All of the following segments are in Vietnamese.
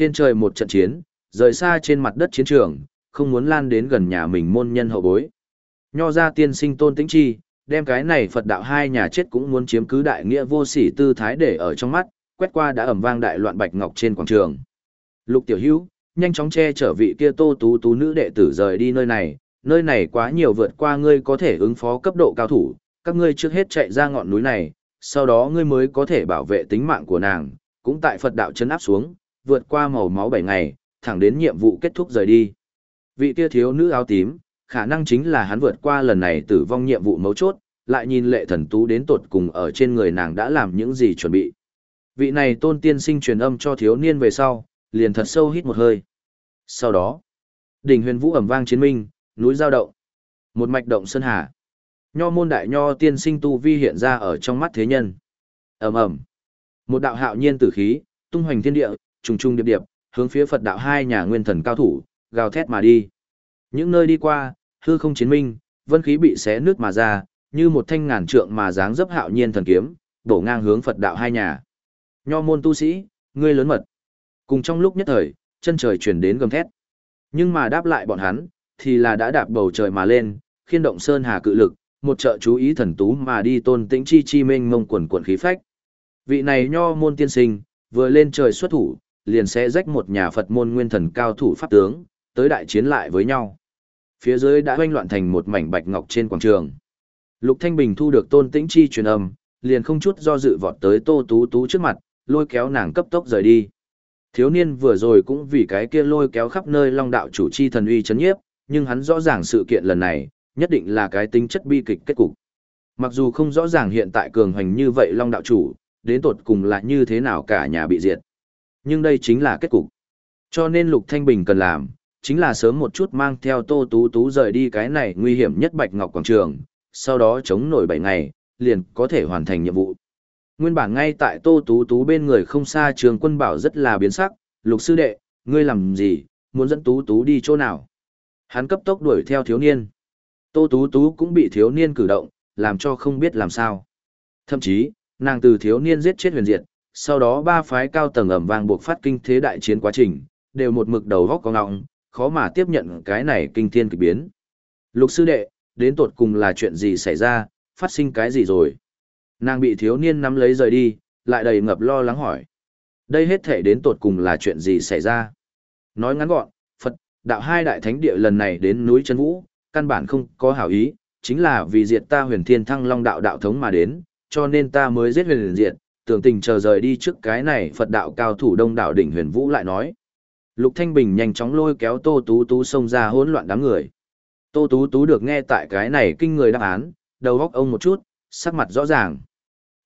Trên trời một trận chiến, rời xa trên mặt đất chiến trường, không muốn lan đến gần nhà mình môn nhân hậu bối. Nho ra tiên sinh tôn tĩnh chi, đem cái này Phật đạo hai nhà chết cũng muốn chiếm cứ đại nghĩa vô sỉ tư thái để ở trong mắt, quét qua đã ẩm vang đại loạn bạch ngọc trên quảng trường. Lục tiểu hữu, nhanh chóng che chở vị kia tô tú tú nữ đệ tử rời đi nơi này, nơi này quá nhiều vượt qua ngươi có thể ứng phó cấp độ cao thủ, các ngươi trước hết chạy ra ngọn núi này, sau đó ngươi mới có thể bảo vệ tính mạng của nàng, cũng tại Phật đạo chấn áp xuống, vượt qua màu máu 7 ngày, thẳng đến nhiệm vụ kết thúc rời đi. Vị kia thiếu nữ áo tím, khả năng chính là hắn vượt qua lần này tử vong nhiệm vụ mấu chốt, lại nhìn lệ thần tú đến tột cùng ở trên người nàng đã làm những gì chuẩn bị. Vị này tôn tiên sinh truyền âm cho thiếu niên về sau, liền thật sâu hít một hơi. Sau đó, đỉnh huyền vũ ẩm vang chiến minh, núi giao động, một mạch động sơn hà. Nho môn đại nho tiên sinh tu vi hiện ra ở trong mắt thế nhân. Ầm ầm. Một đạo hạo nhiên tử khí, tung hoành thiên địa, trùng trùng điệp điệp, hướng phía Phật đạo hai nhà nguyên thần cao thủ, gào thét mà đi. Những nơi đi qua, hư không chiến minh, vân khí bị xé nước mà ra, như một thanh ngàn trượng mà dáng dấp hạo nhiên thần kiếm, đổ ngang hướng Phật đạo hai nhà. Nho môn tu sĩ, ngươi lớn mật. Cùng trong lúc nhất thời, chân trời chuyển đến gầm thét. Nhưng mà đáp lại bọn hắn, thì là đã đạp bầu trời mà lên, khiên động sơn hà cự lực, một trợ chú ý thần tú mà đi tôn tĩnh chi chi minh mông quần quần khí phách. Vị này nho môn tiên sinh, vừa lên trời xuất thủ, liền sẽ rách một nhà Phật môn nguyên thần cao thủ pháp tướng, tới đại chiến lại với nhau. Phía dưới đã hoanh loạn thành một mảnh bạch ngọc trên quảng trường. Lục Thanh Bình thu được tôn tĩnh chi truyền âm, liền không chút do dự vọt tới Tô Tú Tú trước mặt, lôi kéo nàng cấp tốc rời đi. Thiếu niên vừa rồi cũng vì cái kia lôi kéo khắp nơi long đạo chủ chi thần uy chấn nhiếp, nhưng hắn rõ ràng sự kiện lần này, nhất định là cái tính chất bi kịch kết cục. Mặc dù không rõ ràng hiện tại cường hành như vậy long đạo chủ, đến tột cùng là như thế nào cả nhà bị diệt. Nhưng đây chính là kết cục. Cho nên Lục Thanh Bình cần làm, chính là sớm một chút mang theo Tô Tú Tú rời đi cái này nguy hiểm nhất Bạch Ngọc Quảng Trường, sau đó chống nổi 7 ngày, liền có thể hoàn thành nhiệm vụ. Nguyên bản ngay tại Tô Tú Tú bên người không xa trường quân bảo rất là biến sắc, Lục Sư Đệ, ngươi làm gì, muốn dẫn Tú Tú đi chỗ nào? Hắn cấp tốc đuổi theo thiếu niên. Tô Tú Tú cũng bị thiếu niên cử động, làm cho không biết làm sao. Thậm chí, nàng từ thiếu niên giết chết huyền diệt, sau đó ba phái cao tầng ẩm vang buộc phát kinh thế đại chiến quá trình, đều một mực đầu góc có ngọng, khó mà tiếp nhận cái này kinh thiên kỳ biến. Lục sư đệ, đến tột cùng là chuyện gì xảy ra, phát sinh cái gì rồi? Nàng bị thiếu niên nắm lấy rời đi, lại đầy ngập lo lắng hỏi. Đây hết thể đến tột cùng là chuyện gì xảy ra? Nói ngắn gọn, Phật, đạo hai đại thánh địa lần này đến núi chân vũ, căn bản không có hảo ý, chính là vì diệt ta huyền thiên thăng long đạo đạo thống mà đến, cho nên ta mới giết huyền diệt, tưởng tình chờ rời đi trước cái này Phật đạo cao thủ đông đảo đỉnh huyền vũ lại nói. Lục Thanh Bình nhanh chóng lôi kéo Tô Tú Tú xông ra hỗn loạn đám người. Tô Tú Tú được nghe tại cái này kinh người đáp án, đầu góc ông một chút, sắc mặt rõ ràng.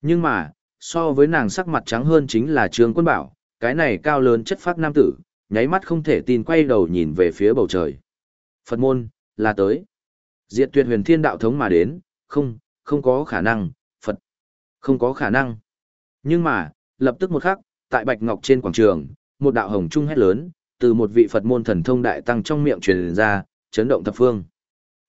Nhưng mà, so với nàng sắc mặt trắng hơn chính là Trương Quân Bảo, cái này cao lớn chất phác nam tử, nháy mắt không thể tin quay đầu nhìn về phía bầu trời. Phật môn, là tới. Diệt tuyệt huyền thiên đạo thống mà đến, không, không có khả năng, Phật, không có khả năng. Nhưng mà, lập tức một khắc, tại Bạch Ngọc trên quảng trường, một đạo hồng trung hét lớn, từ một vị Phật môn thần thông đại tăng trong miệng truyền ra, chấn động thập phương.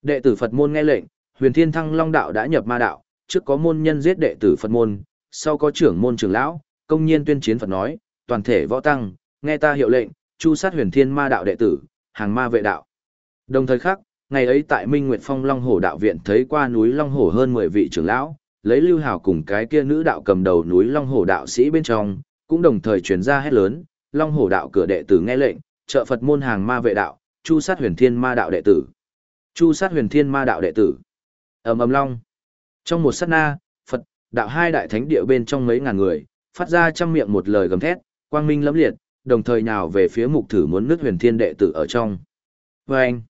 Đệ tử Phật môn nghe lệnh, Huyền Thiên Thăng Long đạo đã nhập ma đạo, trước có môn nhân giết đệ tử Phật môn, sau có trưởng môn trưởng lão, công nhiên tuyên chiến Phật nói, toàn thể võ tăng, nghe ta hiệu lệnh, chu sát Huyền Thiên Ma đạo đệ tử, hàng ma vệ đạo. Đồng thời khác, ngày ấy tại Minh Nguyệt Phong Long Hổ đạo viện thấy qua núi Long Hổ hơn 10 vị trưởng lão, lấy Lưu Hào cùng cái kia nữ đạo cầm đầu núi Long Hổ đạo sĩ bên trong, cũng đồng thời truyền ra hét lớn, Long Hổ đạo cửa đệ tử nghe lệnh, trợ Phật môn hàng ma vệ đạo, chu sát Huyền Thiên Ma đạo đệ tử. Chu sát Huyền Thiên Ma đạo đệ tử. Ầm ầm long. Trong một sát na, Phật, đạo hai đại thánh địa bên trong mấy ngàn người, phát ra trăm miệng một lời gầm thét, quang minh lẫm liệt, đồng thời nhào về phía mục thử muốn nước Huyền Thiên đệ tử ở trong. vê anh,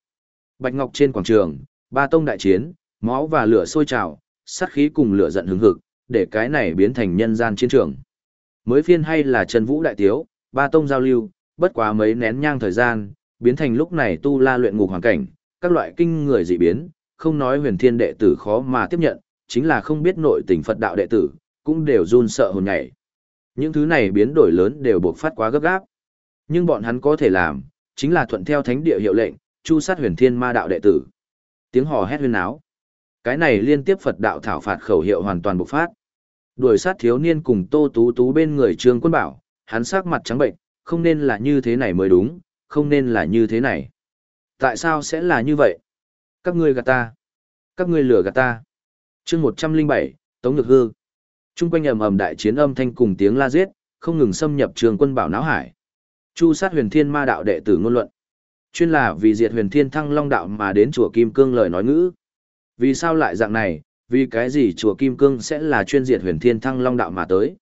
Bạch Ngọc trên quảng trường, ba tông đại chiến, máu và lửa sôi trào, sát khí cùng lửa giận hứng hực, để cái này biến thành nhân gian chiến trường. Mới phiên hay là Trần Vũ đại tiếu, ba tông giao lưu, bất quá mấy nén nhang thời gian, biến thành lúc này tu la luyện ngục hoàn cảnh, các loại kinh người dị biến, không nói huyền thiên đệ tử khó mà tiếp nhận, chính là không biết nội tình Phật đạo đệ tử, cũng đều run sợ hồn nhảy. Những thứ này biến đổi lớn đều buộc phát quá gấp gáp. Nhưng bọn hắn có thể làm, chính là thuận theo thánh địa hiệu lệnh, chu sát huyền thiên ma đạo đệ tử. Tiếng hò hét huyên áo. Cái này liên tiếp Phật đạo thảo phạt khẩu hiệu hoàn toàn bộc phát. Đuổi sát thiếu niên cùng Tô Tú Tú bên người Trương Quân Bảo, hắn sắc mặt trắng bệnh, không nên là như thế này mới đúng, không nên là như thế này. Tại sao sẽ là như vậy? Các ngươi gạt ta. Các ngươi lừa gạt ta. chương 107, Tống Nhược Hư. Trung quanh ầm ầm đại chiến âm thanh cùng tiếng la giết, không ngừng xâm nhập trường quân bảo náo hải. Chu sát huyền thiên ma đạo đệ tử ngôn luận. Chuyên là vì diệt huyền thiên thăng long đạo mà đến chùa Kim Cương lời nói ngữ. Vì sao lại dạng này, vì cái gì chùa Kim Cương sẽ là chuyên diệt huyền thiên thăng long đạo mà tới.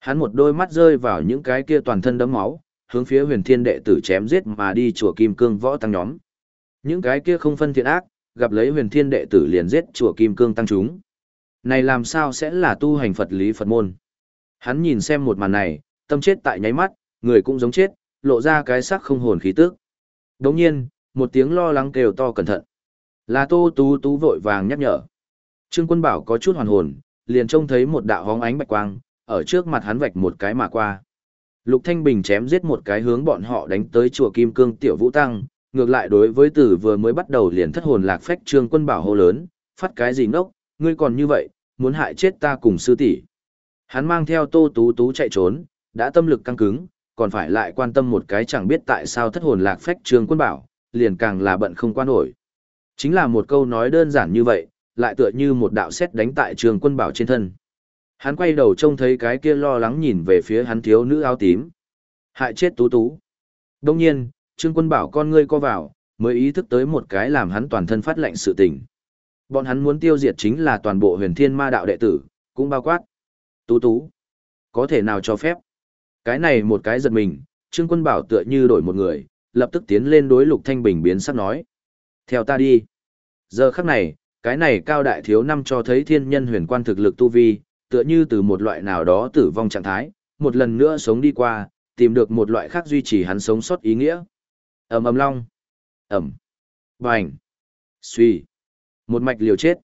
Hắn một đôi mắt rơi vào những cái kia toàn thân đấm máu, hướng phía huyền thiên đệ tử chém giết mà đi chùa Kim Cương võ tăng nhóm. Những cái kia không phân thiện ác, gặp lấy huyền thiên đệ tử liền giết chùa Kim Cương tăng chúng. Này làm sao sẽ là tu hành Phật lý Phật môn? Hắn nhìn xem một màn này, tâm chết tại nháy mắt, người cũng giống chết, lộ ra cái sắc không hồn khí tức. Đồng nhiên, một tiếng lo lắng kêu to cẩn thận. Là Tô Tú Tú vội vàng nhắc nhở. Trương Quân Bảo có chút hoàn hồn, liền trông thấy một đạo hóng ánh bạch quang, ở trước mặt hắn vạch một cái mà qua. Lục Thanh Bình chém giết một cái hướng bọn họ đánh tới chùa Kim Cương Tiểu Vũ Tăng, ngược lại đối với tử vừa mới bắt đầu liền thất hồn lạc phách Trương Quân Bảo hô lớn, phát cái gì ngốc, ngươi còn như vậy, muốn hại chết ta cùng sư tỷ. Hắn mang theo Tô Tú Tú chạy trốn, đã tâm lực căng cứng, còn phải lại quan tâm một cái chẳng biết tại sao thất hồn lạc phách Trương Quân Bảo, liền càng là bận không quan nổi. Chính là một câu nói đơn giản như vậy, lại tựa như một đạo sét đánh tại trường Quân Bảo trên thân. Hắn quay đầu trông thấy cái kia lo lắng nhìn về phía hắn thiếu nữ áo tím. Hại chết Tú Tú. Đông nhiên, Trương Quân Bảo con ngươi co vào, mới ý thức tới một cái làm hắn toàn thân phát lệnh sự tình. Bọn hắn muốn tiêu diệt chính là toàn bộ huyền thiên ma đạo đệ tử, cũng bao quát. Tú Tú. Có thể nào cho phép? Cái này một cái giật mình, Trương Quân Bảo tựa như đổi một người, lập tức tiến lên đối Lục Thanh Bình biến sắc nói. Theo ta đi. Giờ khắc này, cái này cao đại thiếu năm cho thấy thiên nhân huyền quan thực lực tu vi, tựa như từ một loại nào đó tử vong trạng thái, một lần nữa sống đi qua, tìm được một loại khác duy trì hắn sống sót ý nghĩa. ầm ầm long, ầm, bành, suy, một mạch liều chết.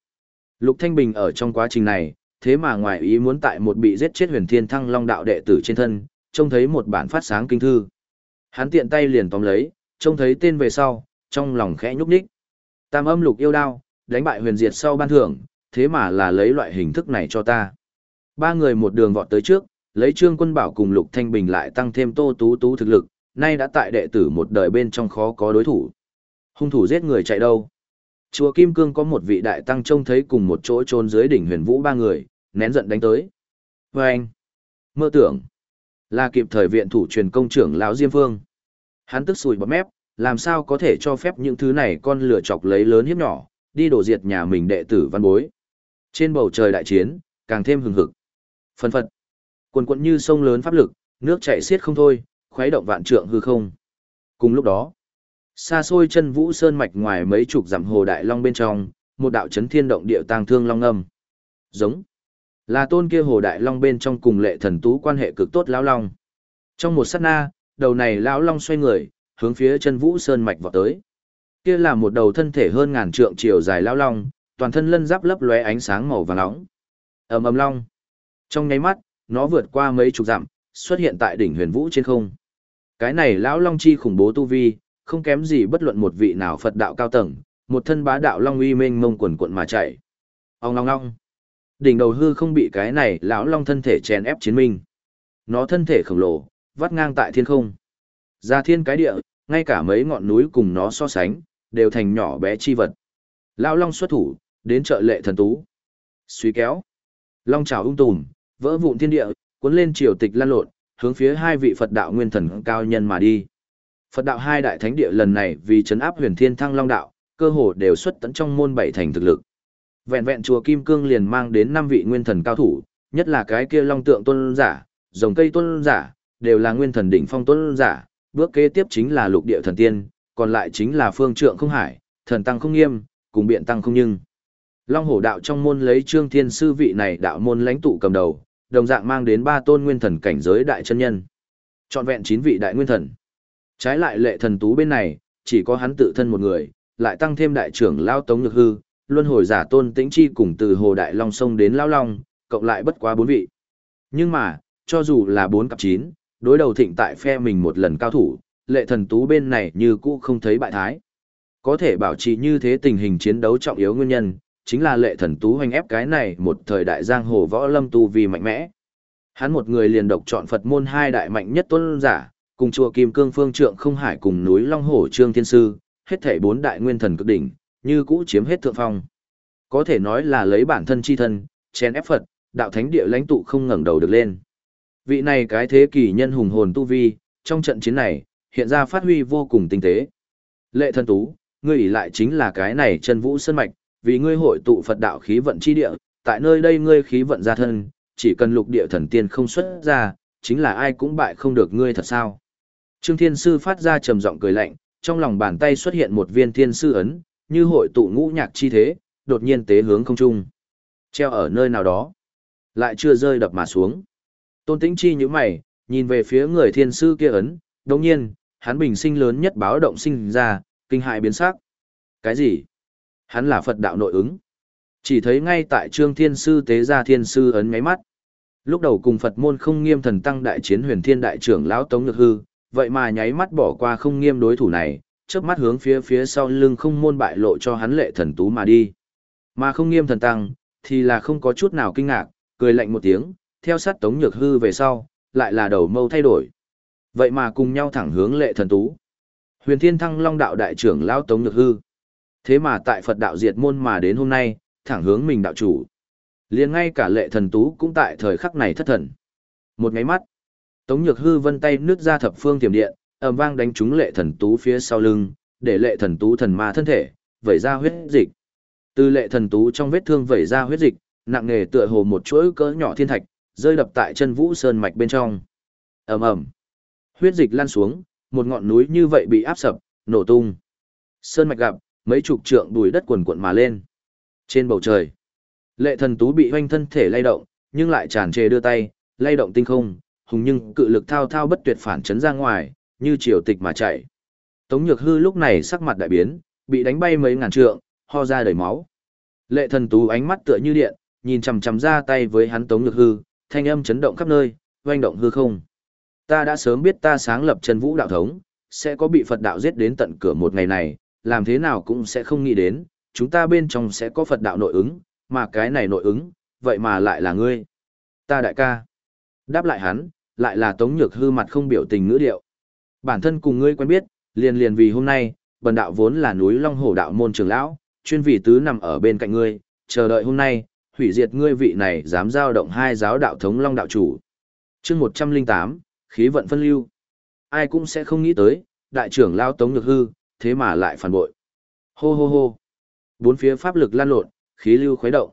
Lục Thanh Bình ở trong quá trình này, thế mà ngoài ý muốn tại một bị giết chết huyền thiên thăng long đạo đệ tử trên thân, trông thấy một bản phát sáng kinh thư. Hắn tiện tay liền tóm lấy, trông thấy tên về sau, trong lòng khẽ nhúc nhích. Tam âm lục yêu đao, đánh bại huyền diệt sau ban thưởng, thế mà là lấy loại hình thức này cho ta. Ba người một đường vọt tới trước, lấy Trương Quân Bảo cùng Lục Thanh Bình lại tăng thêm Tô Tú Tú thực lực, nay đã tại đệ tử một đời bên trong khó có đối thủ. Hung thủ giết người chạy đâu? Chùa Kim Cương có một vị đại tăng trông thấy cùng một chỗ trôn dưới đỉnh huyền vũ ba người, nén giận đánh tới. Và anh, mơ tưởng, là kịp thời viện thủ truyền công trưởng lão Diêm vương Hắn tức sùi bọt mép, làm sao có thể cho phép những thứ này con lửa chọc lấy lớn hiếp nhỏ, đi đổ diệt nhà mình đệ tử văn bối. Trên bầu trời đại chiến, càng thêm hừng hực. Phân phật, quần quận như sông lớn pháp lực, nước chảy xiết không thôi, khuấy động vạn trượng hư không. Cùng lúc đó, xa xôi chân vũ sơn mạch ngoài mấy chục dặm hồ đại long bên trong, một đạo chấn thiên động địa tang thương long âm. Giống là tôn kia hồ đại long bên trong cùng lệ thần tú quan hệ cực tốt lão long. Trong một sát na, đầu này lão long xoay người, hướng phía chân vũ sơn mạch vọt tới. Kia là một đầu thân thể hơn ngàn trượng chiều dài lão long, toàn thân lân giáp lấp lóe ánh sáng màu vàng nóng. Ầm ầm long. Trong nháy mắt, nó vượt qua mấy chục dặm, xuất hiện tại đỉnh huyền vũ trên không. Cái này lão long chi khủng bố tu vi, không kém gì bất luận một vị nào Phật đạo cao tầng, một thân bá đạo long uy mênh mông quần cuộn mà chạy. Ong long long. Đỉnh đầu hư không bị cái này lão long thân thể chèn ép chiến minh. Nó thân thể khổng lồ, vắt ngang tại thiên không. Ra thiên cái địa, ngay cả mấy ngọn núi cùng nó so sánh, đều thành nhỏ bé chi vật. Lão long xuất thủ, đến trợ lệ thần tú. Suy kéo. Long trào ung tùm, vỡ vụn thiên địa, cuốn lên triều tịch lan lộn, hướng phía hai vị Phật đạo nguyên thần cao nhân mà đi. Phật đạo hai đại thánh địa lần này vì chấn áp huyền thiên thăng long đạo, cơ hồ đều xuất tận trong môn bảy thành thực lực. Vẹn vẹn chùa Kim Cương liền mang đến năm vị nguyên thần cao thủ, nhất là cái kia long tượng tôn giả, rồng cây tôn giả, đều là nguyên thần đỉnh phong tôn giả, bước kế tiếp chính là lục địa thần tiên, còn lại chính là phương trượng không hải, thần tăng không nghiêm, cùng biện tăng không nhưng. Long hổ đạo trong môn lấy trương thiên sư vị này đạo môn lãnh tụ cầm đầu, đồng dạng mang đến ba tôn nguyên thần cảnh giới đại chân nhân. Chọn vẹn chín vị đại nguyên thần. Trái lại lệ thần tú bên này, chỉ có hắn tự thân một người, lại tăng thêm đại trưởng lao tống nhược hư, luân hồi giả tôn tĩnh chi cùng từ hồ đại long sông đến lao long, cộng lại bất quá bốn vị. Nhưng mà, cho dù là bốn cặp chín, đối đầu thịnh tại phe mình một lần cao thủ, lệ thần tú bên này như cũ không thấy bại thái. Có thể bảo trì như thế tình hình chiến đấu trọng yếu nguyên nhân, chính là lệ thần tú hoành ép cái này một thời đại giang hồ võ lâm tu vì mạnh mẽ. Hắn một người liền độc chọn Phật môn hai đại mạnh nhất tôn giả, cùng chùa Kim Cương Phương Trượng Không Hải cùng núi Long Hổ Trương Thiên Sư, hết thảy bốn đại nguyên thần cực đỉnh, như cũ chiếm hết thượng phong. Có thể nói là lấy bản thân chi thân, chen ép Phật, đạo thánh địa lãnh tụ không ngẩng đầu được lên. Vị này cái thế kỷ nhân hùng hồn tu vi, trong trận chiến này, hiện ra phát huy vô cùng tinh tế. Lệ thân tú, ngươi ỷ lại chính là cái này chân vũ sơn mạch, vì ngươi hội tụ Phật đạo khí vận chi địa, tại nơi đây ngươi khí vận ra thân, chỉ cần lục địa thần tiên không xuất ra, chính là ai cũng bại không được ngươi thật sao. Trương Thiên Sư phát ra trầm giọng cười lạnh, trong lòng bàn tay xuất hiện một viên thiên sư ấn, như hội tụ ngũ nhạc chi thế, đột nhiên tế hướng không trung. Treo ở nơi nào đó, lại chưa rơi đập mà xuống. Tôn Tĩnh Chi như mày, nhìn về phía người thiên sư kia ấn, đồng nhiên, hắn bình sinh lớn nhất báo động sinh ra, kinh hại biến sắc. Cái gì? Hắn là Phật đạo nội ứng. Chỉ thấy ngay tại Trương Thiên Sư tế ra thiên sư ấn ngáy mắt. Lúc đầu cùng Phật môn không nghiêm thần tăng đại chiến huyền thiên đại trưởng lão Tống Nhược Hư, vậy mà nháy mắt bỏ qua không nghiêm đối thủ này, chớp mắt hướng phía phía sau lưng không môn bại lộ cho hắn lệ thần tú mà đi. Mà không nghiêm thần tăng, thì là không có chút nào kinh ngạc, cười lạnh một tiếng, theo sát Tống Nhược Hư về sau, lại là đầu mâu thay đổi. Vậy mà cùng nhau thẳng hướng lệ thần tú. Huyền Thiên Thăng Long đạo đại trưởng lão Tống Nhược Hư. Thế mà tại Phật đạo diệt môn mà đến hôm nay, thẳng hướng mình đạo chủ. liền ngay cả lệ thần tú cũng tại thời khắc này thất thần. Một ngáy mắt, Tống Nhược Hư vân tay nước ra thập phương tiềm điện, ầm vang đánh trúng lệ thần tú phía sau lưng, để lệ thần tú thần ma thân thể, vẩy ra huyết dịch. Từ lệ thần tú trong vết thương vẩy ra huyết dịch, nặng nề tựa hồ một chuỗi cỡ nhỏ thiên thạch, rơi đập tại chân vũ sơn mạch bên trong. ầm ầm, huyết dịch lan xuống, một ngọn núi như vậy bị áp sập, nổ tung. Sơn mạch gặp, mấy chục trượng bùi đất quần cuộn mà lên. Trên bầu trời, lệ thần tú bị hoanh thân thể lay động, nhưng lại tràn trề đưa tay, lay động tinh không, hùng nhưng cự lực thao thao bất tuyệt phản chấn ra ngoài, như triều tịch mà chạy. Tống Nhược Hư lúc này sắc mặt đại biến, bị đánh bay mấy ngàn trượng, ho ra đầy máu. Lệ thần tú ánh mắt tựa như điện, nhìn chằm chằm ra tay với hắn Tống Nhược Hư, thanh âm chấn động khắp nơi, oanh động hư không. Ta đã sớm biết ta sáng lập chân vũ đạo thống, sẽ có bị Phật đạo giết đến tận cửa một ngày này, làm thế nào cũng sẽ không nghĩ đến, chúng ta bên trong sẽ có Phật đạo nội ứng, mà cái này nội ứng, vậy mà lại là ngươi. Ta đại ca. Đáp lại hắn, lại là Tống Nhược hư mặt không biểu tình ngữ điệu. Bản thân cùng ngươi quen biết, liền liền vì hôm nay, bần đạo vốn là núi Long Hổ đạo môn trưởng lão, chuyên vị tứ nằm ở bên cạnh ngươi, chờ đợi hôm nay, hủy diệt ngươi vị này dám giao động hai giáo đạo thống Long đạo chủ. Chương 108, khí vận phân lưu. Ai cũng sẽ không nghĩ tới, đại trưởng lao Tống Nhược hư, thế mà lại phản bội. Hô hô hô. Bốn phía pháp lực lan lộn, khí lưu khuấy động.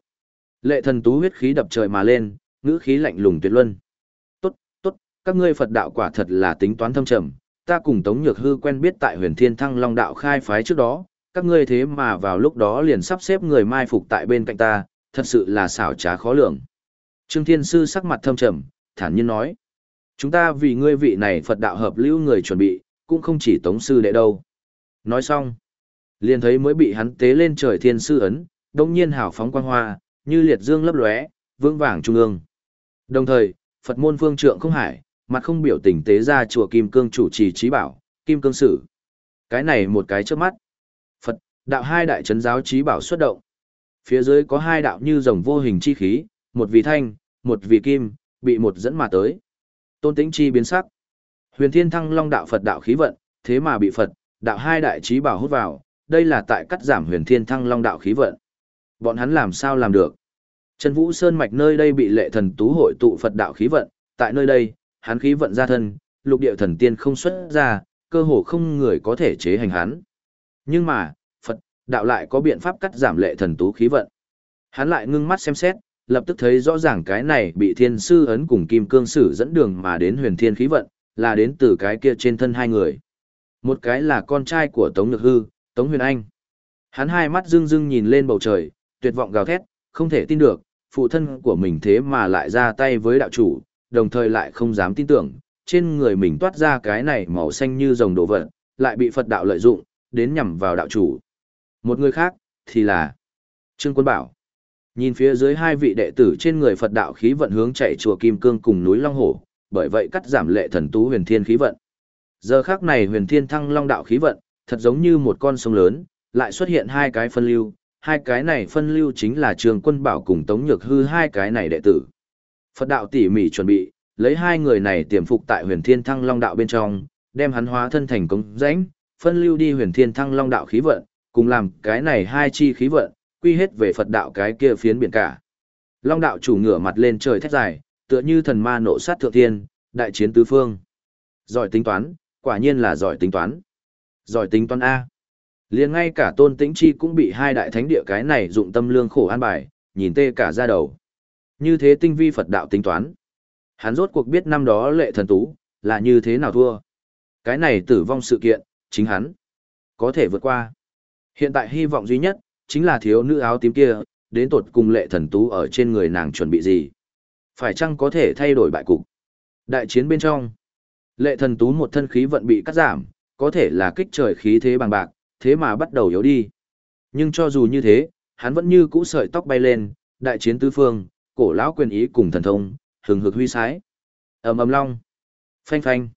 Lệ thần tú huyết khí đập trời mà lên, ngữ khí lạnh lùng tuyệt luân. Tốt, tốt, các ngươi Phật đạo quả thật là tính toán thâm trầm, ta cùng Tống Nhược Hư quen biết tại huyền thiên thăng long đạo khai phái trước đó, các ngươi thế mà vào lúc đó liền sắp xếp người mai phục tại bên cạnh ta, thật sự là xảo trá khó lường. Trương Thiên Sư sắc mặt thâm trầm, thản nhiên nói. Chúng ta vì ngươi vị này Phật đạo hợp lưu người chuẩn bị, cũng không chỉ Tống Sư đệ đâu. Nói xong, liền thấy mới bị hắn tế lên trời thiên sư ấn, đông nhiên hào phóng quang hoa, như liệt dương lấp lóe, vương vàng trung ương. Đồng thời, Phật môn phương trượng không hải, mặt không biểu tình tế ra chùa Kim Cương chủ trì trí bảo, Kim Cương Sử. Cái này một cái trước mắt. Phật, đạo hai đại trấn giáo trí bảo xuất động. Phía dưới có hai đạo như rồng vô hình chi khí, một vì thanh, một vì kim, bị một dẫn mà tới. Tôn tĩnh chi biến sắc. Huyền thiên thăng long đạo Phật đạo khí vận, thế mà bị Phật, đạo hai đại trí bảo hút vào, đây là tại cắt giảm huyền thiên thăng long đạo khí vận. Bọn hắn làm sao làm được? Trần Vũ Sơn mạch nơi đây bị lệ thần tú hội tụ Phật đạo khí vận, tại nơi đây, hắn khí vận ra thân, lục địa thần tiên không xuất ra, cơ hồ không người có thể chế hành hắn. Nhưng mà, đạo lại có biện pháp cắt giảm lệ thần tú khí vận. Hắn lại ngưng mắt xem xét, lập tức thấy rõ ràng cái này bị thiên sư ấn cùng kim cương sử dẫn đường mà đến huyền thiên khí vận, là đến từ cái kia trên thân hai người. Một cái là con trai của Tống Nhược Hư, Tống Huyền Anh. Hắn hai mắt rưng rưng nhìn lên bầu trời, tuyệt vọng gào thét, không thể tin được, phụ thân của mình thế mà lại ra tay với đạo chủ, đồng thời lại không dám tin tưởng, trên người mình toát ra cái này màu xanh như rồng đồ vật, lại bị Phật đạo lợi dụng, đến nhằm vào đạo chủ. Một người khác, thì là Trương Quân Bảo. Nhìn phía dưới hai vị đệ tử trên người Phật đạo khí vận hướng chạy chùa Kim Cương cùng núi Long Hổ, bởi vậy cắt giảm lệ thần tú huyền thiên khí vận. Giờ khác này huyền thiên thăng long đạo khí vận, thật giống như một con sông lớn, lại xuất hiện hai cái phân lưu, hai cái này phân lưu chính là trường quân bảo cùng tống nhược hư hai cái này đệ tử. Phật đạo tỉ mỉ chuẩn bị, lấy hai người này tiềm phục tại huyền thiên thăng long đạo bên trong, đem hắn hóa thân thành cống rãnh, phân lưu đi huyền thiên thăng long đạo khí vận, cùng làm cái này hai chi khí vận, quy hết về Phật đạo cái kia phiến biển cả. Long đạo chủ ngửa mặt lên trời thét dài, tựa như thần ma nộ sát thượng thiên, đại chiến tứ phương. Giỏi tính toán, quả nhiên là giỏi tính toán. Giỏi tính toán A. liền ngay cả tôn tĩnh chi cũng bị hai đại thánh địa cái này dụng tâm lương khổ an bài, nhìn tê cả ra đầu. Như thế tinh vi Phật đạo tính toán. Hắn rốt cuộc biết năm đó lệ thần tú, là như thế nào thua. Cái này tử vong sự kiện, chính hắn. Có thể vượt qua. Hiện tại hy vọng duy nhất, chính là thiếu nữ áo tím kia, đến tột cùng lệ thần tú ở trên người nàng chuẩn bị gì. Phải chăng có thể thay đổi bại cục? Đại chiến bên trong. Lệ thần tú một thân khí vận bị cắt giảm, có thể là kích trời khí thế bằng bạc, thế mà bắt đầu yếu đi. Nhưng cho dù như thế, hắn vẫn như cũ sợi tóc bay lên, đại chiến tứ phương, cổ lão quyền ý cùng thần thông, hừng hực huy sái. ầm ầm long, phanh phanh.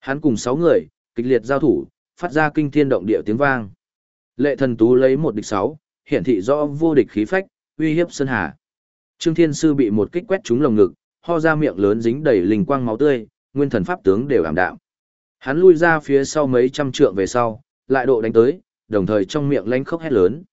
Hắn cùng sáu người, kịch liệt giao thủ, phát ra kinh thiên động địa tiếng vang. Lệ thần tú lấy một địch sáu, hiển thị rõ vô địch khí phách, uy hiếp sơn hà. Trương Thiên Sư bị một kích quét trúng lồng ngực, ho ra miệng lớn dính đầy linh quang máu tươi, nguyên thần pháp tướng đều ảm đạm. Hắn lui ra phía sau mấy trăm trượng về sau, lại độ đánh tới, đồng thời trong miệng lanh khốc hét lớn.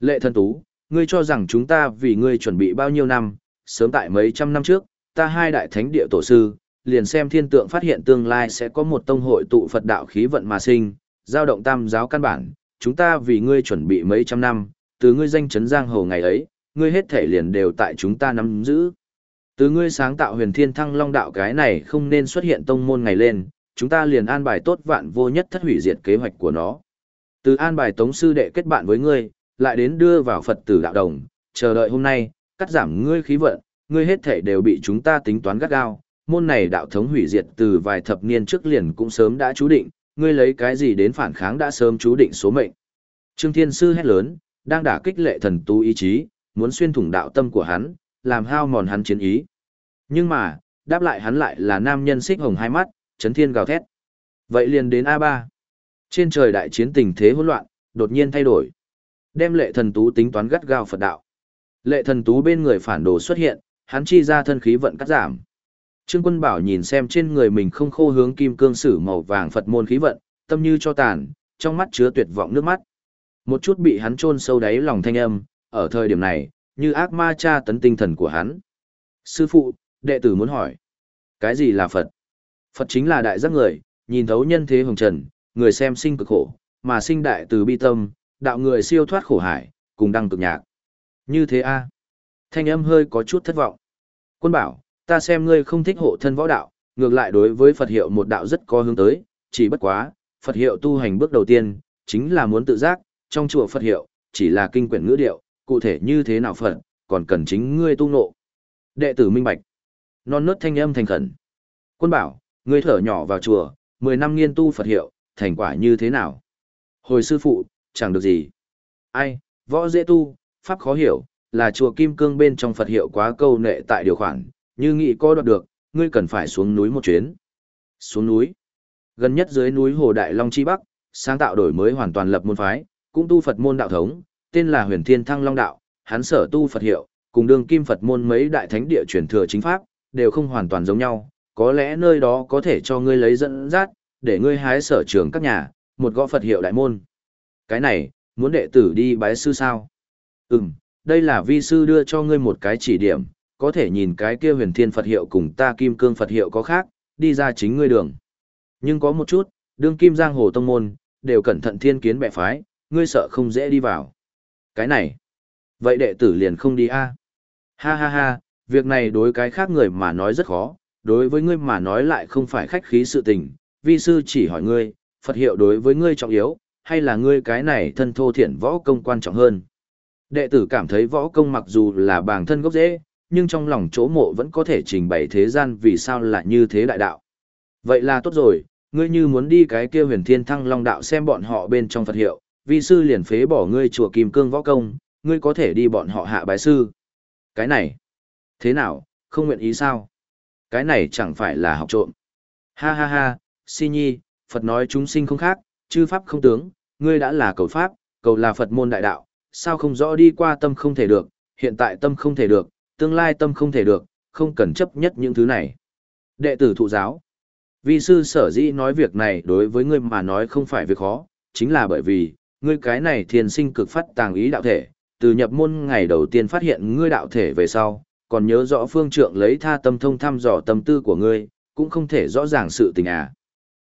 Lệ thần tú, ngươi cho rằng chúng ta vì ngươi chuẩn bị bao nhiêu năm, sớm tại mấy trăm năm trước, ta hai đại thánh địa tổ sư, liền xem thiên tượng phát hiện tương lai sẽ có một tông hội tụ Phật đạo khí vận mà sinh, giao động tam giáo căn bản, chúng ta vì ngươi chuẩn bị mấy trăm năm, từ ngươi danh chấn giang hồ ngày ấy, ngươi hết thể liền đều tại chúng ta nắm giữ. Từ ngươi sáng tạo huyền thiên thăng long đạo cái này không nên xuất hiện tông môn ngày lên, chúng ta liền an bài tốt vạn vô nhất thất hủy diệt kế hoạch của nó. Từ an bài tống sư đệ kết bạn với ngươi, lại đến đưa vào Phật tử đạo đồng, chờ đợi hôm nay, cắt giảm ngươi khí vận, ngươi hết thể đều bị chúng ta tính toán gắt gao. Môn này đạo thống hủy diệt từ vài thập niên trước liền cũng sớm đã chú định, ngươi lấy cái gì đến phản kháng đã sớm chú định số mệnh. Trương Thiên Sư hét lớn, đang đả kích lệ thần tu ý chí, muốn xuyên thủng đạo tâm của hắn, làm hao mòn hắn chiến ý. Nhưng mà, đáp lại hắn lại là nam nhân xích hồng hai mắt, chấn thiên gào thét. Vậy liền đến A3. Trên trời đại chiến tình thế hỗn loạn, đột nhiên thay đổi. Đem lệ thần tú tính toán gắt gao Phật đạo. Lệ thần tú bên người phản đồ xuất hiện, hắn chi ra thân khí vận cắt giảm. Trương Quân Bảo nhìn xem trên người mình không khô hướng kim cương sử màu vàng Phật môn khí vận, tâm như cho tàn, trong mắt chứa tuyệt vọng nước mắt. Một chút bị hắn chôn sâu đáy lòng thanh âm, ở thời điểm này, như ác ma tra tấn tinh thần của hắn. Sư phụ, đệ tử muốn hỏi, cái gì là Phật? Phật chính là đại giác người, nhìn thấu nhân thế hồng trần, người xem sinh cực khổ, mà sinh đại từ bi tâm, đạo người siêu thoát khổ hải, cùng đăng cực nhạc. Như thế a Thanh âm hơi có chút thất vọng. Quân bảo, ta xem ngươi không thích hộ thân võ đạo, ngược lại đối với Phật hiệu một đạo rất có hướng tới, chỉ bất quá, Phật hiệu tu hành bước đầu tiên, chính là muốn tự giác, trong chùa Phật hiệu, chỉ là kinh quyển ngữ điệu, cụ thể như thế nào Phật, còn cần chính ngươi tu nộ. Đệ tử minh bạch. Non nớt thanh âm thành khẩn. Quân bảo, ngươi thở nhỏ vào chùa, 10 năm nghiên tu Phật hiệu, thành quả như thế nào? Hồi sư phụ, chẳng được gì. Ai, võ dễ tu, pháp khó hiểu, là chùa Kim Cương bên trong Phật hiệu quá câu nệ tại điều khoản, như nghĩ có đoạt được, ngươi cần phải xuống núi một chuyến. Xuống núi. Gần nhất dưới núi Hồ Đại Long Chi Bắc, sáng tạo đổi mới hoàn toàn lập môn phái, cũng tu Phật môn đạo thống, tên là Huyền Thiên Thăng Long Đạo, hắn sở tu Phật hiệu, cùng đương kim Phật môn mấy đại thánh địa truyền thừa chính pháp, đều không hoàn toàn giống nhau, có lẽ nơi đó có thể cho ngươi lấy dẫn dắt, để ngươi hái sở trường các nhà, một gõ Phật hiệu đại môn. Cái này, muốn đệ tử đi bái sư sao? Ừm, đây là vi sư đưa cho ngươi một cái chỉ điểm, có thể nhìn cái kia huyền thiên Phật hiệu cùng ta kim cương Phật hiệu có khác, đi ra chính ngươi đường. Nhưng có một chút, đương kim giang hồ tông môn, đều cẩn thận thiên kiến bệ phái, ngươi sợ không dễ đi vào. Cái này, vậy đệ tử liền không đi a Ha ha ha, việc này đối cái khác người mà nói rất khó, đối với ngươi mà nói lại không phải khách khí sự tình, vi sư chỉ hỏi ngươi, Phật hiệu đối với ngươi trọng yếu, hay là ngươi cái này thân thô thiện võ công quan trọng hơn. Đệ tử cảm thấy võ công mặc dù là bản thân gốc dễ, nhưng trong lòng chỗ mộ vẫn có thể trình bày thế gian vì sao lại như thế đại đạo. Vậy là tốt rồi, ngươi như muốn đi cái kia huyền thiên thăng long đạo xem bọn họ bên trong Phật hiệu, vi sư liền phế bỏ ngươi chùa kim cương võ công, ngươi có thể đi bọn họ hạ bái sư. Cái này, thế nào, không nguyện ý sao? Cái này chẳng phải là học trộm. Ha ha ha, si nhi, Phật nói chúng sinh không khác, chư pháp không tướng, ngươi đã là cầu pháp, cầu là Phật môn đại đạo, sao không rõ đi qua tâm không thể được, hiện tại tâm không thể được, tương lai tâm không thể được, không cần chấp nhất những thứ này. Đệ tử thụ giáo. Vi sư sở dĩ nói việc này đối với ngươi mà nói không phải việc khó, chính là bởi vì, ngươi cái này thiên sinh cực phát tàng ý đạo thể, từ nhập môn ngày đầu tiên phát hiện ngươi đạo thể về sau, còn nhớ rõ phương trượng lấy tha tâm thông thăm dò tâm tư của ngươi, cũng không thể rõ ràng sự tình à.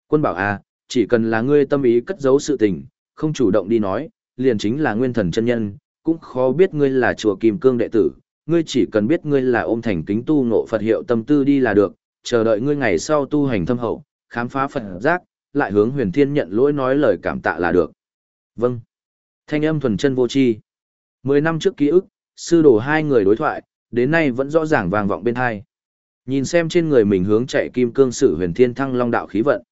Quân bảo à, chỉ cần là ngươi tâm ý cất giấu sự tình, không chủ động đi nói, liền chính là nguyên thần chân nhân, cũng khó biết ngươi là chùa Kim Cương đệ tử, ngươi chỉ cần biết ngươi là ôm thành kính tu ngộ Phật hiệu tâm tư đi là được, chờ đợi ngươi ngày sau tu hành thâm hậu, khám phá Phật giác, lại hướng huyền thiên nhận lỗi nói lời cảm tạ là được. Vâng. Thanh âm thuần chân vô chi. Mười năm trước ký ức, sư đồ hai người đối thoại, đến nay vẫn rõ ràng vang vọng bên hai. Nhìn xem trên người mình hướng chạy kim cương sử huyền thiên thăng long đạo khí vận.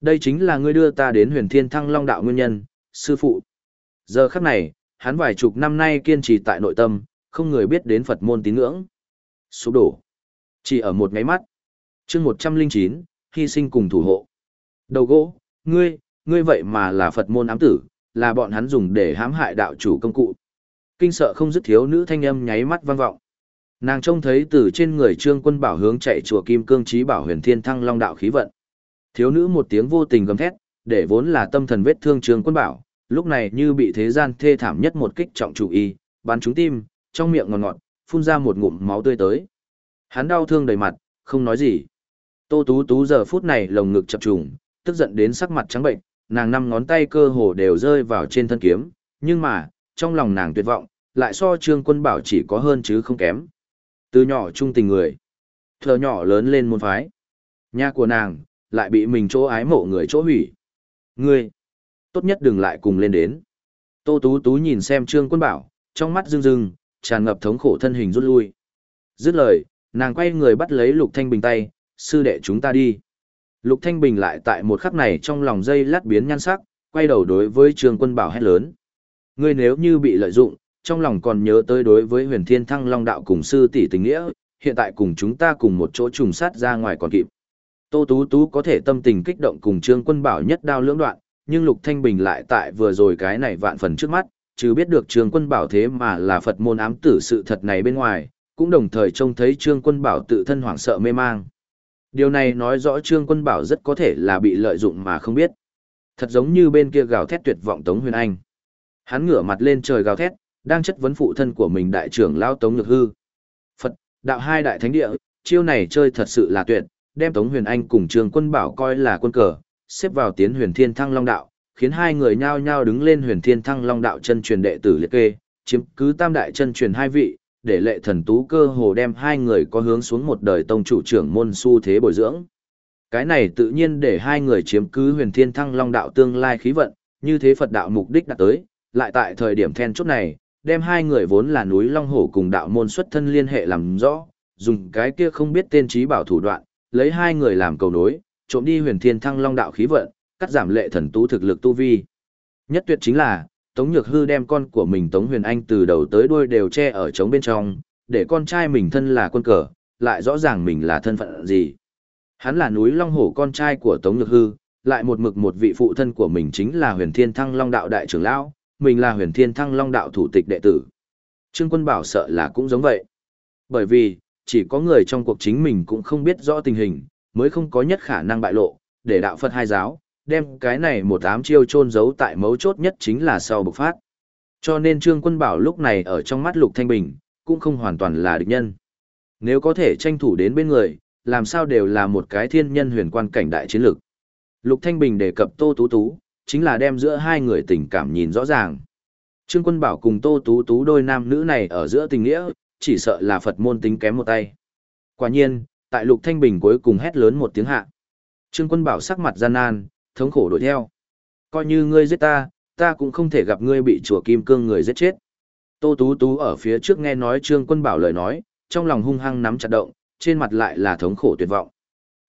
Đây chính là ngươi đưa ta đến huyền thiên thăng long đạo nguyên nhân, sư phụ. Giờ khắc này, hắn vài chục năm nay kiên trì tại nội tâm, không người biết đến Phật môn tín ngưỡng. Sụp đổ. Chỉ ở một ngáy mắt. chương một trăm linh chín hy sinh cùng thủ hộ. Đầu gỗ, ngươi, ngươi vậy mà là Phật môn ám tử, là bọn hắn dùng để hãm hại đạo chủ công cụ. Kinh sợ không dứt thiếu nữ thanh âm nháy mắt vang vọng. Nàng trông thấy từ trên người Trương Quân Bảo hướng chạy chùa Kim Cương trí Bảo Huyền Thiên Thăng Long đạo khí vận. Thiếu nữ một tiếng vô tình gầm thét, để vốn là tâm thần vết thương Trương Quân Bảo, lúc này như bị thế gian thê thảm nhất một kích trọng chủ y, bắn trúng tim, trong miệng ngọt ngọt, phun ra một ngụm máu tươi tới. Hắn đau thương đầy mặt, không nói gì. Tô Tú Tú giờ phút này lồng ngực chập trùng, tức giận đến sắc mặt trắng bệnh, nàng năm ngón tay cơ hồ đều rơi vào trên thân kiếm, nhưng mà, trong lòng nàng tuyệt vọng, lại so Trương Quân Bảo chỉ có hơn chứ không kém. Từ nhỏ trung tình người, thờ nhỏ lớn lên môn phái. Nhà của nàng, lại bị mình chỗ ái mộ người chỗ hủy. Ngươi, tốt nhất đừng lại cùng lên đến. Tô Tú Tú nhìn xem Trương Quân Bảo, trong mắt rưng rưng, tràn ngập thống khổ thân hình rút lui. Dứt lời, nàng quay người bắt lấy Lục Thanh Bình tay, sư đệ chúng ta đi. Lục Thanh Bình lại tại một khắc này trong lòng dây lát biến nhan sắc, quay đầu đối với Trương Quân Bảo hét lớn. Ngươi nếu như bị lợi dụng, trong lòng còn nhớ tới đối với huyền thiên thăng long đạo cùng sư tỷ tình nghĩa, hiện tại cùng chúng ta cùng một chỗ trùng sát ra ngoài còn kịp. Tô Tú Tú có thể tâm tình kích động cùng Trương Quân Bảo nhất đao lưỡng đoạn, nhưng Lục Thanh Bình lại tại vừa rồi cái này vạn phần trước mắt, chứ biết được Trương Quân Bảo thế mà là Phật môn ám tử sự thật này bên ngoài, cũng đồng thời trông thấy Trương Quân Bảo tự thân hoảng sợ mê mang. Điều này nói rõ Trương Quân Bảo rất có thể là bị lợi dụng mà không biết. Thật giống như bên kia gào thét tuyệt vọng Tống Huyền Anh. Hắn ngửa mặt lên trời gào thét, đang chất vấn phụ thân của mình đại trưởng lao Tống Nhược Hư. Phật, đạo hai đại thánh địa, chiêu này chơi thật sự là tuyệt, đem Tống Huyền Anh cùng Trương Quân Bảo coi là quân cờ, xếp vào tiến huyền thiên thăng long đạo, khiến hai người nhao nhao đứng lên huyền thiên thăng long đạo chân truyền đệ tử liệt kê, chiếm cứ tam đại chân truyền hai vị, để lệ thần tú cơ hồ đem hai người có hướng xuống một đời tông chủ trưởng môn su thế bồi dưỡng. Cái này tự nhiên để hai người chiếm cứ huyền thiên thăng long đạo tương lai khí vận, như thế Phật đạo mục đích đã tới, lại tại thời điểm then chốt này, đem hai người vốn là núi long hổ cùng đạo môn xuất thân liên hệ làm rõ, dùng cái kia không biết tên trí bảo thủ đoạn, lấy hai người làm cầu nối, trộm đi huyền thiên thăng long đạo khí vận, cắt giảm lệ thần tú thực lực tu vi. Nhất tuyệt chính là, Tống Nhược Hư đem con của mình Tống Huyền Anh từ đầu tới đuôi đều che ở trống bên trong, để con trai mình thân là quân cờ, lại rõ ràng mình là thân phận gì. Hắn là núi Long Hổ con trai của Tống Nhược Hư, lại một mực một vị phụ thân của mình chính là huyền thiên thăng long đạo đại trưởng lão, mình là huyền thiên thăng long đạo thủ tịch đệ tử. Trương Quân Bảo sợ là cũng giống vậy. Bởi vì, chỉ có người trong cuộc chính mình cũng không biết rõ tình hình, mới không có nhất khả năng bại lộ, để đạo Phật hai giáo, đem cái này một ám chiêu chôn giấu tại mấu chốt nhất chính là sau bộc phát. Cho nên Trương Quân Bảo lúc này ở trong mắt Lục Thanh Bình, cũng không hoàn toàn là địch nhân. Nếu có thể tranh thủ đến bên người, làm sao đều là một cái thiên nhân huyền quan cảnh đại chiến lược. Lục Thanh Bình đề cập Tô Tú Tú, chính là đem giữa hai người tình cảm nhìn rõ ràng. Trương Quân Bảo cùng Tô Tú Tú đôi nam nữ này ở giữa tình nghĩa, chỉ sợ là Phật môn tính kém một tay. Quả nhiên, tại Lục Thanh Bình cuối cùng hét lớn một tiếng hạ. Trương Quân Bảo sắc mặt gian nan, thống khổ đuổi theo. Coi như ngươi giết ta, ta cũng không thể gặp ngươi bị chùa kim cương người giết chết. Tô Tú Tú ở phía trước nghe nói Trương Quân Bảo lời nói, trong lòng hung hăng nắm chặt động, trên mặt lại là thống khổ tuyệt vọng.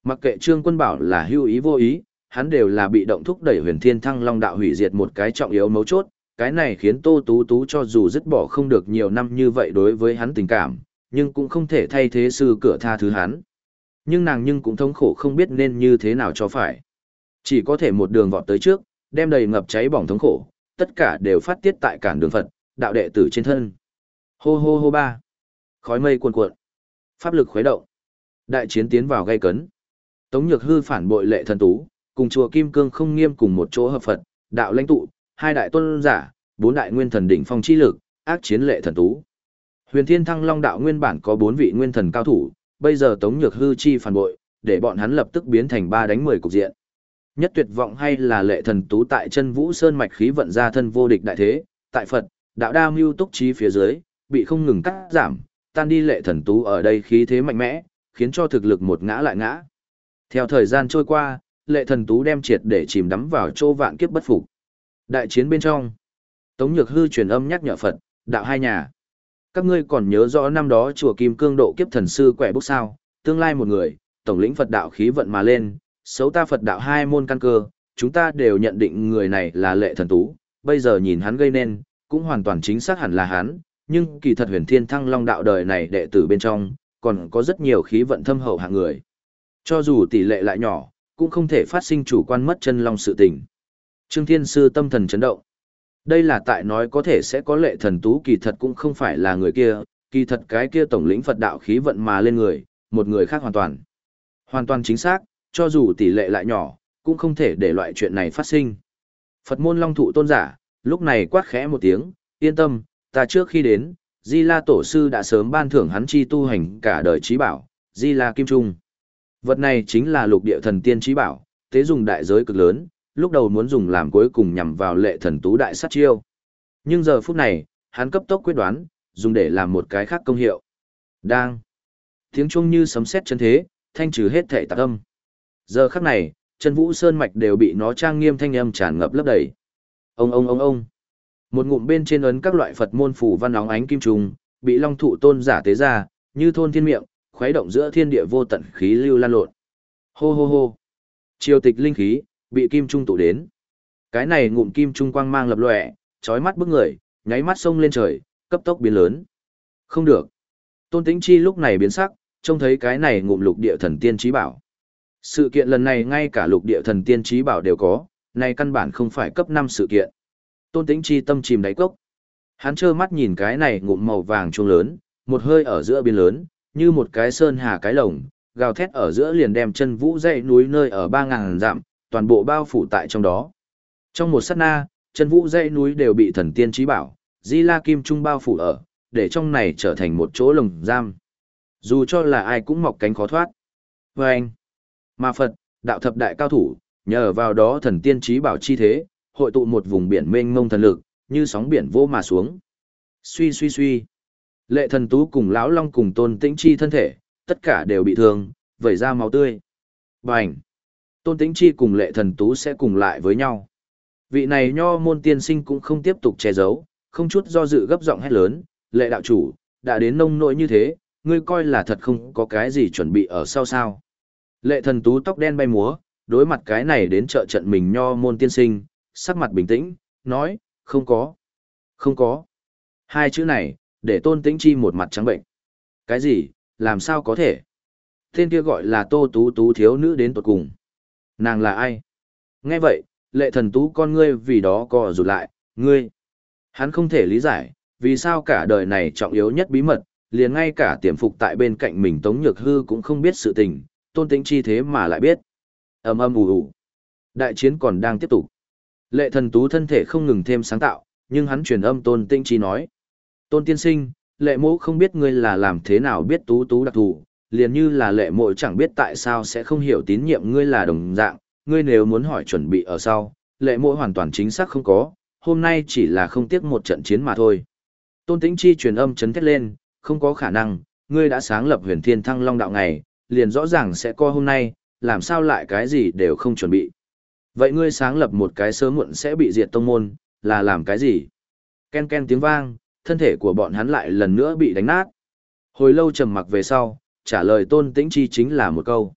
Mặc kệ Trương Quân Bảo là hưu ý vô ý, hắn đều là bị động thúc đẩy huyền thiên thăng long đạo hủy diệt một cái trọng yếu mấu chốt, cái này khiến Tô Tú Tú cho dù dứt bỏ không được nhiều năm như vậy đối với hắn tình cảm, nhưng cũng không thể thay thế sư cửa tha thứ hắn. Nhưng nàng nhưng cũng thống khổ không biết nên như thế nào cho phải. Chỉ có thể một đường vọt tới trước, đem đầy ngập cháy bỏng thống khổ, tất cả đều phát tiết tại cản đường Phật, đạo đệ tử trên thân. Hô hô hô ba. Khói mây cuồn cuộn. Pháp lực khuấy động. Đại chiến tiến vào gay cấn. Tống Nhược Hư phản bội lệ thần tú, cùng chùa Kim Cương không nghiêm cùng một chỗ hợp Phật, đạo lãnh tụ, hai đại tôn giả, bốn đại nguyên thần đỉnh phong chi lực, ác chiến lệ thần tú. Huyền Thiên Thăng Long đạo nguyên bản có bốn vị nguyên thần cao thủ, bây giờ Tống Nhược Hư chi phản bội, để bọn hắn lập tức biến thành ba đánh mười cục diện. Nhất tuyệt vọng hay là lệ thần tú tại chân Vũ Sơn mạch khí vận ra thân vô địch đại thế, tại Phật, đạo đa mưu túc trí phía dưới, bị không ngừng cắt giảm, tan đi lệ thần tú ở đây khí thế mạnh mẽ, khiến cho thực lực một ngã lại ngã. Theo thời gian trôi qua, lệ thần tú đem triệt để chìm đắm vào chỗ vạn kiếp bất phục. Đại chiến bên trong, Tống Nhược Hư truyền âm nhắc nhở Phật, đạo hai nhà. Các ngươi còn nhớ rõ năm đó chùa Kim Cương độ kiếp thần sư quẻ bốc sao, tương lai một người, tổng lĩnh Phật đạo khí vận mà lên, xấu ta Phật đạo hai môn căn cơ, chúng ta đều nhận định người này là lệ thần tú, bây giờ nhìn hắn gây nên, cũng hoàn toàn chính xác hẳn là hắn, nhưng kỳ thật huyền thiên thăng long đạo đời này đệ tử bên trong, còn có rất nhiều khí vận thâm hậu hạng người. Cho dù tỷ lệ lại nhỏ, cũng không thể phát sinh chủ quan mất chân long sự tình. Trương Thiên Sư tâm thần chấn động. Đây là tại nói có thể sẽ có lệ thần tú kỳ thật cũng không phải là người kia, kỳ thật cái kia tổng lĩnh Phật đạo khí vận mà lên người, một người khác hoàn toàn. Hoàn toàn chính xác, cho dù tỷ lệ lại nhỏ, cũng không thể để loại chuyện này phát sinh. Phật môn long thụ tôn giả, lúc này quát khẽ một tiếng, yên tâm, ta trước khi đến, Di La Tổ Sư đã sớm ban thưởng hắn chi tu hành cả đời trí bảo, Di La Kim Trung. Vật này chính là lục địa thần tiên trí bảo, tế dùng đại giới cực lớn, lúc đầu muốn dùng làm cuối cùng nhằm vào lệ thần tú đại sát chiêu. Nhưng giờ phút này, hắn cấp tốc quyết đoán, dùng để làm một cái khác công hiệu. Đang. Tiếng chuông như sấm sét chân thế, thanh trừ hết thể tạc âm. Giờ khắc này, chân vũ sơn mạch đều bị nó trang nghiêm thanh âm tràn ngập lấp đầy. Ông ông ông ông. Một ngụm bên trên ấn các loại Phật môn phủ văn óng ánh kim trùng, bị long thụ tôn giả tế ra, như thôn thiên miệng, khuấy động giữa thiên địa vô tận khí lưu lan lộn. Hô hô hô. Triều tịch linh khí, bị kim trung tụ đến. Cái này ngụm kim trung quang mang lập lòe, chói mắt bức người, nháy mắt sông lên trời, cấp tốc biến lớn. Không được. Tôn Tĩnh Chi lúc này biến sắc, trông thấy cái này ngụm lục địa thần tiên trí bảo. Sự kiện lần này ngay cả lục địa thần tiên trí bảo đều có, này căn bản không phải cấp 5 sự kiện. Tôn Tĩnh Chi tâm chìm đáy cốc. Hắn trơ mắt nhìn cái này ngụm màu vàng trung lớn, một hơi ở giữa biên lớn, như một cái sơn hà cái lồng, gào thét ở giữa liền đem chân vũ dãy núi nơi ở 3000 dặm, toàn bộ bao phủ tại trong đó. Trong một sát na, chân vũ dãy núi đều bị thần tiên trí bảo, Di La Kim Trung bao phủ ở, để trong này trở thành một chỗ lồng giam. Dù cho là ai cũng mọc cánh khó thoát. Vâng anh, mà Phật, đạo thập đại cao thủ, nhờ vào đó thần tiên trí bảo chi thế, hội tụ một vùng biển mênh mông thần lực, như sóng biển vô mà xuống. Suy suy suy. Lệ thần tú cùng lão long cùng tôn tĩnh chi thân thể, tất cả đều bị thương, vẩy ra máu tươi. Bành. Tôn tĩnh chi cùng lệ thần tú sẽ cùng lại với nhau. Vị này nho môn tiên sinh cũng không tiếp tục che giấu, không chút do dự gấp giọng hét lớn, lệ đạo chủ, đã đến nông nỗi như thế, ngươi coi là thật không có cái gì chuẩn bị ở sau sao. Lệ thần tú tóc đen bay múa, đối mặt cái này đến trợ trận mình nho môn tiên sinh, sắc mặt bình tĩnh, nói, không có, không có. Hai chữ này, để tôn tĩnh chi một mặt trắng bệnh. Cái gì, làm sao có thể? Tên kia gọi là tô tú tú thiếu nữ đến tuột cùng. Nàng là ai? Nghe vậy, lệ thần tú con ngươi vì đó co rụt lại, ngươi. Hắn không thể lý giải, vì sao cả đời này trọng yếu nhất bí mật, liền ngay cả tiềm phục tại bên cạnh mình Tống Nhược Hư cũng không biết sự tình, tôn tĩnh chi thế mà lại biết. ầm ầm ù ù. Đại chiến còn đang tiếp tục. Lệ thần tú thân thể không ngừng thêm sáng tạo, nhưng hắn truyền âm tôn tĩnh chi nói. Tôn tiên sinh, lệ mộ không biết ngươi là làm thế nào biết tú tú đặc thù, liền như là lệ mộ chẳng biết tại sao sẽ không hiểu tín nhiệm ngươi là đồng dạng, ngươi nếu muốn hỏi chuẩn bị ở sau, lệ mộ hoàn toàn chính xác không có, hôm nay chỉ là không tiếc một trận chiến mà thôi. Tôn tĩnh chi truyền âm chấn thét lên, không có khả năng, ngươi đã sáng lập huyền thiên thăng long đạo ngày, liền rõ ràng sẽ co hôm nay, làm sao lại cái gì đều không chuẩn bị. Vậy ngươi sáng lập một cái sớm muộn sẽ bị diệt tông môn, là làm cái gì? Ken ken tiếng vang, thân thể của bọn hắn lại lần nữa bị đánh nát. Hồi lâu trầm mặc về sau, trả lời tôn tĩnh chi chính là một câu.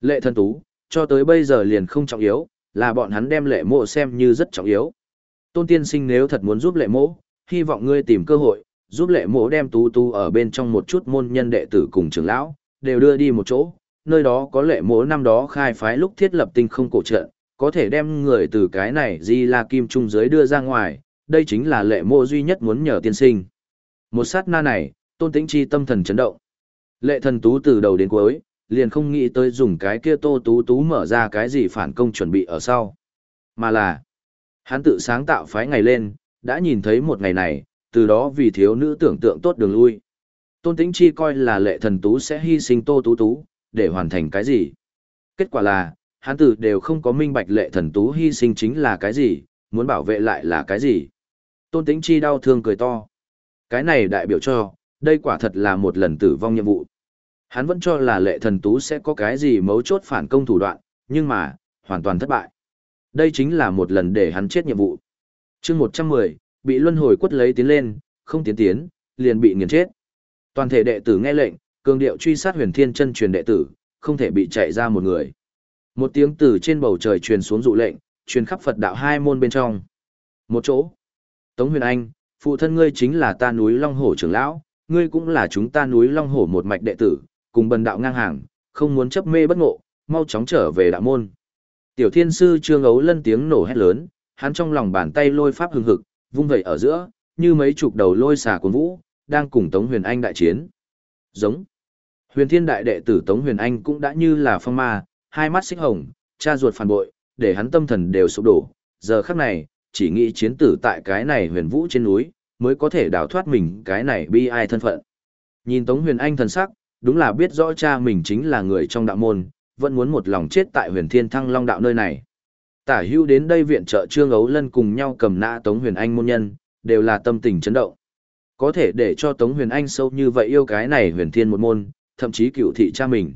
Lệ thân tú, cho tới bây giờ liền không trọng yếu, là bọn hắn đem lệ mộ xem như rất trọng yếu. Tôn tiên sinh nếu thật muốn giúp lệ mộ, hy vọng ngươi tìm cơ hội, giúp lệ mộ đem tú tú ở bên trong một chút môn nhân đệ tử cùng trưởng lão, đều đưa đi một chỗ, nơi đó có lệ mỗ năm đó khai phái lúc thiết lập tinh không cổ trận, có thể đem người từ cái này di la kim trung giới đưa ra ngoài, đây chính là lệ mỗ duy nhất muốn nhờ tiên sinh. Một sát na này, tôn tĩnh chi tâm thần chấn động. Lệ thần tú từ đầu đến cuối, liền không nghĩ tới dùng cái kia tô tú tú mở ra cái gì phản công chuẩn bị ở sau. Mà là, hắn tự sáng tạo phái ngày lên, đã nhìn thấy một ngày này, từ đó vì thiếu nữ tưởng tượng tốt đường lui. Tôn Tĩnh Chi coi là lệ thần tú sẽ hy sinh tô tú tú, để hoàn thành cái gì. Kết quả là, hắn tử đều không có minh bạch lệ thần tú hy sinh chính là cái gì, muốn bảo vệ lại là cái gì. Tôn Tĩnh Chi đau thương cười to. Cái này đại biểu cho, đây quả thật là một lần tử vong nhiệm vụ. Hắn vẫn cho là lệ thần tú sẽ có cái gì mấu chốt phản công thủ đoạn, nhưng mà, hoàn toàn thất bại. Đây chính là một lần để hắn chết nhiệm vụ. chương 110, bị luân hồi quất lấy tiến lên, không tiến tiến, liền bị nghiền chết. Toàn thể đệ tử nghe lệnh, cường điệu truy sát huyền thiên chân truyền đệ tử, không thể bị chạy ra một người. Một tiếng từ trên bầu trời truyền xuống dụ lệnh, truyền khắp Phật đạo hai môn bên trong. Một chỗ. Tống Huyền Anh, phụ thân ngươi chính là ta núi Long Hổ trưởng lão, ngươi cũng là chúng ta núi Long Hổ một mạch đệ tử, cùng bần đạo ngang hàng, không muốn chấp mê bất ngộ, mau chóng trở về đạo môn. Tiểu thiên sư trương ấu lân tiếng nổ hét lớn, hắn trong lòng bàn tay lôi pháp hừng hực, vung vẩy ở giữa, như mấy chục đầu lôi xà cuốn vũ, đang cùng Tống Huyền Anh đại chiến. Giống. Huyền Thiên đại đệ tử Tống Huyền Anh cũng đã như là phong ma, hai mắt xích hồng, cha ruột phản bội, để hắn tâm thần đều sụp đổ. Giờ khắc này, chỉ nghĩ chiến tử tại cái này huyền vũ trên núi, mới có thể đào thoát mình cái này bi ai thân phận. Nhìn Tống Huyền Anh thần sắc, đúng là biết rõ cha mình chính là người trong đạo môn, vẫn muốn một lòng chết tại huyền thiên thăng long đạo nơi này. Tả hưu đến đây viện trợ Trương Ấu Lân cùng nhau cầm nã Tống Huyền Anh môn nhân, đều là tâm tình chấn động. Có thể để cho Tống Huyền Anh sâu như vậy yêu cái này huyền thiên một môn, thậm chí cựu thị cha mình.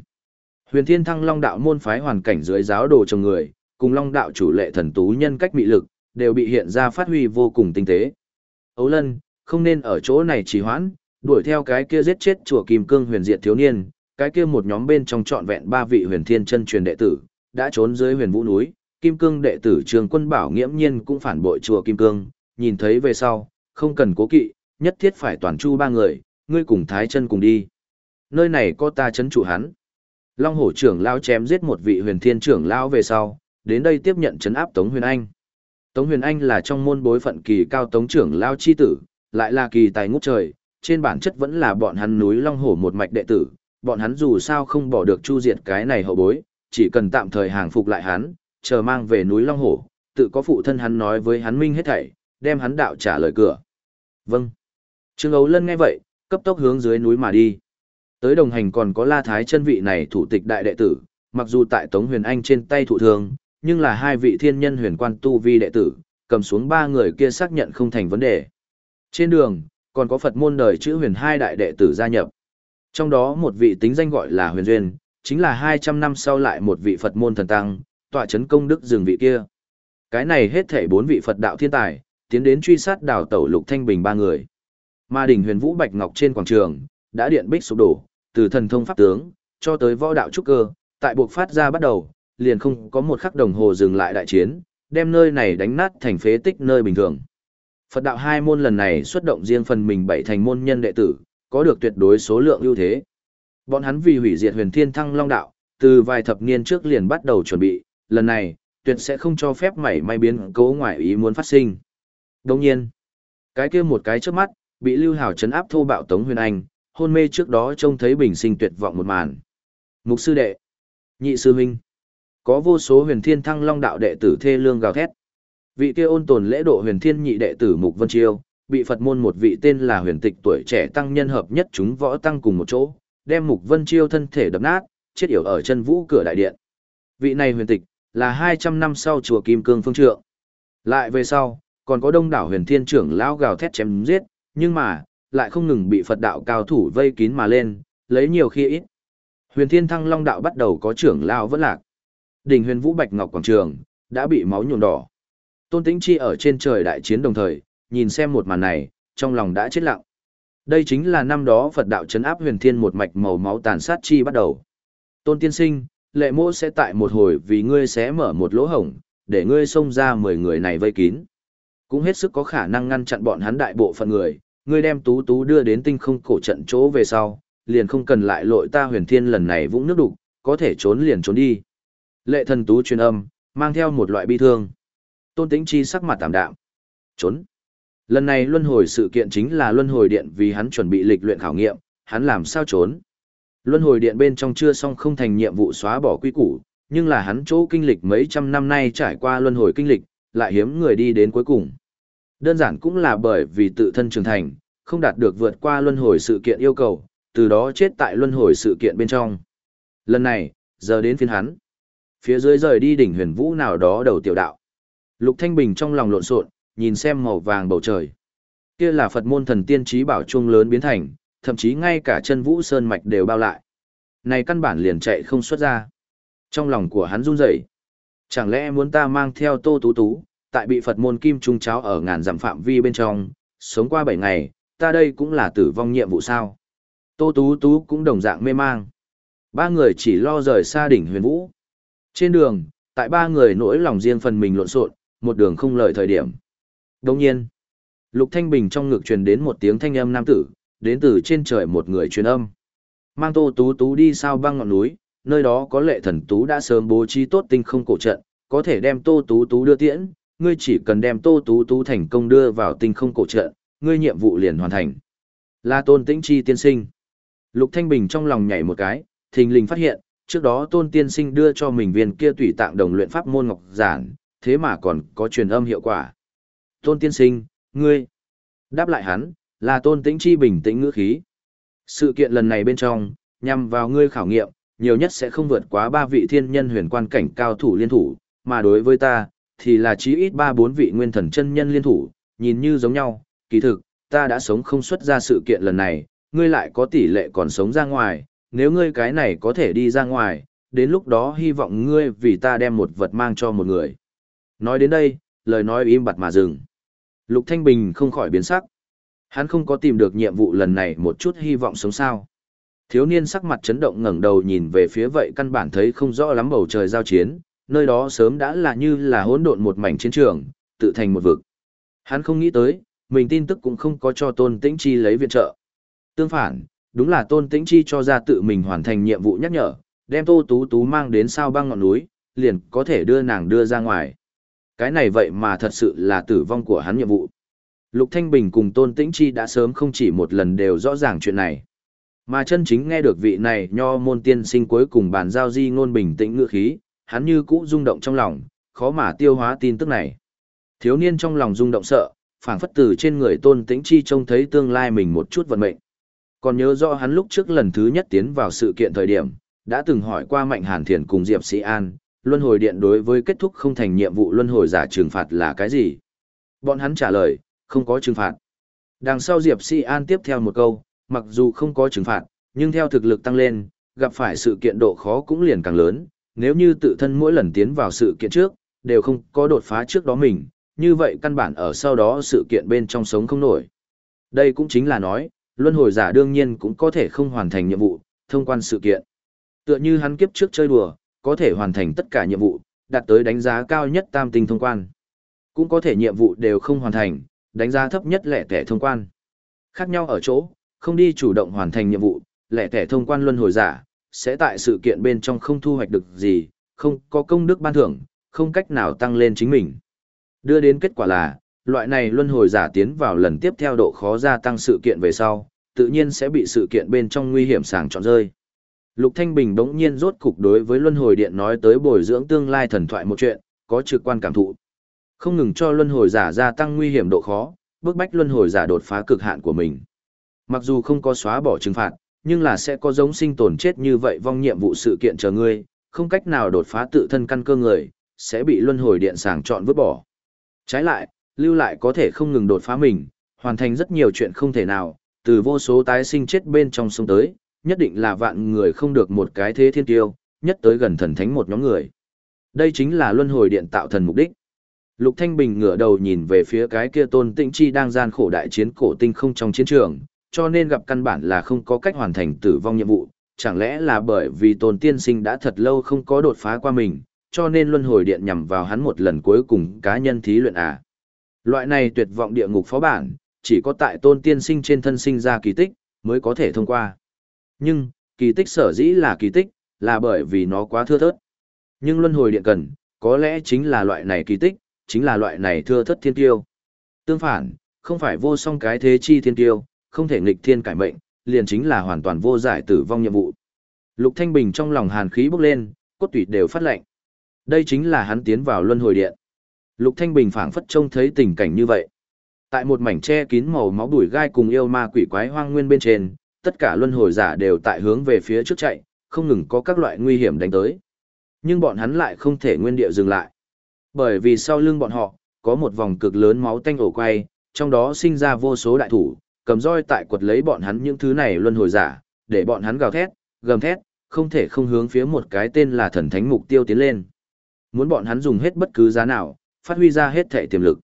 Huyền thiên thăng long đạo môn phái hoàn cảnh dưới giáo đồ chồng người, cùng long đạo chủ lệ thần tú nhân cách mị lực, đều bị hiện ra phát huy vô cùng tinh tế. Ấu Lân, không nên ở chỗ này trì hoãn, đuổi theo cái kia giết chết chùa Kim Cương huyền diệt thiếu niên, cái kia một nhóm bên trong trọn vẹn ba vị huyền thiên chân truyền đệ tử, đã trốn dưới huyền vũ núi, Kim Cương đệ tử Trường Quân Bảo nghiễm nhiên cũng phản bội chùa Kim Cương, nhìn thấy về sau, không cần cố kỵ, nhất thiết phải toàn chu ba người, ngươi cùng Thái chân cùng đi. Nơi này có ta chấn chủ hắn. Long hổ trưởng lao chém giết một vị huyền thiên trưởng lao về sau, đến đây tiếp nhận chấn áp Tống Huyền Anh. Tống Huyền Anh là trong môn bối phận kỳ cao Tống trưởng lao chi tử, lại là kỳ tài ngút trời, trên bản chất vẫn là bọn hắn núi Long Hổ một mạch đệ tử, bọn hắn dù sao không bỏ được chu diệt cái này hậu bối, chỉ cần tạm thời hàng phục lại hắn, chờ mang về núi Long Hổ, tự có phụ thân hắn nói với hắn minh hết thảy, đem hắn đạo trả lời cửa. Vâng. Trương Ấu Lân nghe vậy, cấp tốc hướng dưới núi mà đi. Tới đồng hành còn có La Thái chân vị này thủ tịch đại đệ tử, mặc dù tại Tống Huyền Anh trên tay thủ thường, nhưng là hai vị thiên nhân huyền quan tu vi đệ tử, cầm xuống ba người kia xác nhận không thành vấn đề. Trên đường, còn có Phật môn đời chữ huyền hai đại đệ tử gia nhập. Trong đó một vị tính danh gọi là huyền duyên, chính là 200 năm sau lại một vị Phật môn thần tăng, tọa chấn công đức rừng vị kia. Cái này hết thể bốn vị Phật đạo thiên tài, tiến đến truy sát đào tẩu lục thanh bình ba người. Ma đỉnh huyền vũ bạch ngọc trên quảng trường, đã điện bích sụp đổ, từ thần thông pháp tướng, cho tới võ đạo trúc cơ, tại buộc phát ra bắt đầu, liền không có một khắc đồng hồ dừng lại đại chiến, đem nơi này đánh nát thành phế tích nơi bình thường. Phật đạo hai môn lần này xuất động riêng phần mình bảy thành môn nhân đệ tử, có được tuyệt đối số lượng ưu thế. Bọn hắn vì hủy diệt huyền thiên thăng long đạo, từ vài thập niên trước liền bắt đầu chuẩn bị, lần này, tuyệt sẽ không cho phép mảy may biến cố ngoài ý muốn phát sinh. Đồng nhiên, cái kia một cái trước mắt, bị lưu hào chấn áp thô bạo Tống Huyền Anh, hôn mê trước đó trông thấy bình sinh tuyệt vọng một màn. Mục sư đệ, nhị sư huynh, có vô số huyền thiên thăng long đạo đệ tử thê lương gào thét. Vị kia ôn tồn lễ độ huyền thiên nhị đệ tử Mục Vân Chiêu, bị Phật môn một vị tên là huyền tịch tuổi trẻ tăng nhân hợp nhất chúng võ tăng cùng một chỗ, đem Mục Vân Chiêu thân thể đập nát, chết yểu ở chân vũ cửa đại điện. Vị này huyền tịch, là 200 năm sau chùa Kim Cương Phương Trượng. Lại về sau, còn có đông đảo huyền thiên trưởng lão gào thét chém giết, nhưng mà, lại không ngừng bị Phật đạo cao thủ vây kín mà lên, lấy nhiều khi ít. Huyền thiên thăng long đạo bắt đầu có trưởng lao vẫn lạc. Đỉnh huyền vũ bạch ngọc quảng trường, đã bị máu nhuộm đỏ. Tôn Tĩnh Chi ở trên trời đại chiến đồng thời, nhìn xem một màn này, trong lòng đã chết lặng. Đây chính là năm đó Phật đạo chấn áp huyền thiên một mạch màu máu tàn sát chi bắt đầu. Tôn tiên sinh, lệ mộ sẽ tại một hồi vì ngươi sẽ mở một lỗ hổng, để ngươi xông ra 10 người này vây kín. Cũng hết sức có khả năng ngăn chặn bọn hắn đại bộ phận người, ngươi đem tú tú đưa đến tinh không cổ trận chỗ về sau, liền không cần lại lội ta huyền thiên lần này vũng nước đục, có thể trốn liền trốn đi. Lệ thần tú truyền âm, mang theo một loại bi thương. Tôn Tĩnh Chi sắc mặt tạm đạm. Trốn. Lần này luân hồi sự kiện chính là luân hồi điện vì hắn chuẩn bị lịch luyện khảo nghiệm, hắn làm sao trốn. Luân hồi điện bên trong chưa xong không thành nhiệm vụ xóa bỏ quy củ, nhưng là hắn chỗ kinh lịch mấy trăm năm nay trải qua luân hồi kinh lịch, lại hiếm người đi đến cuối cùng. Đơn giản cũng là bởi vì tự thân trưởng thành, không đạt được vượt qua luân hồi sự kiện yêu cầu, từ đó chết tại luân hồi sự kiện bên trong. Lần này, giờ đến phiên hắn. Phía dưới rời đi đỉnh huyền vũ nào đó đầu tiểu đạo. Lục Thanh Bình trong lòng lộn xộn, nhìn xem màu vàng bầu trời. Kia là Phật môn thần tiên trí bảo trung lớn biến thành, thậm chí ngay cả chân vũ sơn mạch đều bao lại. Này căn bản liền chạy không xuất ra. Trong lòng của hắn run rẩy. Chẳng lẽ muốn ta mang theo Tô Tú Tú, tại bị Phật môn kim trung cháo ở ngàn dặm phạm vi bên trong, sống qua 7 ngày, ta đây cũng là tử vong nhiệm vụ sao? Tô Tú Tú cũng đồng dạng mê mang. Ba người chỉ lo rời xa đỉnh huyền vũ. Trên đường, tại ba người nỗi lòng riêng phần mình lộn xộn, một đường không lời thời điểm. Đồng nhiên, Lục Thanh Bình trong ngực truyền đến một tiếng thanh âm nam tử, đến từ trên trời một người truyền âm. Mang Tô Tú Tú đi sao băng ngọn núi, nơi đó có lệ thần Tú đã sớm bố trí tốt tinh không cổ trận, có thể đem Tô Tú Tú đưa tiễn, ngươi chỉ cần đem Tô Tú Tú thành công đưa vào tinh không cổ trợ, ngươi nhiệm vụ liền hoàn thành. Là Tôn Tĩnh Chi tiên sinh. Lục Thanh Bình trong lòng nhảy một cái, thình lình phát hiện, trước đó Tôn tiên sinh đưa cho mình viên kia tùy tạng đồng luyện pháp môn ngọc giản, thế mà còn có truyền âm hiệu quả. Tôn tiên sinh, ngươi. Đáp lại hắn, là Tôn Tĩnh Chi bình tĩnh ngữ khí. Sự kiện lần này bên trong, nhằm vào ngươi khảo nghiệm, nhiều nhất sẽ không vượt quá ba vị thiên nhân huyền quan cảnh cao thủ liên thủ, mà đối với ta, thì là chí ít ba bốn vị nguyên thần chân nhân liên thủ, nhìn như giống nhau, kỳ thực, ta đã sống không xuất ra sự kiện lần này, ngươi lại có tỷ lệ còn sống ra ngoài, nếu ngươi cái này có thể đi ra ngoài, đến lúc đó hy vọng ngươi vì ta đem một vật mang cho một người. Nói đến đây, lời nói im bặt mà dừng. Lục Thanh Bình không khỏi biến sắc. Hắn không có tìm được nhiệm vụ lần này một chút hy vọng sống sao. Thiếu niên sắc mặt chấn động ngẩng đầu nhìn về phía vậy căn bản thấy không rõ lắm bầu trời giao chiến, nơi đó sớm đã là như là hỗn độn một mảnh chiến trường, tự thành một vực. Hắn không nghĩ tới, mình tin tức cũng không có cho Tôn Tĩnh Chi lấy viện trợ. Tương phản, đúng là Tôn Tĩnh Chi cho ra tự mình hoàn thành nhiệm vụ nhắc nhở, đem Tô Tú Tú mang đến sao băng ngọn núi, liền có thể đưa nàng đưa ra ngoài. Cái này vậy mà thật sự là tử vong của hắn nhiệm vụ. Lục Thanh Bình cùng Tôn Tĩnh Chi đã sớm không chỉ một lần đều rõ ràng chuyện này. Mà chân chính nghe được vị này nho môn tiên sinh cuối cùng bàn giao di ngôn bình tĩnh ngựa khí, hắn như cũ rung động trong lòng, khó mà tiêu hóa tin tức này. Thiếu niên trong lòng rung động sợ, phảng phất từ trên người tôn tĩnh chi trông thấy tương lai mình một chút vận mệnh. Còn nhớ rõ hắn lúc trước lần thứ nhất tiến vào sự kiện thời điểm, đã từng hỏi qua Mạnh Hàn Thiền cùng Diệp Sĩ An, luân hồi điện đối với kết thúc không thành nhiệm vụ luân hồi giả trừng phạt là cái gì? Bọn hắn trả lời, không có trừng phạt. Đằng sau Diệp Sĩ An tiếp theo một câu, mặc dù không có trừng phạt, nhưng theo thực lực tăng lên, gặp phải sự kiện độ khó cũng liền càng lớn, nếu như tự thân mỗi lần tiến vào sự kiện trước, đều không có đột phá trước đó mình, như vậy căn bản ở sau đó sự kiện bên trong sống không nổi. Đây cũng chính là nói, luân hồi giả đương nhiên cũng có thể không hoàn thành nhiệm vụ, thông quan sự kiện. Tựa như hắn kiếp trước chơi đùa, có thể hoàn thành tất cả nhiệm vụ, đạt tới đánh giá cao nhất tam tinh thông quan. Cũng có thể nhiệm vụ đều không hoàn thành, đánh giá thấp nhất lẻ tẻ thông quan. Khác nhau ở chỗ, không đi chủ động hoàn thành nhiệm vụ, lẻ tẻ thông quan luân hồi giả, sẽ tại sự kiện bên trong không thu hoạch được gì, không có công đức ban thưởng, không cách nào tăng lên chính mình. Đưa đến kết quả là, loại này luân hồi giả tiến vào lần tiếp theo độ khó gia tăng sự kiện về sau, tự nhiên sẽ bị sự kiện bên trong nguy hiểm sàng chọn rơi. Lục Thanh Bình đống nhiên rốt cục đối với luân hồi điện nói tới bồi dưỡng tương lai thần thoại một chuyện, có trực quan cảm thụ. Không ngừng cho luân hồi giả gia tăng nguy hiểm độ khó, bước bách luân hồi giả đột phá cực hạn của mình. Mặc dù không có xóa bỏ trừng phạt, nhưng là sẽ có giống sinh tồn chết như vậy vong nhiệm vụ sự kiện chờ ngươi, không cách nào đột phá tự thân căn cơ người, sẽ bị luân hồi điện sàng chọn vứt bỏ. Trái lại, lưu lại có thể không ngừng đột phá mình, hoàn thành rất nhiều chuyện không thể nào, từ vô số tái sinh chết bên trong sông tới, nhất định là vạn người không được một cái thế thiên tiêu, nhất tới gần thần thánh một nhóm người. Đây chính là luân hồi điện tạo thần mục đích. Lục Thanh Bình ngửa đầu nhìn về phía cái kia tôn tĩnh chi đang gian khổ đại chiến cổ tinh không trong chiến trường, cho nên gặp căn bản là không có cách hoàn thành tử vong nhiệm vụ, chẳng lẽ là bởi vì tôn tiên sinh đã thật lâu không có đột phá qua mình, cho nên luân hồi điện nhằm vào hắn một lần cuối cùng cá nhân thí luyện à. Loại này tuyệt vọng địa ngục phó bản, chỉ có tại tôn tiên sinh trên thân sinh ra kỳ tích, mới có thể thông qua. Nhưng, kỳ tích sở dĩ là kỳ tích, là bởi vì nó quá thưa thớt. Nhưng luân hồi điện cần, có lẽ chính là loại này kỳ tích, chính là loại này thưa thất thiên tiêu. Tương phản, không phải vô song cái thế chi thiên tiêu, không thể nghịch thiên cải mệnh, liền chính là hoàn toàn vô giải tử vong nhiệm vụ. Lục Thanh Bình trong lòng hàn khí bốc lên, cốt tủy đều phát lạnh. Đây chính là hắn tiến vào luân hồi điện. Lục Thanh Bình phảng phất trông thấy tình cảnh như vậy. Tại một mảnh che kín màu máu đuổi gai cùng yêu ma quỷ quái hoang nguyên bên trên, tất cả luân hồi giả đều tại hướng về phía trước chạy, không ngừng có các loại nguy hiểm đánh tới. Nhưng bọn hắn lại không thể nguyên địa dừng lại. Bởi vì sau lưng bọn họ, có một vòng cực lớn máu tanh ổ quay, trong đó sinh ra vô số đại thủ, cầm roi tại quật lấy bọn hắn những thứ này luân hồi giả, để bọn hắn gào thét, gầm thét, không thể không hướng phía một cái tên là thần thánh mục tiêu tiến lên. Muốn bọn hắn dùng hết bất cứ giá nào, phát huy ra hết thể tiềm lực.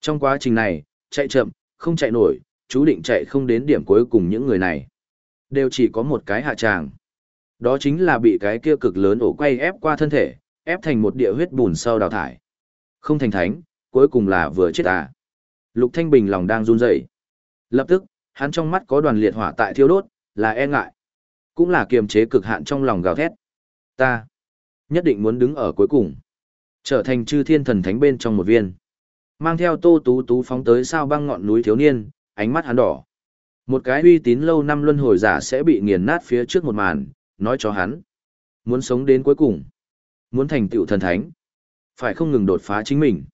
Trong quá trình này, chạy chậm, không chạy nổi, chú định chạy không đến điểm cuối cùng những người này. Đều chỉ có một cái hạ tràng. Đó chính là bị cái kia cực lớn ổ quay ép qua thân thể, ép thành một địa huyết bùn sau đào thải. Không thành thánh, cuối cùng là vừa chết à. Lục Thanh Bình lòng đang run rẩy. Lập tức, hắn trong mắt có đoàn liệt hỏa tại thiêu đốt, là e ngại. Cũng là kiềm chế cực hạn trong lòng gào thét. Ta, nhất định muốn đứng ở cuối cùng. Trở thành chư thiên thần thánh bên trong một viên. Mang theo tô tú tú phóng tới sao băng ngọn núi thiếu niên, ánh mắt hắn đỏ. Một cái uy tín lâu năm luân hồi giả sẽ bị nghiền nát phía trước một màn, nói cho hắn. Muốn sống đến cuối cùng. Muốn thành tựu thần thánh. Phải không ngừng đột phá chính mình.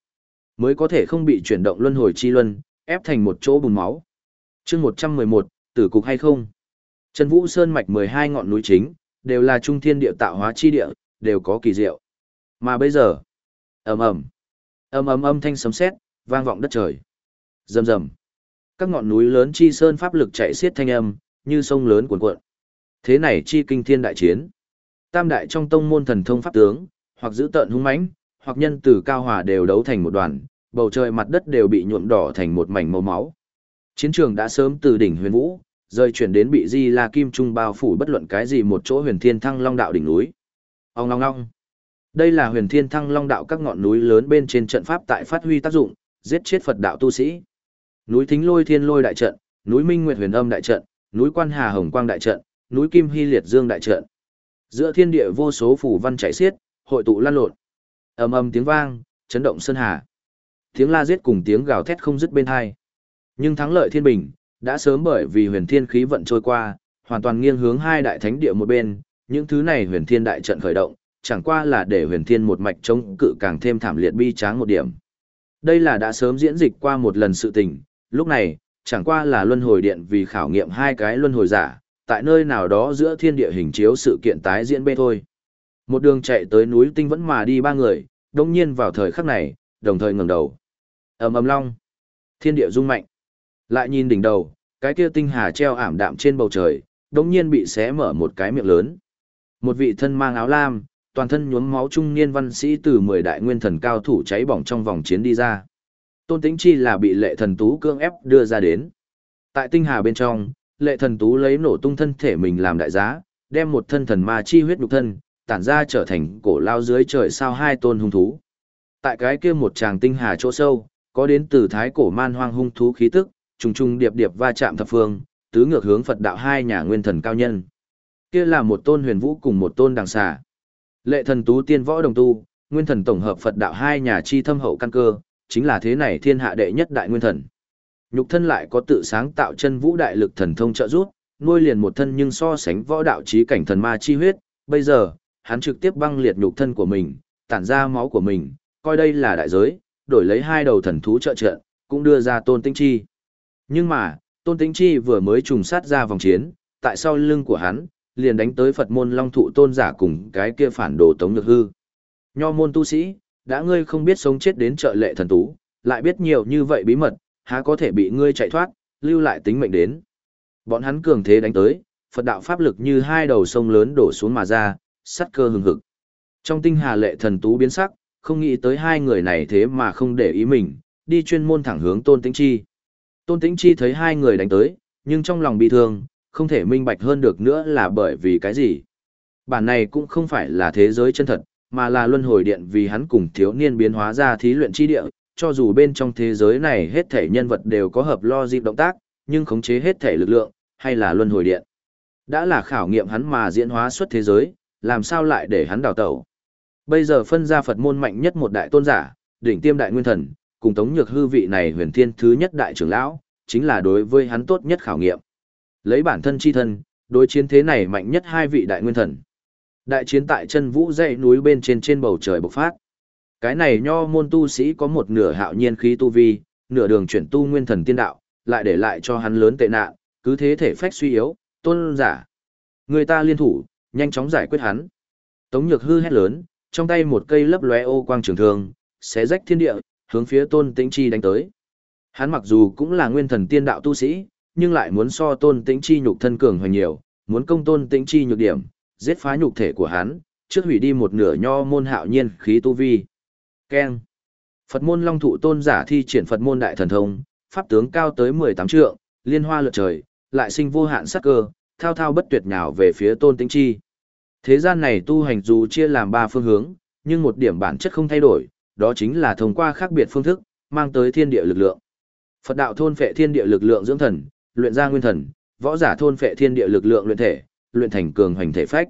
Mới có thể không bị chuyển động luân hồi chi luân, ép thành một chỗ bùn máu chương 111, tử cục hay không? Trần Vũ Sơn mạch 12 ngọn núi chính, đều là trung thiên địa tạo hóa chi địa, đều có kỳ diệu. Mà bây giờ, ầm ầm, ầm ầm âm thanh sấm sét, vang vọng đất trời. Rầm rầm. Các ngọn núi lớn chi sơn pháp lực chạy xiết thanh âm, như sông lớn cuồn cuộn. Thế này chi kinh thiên đại chiến. Tam đại trong tông môn thần thông pháp tướng, hoặc giữ tợn hung mãnh, hoặc nhân từ cao hòa đều đấu thành một đoàn, bầu trời mặt đất đều bị nhuộm đỏ thành một mảnh màu máu. Chiến trường đã sớm từ đỉnh huyền vũ, rơi chuyển đến bị Di La Kim Trung bao phủ bất luận cái gì một chỗ huyền thiên thăng long đạo đỉnh núi. Ông long long. Đây là huyền thiên thăng long đạo các ngọn núi lớn bên trên trận pháp tại phát huy tác dụng, giết chết Phật đạo tu sĩ. Núi Thính Lôi Thiên Lôi đại trận, núi Minh Nguyệt Huyền Âm đại trận, núi Quan Hà Hồng Quang đại trận, núi Kim Hy Liệt Dương đại trận. Giữa thiên địa vô số phủ văn chảy xiết, hội tụ lan lộn. Ầm ầm tiếng vang, chấn động sơn hà. Tiếng la giết cùng tiếng gào thét không dứt bên hai. Nhưng thắng lợi thiên bình, đã sớm bởi vì huyền thiên khí vận trôi qua, hoàn toàn nghiêng hướng hai đại thánh địa một bên, những thứ này huyền thiên đại trận khởi động, chẳng qua là để huyền thiên một mạch chống cự càng thêm thảm liệt bi tráng một điểm. Đây là đã sớm diễn dịch qua một lần sự tình, lúc này, chẳng qua là luân hồi điện vì khảo nghiệm hai cái luân hồi giả, tại nơi nào đó giữa thiên địa hình chiếu sự kiện tái diễn bê thôi. Một đường chạy tới núi tinh vẫn mà đi ba người, đồng nhiên vào thời khắc này, đồng thời ngẩng đầu. ầm ầm long. Thiên địa rung mạnh. Lại nhìn đỉnh đầu, cái kia tinh hà treo ảm đạm trên bầu trời, đống nhiên bị xé mở một cái miệng lớn. Một vị thân mang áo lam, toàn thân nhuốm máu trung niên văn sĩ từ mười đại nguyên thần cao thủ cháy bỏng trong vòng chiến đi ra. Tôn Tĩnh Chi là bị lệ thần tú cương ép đưa ra đến. Tại tinh hà bên trong, lệ thần tú lấy nổ tung thân thể mình làm đại giá, đem một thân thần ma chi huyết nhục thân, tản ra trở thành cổ lao dưới trời sao hai tôn hung thú. Tại cái kia một tràng tinh hà chỗ sâu, có đến từ thái cổ man hoang hung thú khí tức, trùng trùng điệp điệp va chạm thập phương, tứ ngược hướng Phật đạo hai nhà nguyên thần cao nhân. Kia là một tôn huyền vũ cùng một tôn đằng xà. Lệ thần tú tiên võ đồng tu, nguyên thần tổng hợp Phật đạo hai nhà chi thâm hậu căn cơ, chính là thế này thiên hạ đệ nhất đại nguyên thần. Nhục thân lại có tự sáng tạo chân vũ đại lực thần thông trợ giúp, nuôi liền một thân nhưng so sánh võ đạo trí cảnh thần ma chi huyết, bây giờ, hắn trực tiếp băng liệt nhục thân của mình, tản ra máu của mình, coi đây là đại giới, đổi lấy hai đầu thần thú trợ trợ, cũng đưa ra tôn tinh chi. Nhưng mà, tôn tĩnh chi vừa mới trùng sát ra vòng chiến, tại sau lưng của hắn, liền đánh tới Phật môn long thụ tôn giả cùng cái kia phản đồ tống nhược hư. Nho môn tu sĩ, đã ngươi không biết sống chết đến trợ lệ thần tú, lại biết nhiều như vậy bí mật, há có thể bị ngươi chạy thoát, lưu lại tính mệnh đến. Bọn hắn cường thế đánh tới, Phật đạo pháp lực như hai đầu sông lớn đổ xuống mà ra, sắt cơ hừng hực. Trong tinh hà lệ thần tú biến sắc, không nghĩ tới hai người này thế mà không để ý mình, đi chuyên môn thẳng hướng Tôn Tĩnh Chi. Tôn Tĩnh Chi thấy hai người đánh tới, nhưng trong lòng bị thương, không thể minh bạch hơn được nữa là bởi vì cái gì. Bản này cũng không phải là thế giới chân thật, mà là luân hồi điện vì hắn cùng thiếu niên biến hóa ra thí luyện chi địa, cho dù bên trong thế giới này hết thể nhân vật đều có hợp lo dịp động tác, nhưng khống chế hết thể lực lượng, hay là luân hồi điện. Đã là khảo nghiệm hắn mà diễn hóa xuất thế giới, làm sao lại để hắn đào tẩu. Bây giờ phân ra Phật môn mạnh nhất một đại tôn giả, đỉnh tiêm đại nguyên thần, cùng tống nhược hư vị này huyền thiên thứ nhất đại trưởng lão, chính là đối với hắn tốt nhất khảo nghiệm. Lấy bản thân chi thân, đối chiến thế này mạnh nhất hai vị đại nguyên thần. Đại chiến tại chân vũ dãy núi bên trên trên bầu trời bộc phát. Cái này nho môn tu sĩ có một nửa hạo nhiên khí tu vi, nửa đường chuyển tu nguyên thần tiên đạo, lại để lại cho hắn lớn tệ nạn, cứ thế thể phách suy yếu, tôn giả. Người ta liên thủ, nhanh chóng giải quyết hắn. Tống Nhược hư hét lớn, trong tay một cây lấp lóe ô quang trường thương, xé rách thiên địa, hướng phía Tôn Tĩnh Chi đánh tới. Hắn mặc dù cũng là nguyên thần tiên đạo tu sĩ, nhưng lại muốn so Tôn Tĩnh Chi nhục thân cường hoành nhiều, muốn công Tôn Tĩnh Chi nhược điểm, giết phá nhục thể của hắn, trước hủy đi một nửa nho môn hạo nhiên khí tu vi. Keng. Phật môn Long Thụ Tôn giả thi triển Phật môn đại thần thông, pháp tướng cao tới 18 trượng, liên hoa lượt trời, lại sinh vô hạn sắc cơ, thao thao bất tuyệt nhào về phía Tôn Tĩnh Chi. Thế gian này tu hành dù chia làm ba phương hướng, nhưng một điểm bản chất không thay đổi, đó chính là thông qua khác biệt phương thức, mang tới thiên địa lực lượng. Phật đạo thôn phệ thiên địa lực lượng dưỡng thần, luyện ra nguyên thần, võ giả thôn phệ thiên địa lực lượng luyện thể, luyện thành cường hoành thể phách.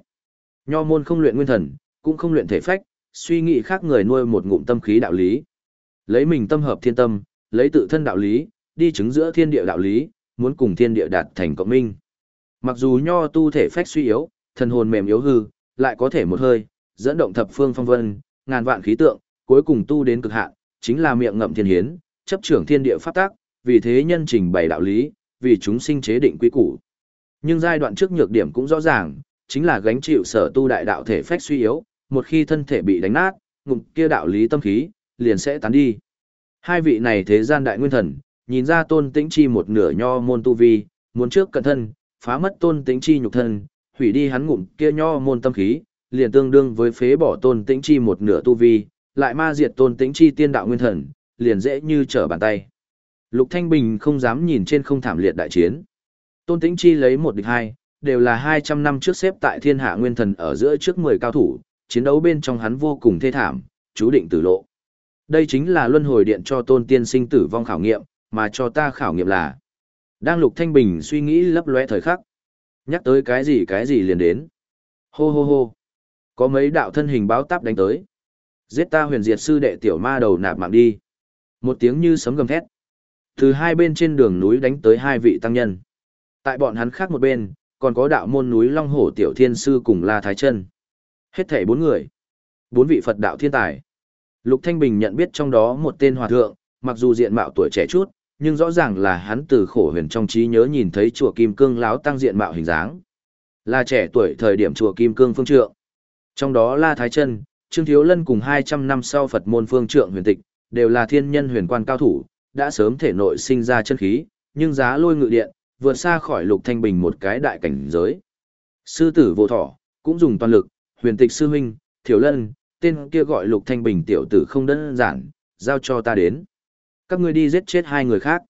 Nho môn không luyện nguyên thần, cũng không luyện thể phách, suy nghĩ khác người nuôi một ngụm tâm khí đạo lý. Lấy mình tâm hợp thiên tâm, lấy tự thân đạo lý, đi chứng giữa thiên địa đạo lý, muốn cùng thiên địa đạt thành cộng minh. Mặc dù nho tu thể phách suy yếu, thần hồn mềm yếu hư, lại có thể một hơi, dẫn động thập phương phong vân, ngàn vạn khí tượng, cuối cùng tu đến cực hạn, chính là miệng ngậm thiên hiến, chấp trưởng thiên địa pháp tác, vì thế nhân trình bày đạo lý, vì chúng sinh chế định quy củ. Nhưng giai đoạn trước nhược điểm cũng rõ ràng, chính là gánh chịu sở tu đại đạo thể phách suy yếu, một khi thân thể bị đánh nát, ngụm kia đạo lý tâm khí, liền sẽ tán đi. Hai vị này thế gian đại nguyên thần, nhìn ra tôn tĩnh chi một nửa nho môn tu vi, muốn trước cẩn thân, phá mất tôn tĩnh chi nhục thân, hủy đi hắn ngụm kia nho môn tâm khí, liền tương đương với phế bỏ tôn tĩnh chi một nửa tu vi, lại ma diệt tôn tĩnh chi tiên đạo nguyên thần, liền dễ như trở bàn tay. Lục Thanh Bình không dám nhìn trên không thảm liệt đại chiến. Tôn tĩnh chi lấy một địch hai, đều là 200 năm trước xếp tại thiên hạ nguyên thần ở giữa trước 10 cao thủ, chiến đấu bên trong hắn vô cùng thê thảm, chú định tử lộ. Đây chính là luân hồi điện cho tôn tiên sinh tử vong khảo nghiệm, mà cho ta khảo nghiệm là. Đang Lục Thanh Bình suy nghĩ lấp lóe thời khắc. Nhắc tới cái gì cái gì liền đến. Hô hô hô. Có mấy đạo thân hình báo táp đánh tới. Giết ta huyền diệt sư đệ tiểu ma đầu nạp mạng đi. Một tiếng như sấm gầm thét. Từ hai bên trên đường núi đánh tới hai vị tăng nhân. Tại bọn hắn khác một bên, còn có đạo môn núi Long Hổ Tiểu Thiên Sư cùng La Thái Chân. Hết thảy bốn người. Bốn vị Phật đạo thiên tài. Lục Thanh Bình nhận biết trong đó một tên hòa thượng, mặc dù diện mạo tuổi trẻ chút, nhưng rõ ràng là hắn từ khổ huyền trong trí nhớ nhìn thấy chùa Kim Cương láo tăng diện mạo hình dáng. Là trẻ tuổi thời điểm chùa Kim Cương phương trượng. Trong đó La Thái Chân, Trương Thiếu Lân cùng 200 năm sau Phật môn phương trượng huyền tịch, đều là thiên nhân huyền quan cao thủ, đã sớm thể nội sinh ra chân khí, nhưng giá lôi ngự điện, vượt xa khỏi Lục Thanh Bình một cái đại cảnh giới. Sư tử vô thọ, cũng dùng toàn lực, huyền tịch sư huynh, Thiếu Lân, tên kia gọi Lục Thanh Bình tiểu tử không đơn giản, giao cho ta đến các ngươi đi giết chết hai người khác.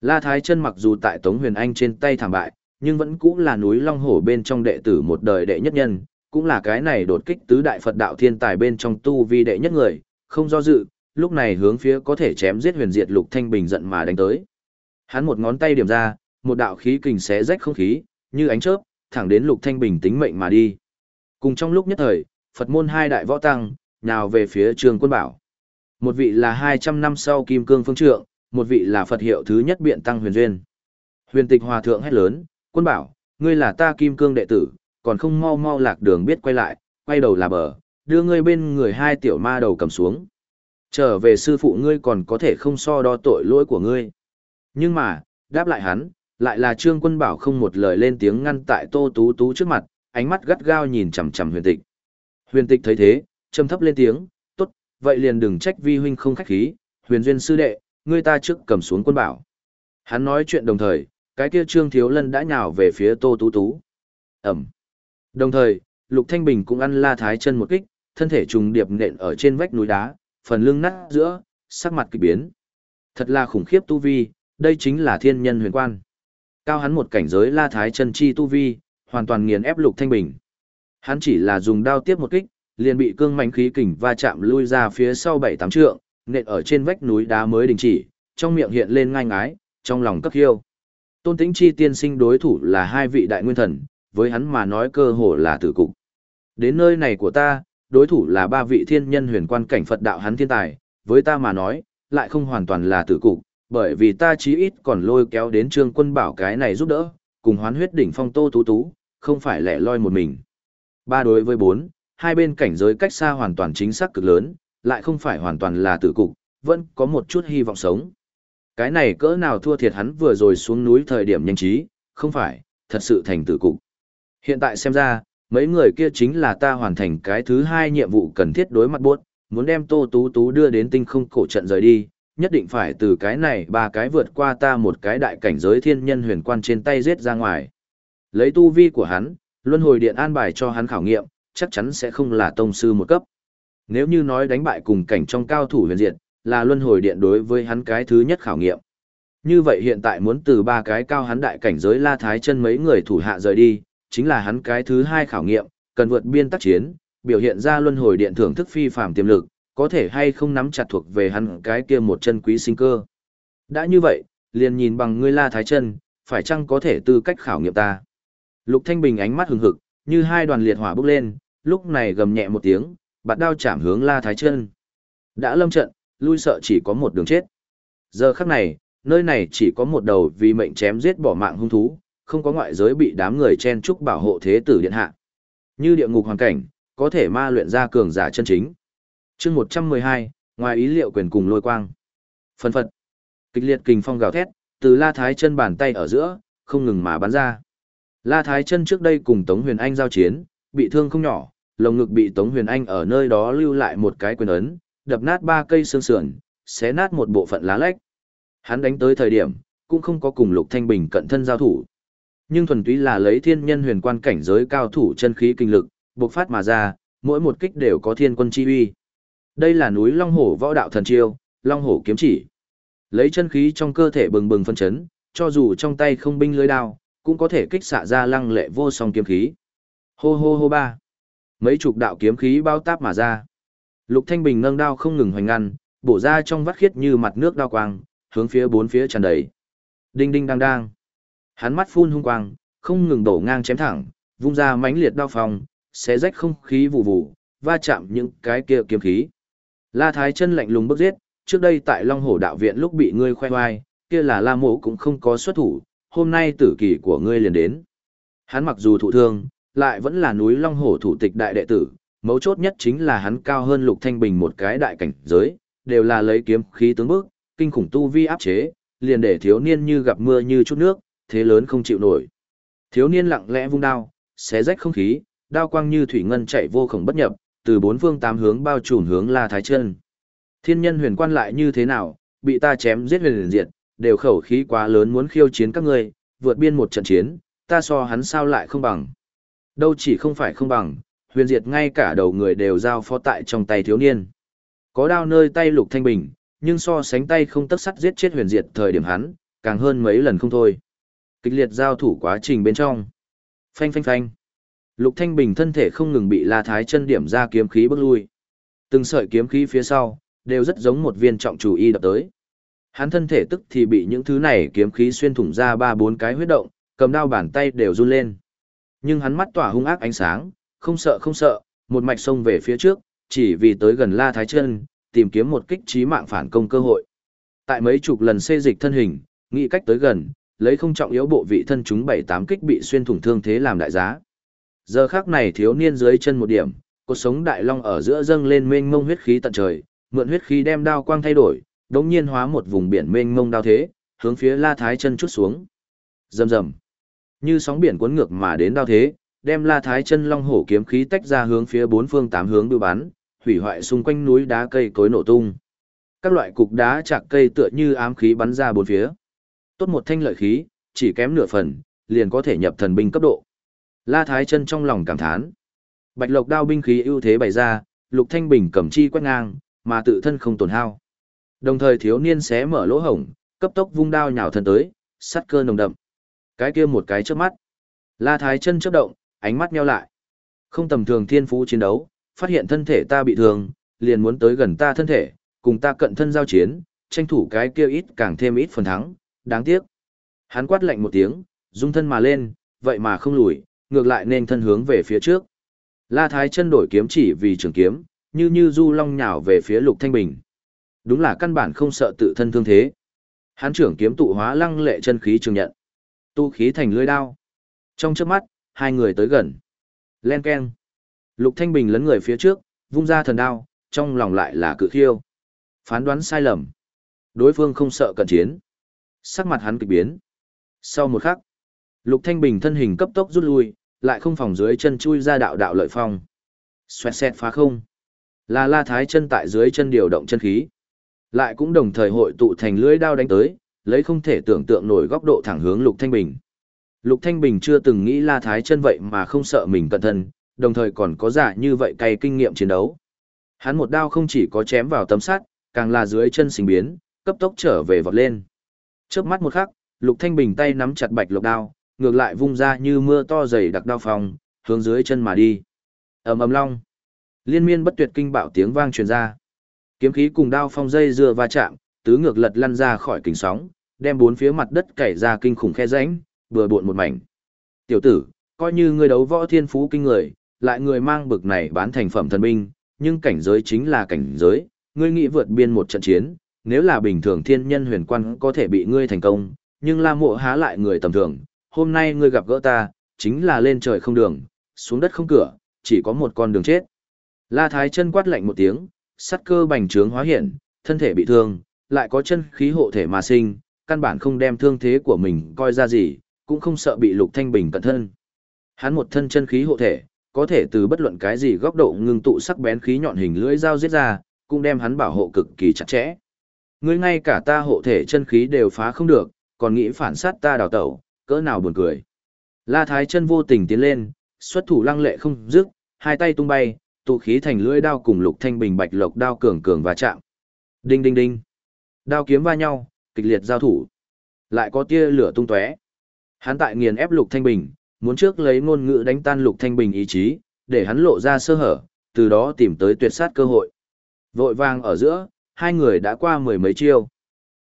La Thái Chân mặc dù tại Tống Huyền Anh trên tay thảm bại, nhưng vẫn cũng là núi Long Hổ bên trong đệ tử một đời đệ nhất nhân, cũng là cái này đột kích tứ đại Phật đạo thiên tài bên trong tu vi đệ nhất người, không do dự, lúc này hướng phía có thể chém giết huyền diệt Lục Thanh Bình giận mà đánh tới. Hắn một ngón tay điểm ra, một đạo khí kình xé rách không khí, như ánh chớp, thẳng đến Lục Thanh Bình tính mệnh mà đi. Cùng trong lúc nhất thời, Phật môn hai đại võ tăng, nhào về phía Trường Quân Bảo. Một vị là 200 năm sau Kim Cương Phương Trượng, một vị là Phật hiệu thứ nhất biện tăng huyền duyên. Huyền tịch hòa thượng hét lớn, quân bảo, ngươi là ta Kim Cương đệ tử, còn không mau mau lạc đường biết quay lại, quay đầu là bờ, đưa ngươi bên người hai tiểu ma đầu cầm xuống. Trở về sư phụ ngươi còn có thể không so đo tội lỗi của ngươi. Nhưng mà, đáp lại hắn, lại là Trương Quân Bảo không một lời lên tiếng ngăn tại Tô Tú Tú trước mặt, ánh mắt gắt gao nhìn chằm chằm Huyền Tịch. Huyền Tịch thấy thế, trầm thấp lên tiếng, tốt, vậy liền đừng trách vi huynh không khách khí, huyền duyên sư đệ, ngươi ta trước cầm xuống quân bảo. Hắn nói chuyện đồng thời, cái kia trương thiếu lân đã nhào về phía tô tú tú. ầm Đồng thời, lục thanh bình cũng ăn la thái chân một kích, thân thể trùng điệp nện ở trên vách núi đá, phần lưng nát giữa, sắc mặt kỳ biến. Thật là khủng khiếp tu vi, đây chính là thiên nhân huyền quan. Cao hắn một cảnh giới la thái chân chi tu vi, hoàn toàn nghiền ép lục thanh bình. Hắn chỉ là dùng đao tiếp một kích, liền bị cương mãnh khí kình va chạm lui ra phía sau bảy tám trượng, nện ở trên vách núi đá mới đình chỉ, trong miệng hiện lên ngai ngái, trong lòng cấp hiêu. Tôn Tĩnh Chi tiên sinh đối thủ là hai vị đại nguyên thần, với hắn mà nói cơ hồ là tử cục. Đến nơi này của ta, đối thủ là ba vị thiên nhân huyền quan cảnh Phật đạo hắn thiên tài, với ta mà nói, lại không hoàn toàn là tử cục, bởi vì ta chí ít còn lôi kéo đến trương quân bảo cái này giúp đỡ, cùng hoán huyết đỉnh phong tô tú tú, không phải lẻ loi một mình. Ba đối với bốn, hai bên cảnh giới cách xa hoàn toàn chính xác cực lớn, lại không phải hoàn toàn là tử cục, vẫn có một chút hy vọng sống. Cái này cỡ nào thua thiệt hắn vừa rồi xuống núi thời điểm nhanh trí, không phải, thật sự thành tử cục. Hiện tại xem ra, mấy người kia chính là ta hoàn thành cái thứ hai nhiệm vụ cần thiết đối mặt buốt, muốn đem Tô Tú Tú đưa đến tinh không cổ trận rời đi, nhất định phải từ cái này ba cái vượt qua ta một cái đại cảnh giới thiên nhân huyền quan trên tay giết ra ngoài. Lấy tu vi của hắn, luân hồi điện an bài cho hắn khảo nghiệm, chắc chắn sẽ không là tông sư một cấp. Nếu như nói đánh bại cùng cảnh trong cao thủ huyền diệt, là luân hồi điện đối với hắn cái thứ nhất khảo nghiệm. Như vậy hiện tại muốn từ ba cái cao hắn đại cảnh giới La Thái chân mấy người thủ hạ rời đi, chính là hắn cái thứ hai khảo nghiệm, cần vượt biên tác chiến, biểu hiện ra luân hồi điện thưởng thức phi phàm tiềm lực, có thể hay không nắm chặt thuộc về hắn cái kia một chân quý sinh cơ. Đã như vậy, liền nhìn bằng ngươi La Thái chân, phải chăng có thể tư cách khảo nghiệm ta. Lục Thanh Bình ánh mắt hừng hực, như hai đoàn liệt hỏa bốc lên, lúc này gầm nhẹ một tiếng, bạt đao chạm hướng La Thái chân. Đã lâm trận, lui sợ chỉ có một đường chết. Giờ khắc này, nơi này chỉ có một đầu vì mệnh chém giết bỏ mạng hung thú, không có ngoại giới bị đám người chen chúc bảo hộ thế tử điện hạ. Như địa ngục hoàn cảnh, có thể ma luyện ra cường giả chân chính. chương 112, ngoài ý liệu quyền cùng lôi quang. Phân phật. Kịch liệt kình phong gào thét, từ La Thái chân bàn tay ở giữa, không ngừng mà bắn ra. La Thái chân trước đây cùng Tống Huyền Anh giao chiến, bị thương không nhỏ, lồng ngực bị Tống Huyền Anh ở nơi đó lưu lại một cái quyền ấn, đập nát ba cây xương sườn, xé nát một bộ phận lá lách. Hắn đánh tới thời điểm, cũng không có cùng Lục Thanh Bình cận thân giao thủ. Nhưng thuần túy là lấy thiên nhân huyền quan cảnh giới cao thủ chân khí kinh lực, bộc phát mà ra, mỗi một kích đều có thiên quân chi uy. Đây là núi Long Hổ võ đạo thần chiêu, Long Hổ kiếm chỉ. Lấy chân khí trong cơ thể bừng bừng phân chấn, cho dù trong tay không binh lưới đao, cũng có thể kích xạ ra lăng lệ vô song kiếm khí. Hô hô hô ba. Mấy chục đạo kiếm khí bao táp mà ra. Lục Thanh Bình nâng đao không ngừng hoành ngăn, bổ ra trong vắt khiết như mặt nước đao quang, hướng phía bốn phía tràn đầy. Đinh đinh đang đang. Hắn mắt phun hung quang, không ngừng đổ ngang chém thẳng, vung ra mãnh liệt đao phong, xé rách không khí vụ vụ, va chạm những cái kia kiếm khí. La Thái chân lạnh lùng bước giết, trước đây tại Long Hổ đạo viện lúc bị ngươi khoe oai, kia là La Mộ cũng không có xuất thủ, hôm nay tử kỳ của ngươi liền đến. Hắn mặc dù thụ thương, lại vẫn là núi Long Hổ thủ tịch đại đệ tử, mấu chốt nhất chính là hắn cao hơn Lục Thanh Bình một cái đại cảnh giới, đều là lấy kiếm khí tướng bước, kinh khủng tu vi áp chế, liền để thiếu niên như gặp mưa như chút nước, thế lớn không chịu nổi. Thiếu niên lặng lẽ vung đao, xé rách không khí, đao quang như thủy ngân chạy vô khổng bất nhập, từ bốn phương tám hướng bao trùm hướng La Thái Chân. Thiên nhân huyền quan lại như thế nào, bị ta chém giết huyền diệt, đều khẩu khí quá lớn muốn khiêu chiến các ngươi, vượt biên một trận chiến, ta so hắn sao lại không bằng. Đâu chỉ không phải không bằng, huyền diệt ngay cả đầu người đều giao phó tại trong tay thiếu niên. Có đao nơi tay lục thanh bình, nhưng so sánh tay không tất sắt giết chết huyền diệt thời điểm hắn, càng hơn mấy lần không thôi. Kịch liệt giao thủ quá trình bên trong. Phanh phanh phanh. Lục Thanh Bình thân thể không ngừng bị La Thái chân điểm ra kiếm khí bước lui. Từng sợi kiếm khí phía sau, đều rất giống một viên trọng chủ y đập tới. Hắn thân thể tức thì bị những thứ này kiếm khí xuyên thủng ra ba bốn cái huyết động, cầm đao bàn tay đều run lên. Nhưng hắn mắt tỏa hung ác ánh sáng, không sợ không sợ, một mạch xông về phía trước, chỉ vì tới gần La Thái chân, tìm kiếm một kích trí mạng phản công cơ hội. Tại mấy chục lần xê dịch thân hình, nghĩ cách tới gần, lấy không trọng yếu bộ vị thân chúng bảy tám kích bị xuyên thủng thương thế làm đại giá. Giờ khắc này thiếu niên dưới chân một điểm, cột sống đại long ở giữa dâng lên mênh mông huyết khí tận trời, mượn huyết khí đem đao quang thay đổi, đống nhiên hóa một vùng biển mênh mông đao thế, hướng phía La Thái chân chút xuống. Rầm rầm. Như sóng biển cuốn ngược mà đến đao thế, đem La Thái chân long hổ kiếm khí tách ra hướng phía bốn phương tám hướng đưa bắn, hủy hoại xung quanh núi đá cây cối nổ tung. Các loại cục đá chạc cây tựa như ám khí bắn ra bốn phía. Tốt một thanh lợi khí, chỉ kém nửa phần, liền có thể nhập thần binh cấp độ. La Thái chân trong lòng cảm thán. Bạch Lộc đao binh khí ưu thế bày ra, Lục Thanh Bình cầm chi quét ngang, mà tự thân không tổn hao. Đồng thời thiếu niên xé mở lỗ hổng, cấp tốc vung đao nhào thân tới, sắt cơ nồng đậm. Cái kia một cái chớp mắt. La Thái chân chớp động, ánh mắt nheo lại. Không tầm thường thiên phú chiến đấu, phát hiện thân thể ta bị thương, liền muốn tới gần ta thân thể, cùng ta cận thân giao chiến, tranh thủ cái kia ít càng thêm ít phần thắng, đáng tiếc. Hắn quát lạnh một tiếng, dung thân mà lên, vậy mà không lùi, ngược lại nên thân hướng về phía trước. La Thái chân đổi kiếm chỉ vì trường kiếm, như như du long nhào về phía Lục Thanh Bình. Đúng là căn bản không sợ tự thân thương thế. Hắn trưởng kiếm tụ hóa lăng lệ chân khí trường nhận. Tu khí thành lưỡi đao. Trong chớp mắt, hai người tới gần. Len keng. Lục Thanh Bình lấn người phía trước, vung ra thần đao, trong lòng lại là cự khiêu. Phán đoán sai lầm. Đối phương không sợ cận chiến. Sắc mặt hắn kịch biến. Sau một khắc, Lục Thanh Bình thân hình cấp tốc rút lui, lại không phòng dưới chân chui ra đạo đạo lợi phong. Xoẹt xẹt phá không. Là La Thái chân tại dưới chân điều động chân khí. Lại cũng đồng thời hội tụ thành lưỡi đao đánh tới, lấy không thể tưởng tượng nổi góc độ thẳng hướng Lục Thanh Bình. Lục Thanh Bình chưa từng nghĩ La Thái chân vậy mà không sợ mình cẩn thận, đồng thời còn có giả như vậy cay kinh nghiệm chiến đấu. Hắn một đao không chỉ có chém vào tấm sắt, càng là dưới chân sinh biến, cấp tốc trở về vọt lên. Chớp mắt một khắc, Lục Thanh Bình tay nắm chặt bạch lục đao, ngược lại vung ra như mưa to dày đặc đao phòng, hướng dưới chân mà đi. Ầm ầm long. Liên miên bất tuyệt kinh bạo tiếng vang truyền ra. Kiếm khí cùng đao phong dây dưa va chạm, tứ ngược lật lăn ra khỏi kính sóng, đem bốn phía mặt đất cày ra kinh khủng khe rãnh, vừa buộn một mảnh. Tiểu tử, coi như ngươi đấu võ thiên phú kinh người, lại người mang bực này bán thành phẩm thần binh, nhưng cảnh giới chính là cảnh giới, ngươi nghĩ vượt biên một trận chiến, nếu là bình thường thiên nhân huyền quan có thể bị ngươi thành công, nhưng La Mộ há lại người tầm thường, hôm nay ngươi gặp gỡ ta, chính là lên trời không đường, xuống đất không cửa, chỉ có một con đường chết. La Thái chân quát lạnh một tiếng, sắt cơ bành trướng hóa hiện, thân thể bị thương, lại có chân khí hộ thể mà sinh, căn bản không đem thương thế của mình coi ra gì, cũng không sợ bị Lục Thanh Bình cận thân. Hắn một thân chân khí hộ thể, có thể từ bất luận cái gì góc độ ngưng tụ sắc bén khí nhọn hình lưỡi dao giết ra, cũng đem hắn bảo hộ cực kỳ chặt chẽ. Ngươi ngay cả ta hộ thể chân khí đều phá không được, còn nghĩ phản sát ta đào tẩu, cỡ nào buồn cười. La Thái chân vô tình tiến lên, xuất thủ lăng lệ không dứt, hai tay tung bay, tụ khí thành lưỡi đao cùng lục thanh bình bạch lộc đao cường cường va chạm. Đinh đinh đinh. Đao kiếm va nhau, kịch liệt giao thủ. Lại có tia lửa tung tóe. Hắn tại nghiền ép lục thanh bình, muốn trước lấy ngôn ngữ đánh tan lục thanh bình ý chí, để hắn lộ ra sơ hở, từ đó tìm tới tuyệt sát cơ hội. Vội vàng ở giữa, hai người đã qua mười mấy chiêu.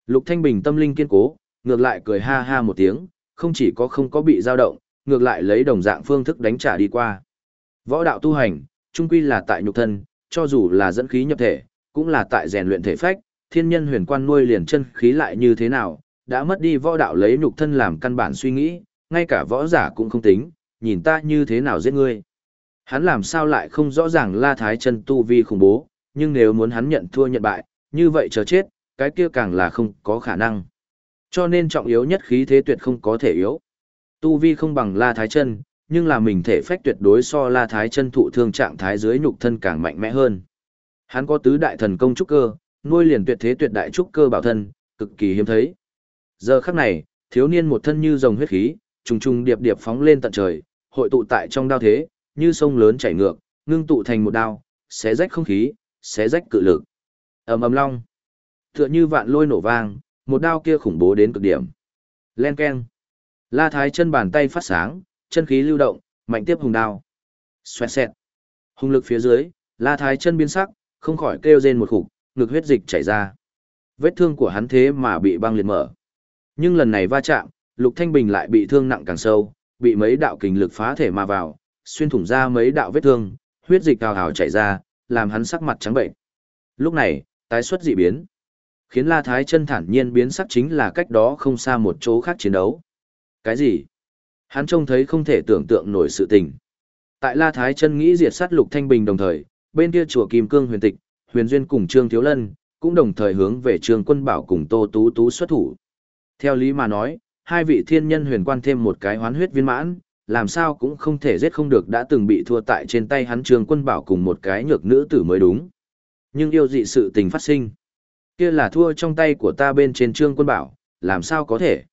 Lục Thanh Bình tâm linh kiên cố, ngược lại cười ha ha một tiếng, không chỉ có không có bị dao động, ngược lại lấy đồng dạng phương thức đánh trả đi qua. Võ đạo tu hành, trung quy là tại nhục thân, cho dù là dẫn khí nhập thể, cũng là tại rèn luyện thể phách, thiên nhân huyền quan nuôi liền chân khí lại như thế nào, đã mất đi võ đạo lấy nhục thân làm căn bản suy nghĩ, ngay cả võ giả cũng không tính, nhìn ta như thế nào giết ngươi. Hắn làm sao lại không rõ ràng La Thái chân tu vi khủng bố, nhưng nếu muốn hắn nhận thua nhận bại, như vậy chờ chết, cái kia càng là không có khả năng. Cho nên trọng yếu nhất khí thế tuyệt không có thể yếu. Tu vi không bằng La Thái chân, nhưng là mình thể phách tuyệt đối so La Thái chân thụ thương trạng thái dưới nhục thân càng mạnh mẽ hơn. Hắn có tứ đại thần công trúc cơ, nuôi liền tuyệt thế tuyệt đại trúc cơ bảo thân, cực kỳ hiếm thấy. Giờ khắc này, thiếu niên một thân như rồng huyết khí, trùng trùng điệp điệp phóng lên tận trời, hội tụ tại trong đao thế, như sông lớn chảy ngược, ngưng tụ thành một đao, xé rách không khí, xé rách cự lực. Ầm ầm long. Tựa như vạn lôi nổ vang, một đao kia khủng bố đến cực điểm. Len keng. La Thái chân bàn tay phát sáng, chân khí lưu động, mạnh tiếp hùng đao. Xoẹt xẹt. Hùng lực phía dưới, La Thái chân biến sắc, không khỏi kêu rên một khục, ngực huyết dịch chảy ra. Vết thương của hắn thế mà bị băng liệt mở. Nhưng lần này va chạm, Lục Thanh Bình lại bị thương nặng càng sâu, bị mấy đạo kình lực phá thể mà vào, xuyên thủng ra mấy đạo vết thương, huyết dịch cao hào chảy ra, làm hắn sắc mặt trắng bệnh. Lúc này, tái xuất dị biến. Khiến La Thái chân thản nhiên biến sắc chính là cách đó không xa một chỗ khác chiến đấu. Cái gì? Hắn trông thấy không thể tưởng tượng nổi sự tình. Tại La Thái chân nghĩ diệt sát Lục Thanh Bình đồng thời, bên kia chùa Kim Cương huyền tịch, huyền duyên cùng Trương Thiếu Lân, cũng đồng thời hướng về Trương Quân Bảo cùng Tô Tú Tú xuất thủ. Theo lý mà nói, hai vị thiên nhân huyền quan thêm một cái hoán huyết viên mãn, làm sao cũng không thể giết không được đã từng bị thua tại trên tay hắn Trương Quân Bảo cùng một cái nhược nữ tử mới đúng. Nhưng yêu dị sự tình phát sinh. Kia là thua trong tay của ta bên trên Trương Quân Bảo, làm sao có thể?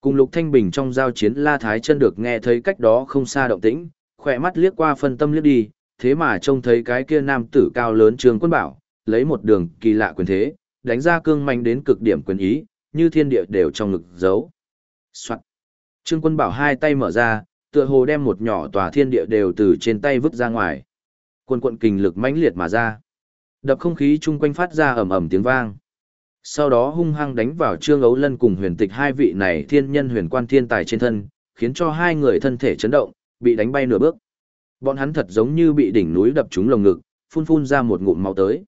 Cùng Lục Thanh Bình trong giao chiến La Thái chân được nghe thấy cách đó không xa động tĩnh, khỏe mắt liếc qua phân tâm liếc đi, thế mà trông thấy cái kia nam tử cao lớn Trương Quân Bảo, lấy một đường kỳ lạ quyền thế, đánh ra cương mạnh đến cực điểm quyền ý, như thiên địa đều trong ngực giấu. Soạn. Trương Quân Bảo hai tay mở ra, tựa hồ đem một nhỏ tòa thiên địa đều từ trên tay vứt ra ngoài. Quân quận kình lực mãnh liệt mà ra. Đập không khí chung quanh phát ra ầm ầm tiếng vang. Sau đó hung hăng đánh vào Trương Ấu Lân cùng huyền tịch hai vị này thiên nhân huyền quan thiên tài trên thân, khiến cho hai người thân thể chấn động, bị đánh bay nửa bước. Bọn hắn thật giống như bị đỉnh núi đập trúng lồng ngực, phun phun ra một ngụm máu tới.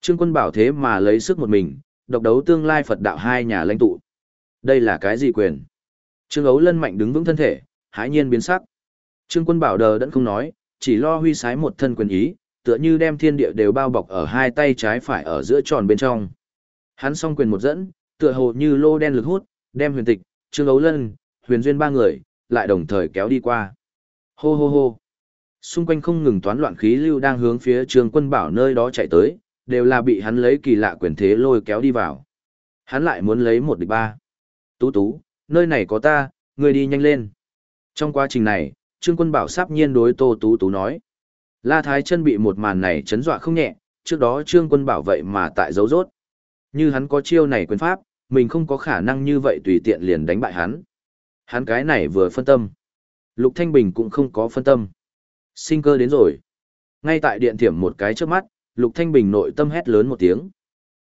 Trương quân bảo thế mà lấy sức một mình, độc đấu tương lai Phật đạo hai nhà lãnh tụ. Đây là cái gì quyền? Trương Ấu Lân mạnh đứng vững thân thể, hãi nhiên biến sắc. Trương quân bảo đờ đẫn không nói, chỉ lo huy sái một thân quyền ý, tựa như đem thiên địa đều bao bọc ở hai tay trái phải ở giữa tròn bên trong. Hắn song quyền một dẫn, tựa hồ như lô đen lực hút, đem huyền tịch, trương ấu lân, huyền duyên ba người, lại đồng thời kéo đi qua. Hô hô hô. Xung quanh không ngừng toán loạn khí lưu đang hướng phía trương quân bảo nơi đó chạy tới, đều là bị hắn lấy kỳ lạ quyền thế lôi kéo đi vào. Hắn lại muốn lấy một địch ba. Tú tú, nơi này có ta, ngươi đi nhanh lên. Trong quá trình này, Trương Quân Bảo sắp nhiên đối Tô Tú Tú nói. La Thái chân bị một màn này chấn dọa không nhẹ, trước đó Trương Quân Bảo vậy mà tại dấu rốt. Như hắn có chiêu này quyền pháp, mình không có khả năng như vậy tùy tiện liền đánh bại hắn. Hắn cái này vừa phân tâm. Lục Thanh Bình cũng không có phân tâm. Sinh cơ đến rồi. Ngay tại điện thiểm một cái trước mắt, Lục Thanh Bình nội tâm hét lớn một tiếng.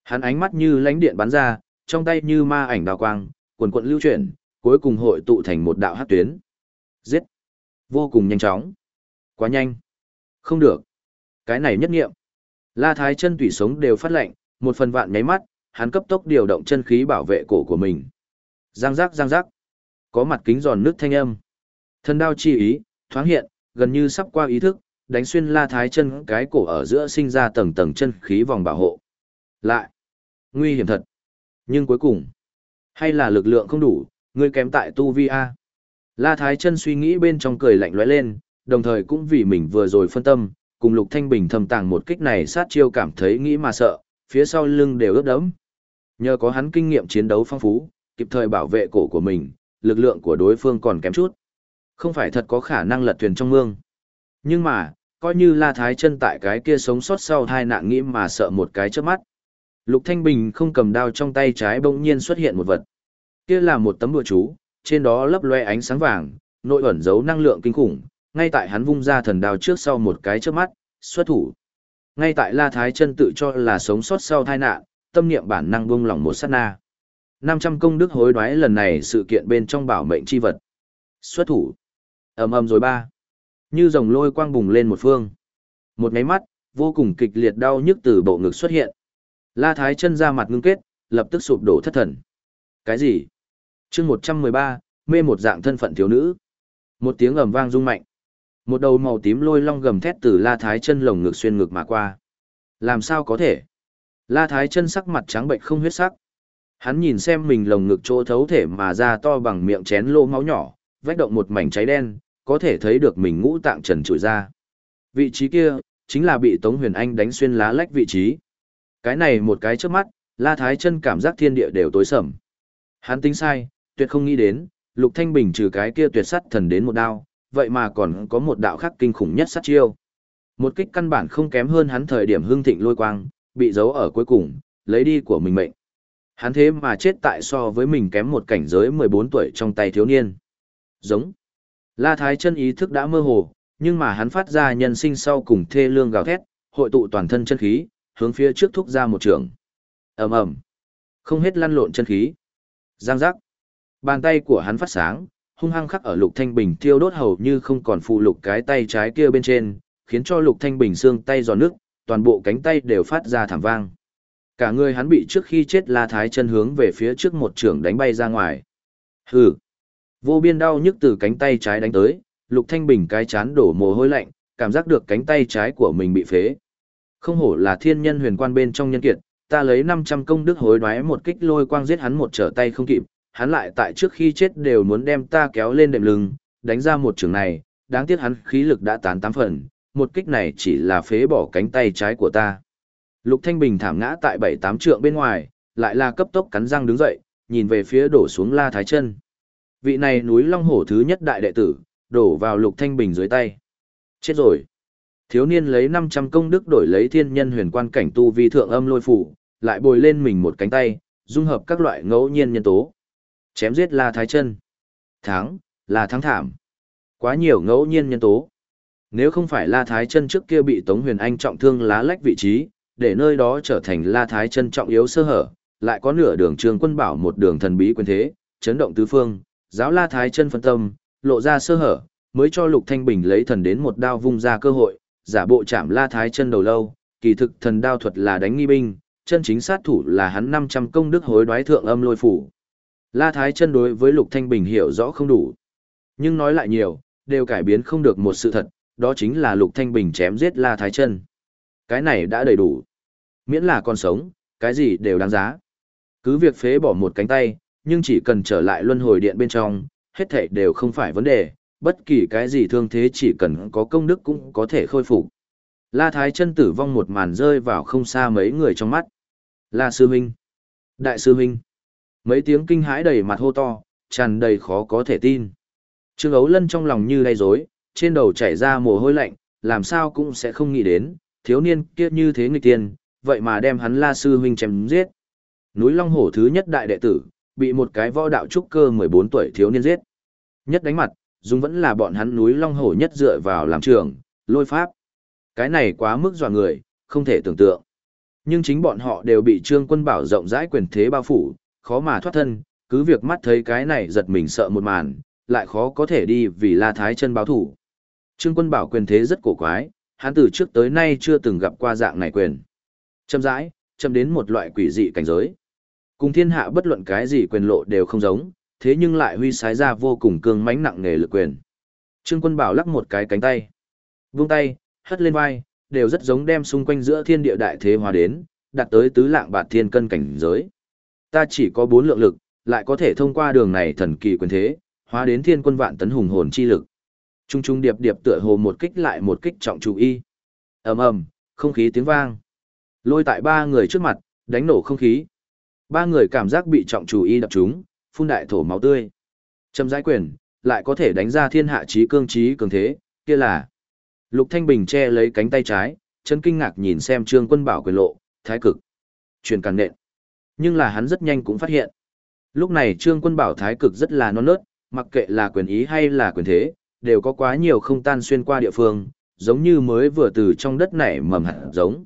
Hắn ánh mắt như lánh điện bắn ra, trong tay như ma ảnh đào quang, quần quận lưu chuyển, cuối cùng hội tụ thành một đạo hát tuyến. Giết! Vô cùng nhanh chóng. Quá nhanh. Không được. Cái này nhất nghiệm. La Thái chân tủy sống đều phát lệnh, một phần vạn nháy mắt, hắn cấp tốc điều động chân khí bảo vệ cổ của mình. Giang giác giang giác. Có mặt kính giòn nước thanh âm. Thân đao chi ý, thoáng hiện, gần như sắp qua ý thức, đánh xuyên La Thái chân cái cổ ở giữa sinh ra tầng tầng chân khí vòng bảo hộ. Lại. Nguy hiểm thật. Nhưng cuối cùng, hay là lực lượng không đủ, ngươi kém tại tu vi A. La Thái chân suy nghĩ bên trong cười lạnh lóe lên, đồng thời cũng vì mình vừa rồi phân tâm, cùng Lục Thanh Bình thầm tàng một kích này sát chiêu cảm thấy nghĩ mà sợ, phía sau lưng đều ướt đẫm. Nhờ có hắn kinh nghiệm chiến đấu phong phú, kịp thời bảo vệ cổ của mình, lực lượng của đối phương còn kém chút. Không phải thật có khả năng lật thuyền trong mương. Nhưng mà, coi như La Thái chân tại cái kia sống sót sau hai nạn nghĩ mà sợ một cái chớp mắt. Lục Thanh Bình không cầm đao trong tay trái bỗng nhiên xuất hiện một vật. Kia là một tấm bùa chú, trên đó lấp loe ánh sáng vàng, nội ẩn giấu năng lượng kinh khủng, ngay tại hắn vung ra thần đao trước sau một cái trước mắt, xuất thủ. Ngay tại La Thái chân tự cho là sống sót sau tai nạn, tâm niệm bản năng buông lỏng một sát na. 500 công đức hối đoái lần này sự kiện bên trong bảo mệnh chi vật. Xuất thủ. ầm ầm rồi ba. Như dòng lôi quang bùng lên một phương. Một nháy mắt, vô cùng kịch liệt đau nhức từ bộ ngực xuất hiện. La Thái chân ra mặt ngưng kết, lập tức sụp đổ thất thần. Cái gì? chương 113, mê một dạng thân phận thiếu nữ. Một tiếng ầm vang rung mạnh. Một đầu màu tím lôi long gầm thét từ La Thái chân lồng ngực xuyên ngực mà qua. Làm sao có thể? La Thái chân sắc mặt trắng bệnh không huyết sắc. Hắn nhìn xem mình lồng ngực chỗ thấu thể mà ra to bằng miệng chén lô máu nhỏ, vách động một mảnh cháy đen, có thể thấy được mình ngũ tạng trần trụi ra. Vị trí kia, chính là bị Tống Huyền Anh đánh xuyên lá lách vị trí. Cái này một cái trước mắt, La Thái chân cảm giác thiên địa đều tối sầm. Hắn tính sai, tuyệt không nghĩ đến, Lục Thanh Bình trừ cái kia tuyệt sắt thần đến một đao, vậy mà còn có một đạo khắc kinh khủng nhất sát chiêu. Một kích căn bản không kém hơn hắn thời điểm hương thịnh lôi quang, bị giấu ở cuối cùng, lấy đi của mình mệnh. Hắn thế mà chết tại so với mình kém một cảnh giới 14 tuổi trong tay thiếu niên. Giống. La Thái chân ý thức đã mơ hồ, nhưng mà hắn phát ra nhân sinh sau cùng thê lương gào thét, hội tụ toàn thân chân khí, hướng phía trước thúc ra một trường. ầm ầm, không hết lăn lộn chân khí. Giang giác. Bàn tay của hắn phát sáng, hung hăng khắc ở Lục Thanh Bình thiêu đốt hầu như không còn phụ lục cái tay trái kia bên trên, khiến cho Lục Thanh Bình xương tay giòn nước, toàn bộ cánh tay đều phát ra thảm vang. Cả người hắn bị trước khi chết La Thái chân hướng về phía trước một trường đánh bay ra ngoài. Hừ. Vô biên đau nhức từ cánh tay trái đánh tới, Lục Thanh Bình cái chán đổ mồ hôi lạnh, cảm giác được cánh tay trái của mình bị phế. Không hổ là thiên nhân huyền quan bên trong nhân kiệt, ta lấy 500 công đức hối đoái một kích lôi quang giết hắn một trở tay không kịp, hắn lại tại trước khi chết đều muốn đem ta kéo lên đệm lưng, đánh ra một trường này, đáng tiếc hắn khí lực đã tán tám phần, một kích này chỉ là phế bỏ cánh tay trái của ta. Lục Thanh Bình thảm ngã tại bảy tám trượng bên ngoài, lại là cấp tốc cắn răng đứng dậy, nhìn về phía đổ xuống La Thái Chân. Vị này núi Long Hổ thứ nhất đại đệ tử, đổ vào Lục Thanh Bình dưới tay. Chết rồi. Thiếu niên lấy 500 công đức đổi lấy thiên nhân huyền quan cảnh tu vi thượng âm lôi phủ, lại bồi lên mình một cánh tay, dung hợp các loại ngẫu nhiên nhân tố. Chém giết La Thái Chân. Thắng, là thắng thảm. Quá nhiều ngẫu nhiên nhân tố. Nếu không phải La Thái Chân trước kia bị Tống Huyền Anh trọng thương lá lách vị trí, để nơi đó trở thành La Thái Chân trọng yếu sơ hở, lại có nửa đường trường quân bảo một đường thần bí quyền thế, chấn động tứ phương, giáo La Thái Chân phân tâm, lộ ra sơ hở, mới cho Lục Thanh Bình lấy thần đến một đao vung ra cơ hội, giả bộ chạm La Thái Chân đầu lâu, kỳ thực thần đao thuật là đánh nghi binh, chân chính sát thủ là hắn 500 công đức hối đoái thượng âm lôi phủ. La Thái chân đối với Lục Thanh Bình hiểu rõ không đủ. Nhưng nói lại nhiều, đều cải biến không được một sự thật, đó chính là Lục Thanh Bình chém giết La Thái Chân. Cái này đã đầy đủ. Miễn là còn sống, cái gì đều đáng giá. Cứ việc phế bỏ một cánh tay, nhưng chỉ cần trở lại luân hồi điện bên trong, hết thảy đều không phải vấn đề, bất kỳ cái gì thương thế chỉ cần có công đức cũng có thể khôi phục. La Thái chân tử vong một màn rơi vào không xa mấy người trong mắt. La Sư Minh. Đại Sư Minh. Mấy tiếng kinh hãi đầy mặt hô to, tràn đầy khó có thể tin. Trương Ấu Lân trong lòng như lay rối, trên đầu chảy ra mồ hôi lạnh, làm sao cũng sẽ không nghĩ đến, thiếu niên kia như thế nghịch tiên, vậy mà đem hắn La Sư Huynh chém giết. Núi Long Hổ thứ nhất đại đệ tử, bị một cái võ đạo trúc cơ 14 tuổi thiếu niên giết. Nhất đánh mặt, dùng vẫn là bọn hắn núi Long Hổ nhất dựa vào làm trường, lôi pháp. Cái này quá mức dọa người, không thể tưởng tượng. Nhưng chính bọn họ đều bị trương quân bảo rộng rãi quyền thế bao phủ, khó mà thoát thân, cứ việc mắt thấy cái này giật mình sợ một màn, lại khó có thể đi vì La Thái chân báo thủ. Trương quân bảo quyền thế rất cổ quái, hắn từ trước tới nay chưa từng gặp qua dạng này quyền. Châm rãi, châm đến một loại quỷ dị cảnh giới. Cùng thiên hạ bất luận cái gì quyền lộ đều không giống, thế nhưng lại huy sái ra vô cùng cương mãnh nặng nề lực quyền. Trương quân bảo lắc một cái cánh tay. Vung tay, hất lên vai, đều rất giống đem xung quanh giữa thiên địa đại thế hòa đến, đạt tới tứ lạng bạt thiên cân cảnh giới. Ta chỉ có bốn lượng lực, lại có thể thông qua đường này thần kỳ quyền thế, hóa đến thiên quân vạn tấn hùng hồn chi lực. Trung trung điệp điệp tựa hồ một kích lại một kích trọng chủ y. ầm ầm, không khí tiếng vang. Lôi tại ba người trước mặt, đánh nổ không khí. Ba người cảm giác bị trọng chủ y đập trúng, phun đại thổ máu tươi. Châm giải quyền, lại có thể đánh ra thiên hạ trí cương trí cường thế, kia là. Lục Thanh Bình che lấy cánh tay trái, chân kinh ngạc nhìn xem trương quân bảo quyền lộ, thái cực. Truyền càn nện. Nhưng là hắn rất nhanh cũng phát hiện. Lúc này trương quân bảo thái cực rất là non nớt, mặc kệ là quyền ý hay là quyền thế, đều có quá nhiều không tan xuyên qua địa phương, giống như mới vừa từ trong đất nảy mầm hạt giống.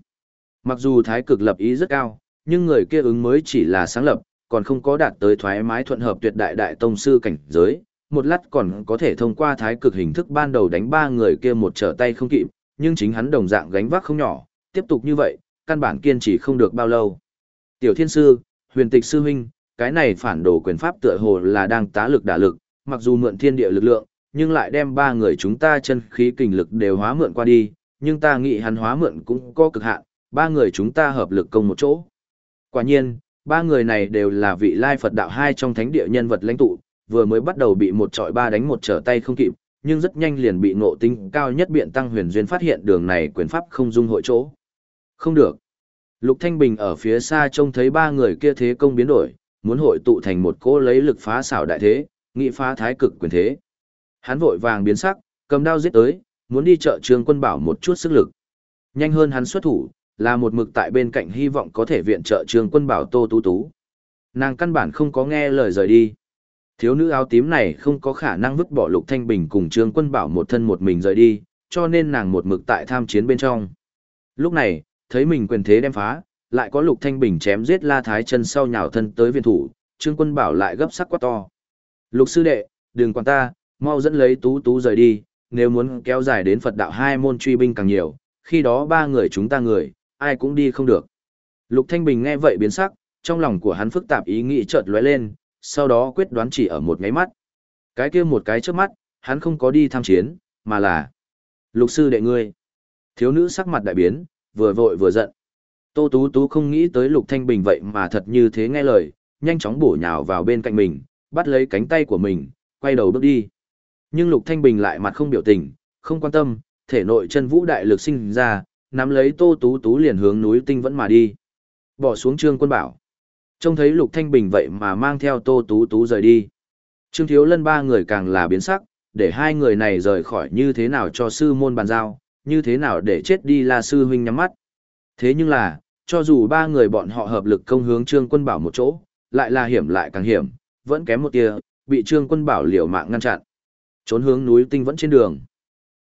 Mặc dù thái cực lập ý rất cao, nhưng người kia ứng mới chỉ là sáng lập, còn không có đạt tới thoải mái thuận hợp tuyệt đại đại tông sư cảnh giới, một lát còn có thể thông qua thái cực hình thức ban đầu đánh ba người kia một trở tay không kịp, nhưng chính hắn đồng dạng gánh vác không nhỏ, tiếp tục như vậy, căn bản kiên trì không được bao lâu. Tiểu Thiên Sư, huyền tịch sư huynh, cái này phản đồ quyền pháp tựa hồ là đang tá lực đả lực, mặc dù mượn thiên địa lực lượng, nhưng lại đem ba người chúng ta chân khí kình lực đều hóa mượn qua đi, nhưng ta nghĩ hắn hóa mượn cũng có cực hạn, ba người chúng ta hợp lực công một chỗ. Quả nhiên, ba người này đều là vị lai Phật đạo hai trong thánh địa nhân vật lãnh tụ, vừa mới bắt đầu bị một trọi ba đánh một trở tay không kịp, nhưng rất nhanh liền bị ngộ tính cao nhất biện tăng huyền duyên phát hiện đường này quyền pháp không dung hội chỗ. Không được. Lục Thanh Bình ở phía xa trông thấy ba người kia thế công biến đổi, muốn hội tụ thành một cỗ lấy lực phá xảo đại thế, nghị phá thái cực quyền thế. Hắn vội vàng biến sắc, cầm đao giết tới, muốn đi trợ Trường Quân Bảo một chút sức lực. Nhanh hơn hắn xuất thủ, là một mực tại bên cạnh hy vọng có thể viện trợ Trường Quân Bảo Tô Tú Tú. Nàng căn bản không có nghe lời rời đi. Thiếu nữ áo tím này không có khả năng vứt bỏ Lục Thanh Bình cùng Trường Quân Bảo một thân một mình rời đi, cho nên nàng một mực tại tham chiến bên trong. Lúc này, thấy mình quyền thế đem phá, lại có Lục Thanh Bình chém giết La Thái chân sau nhào thân tới viên thủ, Trương Quân Bảo lại gấp sắc quá to. Lục sư đệ, đừng quản ta, mau dẫn lấy tú tú rời đi, nếu muốn kéo dài đến Phật đạo hai môn truy binh càng nhiều, khi đó ba người chúng ta người, ai cũng đi không được. Lục Thanh Bình nghe vậy biến sắc, trong lòng của hắn phức tạp ý nghĩ chợt lóe lên, sau đó quyết đoán chỉ ở một cái mắt. Cái kia một cái trước mắt, hắn không có đi tham chiến, mà là Lục sư đệ ngươi. Thiếu nữ sắc mặt đại biến, vừa vội vừa giận. Tô Tú Tú không nghĩ tới Lục Thanh Bình vậy mà thật như thế nghe lời, nhanh chóng bổ nhào vào bên cạnh mình, bắt lấy cánh tay của mình, quay đầu bước đi. Nhưng Lục Thanh Bình lại mặt không biểu tình, không quan tâm, thể nội chân vũ đại lực sinh ra, nắm lấy Tô Tú Tú liền hướng núi Tinh vẫn mà đi. Bỏ xuống Trương Quân Bảo. Trông thấy Lục Thanh Bình vậy mà mang theo Tô Tú Tú rời đi. Trương Thiếu Lân ba người càng là biến sắc, để hai người này rời khỏi như thế nào cho sư môn bàn giao, như thế nào để chết đi là sư huynh nhắm mắt. Thế nhưng là, cho dù ba người bọn họ hợp lực công hướng Trương Quân Bảo một chỗ, lại là hiểm lại càng hiểm, vẫn kém một tia, bị Trương Quân Bảo liều mạng ngăn chặn. Trốn hướng núi Tinh vẫn trên đường.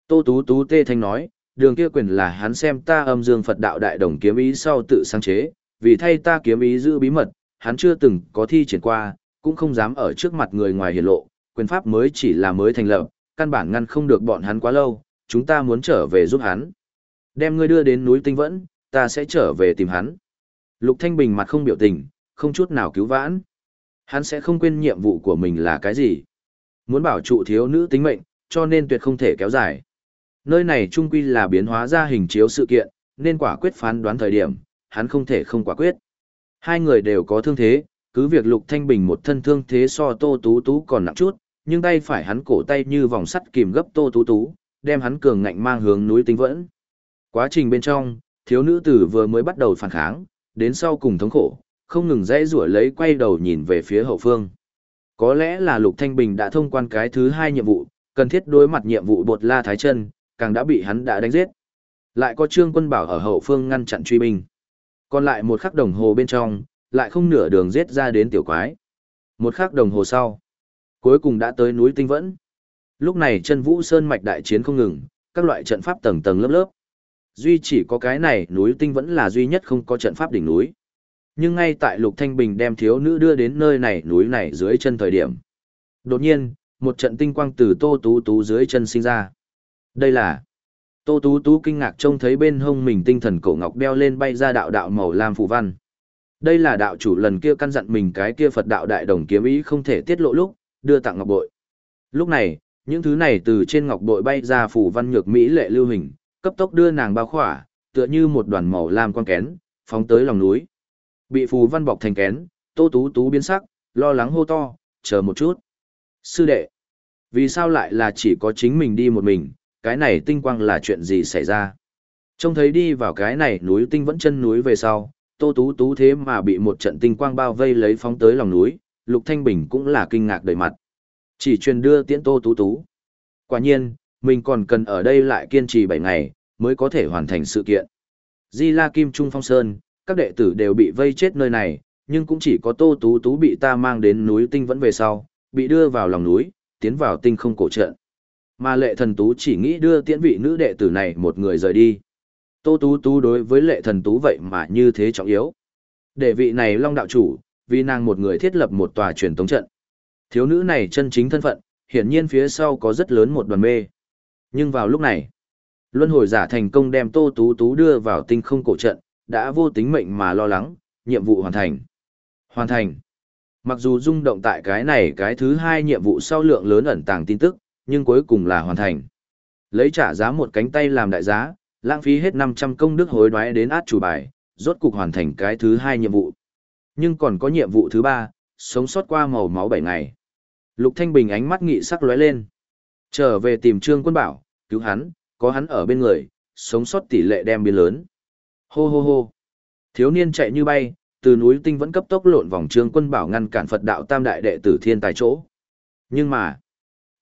Tô Tú Tú tê thanh nói, đường kia quyền là hắn xem ta âm dương Phật đạo đại đồng kiếm ý sau tự sáng chế, vì thay ta kiếm ý giữ bí mật, hắn chưa từng có thi triển qua, cũng không dám ở trước mặt người ngoài hiển lộ, quyền pháp mới chỉ là mới thành lập, căn bản ngăn không được bọn hắn quá lâu, chúng ta muốn trở về giúp hắn. Đem ngươi đưa đến núi Tinh Vẫn, ta sẽ trở về tìm hắn. Lục Thanh Bình mặt không biểu tình, không chút nào cứu vãn. Hắn sẽ không quên nhiệm vụ của mình là cái gì. Muốn bảo trụ thiếu nữ tính mệnh, cho nên tuyệt không thể kéo dài. Nơi này trung quy là biến hóa ra hình chiếu sự kiện, nên quả quyết phán đoán thời điểm, hắn không thể không quả quyết. Hai người đều có thương thế, cứ việc Lục Thanh Bình một thân thương thế so Tô Tú Tú còn nặng chút, nhưng tay phải hắn cổ tay như vòng sắt kìm gấp Tô Tú Tú, đem hắn cường ngạnh mang hướng núi tinh vẫn. Quá trình bên trong, thiếu nữ tử vừa mới bắt đầu phản kháng, đến sau cùng thống khổ, không ngừng dãy rủa lấy quay đầu nhìn về phía hậu phương. Có lẽ là Lục Thanh Bình đã thông quan cái thứ hai nhiệm vụ, cần thiết đối mặt nhiệm vụ bột la thái chân, càng đã bị hắn đã đánh giết. Lại có trương quân bảo ở hậu phương ngăn chặn truy binh. Còn lại một khắc đồng hồ bên trong, lại không nửa đường giết ra đến tiểu quái. Một khắc đồng hồ sau, cuối cùng đã tới núi Tinh Vẫn. Lúc này chân vũ sơn mạch đại chiến không ngừng, các loại trận pháp tầng tầng lớp lớp. Duy chỉ có cái này núi Tinh Vẫn là duy nhất không có trận pháp đỉnh núi. Nhưng ngay tại Lục Thanh Bình đem thiếu nữ đưa đến nơi này núi này dưới chân thời điểm. Đột nhiên, một trận tinh quang từ Tô Tú Tú dưới chân sinh ra. Đây là Tô Tú Tú kinh ngạc trông thấy bên hông mình tinh thần cổ ngọc đeo lên bay ra đạo đạo màu lam phù văn. Đây là đạo chủ lần kia căn dặn mình cái kia Phật đạo đại đồng kiếm ý không thể tiết lộ lúc, đưa tặng ngọc bội. Lúc này, những thứ này từ trên ngọc bội bay ra phủ văn nhược mỹ lệ lưu hình, cấp tốc đưa nàng bao khỏa, tựa như một đoàn màu lam quan kén, phóng tới lòng núi. Bị phù văn bọc thành kén, Tô Tú Tú biến sắc, lo lắng hô to, chờ một chút. Sư đệ, vì sao lại là chỉ có chính mình đi một mình, cái này tinh quang là chuyện gì xảy ra? Trông thấy đi vào cái này núi tinh vẫn chân núi về sau, Tô Tú Tú thế mà bị một trận tinh quang bao vây lấy phóng tới lòng núi, Lục Thanh Bình cũng là kinh ngạc đầy mặt. Chỉ truyền đưa tiễn Tô Tú Tú. Quả nhiên, mình còn cần ở đây lại kiên trì 7 ngày, mới có thể hoàn thành sự kiện. Di La Kim Trung Phong Sơn, các đệ tử đều bị vây chết nơi này, nhưng cũng chỉ có Tô Tú Tú bị ta mang đến núi tinh vẫn về sau, bị đưa vào lòng núi, tiến vào tinh không cổ trận. Mà lệ thần tú chỉ nghĩ đưa tiễn vị nữ đệ tử này một người rời đi. Tô Tú Tú đối với lệ thần tú vậy mà như thế trọng yếu. Để vị này long đạo chủ, vì nàng một người thiết lập một tòa truyền tống trận. Thiếu nữ này chân chính thân phận, hiển nhiên phía sau có rất lớn một đoàn mê. Nhưng vào lúc này, luân hồi giả thành công đem Tô Tú Tú đưa vào tinh không cổ trận, đã vô tính mệnh mà lo lắng, nhiệm vụ hoàn thành. Hoàn thành. Mặc dù rung động tại cái này cái thứ hai nhiệm vụ sau lượng lớn ẩn tàng tin tức, nhưng cuối cùng là hoàn thành. Lấy trả giá một cánh tay làm đại giá, lãng phí hết 500 công đức hối đoái đến át chủ bài, rốt cục hoàn thành cái thứ hai nhiệm vụ. Nhưng còn có nhiệm vụ thứ ba, sống sót qua màu máu 7 ngày. Lục Thanh Bình ánh mắt nghị sắc lóe lên. Trở về tìm Trương Quân Bảo, cứu hắn, có hắn ở bên người, sống sót tỷ lệ đem biến lớn. Hô hô hô. Thiếu niên chạy như bay, từ núi tinh vẫn cấp tốc lộn vòng Trương Quân Bảo ngăn cản Phật đạo tam đại đệ tử thiên tài chỗ. Nhưng mà,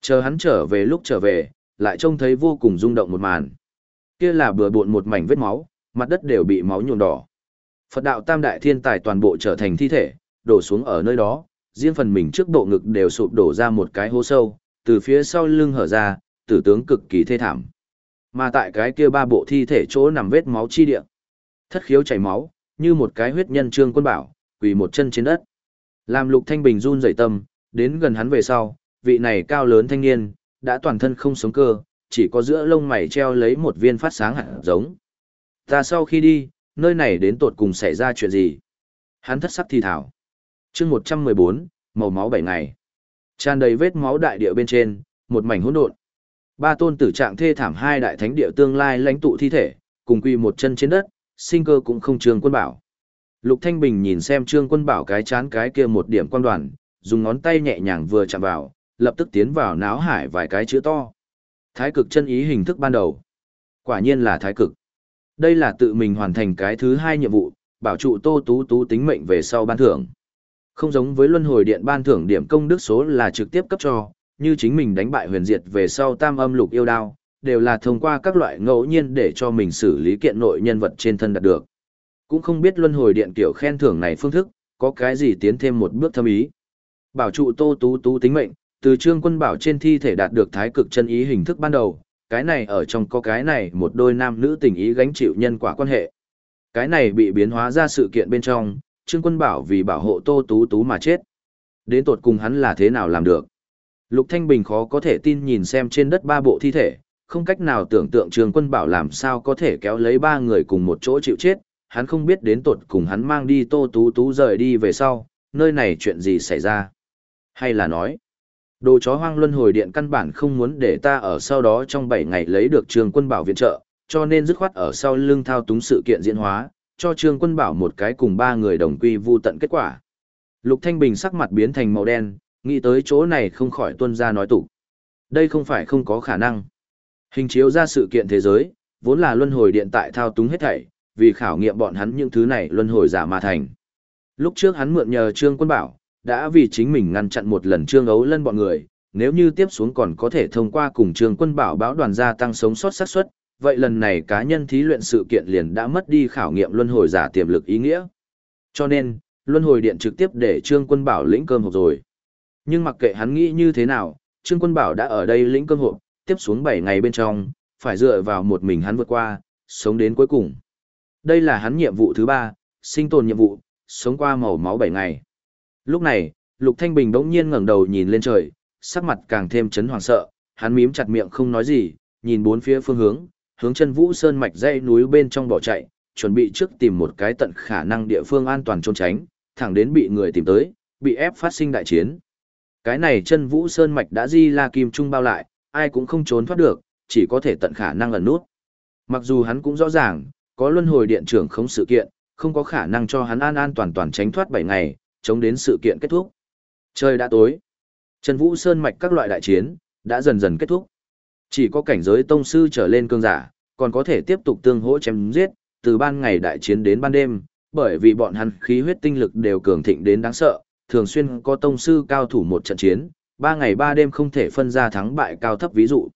chờ hắn trở về lúc trở về, lại trông thấy vô cùng rung động một màn. Kia là bừa bộn một mảnh vết máu, mặt đất đều bị máu nhuộm đỏ. Phật đạo tam đại thiên tài toàn bộ trở thành thi thể, đổ xuống ở nơi đó, riêng phần mình trước bộ ngực đều sụp đổ ra một cái hố sâu, từ phía sau lưng hở ra, tử tướng cực kỳ thê thảm. Mà tại cái kia ba bộ thi thể chỗ nằm vết máu chi địa. Thất khiếu chảy máu, như một cái huyết nhân trương quân bảo, quỳ một chân trên đất. Làm lục thanh bình run rẩy tâm, đến gần hắn về sau, vị này cao lớn thanh niên, đã toàn thân không sống cơ, chỉ có giữa lông mày treo lấy một viên phát sáng hạt giống. Ta sau khi đi, nơi này đến tột cùng xảy ra chuyện gì? Hắn thất sắc thi thảo chương 114, màu máu bảy ngày. Tràn đầy vết máu đại địa bên trên, một mảnh hỗn độn. Ba tôn tử trạng thê thảm hai đại thánh địa tương lai lãnh tụ thi thể, cùng quy một chân trên đất, sinh cơ cũng không trương quân bảo. Lục Thanh Bình nhìn xem trương quân bảo cái chán cái kia một điểm quan đoàn, dùng ngón tay nhẹ nhàng vừa chạm vào, lập tức tiến vào náo hải vài cái chữ to. Thái cực chân ý hình thức ban đầu. Quả nhiên là thái cực. Đây là tự mình hoàn thành cái thứ hai nhiệm vụ, bảo trụ Tô Tú Tú tính mệnh về sau ban thưởng. Không giống với luân hồi điện ban thưởng điểm công đức số là trực tiếp cấp cho, như chính mình đánh bại huyền diệt về sau tam âm lục yêu đao, đều là thông qua các loại ngẫu nhiên để cho mình xử lý kiện nội nhân vật trên thân đạt được. Cũng không biết luân hồi điện kiểu khen thưởng này phương thức, có cái gì tiến thêm một bước thâm ý. Bảo trụ Tô Tú Tú tính mệnh, từ trương quân bảo trên thi thể đạt được thái cực chân ý hình thức ban đầu, cái này ở trong có cái này một đôi nam nữ tình ý gánh chịu nhân quả quan hệ. Cái này bị biến hóa ra sự kiện bên trong, trương quân bảo vì bảo hộ tô tú tú mà chết. Đến tột cùng hắn là thế nào làm được. Lục Thanh Bình khó có thể tin nhìn xem trên đất ba bộ thi thể, không cách nào tưởng tượng Trương Quân Bảo làm sao có thể kéo lấy ba người cùng một chỗ chịu chết, hắn không biết đến tột cùng hắn mang đi Tô Tú Tú rời đi về sau, nơi này chuyện gì xảy ra. Hay là nói, Đồ chó hoang luân hồi điện căn bản không muốn để ta ở sau đó trong 7 ngày lấy được Trương quân bảo viện trợ, cho nên dứt khoát ở sau lưng thao túng sự kiện diễn hóa, cho Trương Quân Bảo một cái cùng ba người đồng quy vu tận kết quả. Lục Thanh Bình sắc mặt biến thành màu đen, nghĩ tới chỗ này không khỏi tuân ra nói tụ. Đây không phải không có khả năng. Hình chiếu ra sự kiện thế giới, vốn là luân hồi điện tại thao túng hết thảy, vì khảo nghiệm bọn hắn những thứ này luân hồi giả mà thành. Lúc trước hắn mượn nhờ Trương Quân Bảo, đã vì chính mình ngăn chặn một lần Trương Ấu Lân bọn người, nếu như tiếp xuống còn có thể thông qua cùng Trương Quân Bảo báo đoàn gia tăng sống sót xác suất, vậy lần này cá nhân thí luyện sự kiện liền đã mất đi khảo nghiệm luân hồi giả tiềm lực ý nghĩa. Cho nên, luân hồi điện trực tiếp để Trương Quân Bảo lĩnh cơm hộp rồi. Nhưng mặc kệ hắn nghĩ như thế nào, Trương Quân Bảo đã ở đây lĩnh cơm hộp, tiếp xuống 7 ngày bên trong, phải dựa vào một mình hắn vượt qua, sống đến cuối cùng. Đây là hắn nhiệm vụ thứ 3, sinh tồn nhiệm vụ, sống qua màu máu 7 ngày. Lúc này, Lục Thanh Bình đống nhiên ngẩng đầu nhìn lên trời, sắc mặt càng thêm chấn hoàng sợ, hắn mím chặt miệng không nói gì, nhìn bốn phía phương hướng, hướng chân vũ sơn mạch dãy núi bên trong bỏ chạy, chuẩn bị trước tìm một cái tận khả năng địa phương an toàn trốn tránh, thẳng đến bị người tìm tới, bị ép phát sinh đại chiến. Cái này chân vũ sơn mạch đã di la kim trung bao lại, ai cũng không trốn thoát được, chỉ có thể tận khả năng ẩn nút. Mặc dù hắn cũng rõ ràng, có luân hồi điện trưởng không sự kiện, không có khả năng cho hắn an an toàn toàn tránh thoát 7 ngày, chống đến sự kiện kết thúc. Trời đã tối. Chân Vũ Sơn mạch các loại đại chiến đã dần dần kết thúc. Chỉ có cảnh giới tông sư trở lên cương giả, còn có thể tiếp tục tương hỗ chém giết, từ ban ngày đại chiến đến ban đêm, bởi vì bọn hắn khí huyết tinh lực đều cường thịnh đến đáng sợ, thường xuyên có tông sư cao thủ một trận chiến, ba ngày ba đêm không thể phân ra thắng bại cao thấp ví dụ.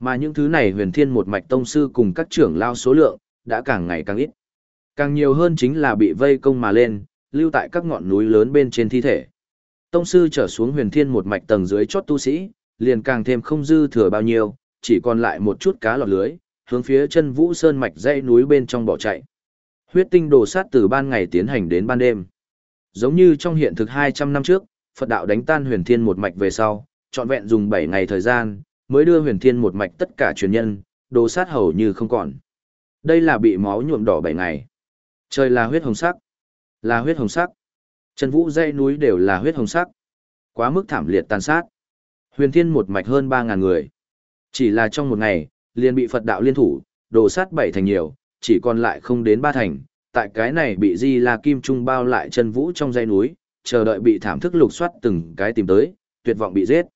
Mà những thứ này huyền thiên một mạch tông sư cùng các trưởng lao số lượng, đã càng ngày càng ít. Càng nhiều hơn chính là bị vây công mà lên, lưu tại các ngọn núi lớn bên trên thi thể. Tông sư trở xuống huyền thiên một mạch tầng dưới chót tu sĩ, liền càng thêm không dư thừa bao nhiêu, chỉ còn lại một chút cá lọt lưới, hướng phía chân vũ sơn mạch dãy núi bên trong bỏ chạy. Huyết tinh đồ sát từ ban ngày tiến hành đến ban đêm. Giống như trong hiện thực 200 năm trước, Phật đạo đánh tan huyền thiên một mạch về sau, trọn vẹn dùng 7 ngày thời gian, mới đưa huyền thiên một mạch tất cả truyền nhân, đồ sát hầu như không còn. Đây là bị máu nhuộm đỏ 7 ngày. Trời là huyết hồng sắc. Là huyết hồng sắc. Chân vũ dãy núi đều là huyết hồng sắc. Quá mức thảm liệt tàn sát. Huyền thiên một mạch hơn 3.000 người. Chỉ là trong một ngày, liền bị Phật đạo liên thủ, đổ sát bảy thành nhiều, chỉ còn lại không đến ba thành. Tại cái này bị Di La Kim Trung bao lại chân vũ trong dãy núi, chờ đợi bị thảm thức lục soát từng cái tìm tới, tuyệt vọng bị giết.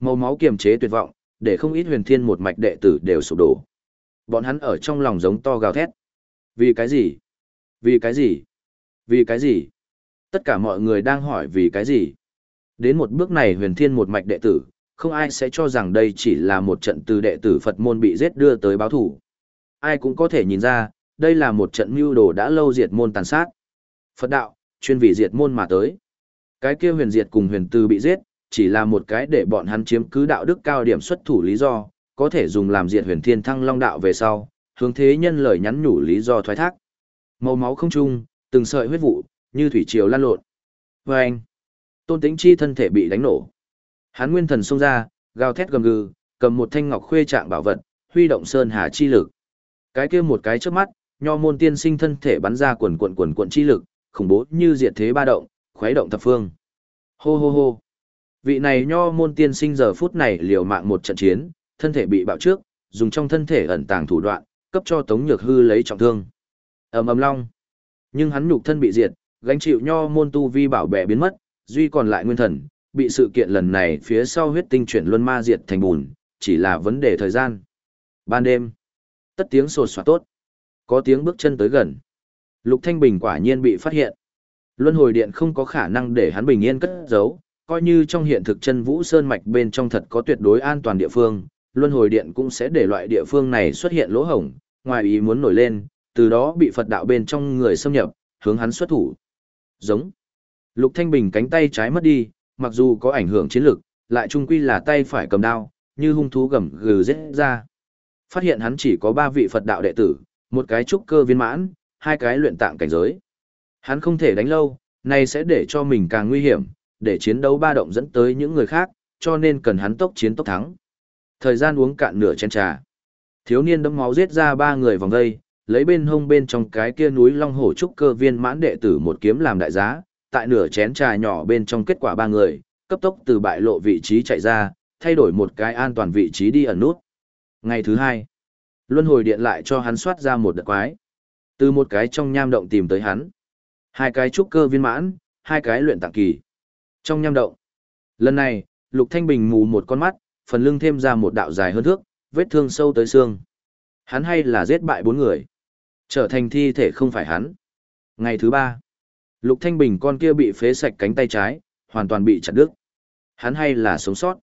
Màu máu kiềm chế tuyệt vọng, để không ít huyền thiên một mạch đệ tử đều sụp đổ. Bọn hắn ở trong lòng giống to gào thét. Vì cái gì? Vì cái gì? Vì cái gì? Tất cả mọi người đang hỏi vì cái gì? Đến một bước này huyền thiên một mạch đệ tử, không ai sẽ cho rằng đây chỉ là một trận từ đệ tử Phật môn bị giết đưa tới báo thủ. Ai cũng có thể nhìn ra, đây là một trận mưu đồ đã lâu diệt môn tàn sát. Phật đạo, chuyên vì diệt môn mà tới. Cái kia huyền diệt cùng huyền tư bị giết, chỉ là một cái để bọn hắn chiếm cứ đạo đức cao điểm xuất thủ lý do, có thể dùng làm diệt huyền thiên thăng long đạo về sau, hướng thế nhân lời nhắn nhủ lý do thoái thác. Màu máu không trung, từng sợi huyết vụ, như thủy triều lan lộn. Vâng! anh, tôn tính chi thân thể bị đánh nổ. Hắn nguyên thần xông ra, gào thét gầm gừ, cầm một thanh ngọc khuê trạng bảo vật, huy động sơn hà chi lực. Cái kia một cái trước mắt, nho môn tiên sinh thân thể bắn ra quần quần quần quần chi lực, khủng bố như diệt thế ba động, khuấy động thập phương. Hô hô hô. Vị này nho môn tiên sinh giờ phút này liều mạng một trận chiến, thân thể bị bạo trước, dùng trong thân thể ẩn tàng thủ đoạn, cấp cho Tống Nhược Hư lấy trọng thương. Ầm ầm long. Nhưng hắn nhục thân bị diệt, gánh chịu nho môn tu vi bảo bệ biến mất, duy còn lại nguyên thần, bị sự kiện lần này phía sau huyết tinh chuyển luân ma diệt thành bùn, chỉ là vấn đề thời gian. Ban đêm, tất tiếng sột soạt tốt. Có tiếng bước chân tới gần. Lục Thanh Bình quả nhiên bị phát hiện. Luân hồi điện không có khả năng để hắn bình yên cất giấu, coi như trong hiện thực chân vũ sơn mạch bên trong thật có tuyệt đối an toàn địa phương, luân hồi điện cũng sẽ để loại địa phương này xuất hiện lỗ hổng, ngoài ý muốn nổi lên, từ đó bị Phật đạo bên trong người xâm nhập, hướng hắn xuất thủ. Giống. Lục Thanh Bình cánh tay trái mất đi, mặc dù có ảnh hưởng chiến lược, lại trung quy là tay phải cầm đao, như hung thú gầm gừ giết ra. Phát hiện hắn chỉ có ba vị Phật đạo đệ tử, một cái trúc cơ viên mãn, hai cái luyện tạng cảnh giới. Hắn không thể đánh lâu, này sẽ để cho mình càng nguy hiểm, để chiến đấu ba động dẫn tới những người khác, cho nên cần hắn tốc chiến tốc thắng. Thời gian uống cạn nửa chén trà. Thiếu niên đấm máu giết ra ba người vòng đây, lấy bên hông bên trong cái kia núi long hổ trúc cơ viên mãn đệ tử một kiếm làm đại giá, tại nửa chén trà nhỏ bên trong kết quả ba người, cấp tốc từ bại lộ vị trí chạy ra, thay đổi một cái an toàn vị trí đi ẩn nút. Ngày thứ hai, luân hồi điện lại cho hắn soát ra một đợt quái. Từ một cái trong nham động tìm tới hắn. Hai cái trúc cơ viên mãn, hai cái luyện tạng kỳ. Trong nham động. Lần này, Lục Thanh Bình mù một con mắt, phần lưng thêm ra một đạo dài hơn thước, vết thương sâu tới xương. Hắn hay là giết bại bốn người. Trở thành thi thể không phải hắn. Ngày thứ ba, Lục Thanh Bình con kia bị phế sạch cánh tay trái, hoàn toàn bị chặt đứt. Hắn hay là sống sót.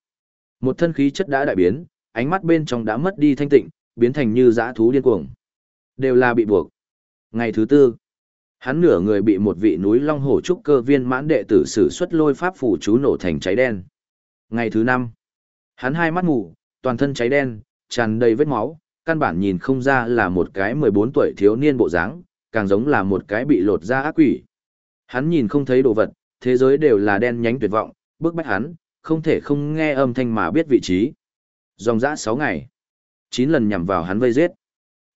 Một thân khí chất đã đại biến, ánh mắt bên trong đã mất đi thanh tịnh, biến thành như dã thú điên cuồng. Đều là bị buộc. Ngày thứ tư, hắn nửa người bị một vị núi long hổ trúc cơ viên mãn đệ tử sử xuất lôi pháp phủ chú nổ thành cháy đen. Ngày thứ năm, hắn hai mắt mù, toàn thân cháy đen, tràn đầy vết máu, căn bản nhìn không ra là một cái 14 tuổi thiếu niên bộ dáng, càng giống là một cái bị lột ra ác quỷ. Hắn nhìn không thấy đồ vật, thế giới đều là đen nhánh tuyệt vọng, bước bách hắn, không thể không nghe âm thanh mà biết vị trí. Dòng dã 6 ngày, 9 lần nhằm vào hắn vây giết.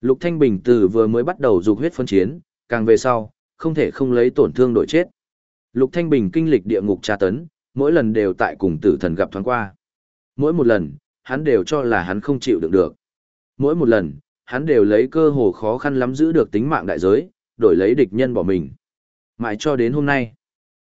Lục Thanh Bình từ vừa mới bắt đầu dục huyết phân chiến, càng về sau, không thể không lấy tổn thương đổi chết. Lục Thanh Bình kinh lịch địa ngục tra tấn, mỗi lần đều tại cùng tử thần gặp thoáng qua. Mỗi một lần, hắn đều cho là hắn không chịu đựng được. Mỗi một lần, hắn đều lấy cơ hồ khó khăn lắm giữ được tính mạng đại giới, đổi lấy địch nhân bỏ mình. Mãi cho đến hôm nay,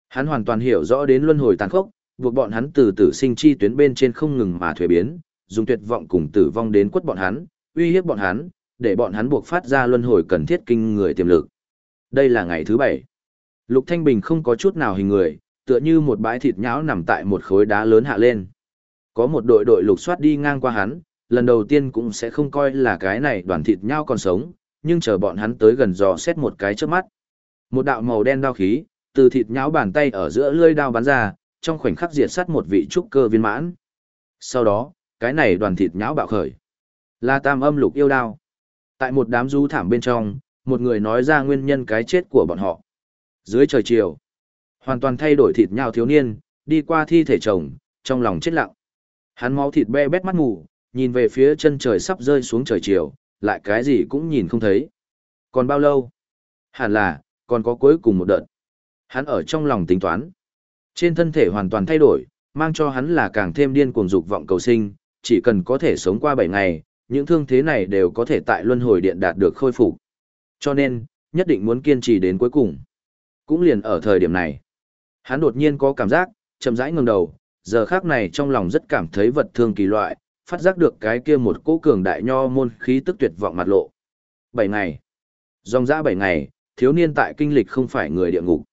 hắn hoàn toàn hiểu rõ đến luân hồi tàn khốc, buộc bọn hắn từ tử sinh chi tuyến bên trên không ngừng mà thuế biến, dùng tuyệt vọng cùng tử vong đến quất bọn hắn, uy hiếp bọn hắn, để bọn hắn buộc phát ra luân hồi cần thiết kinh người tiềm lực. Đây là ngày thứ bảy. Lục Thanh Bình không có chút nào hình người, tựa như một bãi thịt nhão nằm tại một khối đá lớn hạ lên. Có một đội đội lục soát đi ngang qua hắn, lần đầu tiên cũng sẽ không coi là cái này đoàn thịt nhão còn sống, nhưng chờ bọn hắn tới gần dò xét một cái trước mắt. Một đạo màu đen đao khí, từ thịt nhão bàn tay ở giữa lưỡi đao bắn ra, trong khoảnh khắc diệt sát một vị trúc cơ viên mãn. Sau đó, cái này đoàn thịt nhão bạo khởi. Là tam âm lục yêu đao. Tại một đám du thảm bên trong, một người nói ra nguyên nhân cái chết của bọn họ. Dưới trời chiều, hoàn toàn thay đổi thịt nhão thiếu niên, đi qua thi thể chồng, trong lòng chết lặng. Hắn máu thịt be bét mắt ngủ, nhìn về phía chân trời sắp rơi xuống trời chiều, lại cái gì cũng nhìn không thấy. Còn bao lâu? Hẳn là, còn có cuối cùng một đợt. Hắn ở trong lòng tính toán. Trên thân thể hoàn toàn thay đổi, mang cho hắn là càng thêm điên cuồng dục vọng cầu sinh, chỉ cần có thể sống qua 7 ngày, những thương thế này đều có thể tại luân hồi điện đạt được khôi phục. Cho nên, nhất định muốn kiên trì đến cuối cùng. Cũng liền ở thời điểm này, hắn đột nhiên có cảm giác, chậm rãi ngẩng đầu, giờ khác này trong lòng rất cảm thấy vật thương kỳ loại, phát giác được cái kia một cỗ cường đại nho môn khí tức tuyệt vọng mặt lộ. 7 ngày. Dòng dã 7 ngày, thiếu niên tại kinh lịch không phải người địa ngục.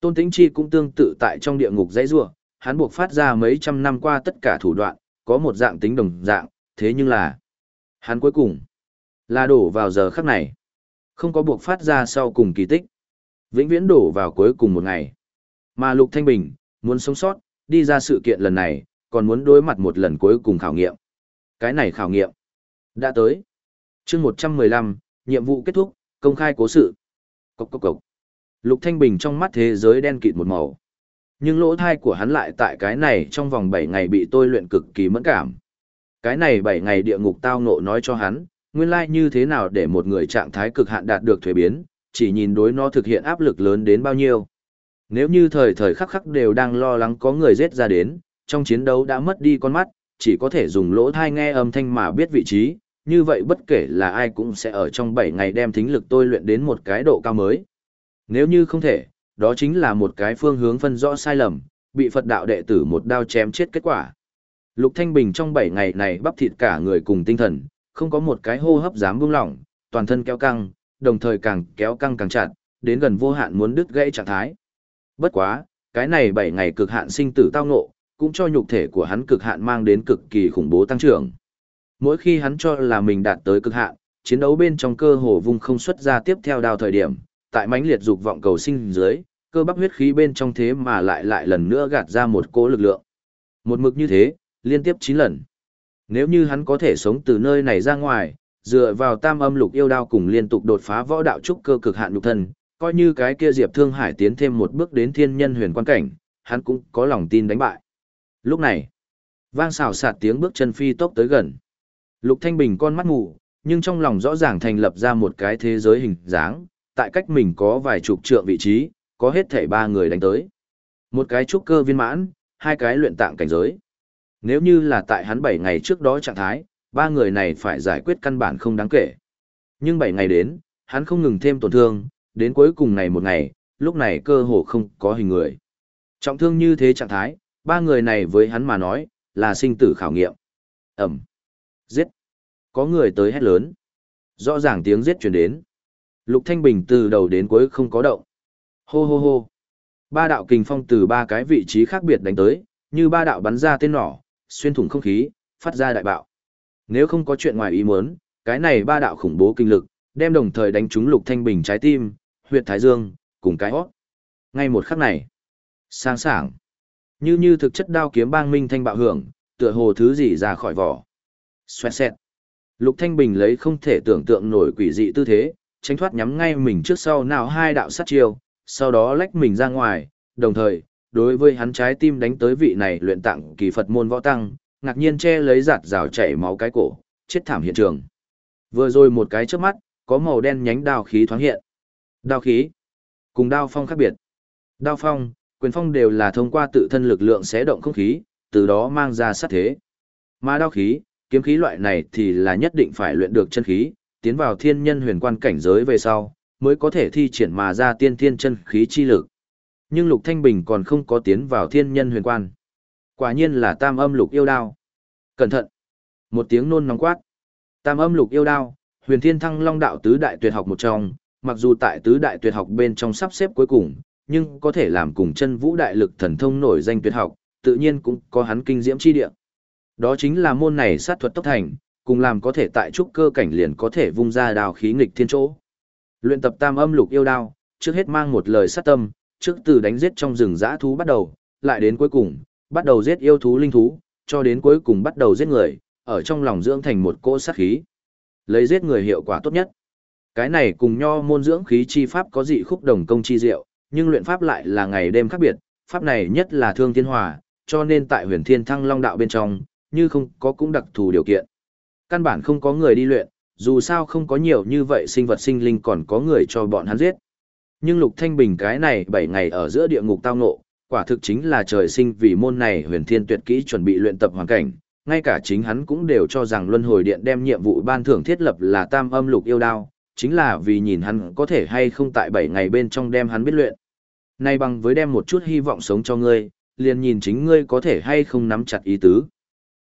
Tôn Tĩnh Chi cũng tương tự tại trong địa ngục dãy rủa, hắn buộc phát ra mấy trăm năm qua tất cả thủ đoạn, có một dạng tính đồng dạng, thế nhưng là hắn cuối cùng là đổ vào giờ khắc này. Không có buộc phát ra sau cùng kỳ tích. Vĩnh viễn đổ vào cuối cùng một ngày. Mà Lục Thanh Bình, muốn sống sót, đi ra sự kiện lần này, còn muốn đối mặt một lần cuối cùng khảo nghiệm. Cái này khảo nghiệm đã tới. Chương 115, nhiệm vụ kết thúc, công khai cố sự. Cốc cốc cốc. Lục Thanh Bình trong mắt thế giới đen kịt một màu. Nhưng lỗ thai của hắn lại tại cái này trong vòng 7 ngày bị tôi luyện cực kỳ mẫn cảm. Cái này 7 ngày địa ngục tao ngộ nói cho hắn, nguyên lai như thế nào để một người trạng thái cực hạn đạt được thuế biến, chỉ nhìn đối nó thực hiện áp lực lớn đến bao nhiêu. Nếu như thời thời khắc khắc đều đang lo lắng có người giết ra đến, trong chiến đấu đã mất đi con mắt, chỉ có thể dùng lỗ thai nghe âm thanh mà biết vị trí, như vậy bất kể là ai cũng sẽ ở trong 7 ngày đem thính lực tôi luyện đến một cái độ cao mới. Nếu như không thể, đó chính là một cái phương hướng phân rõ sai lầm, bị Phật đạo đệ tử một đao chém chết kết quả. Lục Thanh Bình trong 7 ngày này bắp thịt cả người cùng tinh thần, không có một cái hô hấp dám buông lỏng, toàn thân kéo căng, đồng thời càng kéo căng càng chặt, đến gần vô hạn muốn đứt gãy trạng thái. Bất quá, cái này 7 ngày cực hạn sinh tử tao ngộ, cũng cho nhục thể của hắn cực hạn mang đến cực kỳ khủng bố tăng trưởng. Mỗi khi hắn cho là mình đạt tới cực hạn, chiến đấu bên trong cơ hồ vung không xuất ra tiếp theo đao thời điểm, tại mãnh liệt dục vọng cầu sinh dưới, cơ bắp huyết khí bên trong thế mà lại lại lần nữa gạt ra một cỗ lực lượng. Một mực như thế, liên tiếp 9 lần. Nếu như hắn có thể sống từ nơi này ra ngoài, dựa vào tam âm lục yêu đao cùng liên tục đột phá võ đạo trúc cơ cực hạn nhục thân, coi như cái kia Diệp Thương Hải tiến thêm một bước đến thiên nhân huyền quan cảnh, hắn cũng có lòng tin đánh bại. Lúc này, vang xào xạc tiếng bước chân phi tốc tới gần. Lục Thanh Bình con mắt ngủ, nhưng trong lòng rõ ràng thành lập ra một cái thế giới hình dáng, tại cách mình có vài chục trượng vị trí, có hết thảy ba người đánh tới. Một cái trúc cơ viên mãn, hai cái luyện tạng cảnh giới. Nếu như là tại hắn 7 ngày trước đó trạng thái, ba người này phải giải quyết căn bản không đáng kể. Nhưng 7 ngày đến, hắn không ngừng thêm tổn thương, đến cuối cùng này một ngày, lúc này cơ hồ không có hình người. Trọng thương như thế trạng thái, ba người này với hắn mà nói, là sinh tử khảo nghiệm. Ẩm. Giết. Có người tới hét lớn. Rõ ràng tiếng giết truyền đến. Lục Thanh Bình từ đầu đến cuối không có động. Hô hô hô. Ba đạo kình phong từ ba cái vị trí khác biệt đánh tới, như ba đạo bắn ra tên nỏ, xuyên thủng không khí, phát ra đại bạo. Nếu không có chuyện ngoài ý muốn, cái này ba đạo khủng bố kinh lực, đem đồng thời đánh trúng Lục Thanh Bình trái tim, huyệt thái dương, cùng cái hót. Ngay một khắc này, sang sảng, như như thực chất đao kiếm bang minh thanh bạo hưởng, tựa hồ thứ gì ra khỏi vỏ. Xoẹt xẹt. Lục Thanh Bình lấy không thể tưởng tượng nổi quỷ dị tư thế, tránh thoát nhắm ngay mình trước sau nào hai đạo sát chiêu, sau đó lách mình ra ngoài, đồng thời, đối với hắn trái tim đánh tới vị này luyện tặng kỳ Phật môn võ tăng, ngạc nhiên che lấy giạt rào chảy máu cái cổ, chết thảm hiện trường. Vừa rồi một cái trước mắt, có màu đen nhánh đao khí thoáng hiện. Đao khí, cùng đao phong khác biệt. Đao phong, quyền phong đều là thông qua tự thân lực lượng xé động không khí, từ đó mang ra sát thế. Mà đao khí, kiếm khí loại này thì là nhất định phải luyện được chân khí, tiến vào thiên nhân huyền quan cảnh giới về sau, mới có thể thi triển mà ra tiên thiên chân khí chi lực. Nhưng Lục Thanh Bình còn không có tiến vào thiên nhân huyền quan. Quả nhiên là tam âm lục yêu đao. Cẩn thận! Một tiếng nôn nóng quát. Tam âm lục yêu đao, huyền thiên thăng long đạo tứ đại tuyệt học một trong, mặc dù tại tứ đại tuyệt học bên trong sắp xếp cuối cùng, nhưng có thể làm cùng chân vũ đại lực thần thông nổi danh tuyệt học, tự nhiên cũng có hắn kinh diễm chi địa. Đó chính là môn này sát thuật tốc thành, cùng làm có thể tại trúc cơ cảnh liền có thể vung ra đào khí nghịch thiên chỗ. Luyện tập tam âm lục yêu đao, trước hết mang một lời sát tâm, trước từ đánh giết trong rừng dã thú bắt đầu, lại đến cuối cùng, bắt đầu giết yêu thú linh thú, cho đến cuối cùng bắt đầu giết người, ở trong lòng dưỡng thành một cỗ sát khí. Lấy giết người hiệu quả tốt nhất. Cái này cùng nho môn dưỡng khí chi pháp có dị khúc đồng công chi diệu, nhưng luyện pháp lại là ngày đêm khác biệt, pháp này nhất là thương thiên hòa, cho nên tại huyền thiên thăng long đạo bên trong, như không có cũng đặc thù điều kiện. Căn bản không có người đi luyện, dù sao không có nhiều như vậy sinh vật sinh linh còn có người cho bọn hắn giết. Nhưng Lục Thanh Bình cái này 7 ngày ở giữa địa ngục tao ngộ, quả thực chính là trời sinh vì môn này huyền thiên tuyệt kỹ chuẩn bị luyện tập hoàn cảnh, ngay cả chính hắn cũng đều cho rằng luân hồi điện đem nhiệm vụ ban thưởng thiết lập là tam âm lục yêu đao, chính là vì nhìn hắn có thể hay không tại 7 ngày bên trong đem hắn biết luyện. Nay bằng với đem một chút hy vọng sống cho ngươi, liền nhìn chính ngươi có thể hay không nắm chặt ý tứ.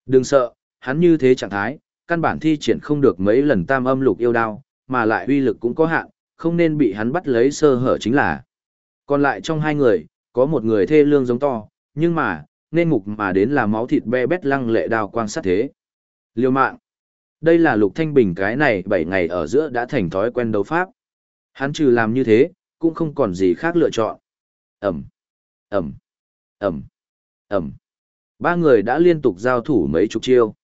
Đừng sợ, hắn như thế trạng thái, căn bản thi triển không được mấy lần tam âm lục yêu đao, mà lại uy lực cũng có hạn, không nên bị hắn bắt lấy sơ hở chính là. Còn lại trong hai người, có một người thê lương giống to, nhưng mà, nên mục mà đến là máu thịt be bét lăng lệ đao quang sát thế. Liêu mạng. Đây là lục thanh bình cái này 7 ngày ở giữa đã thành thói quen đấu pháp. Hắn trừ làm như thế, cũng không còn gì khác lựa chọn. Ẩm, Ẩm, Ẩm, Ẩm. Ba người đã liên tục giao thủ mấy chục chiêu.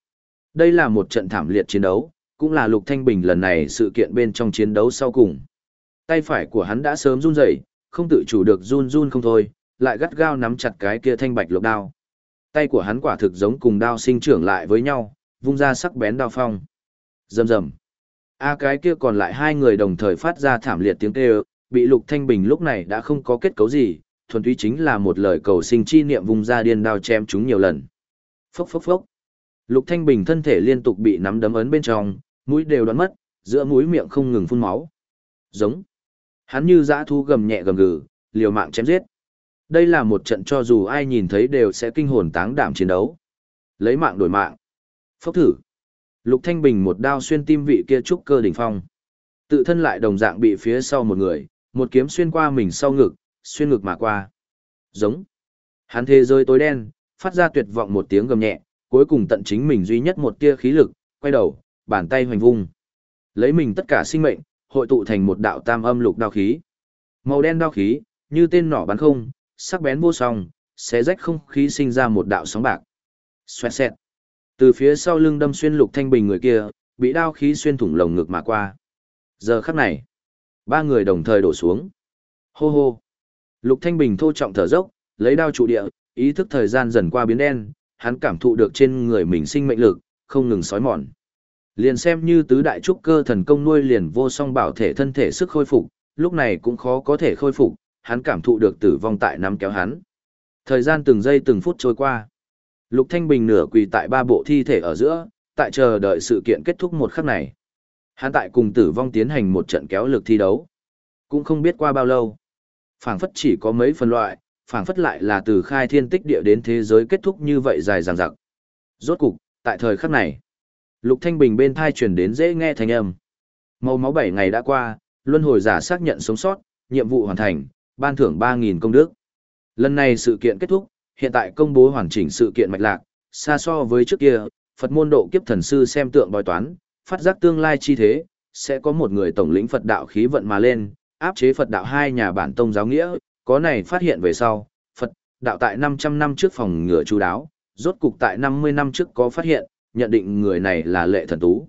Đây là một trận thảm liệt chiến đấu, cũng là Lục Thanh Bình lần này sự kiện bên trong chiến đấu sau cùng. Tay phải của hắn đã sớm run rẩy, không tự chủ được run run không thôi, lại gắt gao nắm chặt cái kia thanh bạch lục đao. Tay của hắn quả thực giống cùng đao sinh trưởng lại với nhau, vung ra sắc bén đao phong. Rầm rầm. A à, cái kia còn lại hai người đồng thời phát ra thảm liệt tiếng kêu, bị Lục Thanh Bình lúc này đã không có kết cấu gì, thuần túy chính là một lời cầu sinh chi niệm vùng ra điên đao chém chúng nhiều lần. Phốc phốc phốc. Lục Thanh Bình thân thể liên tục bị nắm đấm ấn bên trong, mũi đều đoán mất, giữa mũi miệng không ngừng phun máu. Giống. Hắn như dã thu gầm nhẹ gầm gừ, liều mạng chém giết. Đây là một trận cho dù ai nhìn thấy đều sẽ kinh hồn táng đảm chiến đấu. Lấy mạng đổi mạng. Phốc thử. Lục Thanh Bình một đao xuyên tim vị kia trúc cơ đỉnh phong. Tự thân lại đồng dạng bị phía sau một người, một kiếm xuyên qua mình sau ngực, xuyên ngực mà qua. Giống. Hắn thế rơi tối đen, phát ra tuyệt vọng một tiếng gầm nhẹ, cuối cùng tận chính mình duy nhất một tia khí lực, quay đầu, bàn tay hoành vung. Lấy mình tất cả sinh mệnh, hội tụ thành một đạo tam âm lục đao khí. Màu đen đao khí, như tên nỏ bắn không, sắc bén vô song, xé rách không khí sinh ra một đạo sóng bạc. Xoẹt xẹt. Từ phía sau lưng đâm xuyên lục thanh bình người kia, bị đao khí xuyên thủng lồng ngực mà qua. Giờ khắc này, ba người đồng thời đổ xuống. Hô hô. Lục Thanh Bình thô trọng thở dốc, lấy đao trụ địa, ý thức thời gian dần qua biến đen, hắn cảm thụ được trên người mình sinh mệnh lực, không ngừng sói mòn. Liền xem như tứ đại trúc cơ thần công nuôi liền vô song bảo thể thân thể sức khôi phục, lúc này cũng khó có thể khôi phục, hắn cảm thụ được tử vong tại nắm kéo hắn. Thời gian từng giây từng phút trôi qua. Lục Thanh Bình nửa quỳ tại ba bộ thi thể ở giữa, tại chờ đợi sự kiện kết thúc một khắc này. Hắn tại cùng tử vong tiến hành một trận kéo lực thi đấu. Cũng không biết qua bao lâu phảng phất chỉ có mấy phân loại, phảng phất lại là từ khai thiên tích địa đến thế giới kết thúc như vậy dài dằng dặc. Rốt cục, tại thời khắc này, Lục Thanh Bình bên thai truyền đến dễ nghe thanh âm. Màu máu bảy ngày đã qua, luân hồi giả xác nhận sống sót, nhiệm vụ hoàn thành, ban thưởng 3000 công đức. Lần này sự kiện kết thúc, hiện tại công bố hoàn chỉnh sự kiện mạch lạc, xa so với trước kia, Phật môn độ kiếp thần sư xem tượng bói toán, phát giác tương lai chi thế, sẽ có một người tổng lĩnh Phật đạo khí vận mà lên, áp chế Phật đạo hai nhà bản tông giáo nghĩa, có này phát hiện về sau, Phật đạo tại 500 năm trước phòng ngừa chú đáo, rốt cục tại 50 năm trước có phát hiện, nhận định người này là lệ thần tú.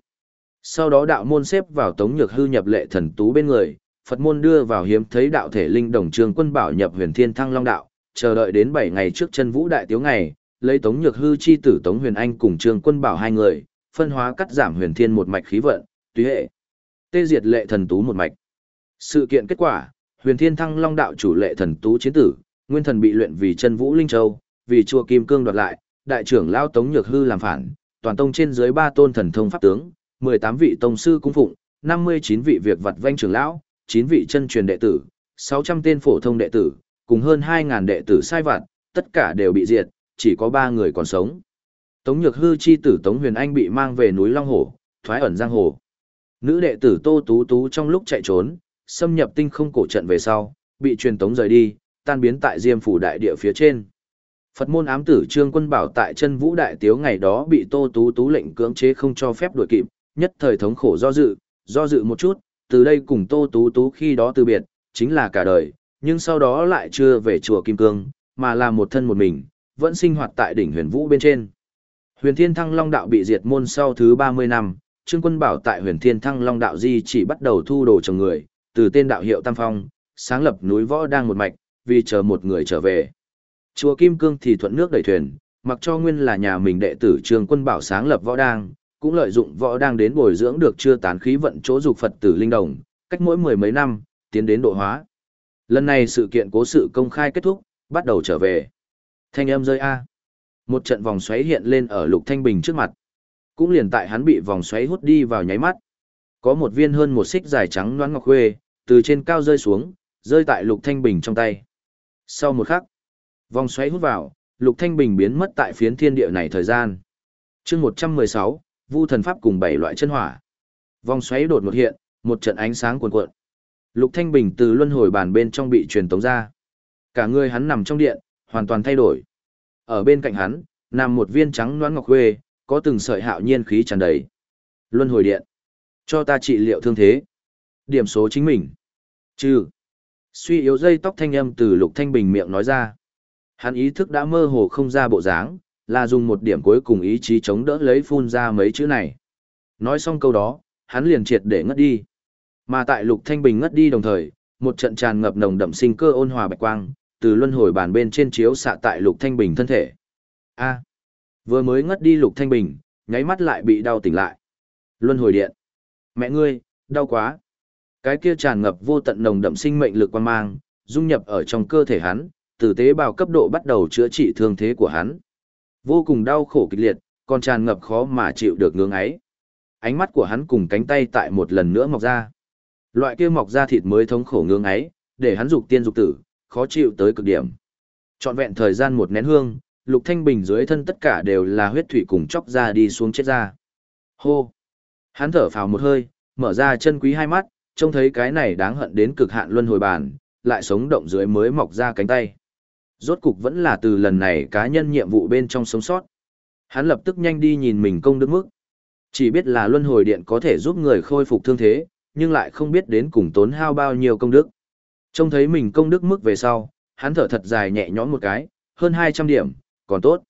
Sau đó đạo môn xếp vào tống nhược hư nhập lệ thần tú bên người, Phật môn đưa vào hiếm thấy đạo thể linh đồng trường quân bảo nhập huyền thiên thăng long đạo, chờ đợi đến 7 ngày trước chân vũ đại tiếu ngày, lấy tống nhược hư chi tử tống huyền anh cùng trường quân bảo hai người, phân hóa cắt giảm huyền thiên một mạch khí vận, tùy hệ. Tê diệt lệ thần tú một mạch. Sự kiện kết quả, huyền thiên thăng long đạo chủ lệ thần tú chiến tử, nguyên thần bị luyện vì chân vũ linh châu, vì chùa kim cương đoạt lại, đại trưởng lao tống nhược hư làm phản, toàn tông trên dưới ba tôn thần thông pháp tướng, 18 vị tông sư cung phụng, 59 vị việc vật vanh trưởng lão, 9 vị chân truyền đệ tử, 600 tên phổ thông đệ tử, cùng hơn 2.000 đệ tử sai vặt, tất cả đều bị diệt, chỉ có 3 người còn sống. Tống Nhược Hư chi tử Tống Huyền Anh bị mang về núi Long Hồ, thoái ẩn giang hồ. Nữ đệ tử Tô Tú Tú trong lúc chạy trốn, xâm nhập tinh không cổ trận về sau, bị truyền tống rời đi, tan biến tại Diêm phủ đại địa phía trên. Phật môn ám tử Trương Quân Bảo tại chân Vũ đại tiếu ngày đó bị Tô Tú Tú lệnh cưỡng chế không cho phép đuổi kịp, nhất thời thống khổ do dự, do dự một chút, từ đây cùng Tô Tú Tú khi đó từ biệt, chính là cả đời, nhưng sau đó lại chưa về chùa Kim Cương, mà là một thân một mình, vẫn sinh hoạt tại đỉnh huyền vũ bên trên. Huyền Thiên Thăng Long Đạo bị diệt môn sau thứ 30 năm, Trương Quân Bảo tại Huyền Thiên Thăng Long Đạo Di chỉ bắt đầu thu đồ chồng người, từ tên đạo hiệu Tam Phong, sáng lập núi võ đang một mạch, vì chờ một người trở về. Chùa Kim Cương thì thuận nước đẩy thuyền, mặc cho nguyên là nhà mình đệ tử Trương Quân Bảo sáng lập võ đang, cũng lợi dụng võ đang đến bồi dưỡng được chưa tán khí vận chỗ dục Phật tử linh đồng, cách mỗi mười mấy năm, tiến đến độ hóa. Lần này sự kiện cố sự công khai kết thúc, bắt đầu trở về. Thanh âm rơi A. Một trận vòng xoáy hiện lên ở Lục Thanh Bình trước mặt. Cũng liền tại hắn bị vòng xoáy hút đi vào nháy mắt. Có một viên hơn một xích dài trắng noãn ngọc khuê, từ trên cao rơi xuống, rơi tại Lục Thanh Bình trong tay. Sau một khắc, vòng xoáy hút vào, Lục Thanh Bình biến mất tại phiến thiên địa này thời gian. Chương 116, Vu thần pháp cùng bảy loại chân hỏa. Vòng xoáy đột ngột hiện, một trận ánh sáng cuồn cuộn. Lục Thanh Bình từ luân hồi bàn bên trong bị truyền tống ra. Cả người hắn nằm trong điện, hoàn toàn thay đổi. Ở bên cạnh hắn, nằm một viên trắng loãng ngọc khuê, có từng sợi hạo nhiên khí tràn đầy. Luân hồi điện. Cho ta trị liệu thương thế. Điểm số chính mình. Trừ. Suy yếu dây tóc thanh âm từ Lục Thanh Bình miệng nói ra. Hắn ý thức đã mơ hồ không ra bộ dáng, là dùng một điểm cuối cùng ý chí chống đỡ lấy phun ra mấy chữ này. Nói xong câu đó, hắn liền triệt để ngất đi. Mà tại Lục Thanh Bình ngất đi đồng thời, một trận tràn ngập nồng đậm sinh cơ ôn hòa bạch quang, từ luân hồi bàn bên trên chiếu xạ tại Lục Thanh Bình thân thể. A. vừa mới ngất đi Lục Thanh Bình, nháy mắt lại bị đau tỉnh lại. Luân hồi điện. Mẹ ngươi, đau quá. Cái kia tràn ngập vô tận nồng đậm sinh mệnh lực quan mang, dung nhập ở trong cơ thể hắn, từ tế bào cấp độ bắt đầu chữa trị thương thế của hắn. Vô cùng đau khổ kịch liệt, còn tràn ngập khó mà chịu được ngưỡng ấy. Ánh mắt của hắn cùng cánh tay tại một lần nữa mọc ra. Loại kia mọc ra thịt mới thống khổ ngưỡng ấy, để hắn dục tiên dục tử, khó chịu tới cực điểm. Trọn vẹn thời gian một nén hương, Lục Thanh Bình dưới thân tất cả đều là huyết thủy cùng chóc ra đi xuống chết ra. Hô! Hắn thở phào một hơi, mở ra chân quý hai mắt, trông thấy cái này đáng hận đến cực hạn luân hồi bàn, lại sống động dưới mới mọc ra cánh tay. Rốt cục vẫn là từ lần này cá nhân nhiệm vụ bên trong sống sót. Hắn lập tức nhanh đi nhìn mình công đức mức. Chỉ biết là luân hồi điện có thể giúp người khôi phục thương thế, nhưng lại không biết đến cùng tốn hao bao nhiêu công đức. Trông thấy mình công đức mức về sau, hắn thở thật dài nhẹ nhõm một cái, hơn 200 điểm, còn tốt.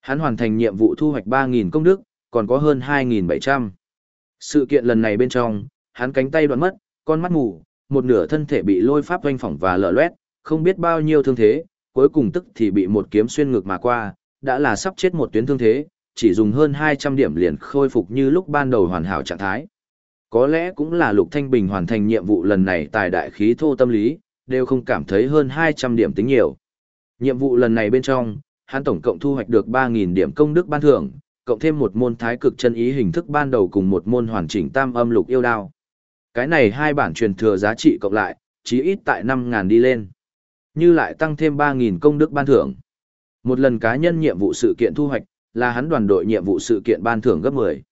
Hắn hoàn thành nhiệm vụ thu hoạch 3.000 công đức, còn có hơn 2.700. Sự kiện lần này bên trong, hắn cánh tay đoạn mất, con mắt mù, một nửa thân thể bị lôi pháp doanh phỏng và lở loét, không biết bao nhiêu thương thế, cuối cùng tức thì bị một kiếm xuyên ngược mà qua, đã là sắp chết một tuyến thương thế, chỉ dùng hơn 200 điểm liền khôi phục như lúc ban đầu hoàn hảo trạng thái. Có lẽ cũng là Lục Thanh Bình hoàn thành nhiệm vụ lần này tài đại khí thô tâm lý, đều không cảm thấy hơn 200 điểm tính nhiều. Nhiệm vụ lần này bên trong, hắn tổng cộng thu hoạch được 3.000 điểm công đức ban thưởng, cộng thêm một môn thái cực chân ý hình thức ban đầu cùng một môn hoàn chỉnh tam âm lục yêu đao. Cái này hai bản truyền thừa giá trị cộng lại, chí ít tại 5.000 đi lên. Như lại tăng thêm 3.000 công đức ban thưởng. Một lần cá nhân nhiệm vụ sự kiện thu hoạch, là hắn đoàn đội nhiệm vụ sự kiện ban thưởng gấp 10.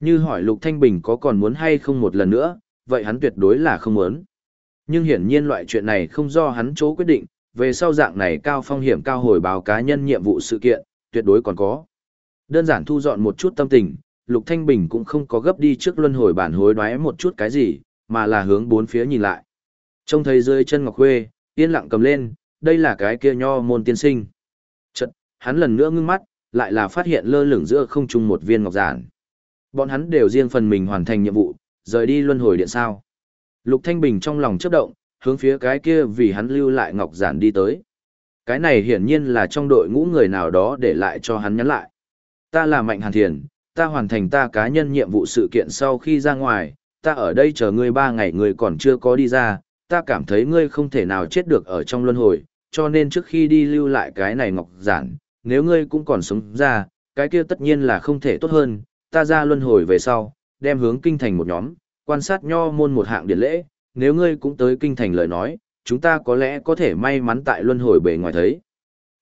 Như hỏi Lục Thanh Bình có còn muốn hay không một lần nữa, vậy hắn tuyệt đối là không muốn. Nhưng hiển nhiên loại chuyện này không do hắn chỗ quyết định, về sau dạng này cao phong hiểm cao hồi báo cá nhân nhiệm vụ sự kiện, tuyệt đối còn có. Đơn giản thu dọn một chút tâm tình, Lục Thanh Bình cũng không có gấp đi trước luân hồi bản hối đoái một chút cái gì, mà là hướng bốn phía nhìn lại. Trông thấy rơi chân ngọc khuê, yên lặng cầm lên, đây là cái kia nho môn tiên sinh. Chật, hắn lần nữa ngưng mắt, lại là phát hiện lơ lửng giữa không trung một viên ngọc giản. Bọn hắn đều riêng phần mình hoàn thành nhiệm vụ, rời đi luân hồi điện sao. Lục Thanh Bình trong lòng chớp động, hướng phía cái kia vì hắn lưu lại ngọc giản đi tới. Cái này hiển nhiên là trong đội ngũ người nào đó để lại cho hắn nhắn lại. Ta là Mạnh Hàn Thiền, ta hoàn thành ta cá nhân nhiệm vụ sự kiện sau khi ra ngoài, ta ở đây chờ ngươi ba ngày ngươi còn chưa có đi ra, ta cảm thấy ngươi không thể nào chết được ở trong luân hồi, cho nên trước khi đi lưu lại cái này ngọc giản, nếu ngươi cũng còn sống ra, cái kia tất nhiên là không thể tốt hơn, ta ra luân hồi về sau, đem hướng kinh thành một nhóm, quan sát nho môn một hạng điển lễ, nếu ngươi cũng tới kinh thành lời nói, chúng ta có lẽ có thể may mắn tại luân hồi bề ngoài thấy.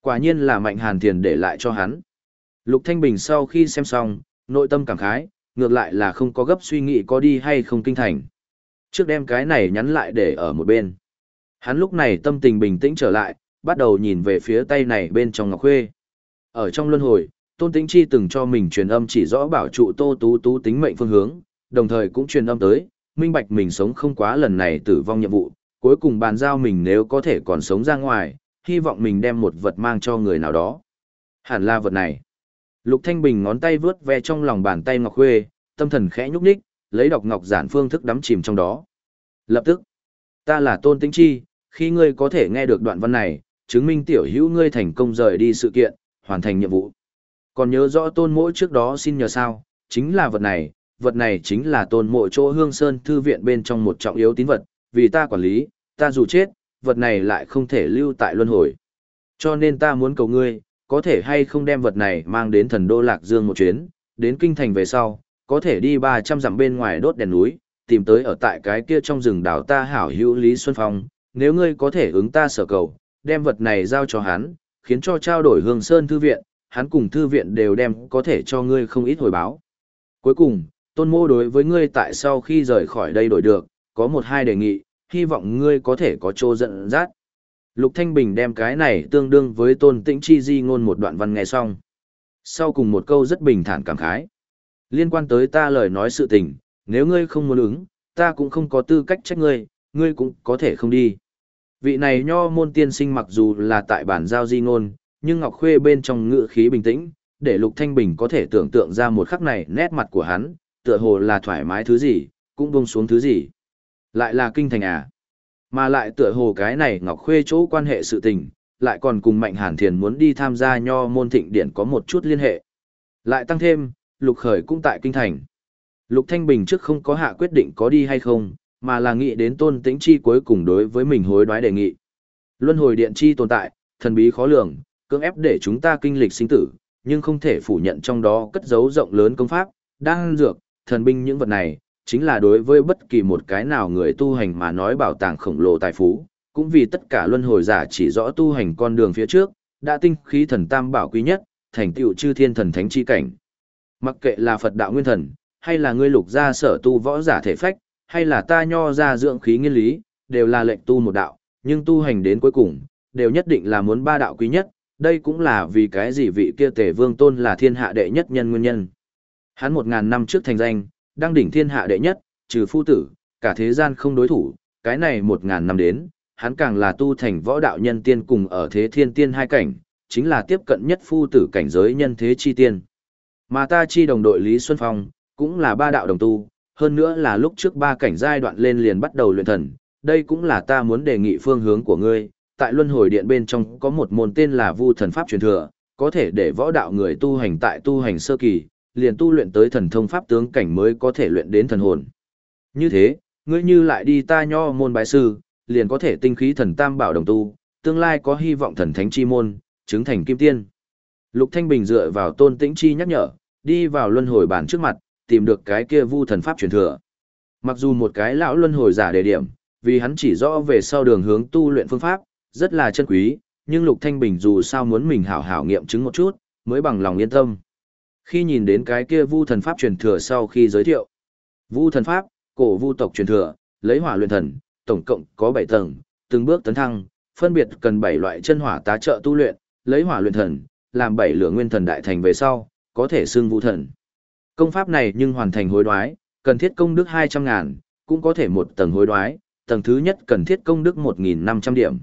Quả nhiên là mạnh hàn thiền để lại cho hắn. Lục Thanh Bình sau khi xem xong, nội tâm cảm khái, ngược lại là không có gấp suy nghĩ có đi hay không kinh thành. Trước đem cái này nhắn lại để ở một bên. Hắn lúc này tâm tình bình tĩnh trở lại, bắt đầu nhìn về phía tay này bên trong ngọc khuê. Ở trong luân hồi, Tôn Tĩnh Chi từng cho mình truyền âm chỉ rõ bảo trụ Tô Tú Tú tính mệnh phương hướng, đồng thời cũng truyền âm tới, minh bạch mình sống không quá lần này tử vong nhiệm vụ, cuối cùng bàn giao mình nếu có thể còn sống ra ngoài, hy vọng mình đem một vật mang cho người nào đó. Hẳn là vật này. Lục Thanh Bình ngón tay vướt ve trong lòng bàn tay Ngọc Khuê, tâm thần khẽ nhúc nhích, lấy đọc ngọc giản phương thức đắm chìm trong đó. Lập tức, ta là Tôn Tĩnh Chi, khi ngươi có thể nghe được đoạn văn này, chứng minh tiểu hữu ngươi thành công rời đi sự kiện, hoàn thành nhiệm vụ. Còn nhớ rõ Tôn Mỗi trước đó xin nhờ sao, chính là vật này, vật này chính là Tôn Mộ chỗ Hương Sơn thư viện bên trong một trọng yếu tín vật, vì ta quản lý, ta dù chết, vật này lại không thể lưu tại luân hồi. Cho nên ta muốn cầu ngươi, có thể hay không đem vật này mang đến thần đô Lạc Dương một chuyến, đến kinh thành về sau, có thể đi 300 dặm bên ngoài đốt đèn núi, tìm tới ở tại cái kia trong rừng đảo ta hảo hữu Lý Xuân Phong, nếu ngươi có thể ứng ta sở cầu, đem vật này giao cho hắn, khiến cho trao đổi Hương Sơn thư viện, hắn cùng thư viện đều đem có thể cho ngươi không ít hồi báo. Cuối cùng, tôn mô đối với ngươi tại sau khi rời khỏi đây đổi được, có một hai đề nghị, hy vọng ngươi có thể có chỗ giận dắt. Lục Thanh Bình đem cái này tương đương với tôn tĩnh chi di ngôn một đoạn văn nghe xong. Sau cùng một câu rất bình thản cảm khái. Liên quan tới ta lời nói sự tình, nếu ngươi không muốn ứng, ta cũng không có tư cách trách ngươi, ngươi cũng có thể không đi. Vị này nho môn tiên sinh mặc dù là tại bản giao di ngôn, nhưng Ngọc Khuê bên trong ngữ khí bình tĩnh, để Lục Thanh Bình có thể tưởng tượng ra một khắc này nét mặt của hắn, tựa hồ là thoải mái thứ gì, cũng buông xuống thứ gì. Lại là kinh thành à. Mà lại tựa hồ cái này Ngọc Khuê chỗ quan hệ sự tình, lại còn cùng Mạnh Hàn Thiền muốn đi tham gia nho môn thịnh điển có một chút liên hệ. Lại tăng thêm, Lục Khởi cũng tại kinh thành. Lục Thanh Bình trước không có hạ quyết định có đi hay không, mà là nghĩ đến tôn tĩnh chi cuối cùng đối với mình hối đoái đề nghị. Luân hồi điện chi tồn tại, thần bí khó lường, cưỡng ép để chúng ta kinh lịch sinh tử, nhưng không thể phủ nhận trong đó cất giấu rộng lớn công pháp, đang dược, thần binh những vật này, chính là đối với bất kỳ một cái nào người tu hành mà nói bảo tàng khổng lồ tài phú, cũng vì tất cả luân hồi giả chỉ rõ tu hành con đường phía trước, đã tinh khí thần tam bảo quý nhất, thành tựu chư thiên thần thánh chi cảnh. Mặc kệ là Phật đạo nguyên thần, hay là ngươi lục gia sở tu võ giả thể phách, hay là ta nho ra dưỡng khí nghiên lý, đều là lệnh tu một đạo, nhưng tu hành đến cuối cùng, đều nhất định là muốn ba đạo quý nhất, đây cũng là vì cái gì vị kia tề vương tôn là thiên hạ đệ nhất nhân nguyên nhân. Hắn một ngàn năm trước thành danh, đang đỉnh thiên hạ đệ nhất, trừ phu tử, cả thế gian không đối thủ, cái này một ngàn năm đến, hắn càng là tu thành võ đạo nhân tiên cùng ở thế thiên tiên hai cảnh, chính là tiếp cận nhất phu tử cảnh giới nhân thế chi tiên. Mà ta chi đồng đội Lý Xuân Phong, cũng là ba đạo đồng tu, hơn nữa là lúc trước ba cảnh giai đoạn lên liền bắt đầu luyện thần, đây cũng là ta muốn đề nghị phương hướng của ngươi, tại luân hồi điện bên trong có một môn tên là vu thần pháp truyền thừa, có thể để võ đạo người tu hành tại tu hành sơ kỳ, liền tu luyện tới thần thông pháp tướng cảnh mới có thể luyện đến thần hồn. Như thế, ngươi như lại đi ta nho môn bái sư, liền có thể tinh khí thần tam bảo đồng tu, tương lai có hy vọng thần thánh chi môn, chứng thành kim tiên. Lục Thanh Bình dựa vào tôn tĩnh chi nhắc nhở, đi vào luân hồi bản trước mặt, tìm được cái kia vu thần pháp truyền thừa. Mặc dù một cái lão luân hồi giả đề điểm, vì hắn chỉ rõ về sau đường hướng tu luyện phương pháp, rất là chân quý, nhưng Lục Thanh Bình dù sao muốn mình hảo hảo nghiệm chứng một chút, mới bằng lòng yên tâm. Khi nhìn đến cái kia vu thần pháp truyền thừa sau khi giới thiệu, vu thần pháp, cổ vu tộc truyền thừa, lấy hỏa luyện thần, tổng cộng có 7 tầng, từng bước tấn thăng, phân biệt cần 7 loại chân hỏa tá trợ tu luyện, lấy hỏa luyện thần, làm 7 lửa nguyên thần đại thành về sau, có thể xưng vu thần. Công pháp này nhưng hoàn thành hối đoái, cần thiết công đức 200 ngàn, cũng có thể một tầng hối đoái, tầng thứ nhất cần thiết công đức 1.500 điểm.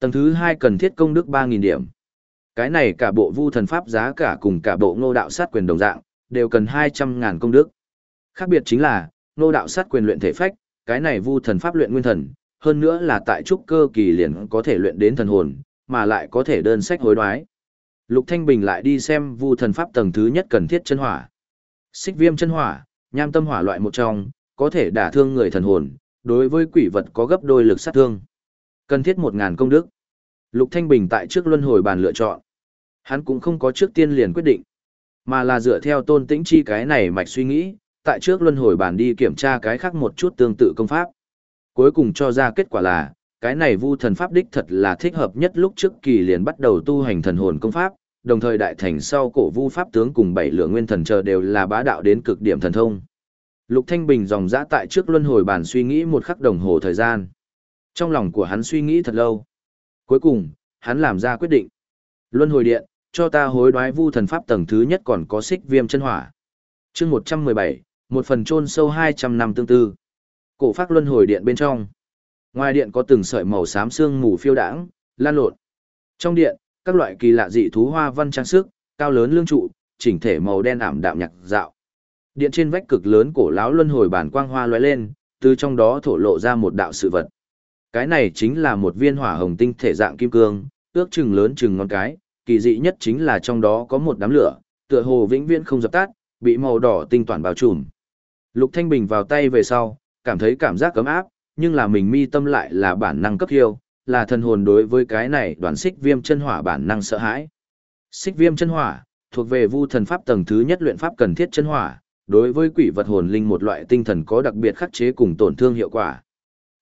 Tầng thứ hai cần thiết công đức 3.000 điểm. Cái này cả bộ vu thần pháp giá cả cùng cả bộ ngô đạo sát quyền đồng dạng, đều cần 200 ngàn công đức. Khác biệt chính là, ngô đạo sát quyền luyện thể phách, cái này vu thần pháp luyện nguyên thần, hơn nữa là tại trúc cơ kỳ liền có thể luyện đến thần hồn, mà lại có thể đơn sách hối đoái. Lục Thanh Bình lại đi xem vu thần pháp tầng thứ nhất cần thiết chân hỏa. Xích viêm chân hỏa, nham tâm hỏa loại một trong, có thể đả thương người thần hồn, đối với quỷ vật có gấp đôi lực sát thương. Cần thiết 1000 công đức. Lục Thanh Bình tại trước luân hồi bàn lựa chọn. Hắn cũng không có trước tiên liền quyết định, mà là dựa theo tôn tĩnh chi cái này mạch suy nghĩ, tại trước luân hồi bàn đi kiểm tra cái khác một chút tương tự công pháp. Cuối cùng cho ra kết quả là, cái này vu thần pháp đích thật là thích hợp nhất lúc trước kỳ liền bắt đầu tu hành thần hồn công pháp, đồng thời đại thành sau cổ vu pháp tướng cùng bảy lửa nguyên thần chờ đều là bá đạo đến cực điểm thần thông. Lục Thanh Bình dòng dã tại trước luân hồi bàn suy nghĩ một khắc đồng hồ thời gian. Trong lòng của hắn suy nghĩ thật lâu. Cuối cùng, hắn làm ra quyết định. Luân hồi điện, cho ta hối đoái vu thần pháp tầng thứ nhất còn có xích viêm chân hỏa. chương 117, một phần chôn sâu 200 năm tương tư. Cổ phát luân hồi điện bên trong. Ngoài điện có từng sợi màu xám xương mù phiêu đãng, lan lộn. Trong điện, các loại kỳ lạ dị thú hoa văn trang sức, cao lớn lương trụ, chỉnh thể màu đen ảm đạm nhạc dạo. Điện trên vách cực lớn cổ lão luân hồi bản quang hoa lóe lên, từ trong đó thổ lộ ra một đạo sự vật. Cái này chính là một viên hỏa hồng tinh thể dạng kim cương, ước chừng lớn chừng ngón cái, kỳ dị nhất chính là trong đó có một đám lửa, tựa hồ vĩnh viễn không dập tắt, bị màu đỏ tinh toàn bao trùm. Lục Thanh Bình vào tay về sau, cảm thấy cảm giác cấm áp, nhưng là mình mi tâm lại là bản năng cấp hiêu, là thần hồn đối với cái này đoàn xích viêm chân hỏa bản năng sợ hãi. Xích viêm chân hỏa, thuộc về vu thần pháp tầng thứ nhất luyện pháp cần thiết chân hỏa, đối với quỷ vật hồn linh một loại tinh thần có đặc biệt khắc chế cùng tổn thương hiệu quả.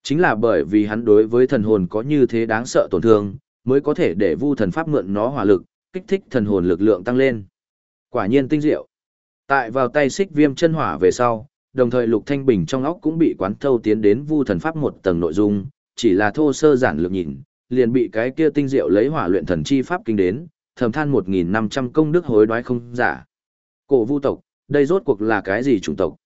Chính là bởi vì hắn đối với thần hồn có như thế đáng sợ tổn thương, mới có thể để vu thần pháp mượn nó hỏa lực, kích thích thần hồn lực lượng tăng lên. Quả nhiên tinh diệu. Tại vào tay xích viêm chân hỏa về sau, đồng thời Lục Thanh Bình trong óc cũng bị quán thâu tiến đến vu thần pháp một tầng nội dung, chỉ là thô sơ giản lược nhìn, liền bị cái kia tinh diệu lấy hỏa luyện thần chi pháp kinh đến, thầm than 1500 công đức hối đoái không giả. Cổ vu tộc, đây rốt cuộc là cái gì chủng tộc?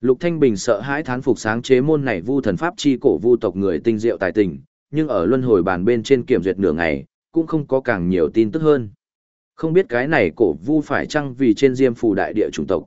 Lục Thanh Bình sợ hãi thán phục sáng chế môn này vu thần pháp chi cổ vu tộc người tinh diệu tài tình, nhưng ở luân hồi bàn bên trên kiểm duyệt nửa ngày, cũng không có càng nhiều tin tức hơn. Không biết cái này cổ vu phải chăng vì trên diêm phù đại địa chủng tộc.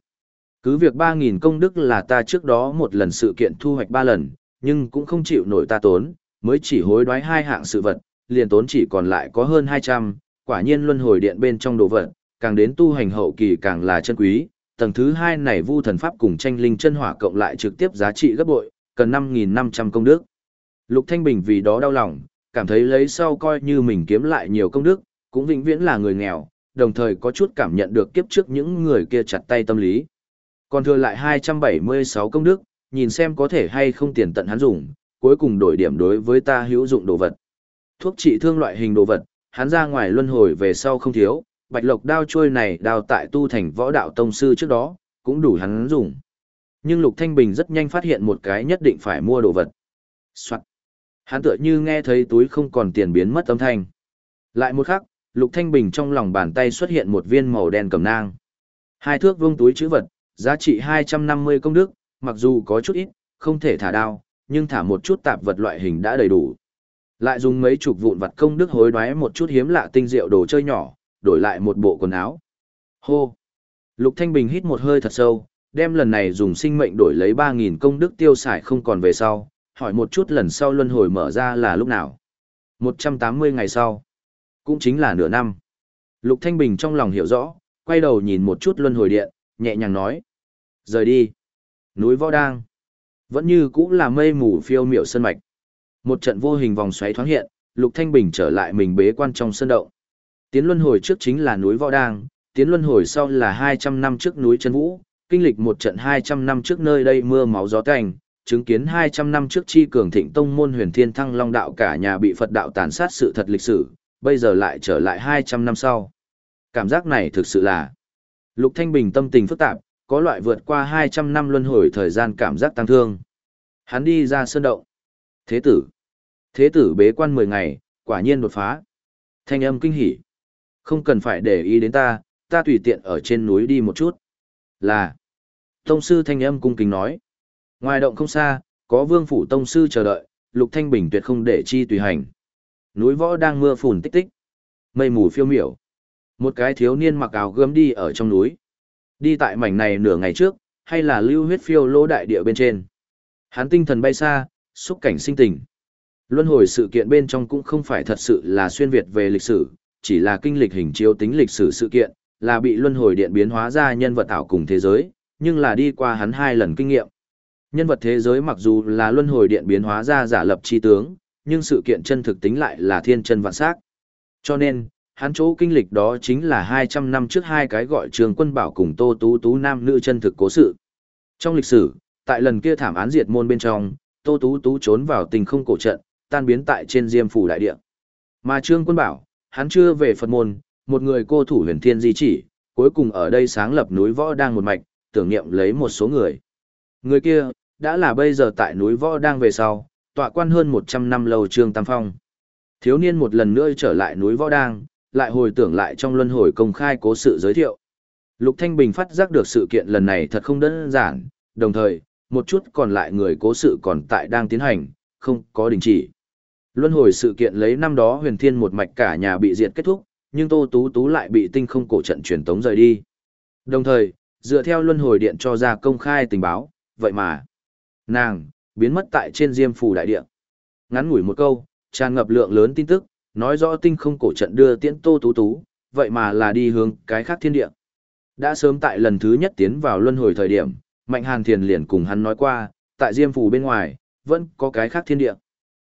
Cứ việc 3.000 công đức là ta trước đó một lần sự kiện thu hoạch 3 lần, nhưng cũng không chịu nổi ta tốn, mới chỉ hối đoái hai hạng sự vật, liền tốn chỉ còn lại có hơn 200, quả nhiên luân hồi điện bên trong đồ vật, càng đến tu hành hậu kỳ càng là chân quý, tầng thứ hai này vu thần pháp cùng tranh linh chân hỏa cộng lại trực tiếp giá trị gấp bội, cần 5.500 công đức. Lục Thanh Bình vì đó đau lòng, cảm thấy lấy sau coi như mình kiếm lại nhiều công đức, cũng vĩnh viễn là người nghèo, đồng thời có chút cảm nhận được kiếp trước những người kia chặt tay tâm lý. Còn thừa lại 276 công đức, nhìn xem có thể hay không tiền tận hắn dùng, cuối cùng đổi điểm đối với ta hữu dụng đồ vật. Thuốc trị thương loại hình đồ vật, hắn ra ngoài luân hồi về sau không thiếu, bạch lộc đao trôi này đao tại tu thành võ đạo tông sư trước đó, cũng đủ hắn dùng. Nhưng Lục Thanh Bình rất nhanh phát hiện một cái nhất định phải mua đồ vật. Soạn. Hắn tựa như nghe thấy túi không còn tiền biến mất âm thanh. Lại một khắc, Lục Thanh Bình trong lòng bàn tay xuất hiện một viên màu đen cầm nang. Hai thước vuông túi chữ vật, giá trị 250 công đức, mặc dù có chút ít, không thể thả đao, nhưng thả một chút tạp vật loại hình đã đầy đủ. Lại dùng mấy chục vụn vật công đức hối đoái một chút hiếm lạ tinh diệu đồ chơi nhỏ, đổi lại một bộ quần áo. Hô! Lục Thanh Bình hít một hơi thật sâu, đem lần này dùng sinh mệnh đổi lấy 3.000 công đức tiêu xài không còn về sau, hỏi một chút lần sau luân hồi mở ra là lúc nào. 180 ngày sau. Cũng chính là nửa năm. Lục Thanh Bình trong lòng hiểu rõ, quay đầu nhìn một chút luân hồi điện, nhẹ nhàng nói. Rời đi. Núi võ đang. Vẫn như cũng là mây mù phiêu miểu sân mạch. Một trận vô hình vòng xoáy thoáng hiện, Lục Thanh Bình trở lại mình bế quan trong sân động. Tiến luân hồi trước chính là núi Võ Đang, tiến luân hồi sau là 200 năm trước núi Trân Vũ, kinh lịch một trận 200 năm trước nơi đây mưa máu gió tanh, chứng kiến 200 năm trước chi cường thịnh tông môn huyền thiên thăng long đạo cả nhà bị Phật đạo tàn sát sự thật lịch sử, bây giờ lại trở lại 200 năm sau. Cảm giác này thực sự là Lục Thanh Bình tâm tình phức tạp, có loại vượt qua 200 năm luân hồi thời gian cảm giác tăng thương. Hắn đi ra sơn động. Thế tử. Thế tử bế quan 10 ngày, quả nhiên đột phá. Thanh âm kinh hỉ. Không cần phải để ý đến ta, ta tùy tiện ở trên núi đi một chút. Là. Tông sư thanh âm cung kính nói. Ngoài động không xa, có vương phủ tông sư chờ đợi, lục thanh bình tuyệt không để chi tùy hành. Núi võ đang mưa phùn tích tích. Mây mù phiêu miểu. Một cái thiếu niên mặc áo gươm đi ở trong núi. Đi tại mảnh này nửa ngày trước, hay là lưu huyết phiêu lỗ đại địa bên trên. Hắn tinh thần bay xa, xúc cảnh sinh tình. Luân hồi sự kiện bên trong cũng không phải thật sự là xuyên Việt về lịch sử, chỉ là kinh lịch hình chiếu tính lịch sử sự kiện, là bị luân hồi điện biến hóa ra nhân vật ảo cùng thế giới, nhưng là đi qua hắn hai lần kinh nghiệm. Nhân vật thế giới mặc dù là luân hồi điện biến hóa ra giả lập chi tướng, nhưng sự kiện chân thực tính lại là thiên chân vạn sắc. Cho nên, hắn chỗ kinh lịch đó chính là 200 năm trước hai cái gọi trường quân bảo cùng Tô Tú Tú nam nữ chân thực cố sự. Trong lịch sử, tại lần kia thảm án diệt môn bên trong, Tô Tú Tú trốn vào tình không cổ trận, tan biến tại trên Diêm phủ đại địa. Mà Trương Quân Bảo, hắn chưa về Phật môn, một người cô thủ huyền thiên di chỉ, cuối cùng ở đây sáng lập núi võ đang một mạch, tưởng niệm lấy một số người. Người kia, đã là bây giờ tại núi võ đang về sau, tọa quan hơn 100 năm lâu Trương Tam Phong. Thiếu niên một lần nữa trở lại núi võ đang, lại hồi tưởng lại trong luân hồi công khai cố sự giới thiệu. Lục Thanh Bình phát giác được sự kiện lần này thật không đơn giản, đồng thời, một chút còn lại người cố sự còn tại đang tiến hành, không có đình chỉ. Luân hồi sự kiện lấy năm đó huyền thiên một mạch cả nhà bị diệt kết thúc, nhưng Tô Tú Tú lại bị tinh không cổ trận truyền tống rời đi. Đồng thời, dựa theo luân hồi điện cho ra công khai tình báo, vậy mà, nàng, biến mất tại trên diêm phù đại địa. Ngắn ngủi một câu, tràn ngập lượng lớn tin tức, nói rõ tinh không cổ trận đưa tiễn Tô Tú Tú, vậy mà là đi hướng cái khác thiên địa. Đã sớm tại lần thứ nhất tiến vào luân hồi thời điểm, Mạnh Hàn Thiền liền cùng hắn nói qua, tại Diêm Phù bên ngoài, vẫn có cái khác thiên địa.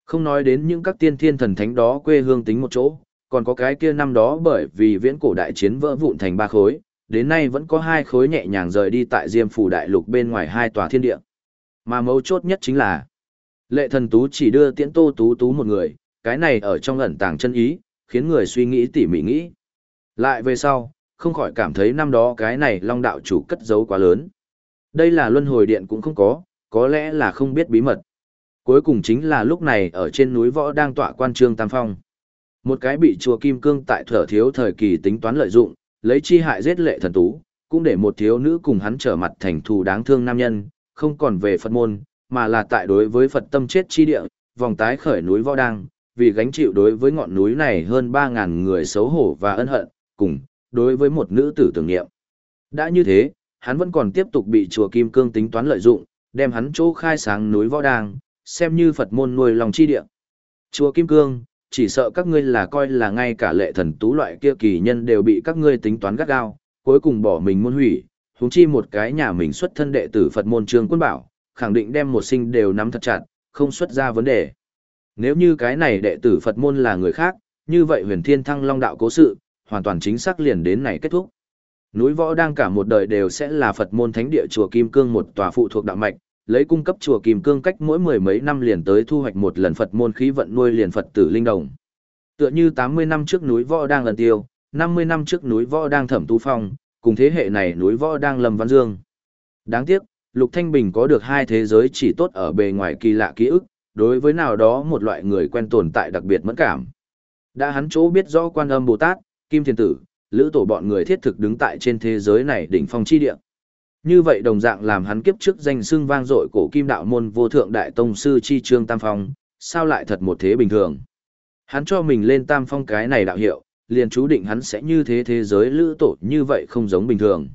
Không nói đến những các tiên thiên thần thánh đó quê hương tính một chỗ, còn có cái kia năm đó bởi vì viễn cổ đại chiến vỡ vụn thành ba khối, đến nay vẫn có hai khối nhẹ nhàng rời đi tại Diêm Phủ Đại Lục bên ngoài hai tòa thiên địa. Mà mấu chốt nhất chính là, lệ thần tú chỉ đưa tiễn tô tú tú một người, cái này ở trong ẩn tàng chân ý, khiến người suy nghĩ tỉ mỉ nghĩ. Lại về sau, không khỏi cảm thấy năm đó cái này long đạo chủ cất giấu quá lớn. Đây là luân hồi điện cũng không có, có lẽ là không biết bí mật. Cuối cùng chính là lúc này ở trên núi võ đang tọa quan trương Tam Phong. Một cái bị chùa Kim Cương tại thở thiếu thời kỳ tính toán lợi dụng, lấy chi hại giết lệ thần tú, cũng để một thiếu nữ cùng hắn trở mặt thành thù đáng thương nam nhân, không còn về Phật môn, mà là tại đối với Phật tâm chết chi địa, vòng tái khởi núi võ đăng, vì gánh chịu đối với ngọn núi này hơn 3.000 người xấu hổ và ân hận, cùng, đối với một nữ tử tưởng niệm. Đã như thế, hắn vẫn còn tiếp tục bị chùa Kim Cương tính toán lợi dụng, đem hắn chỗ khai sáng núi võ đăng, xem như Phật môn nuôi lòng chi địa. Chùa Kim Cương, chỉ sợ các ngươi là coi là ngay cả lệ thần tú loại kia kỳ nhân đều bị các ngươi tính toán gắt gao, cuối cùng bỏ mình môn hủy, huống chi một cái nhà mình xuất thân đệ tử Phật môn Trương Quân Bảo, khẳng định đem một sinh đều nắm thật chặt, không xuất ra vấn đề. Nếu như cái này đệ tử Phật môn là người khác, như vậy huyền thiên thăng long đạo cố sự, hoàn toàn chính xác liền đến này kết thúc. Núi võ đang cả một đời đều sẽ là Phật môn thánh địa chùa Kim Cương một tòa phụ thuộc đạo mạch, lấy cung cấp chùa Kim Cương cách mỗi mười mấy năm liền tới thu hoạch một lần Phật môn khí vận nuôi liền Phật tử linh đồng. Tựa như 80 năm trước núi võ đang lần tiêu, 50 năm trước núi võ đang thẩm tu phong, cùng thế hệ này núi võ đang lâm văn dương. Đáng tiếc, Lục Thanh Bình có được hai thế giới chỉ tốt ở bề ngoài kỳ lạ ký ức, đối với nào đó một loại người quen tồn tại đặc biệt mẫn cảm. Đã hắn chỗ biết rõ quan âm Bồ Tát, Kim Thiền Tử, Lữ Tổ bọn người thiết thực đứng tại trên thế giới này đỉnh phong chi địa. Như vậy đồng dạng làm hắn kiếp trước danh xưng vang dội cổ kim đạo môn vô thượng đại tông sư chi trương tam phong, sao lại thật một thế bình thường. Hắn cho mình lên tam phong cái này đạo hiệu, liền chú định hắn sẽ như thế thế giới lữ tổ như vậy không giống bình thường.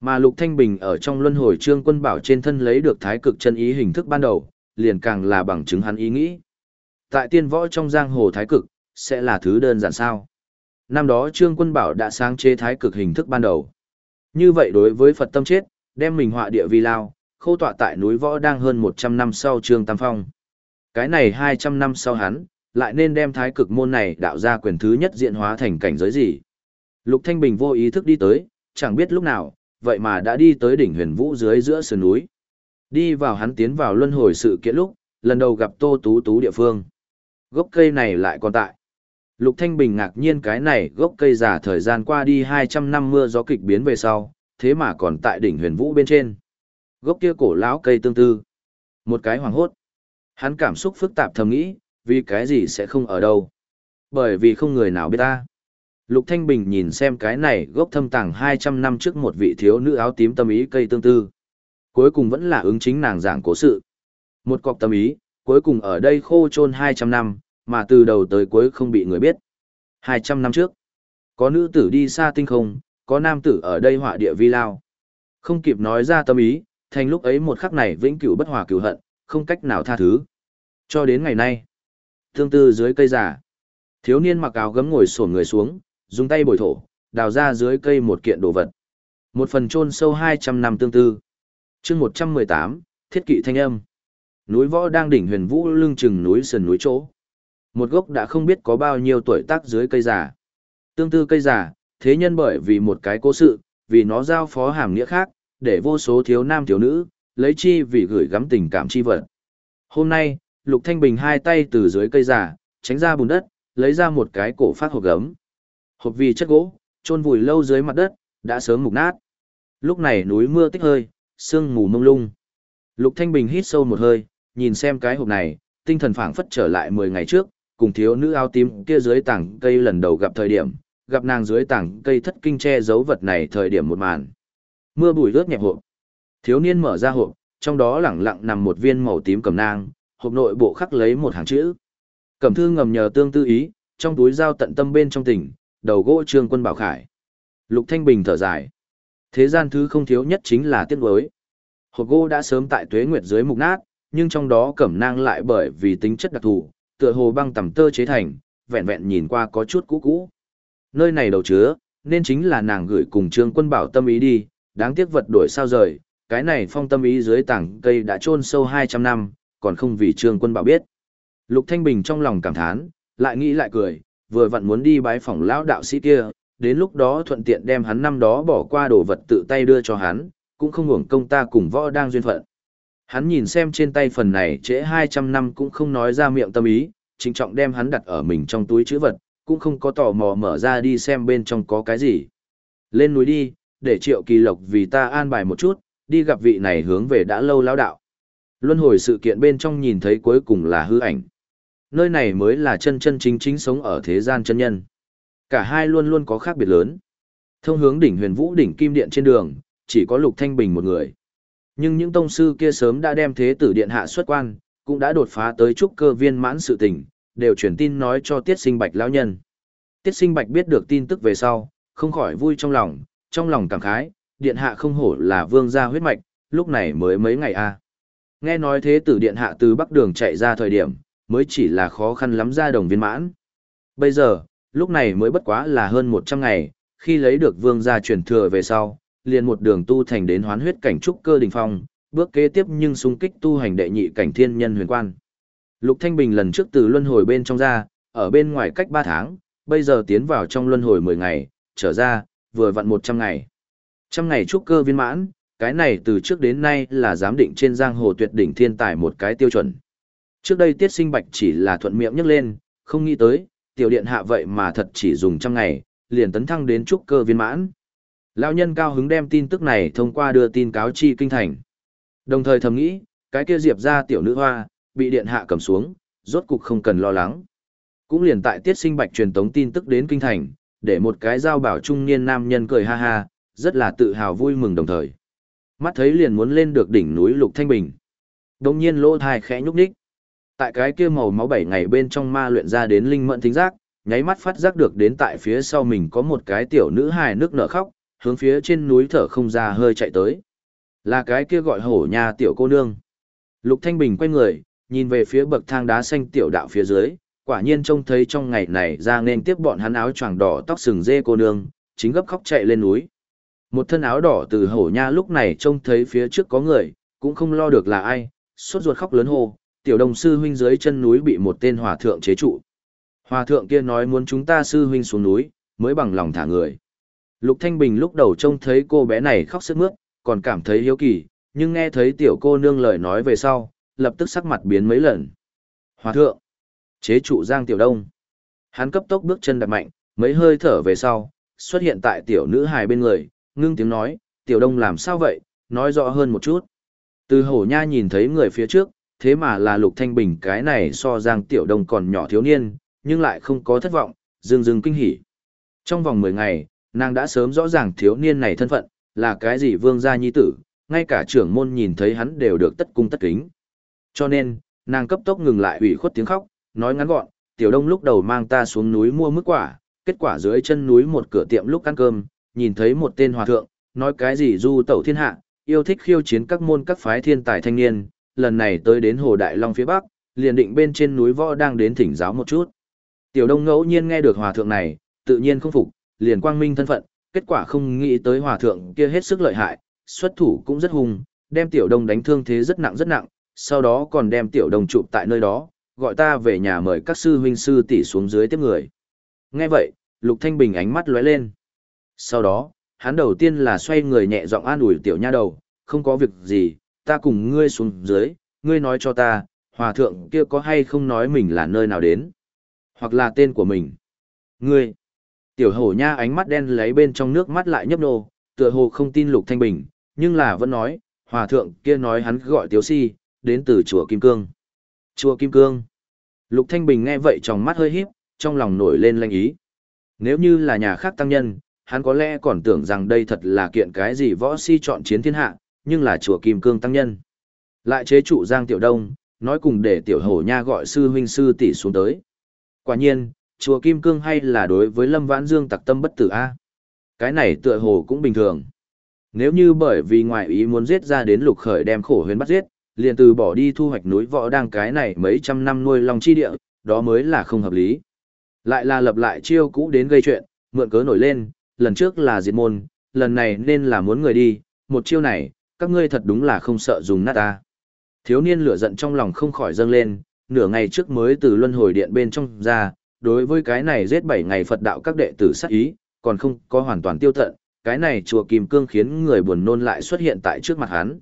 Mà Lục Thanh Bình ở trong luân hồi trương quân bảo trên thân lấy được thái cực chân ý hình thức ban đầu, liền càng là bằng chứng hắn ý nghĩ. Tại tiên võ trong giang hồ thái cực, sẽ là thứ đơn giản sao. Năm đó trương quân bảo đã sáng chế thái cực hình thức ban đầu. Như vậy đối với Phật tâm chết, đem mình họa địa vi lao, khâu tọa tại núi võ đang hơn 100 năm sau Trương Tam Phong. Cái này 200 năm sau hắn, lại nên đem thái cực môn này đạo ra quyền thứ nhất diện hóa thành cảnh giới gì. Lục Thanh Bình vô ý thức đi tới, chẳng biết lúc nào, vậy mà đã đi tới đỉnh huyền vũ dưới giữa sườn núi. Đi vào hắn tiến vào luân hồi sự kiện lúc, lần đầu gặp Tô Tú Tú địa phương. Gốc cây này lại còn tại. Lục Thanh Bình ngạc nhiên cái này gốc cây già thời gian qua đi 200 năm mưa gió kịch biến về sau, thế mà còn tại đỉnh huyền vũ bên trên. Gốc kia cổ lão cây tương tư. Một cái hoàng hốt. Hắn cảm xúc phức tạp thầm nghĩ, vì cái gì sẽ không ở đâu. Bởi vì không người nào biết ta. Lục Thanh Bình nhìn xem cái này gốc thâm tàng 200 năm trước một vị thiếu nữ áo tím tâm ý cây tương tư. Cuối cùng vẫn là ứng chính nàng giảng cố sự. Một cọc tâm ý, cuối cùng ở đây khô trôn 200 năm, mà từ đầu tới cuối không bị người biết. 200 năm trước, có nữ tử đi xa tinh không, có nam tử ở đây họa địa vi lao. Không kịp nói ra tâm ý, thành lúc ấy một khắc này vĩnh cửu bất hòa cửu hận, không cách nào tha thứ. Cho đến ngày nay, tương tư dưới cây giả, thiếu niên mặc áo gấm ngồi sổn người xuống, dùng tay bồi thổ, đào ra dưới cây một kiện đồ vật. Một phần chôn sâu 200 năm tương tư. chương 118, thiết kỵ thanh âm. Núi võ đang đỉnh huyền vũ lưng chừng núi sườn núi chỗ. Một gốc đã không biết có bao nhiêu tuổi tác dưới cây giả Tương tư cây giả thế nhân bởi vì một cái cố sự, vì nó giao phó hàm nghĩa khác, để vô số thiếu nam thiếu nữ, lấy chi vì gửi gắm tình cảm chi vật. Hôm nay, Lục Thanh Bình hai tay từ dưới cây giả tránh ra bùn đất, lấy ra một cái cổ phát hộp gấm. Hộp vì chất gỗ, trôn vùi lâu dưới mặt đất, đã sớm mục nát. Lúc này núi mưa tích hơi, sương mù mông lung. Lục Thanh Bình hít sâu một hơi, nhìn xem cái hộp này, tinh thần phảng phất trở lại 10 ngày trước, cùng thiếu nữ áo tím kia dưới tảng cây lần đầu gặp thời điểm, gặp nàng dưới tảng cây thất kinh che giấu vật này thời điểm một màn. Mưa bụi rớt nhẹ hộp. Thiếu niên mở ra hộp, trong đó lẳng lặng nằm một viên màu tím cầm nang, hộp nội bộ khắc lấy một hàng chữ. Cẩm thư ngầm nhờ tương tư ý, trong túi dao tận tâm bên trong tỉnh, đầu gỗ trương quân bảo khải. Lục Thanh Bình thở dài. Thế gian thứ không thiếu nhất chính là tiếc nuối. Hộp gỗ đã sớm tại tuế nguyệt dưới mục nát, nhưng trong đó cẩm nang lại bởi vì tính chất đặc thù, tựa hồ băng tầm tơ chế thành, vẹn vẹn nhìn qua có chút cũ cũ. Nơi này đầu chứa, nên chính là nàng gửi cùng trương quân bảo tâm ý đi, đáng tiếc vật đổi sao rời, cái này phong tâm ý dưới tảng cây đã trôn sâu 200 năm, còn không vì trương quân bảo biết. Lục Thanh Bình trong lòng cảm thán, lại nghĩ lại cười, vừa vặn muốn đi bái phỏng lão đạo sĩ kia, đến lúc đó thuận tiện đem hắn năm đó bỏ qua đồ vật tự tay đưa cho hắn, cũng không hưởng công ta cùng võ đang duyên phận. Hắn nhìn xem trên tay phần này trễ 200 năm cũng không nói ra miệng tâm ý, chính trọng đem hắn đặt ở mình trong túi chữ vật, cũng không có tò mò mở ra đi xem bên trong có cái gì. Lên núi đi, để triệu kỳ lộc vì ta an bài một chút, đi gặp vị này hướng về đã lâu lão đạo. Luân hồi sự kiện bên trong nhìn thấy cuối cùng là hư ảnh. Nơi này mới là chân chân chính chính sống ở thế gian chân nhân. Cả hai luôn luôn có khác biệt lớn. Thông hướng đỉnh huyền vũ đỉnh kim điện trên đường, chỉ có lục thanh bình một người. Nhưng những tông sư kia sớm đã đem thế tử điện hạ xuất quan, cũng đã đột phá tới trúc cơ viên mãn sự tình, đều truyền tin nói cho tiết sinh bạch lão nhân. Tiết sinh bạch biết được tin tức về sau, không khỏi vui trong lòng, trong lòng cảm khái, điện hạ không hổ là vương gia huyết mạch, lúc này mới mấy ngày a. À. Nghe nói thế tử điện hạ từ bắc đường chạy ra thời điểm, mới chỉ là khó khăn lắm ra đồng viên mãn. Bây giờ, lúc này mới bất quá là hơn 100 ngày, khi lấy được vương gia truyền thừa về sau, liền một đường tu thành đến hoán huyết cảnh trúc cơ đỉnh phong, bước kế tiếp nhưng xung kích tu hành đệ nhị cảnh thiên nhân huyền quan. Lục Thanh Bình lần trước từ luân hồi bên trong ra, ở bên ngoài cách 3 tháng, bây giờ tiến vào trong luân hồi 10 ngày, trở ra, vừa vặn 100 ngày. Trăm ngày trúc cơ viên mãn, cái này từ trước đến nay là giám định trên giang hồ tuyệt đỉnh thiên tài một cái tiêu chuẩn. Trước đây tiết sinh bạch chỉ là thuận miệng nhắc lên, không nghĩ tới, tiểu điện hạ vậy mà thật chỉ dùng trăm ngày, liền tấn thăng đến trúc cơ viên mãn. Lão nhân cao hứng đem tin tức này thông qua đưa tin cáo chi kinh thành. Đồng thời thầm nghĩ, cái kia diệp ra tiểu nữ hoa, bị điện hạ cầm xuống, rốt cục không cần lo lắng. Cũng liền tại tiết sinh bạch truyền tống tin tức đến kinh thành, để một cái giao bảo trung niên nam nhân cười ha ha, rất là tự hào vui mừng đồng thời. Mắt thấy liền muốn lên được đỉnh núi Lục Thanh Bình. Đồng nhiên lỗ thai khẽ nhúc nhích. Tại cái kia màu máu bảy ngày bên trong ma luyện ra đến linh mẫn thính giác, nháy mắt phát giác được đến tại phía sau mình có một cái tiểu nữ hài nước nở khóc, hướng phía trên núi thở không ra hơi chạy tới. Là cái kia gọi hổ nhà tiểu cô nương. Lục Thanh Bình quay người, nhìn về phía bậc thang đá xanh tiểu đạo phía dưới, quả nhiên trông thấy trong ngày này ra nên tiếp bọn hắn áo choàng đỏ tóc sừng dê cô nương, chính gấp khóc chạy lên núi. Một thân áo đỏ từ hổ nha lúc này trông thấy phía trước có người, cũng không lo được là ai, suốt ruột khóc lớn hô, tiểu đồng sư huynh dưới chân núi bị một tên hòa thượng chế trụ. Hòa thượng kia nói muốn chúng ta sư huynh xuống núi, mới bằng lòng thả người. Lục Thanh Bình lúc đầu trông thấy cô bé này khóc sức mướt, còn cảm thấy hiếu kỳ, nhưng nghe thấy tiểu cô nương lời nói về sau, lập tức sắc mặt biến mấy lần. Hòa thượng, chế trụ Giang Tiểu Đông. Hắn cấp tốc bước chân đạp mạnh, mấy hơi thở về sau, xuất hiện tại tiểu nữ hài bên người, ngưng tiếng nói, Tiểu Đông làm sao vậy, nói rõ hơn một chút. Từ hổ nha nhìn thấy người phía trước, thế mà là Lục Thanh Bình cái này so Giang Tiểu Đông còn nhỏ thiếu niên, nhưng lại không có thất vọng, dưng dưng kinh hỉ. Trong vòng 10 ngày, nàng đã sớm rõ ràng thiếu niên này thân phận, là cái gì vương gia nhi tử, ngay cả trưởng môn nhìn thấy hắn đều được tất cung tất kính. Cho nên, nàng cấp tốc ngừng lại ủy khuất tiếng khóc, nói ngắn gọn, tiểu đông lúc đầu mang ta xuống núi mua mức quả, kết quả dưới chân núi một cửa tiệm lúc ăn cơm, nhìn thấy một tên hòa thượng, nói cái gì du tẩu thiên hạ, yêu thích khiêu chiến các môn các phái thiên tài thanh niên, lần này tới đến Hồ Đại Long phía Bắc, liền định bên trên núi võ đang đến thỉnh giáo một chút. Tiểu Đông ngẫu nhiên nghe được hòa thượng này, tự nhiên không phục, liền quang minh thân phận, kết quả không nghĩ tới hòa thượng kia hết sức lợi hại, xuất thủ cũng rất hung, đem Tiểu Đông đánh thương thế rất nặng rất nặng, sau đó còn đem Tiểu Đông chụp tại nơi đó, gọi ta về nhà mời các sư huynh sư tỷ xuống dưới tiếp người. Nghe vậy, Lục Thanh Bình ánh mắt lóe lên. Sau đó, hắn đầu tiên là xoay người nhẹ giọng an ủi tiểu nha đầu, không có việc gì, ta cùng ngươi xuống dưới, ngươi nói cho ta, hòa thượng kia có hay không nói mình là nơi nào đến, hoặc là tên của mình. Ngươi, tiểu hổ nha ánh mắt đen lấy bên trong nước mắt lại nhấp nô, tựa hồ không tin lục thanh bình, nhưng là vẫn nói, hòa thượng kia nói hắn gọi tiếu si, đến từ chùa Kim Cương. Chùa Kim Cương. Lục Thanh Bình nghe vậy trong mắt hơi híp, trong lòng nổi lên lanh ý. Nếu như là nhà khác tăng nhân, hắn có lẽ còn tưởng rằng đây thật là kiện cái gì võ si chọn chiến thiên hạ, nhưng là chùa Kim Cương tăng nhân. Lại chế trụ Giang Tiểu Đông, nói cùng để Tiểu Hổ Nha gọi sư huynh sư tỷ xuống tới. Quả nhiên, chùa Kim Cương hay là đối với Lâm Vãn Dương tặc tâm bất tử a. Cái này tựa hồ cũng bình thường. Nếu như bởi vì ngoại ý muốn giết ra đến lục khởi đem khổ huyền bắt giết, liền từ bỏ đi thu hoạch núi võ đang cái này mấy trăm năm nuôi lòng chi địa, đó mới là không hợp lý. Lại là lập lại chiêu cũ đến gây chuyện, mượn cớ nổi lên, lần trước là diệt môn, lần này nên là muốn người đi, một chiêu này, các ngươi thật đúng là không sợ dùng nát ta. Thiếu niên lửa giận trong lòng không khỏi dâng lên, nửa ngày trước mới từ luân hồi điện bên trong ra, đối với cái này giết bảy ngày Phật đạo các đệ tử sát ý, còn không có hoàn toàn tiêu tận, cái này chùa Kim Cương khiến người buồn nôn lại xuất hiện tại trước mặt hắn.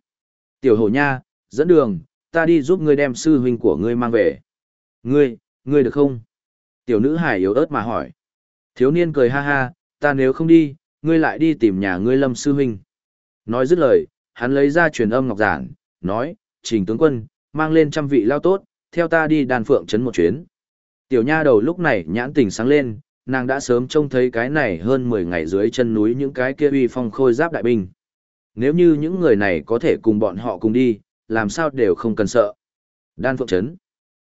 Tiểu hổ nha, dẫn đường, ta đi giúp ngươi đem sư huynh của ngươi mang về. Ngươi, ngươi được không? Tiểu nữ hải yếu ớt mà hỏi. Thiếu niên cười ha ha, ta nếu không đi, ngươi lại đi tìm nhà ngươi lâm sư huynh. Nói dứt lời, hắn lấy ra truyền âm ngọc giản, nói, trình tướng quân, mang lên trăm vị lao tốt, theo ta đi đàn phượng trấn một chuyến. Tiểu nha đầu lúc này nhãn tình sáng lên, nàng đã sớm trông thấy cái này hơn 10 ngày dưới chân núi những cái kia uy phong khôi giáp đại binh. Nếu như những người này có thể cùng bọn họ cùng đi, làm sao đều không cần sợ. Đan Phượng Trấn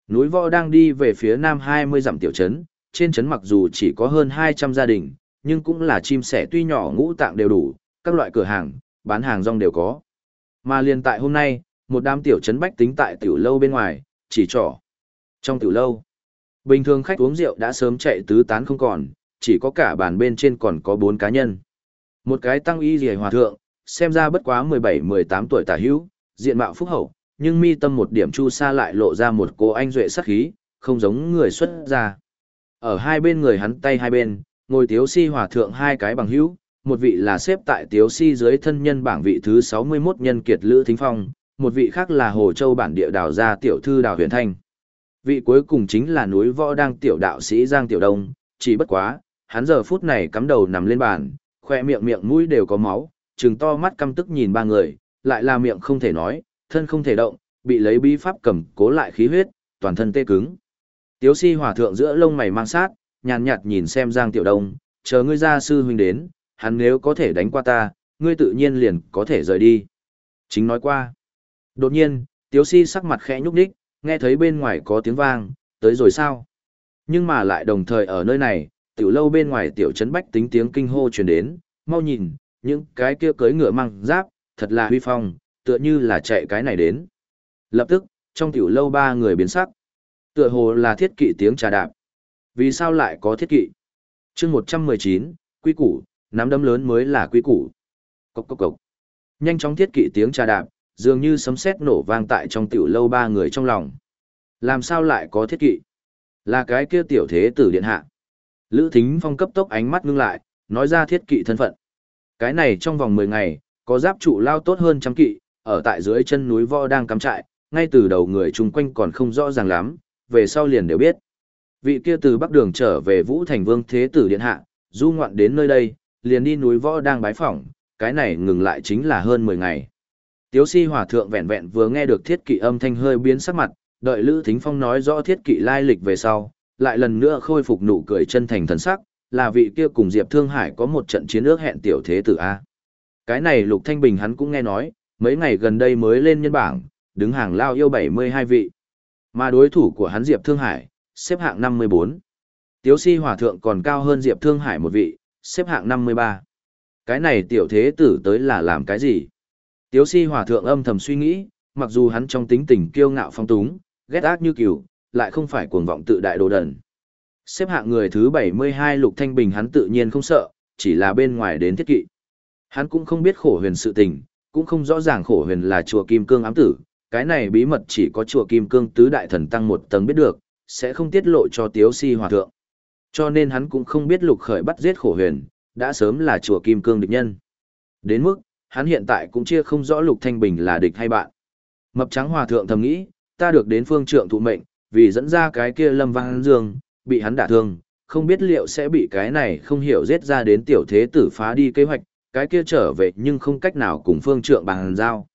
Núi Võ đang đi về phía nam 20 dặm tiểu trấn, trên trấn mặc dù chỉ có hơn 200 gia đình, nhưng cũng là chim sẻ tuy nhỏ ngũ tạng đều đủ, các loại cửa hàng, bán hàng rong đều có. Mà liền tại hôm nay, một đám tiểu trấn bách tính tại tiểu lâu bên ngoài, chỉ trỏ. Trong tiểu lâu, bình thường khách uống rượu đã sớm chạy tứ tán không còn, chỉ có cả bàn bên trên còn có bốn cá nhân. Một cái tăng y rìa hòa thượng, xem ra bất quá 17-18 tuổi tả hữu, diện mạo phúc hậu, nhưng mi tâm một điểm chu sa lại lộ ra một cô anh duệ sắc khí, không giống người xuất ra Ở hai bên người hắn tay hai bên, ngồi tiếu si hòa thượng hai cái bằng hữu, một vị là xếp tại tiếu si dưới thân nhân bảng vị thứ 61 nhân kiệt Lữ Thính Phong, một vị khác là Hồ Châu bản địa đào gia tiểu thư đào huyền thanh. Vị cuối cùng chính là núi võ đang tiểu đạo sĩ Giang Tiểu Đông, chỉ bất quá, hắn giờ phút này cắm đầu nằm lên bàn, khoe miệng miệng mũi đều có máu, trừng to mắt căm tức nhìn ba người, lại là miệng không thể nói, thân không thể động, bị lấy bí pháp cầm cố lại khí huyết, toàn thân tê cứng. Tiếu si hòa thượng giữa lông mày mang sát, nhàn nhạt nhìn xem Giang Tiểu Đông, chờ ngươi ra sư huynh đến, hắn nếu có thể đánh qua ta, ngươi tự nhiên liền có thể rời đi. Chính nói qua. Đột nhiên, Tiếu si sắc mặt khẽ nhúc đích, nghe thấy bên ngoài có tiếng vang, tới rồi sao? Nhưng mà lại đồng thời ở nơi này, tiểu lâu bên ngoài tiểu trấn bách tính tiếng kinh hô truyền đến, mau nhìn, những cái kia cưới ngựa mang giáp, thật là huy phong, tựa như là chạy cái này đến. Lập tức, trong tiểu lâu ba người biến sắc. Tựa hồ là thiết kỵ tiếng trà đạp. Vì sao lại có thiết kỵ? chương 119, quy củ, nắm đấm lớn mới là quy củ. Cốc cốc cốc. Nhanh chóng thiết kỵ tiếng trà đạp, dường như sấm sét nổ vang tại trong tiểu lâu ba người trong lòng. Làm sao lại có thiết kỵ? Là cái kia tiểu thế tử điện hạ. Lữ Thính Phong cấp tốc ánh mắt ngưng lại, nói ra thiết kỵ thân phận. Cái này trong vòng 10 ngày, có giáp trụ lao tốt hơn trăm kỵ, ở tại dưới chân núi võ đang cắm trại, ngay từ đầu người chung quanh còn không rõ ràng lắm, về sau liền đều biết. Vị kia từ Bắc Đường trở về Vũ Thành Vương Thế Tử Điện Hạ, du ngoạn đến nơi đây, liền đi núi võ đang bái phỏng, cái này ngừng lại chính là hơn 10 ngày. Tiếu si hòa thượng vẹn vẹn vừa nghe được thiết kỵ âm thanh hơi biến sắc mặt, đợi Lữ Thính Phong nói rõ thiết kỵ lai lịch về sau, lại lần nữa khôi phục nụ cười chân thành thần sắc, là vị kia cùng Diệp Thương Hải có một trận chiến ước hẹn tiểu thế tử A. Cái này Lục Thanh Bình hắn cũng nghe nói, mấy ngày gần đây mới lên nhân bảng, đứng hàng lao yêu 72 vị. Mà đối thủ của hắn Diệp Thương Hải, xếp hạng 54. Tiếu si hòa thượng còn cao hơn Diệp Thương Hải một vị, xếp hạng 53. Cái này tiểu thế tử tới là làm cái gì? Tiếu si hòa thượng âm thầm suy nghĩ, mặc dù hắn trong tính tình kiêu ngạo phong túng, ghét ác như cừu, lại không phải cuồng vọng tự đại đồ đần. Xếp hạng người thứ 72 Lục Thanh Bình hắn tự nhiên không sợ, chỉ là bên ngoài đến thiết kỵ. Hắn cũng không biết khổ huyền sự tình, cũng không rõ ràng khổ huyền là chùa Kim Cương ám tử, cái này bí mật chỉ có chùa Kim Cương tứ đại thần tăng một tầng biết được, sẽ không tiết lộ cho Tiếu Si Hòa Thượng. Cho nên hắn cũng không biết lục khởi bắt giết khổ huyền, đã sớm là chùa Kim Cương địch nhân. Đến mức, hắn hiện tại cũng chia không rõ lục thanh bình là địch hay bạn. Mập trắng Hòa Thượng thầm nghĩ, ta được đến phương trượng thụ mệnh, vì dẫn ra cái kia lâm văn dương, bị hắn đả thương, không biết liệu sẽ bị cái này không hiểu giết ra đến tiểu thế tử phá đi kế hoạch, cái kia trở về nhưng không cách nào cùng phương trượng bằng giao.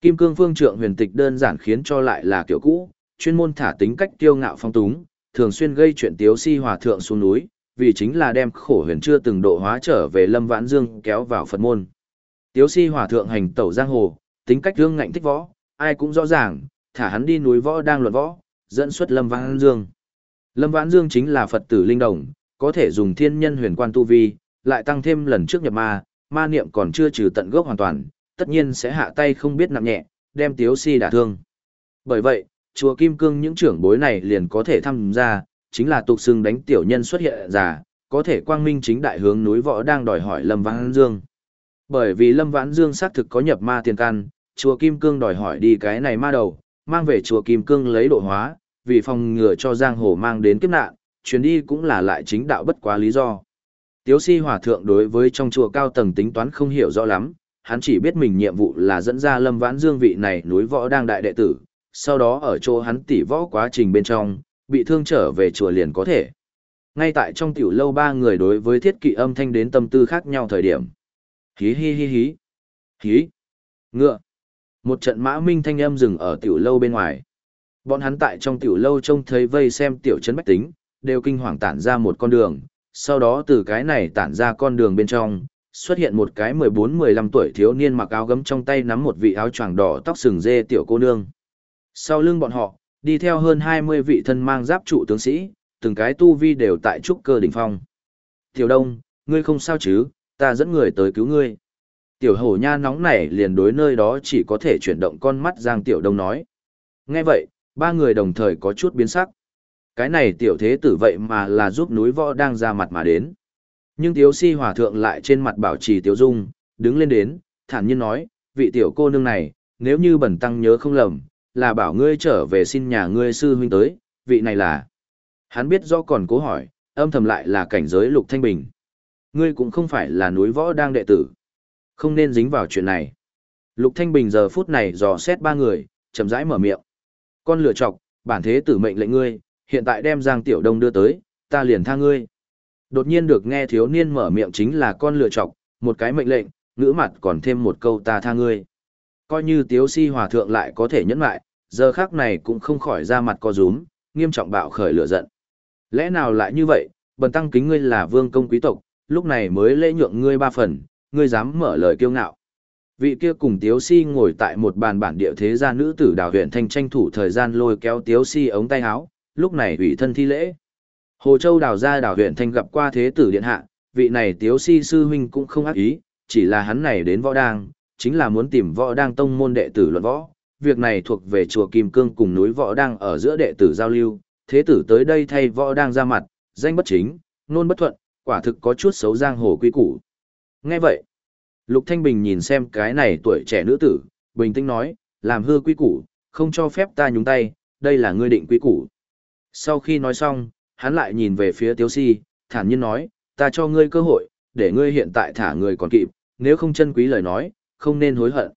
Kim cương phương trượng huyền tịch đơn giản khiến cho lại là kiểu cũ, chuyên môn thả tính cách tiêu ngạo phong túng, thường xuyên gây chuyện tiếu si hòa thượng xuống núi, vì chính là đem khổ huyền chưa từng độ hóa trở về lâm vãn dương kéo vào Phật môn. Tiếu si hòa thượng hành tẩu giang hồ, tính cách thương ngạnh thích võ, ai cũng rõ ràng, thả hắn đi núi võ đang luận võ, dẫn xuất lâm vãn dương. Lâm vãn dương chính là Phật tử linh đồng, có thể dùng thiên nhân huyền quan tu vi, lại tăng thêm lần trước nhập ma, ma niệm còn chưa trừ tận gốc hoàn toàn, tất nhiên sẽ hạ tay không biết nặng nhẹ, đem tiếu si đả thương. Bởi vậy, chùa Kim Cương những trưởng bối này liền có thể tham gia, chính là tục xưng đánh tiểu nhân xuất hiện giả, có thể quang minh chính đại hướng núi võ đang đòi hỏi Lâm Vãn Dương. Bởi vì Lâm Vãn Dương xác thực có nhập ma tiền căn, chùa Kim Cương đòi hỏi đi cái này ma đầu, mang về chùa Kim Cương lấy độ hóa, vì phòng ngừa cho giang hồ mang đến kiếp nạn, chuyến đi cũng là lại chính đạo bất quá lý do. Tiếu si hòa thượng đối với trong chùa cao tầng tính toán không hiểu rõ lắm, hắn chỉ biết mình nhiệm vụ là dẫn ra lâm vãn dương vị này núi võ đang đại đệ tử, sau đó ở chỗ hắn tỉ võ quá trình bên trong, bị thương trở về chùa liền có thể. Ngay tại trong tiểu lâu ba người đối với thiết kỵ âm thanh đến tâm tư khác nhau thời điểm. Hí hí hí hí. Hí. Ngựa. Một trận mã minh thanh âm dừng ở tiểu lâu bên ngoài. Bọn hắn tại trong tiểu lâu trông thấy vây xem tiểu trấn bách tính, đều kinh hoàng tản ra một con đường, sau đó từ cái này tản ra con đường bên trong, xuất hiện một cái 14-15 tuổi thiếu niên mặc áo gấm trong tay nắm một vị áo choàng đỏ tóc sừng dê tiểu cô nương. Sau lưng bọn họ, đi theo hơn 20 vị thân mang giáp trụ tướng sĩ, từng cái tu vi đều tại trúc cơ đỉnh phong. Tiểu Đông, ngươi không sao chứ, ta dẫn người tới cứu ngươi. Tiểu hổ nha nóng nảy liền đối nơi đó chỉ có thể chuyển động con mắt Giang Tiểu Đông nói. Nghe vậy, ba người đồng thời có chút biến sắc. Cái này tiểu thế tử vậy mà là giúp núi võ đang ra mặt mà đến. Nhưng tiếu si hòa thượng lại trên mặt bảo trì tiếu dung, đứng lên đến, thản nhiên nói, vị tiểu cô nương này, nếu như bẩn tăng nhớ không lầm, là bảo ngươi trở về xin nhà ngươi sư huynh tới, vị này là. Hắn biết do còn cố hỏi, âm thầm lại là cảnh giới lục thanh bình. Ngươi cũng không phải là núi võ đang đệ tử. Không nên dính vào chuyện này. Lục thanh bình giờ phút này dò xét ba người, chậm rãi mở miệng. Con lựa chọc, bản thế tử mệnh lệnh ngươi, hiện tại đem Giang Tiểu Đông đưa tới, ta liền tha ngươi. Đột nhiên được nghe thiếu niên mở miệng chính là con lựa chọc, một cái mệnh lệnh, ngữ mặt còn thêm một câu ta tha ngươi. Coi như tiếu si hòa thượng lại có thể nhẫn lại, giờ khác này cũng không khỏi ra mặt co rúm, nghiêm trọng bạo khởi lửa giận. Lẽ nào lại như vậy, bần tăng kính ngươi là vương công quý tộc, lúc này mới lễ nhượng ngươi ba phần, ngươi dám mở lời kiêu ngạo. Vị kia cùng Tiếu Si ngồi tại một bàn bản địa thế gia nữ tử đào huyện thanh tranh thủ thời gian lôi kéo Tiếu Si ống tay áo, lúc này ủy thân thi lễ. Hồ Châu đào ra đào huyện thanh gặp qua thế tử điện hạ, vị này tiếu si sư huynh cũng không ác ý, chỉ là hắn này đến võ đang, chính là muốn tìm võ đang tông môn đệ tử luận võ. Việc này thuộc về chùa Kim Cương cùng núi võ đang ở giữa đệ tử giao lưu, thế tử tới đây thay võ đang ra mặt, danh bất chính, nôn bất thuận, quả thực có chút xấu giang hồ quý củ. Nghe vậy, Lục Thanh Bình nhìn xem cái này tuổi trẻ nữ tử, bình tĩnh nói, làm hư quý củ, không cho phép ta nhúng tay, đây là ngươi định quy củ. Sau khi nói xong, hắn lại nhìn về phía Tiếu Si, thản nhiên nói, ta cho ngươi cơ hội, để ngươi hiện tại thả người còn kịp, nếu không chân quý lời nói, không nên hối hận.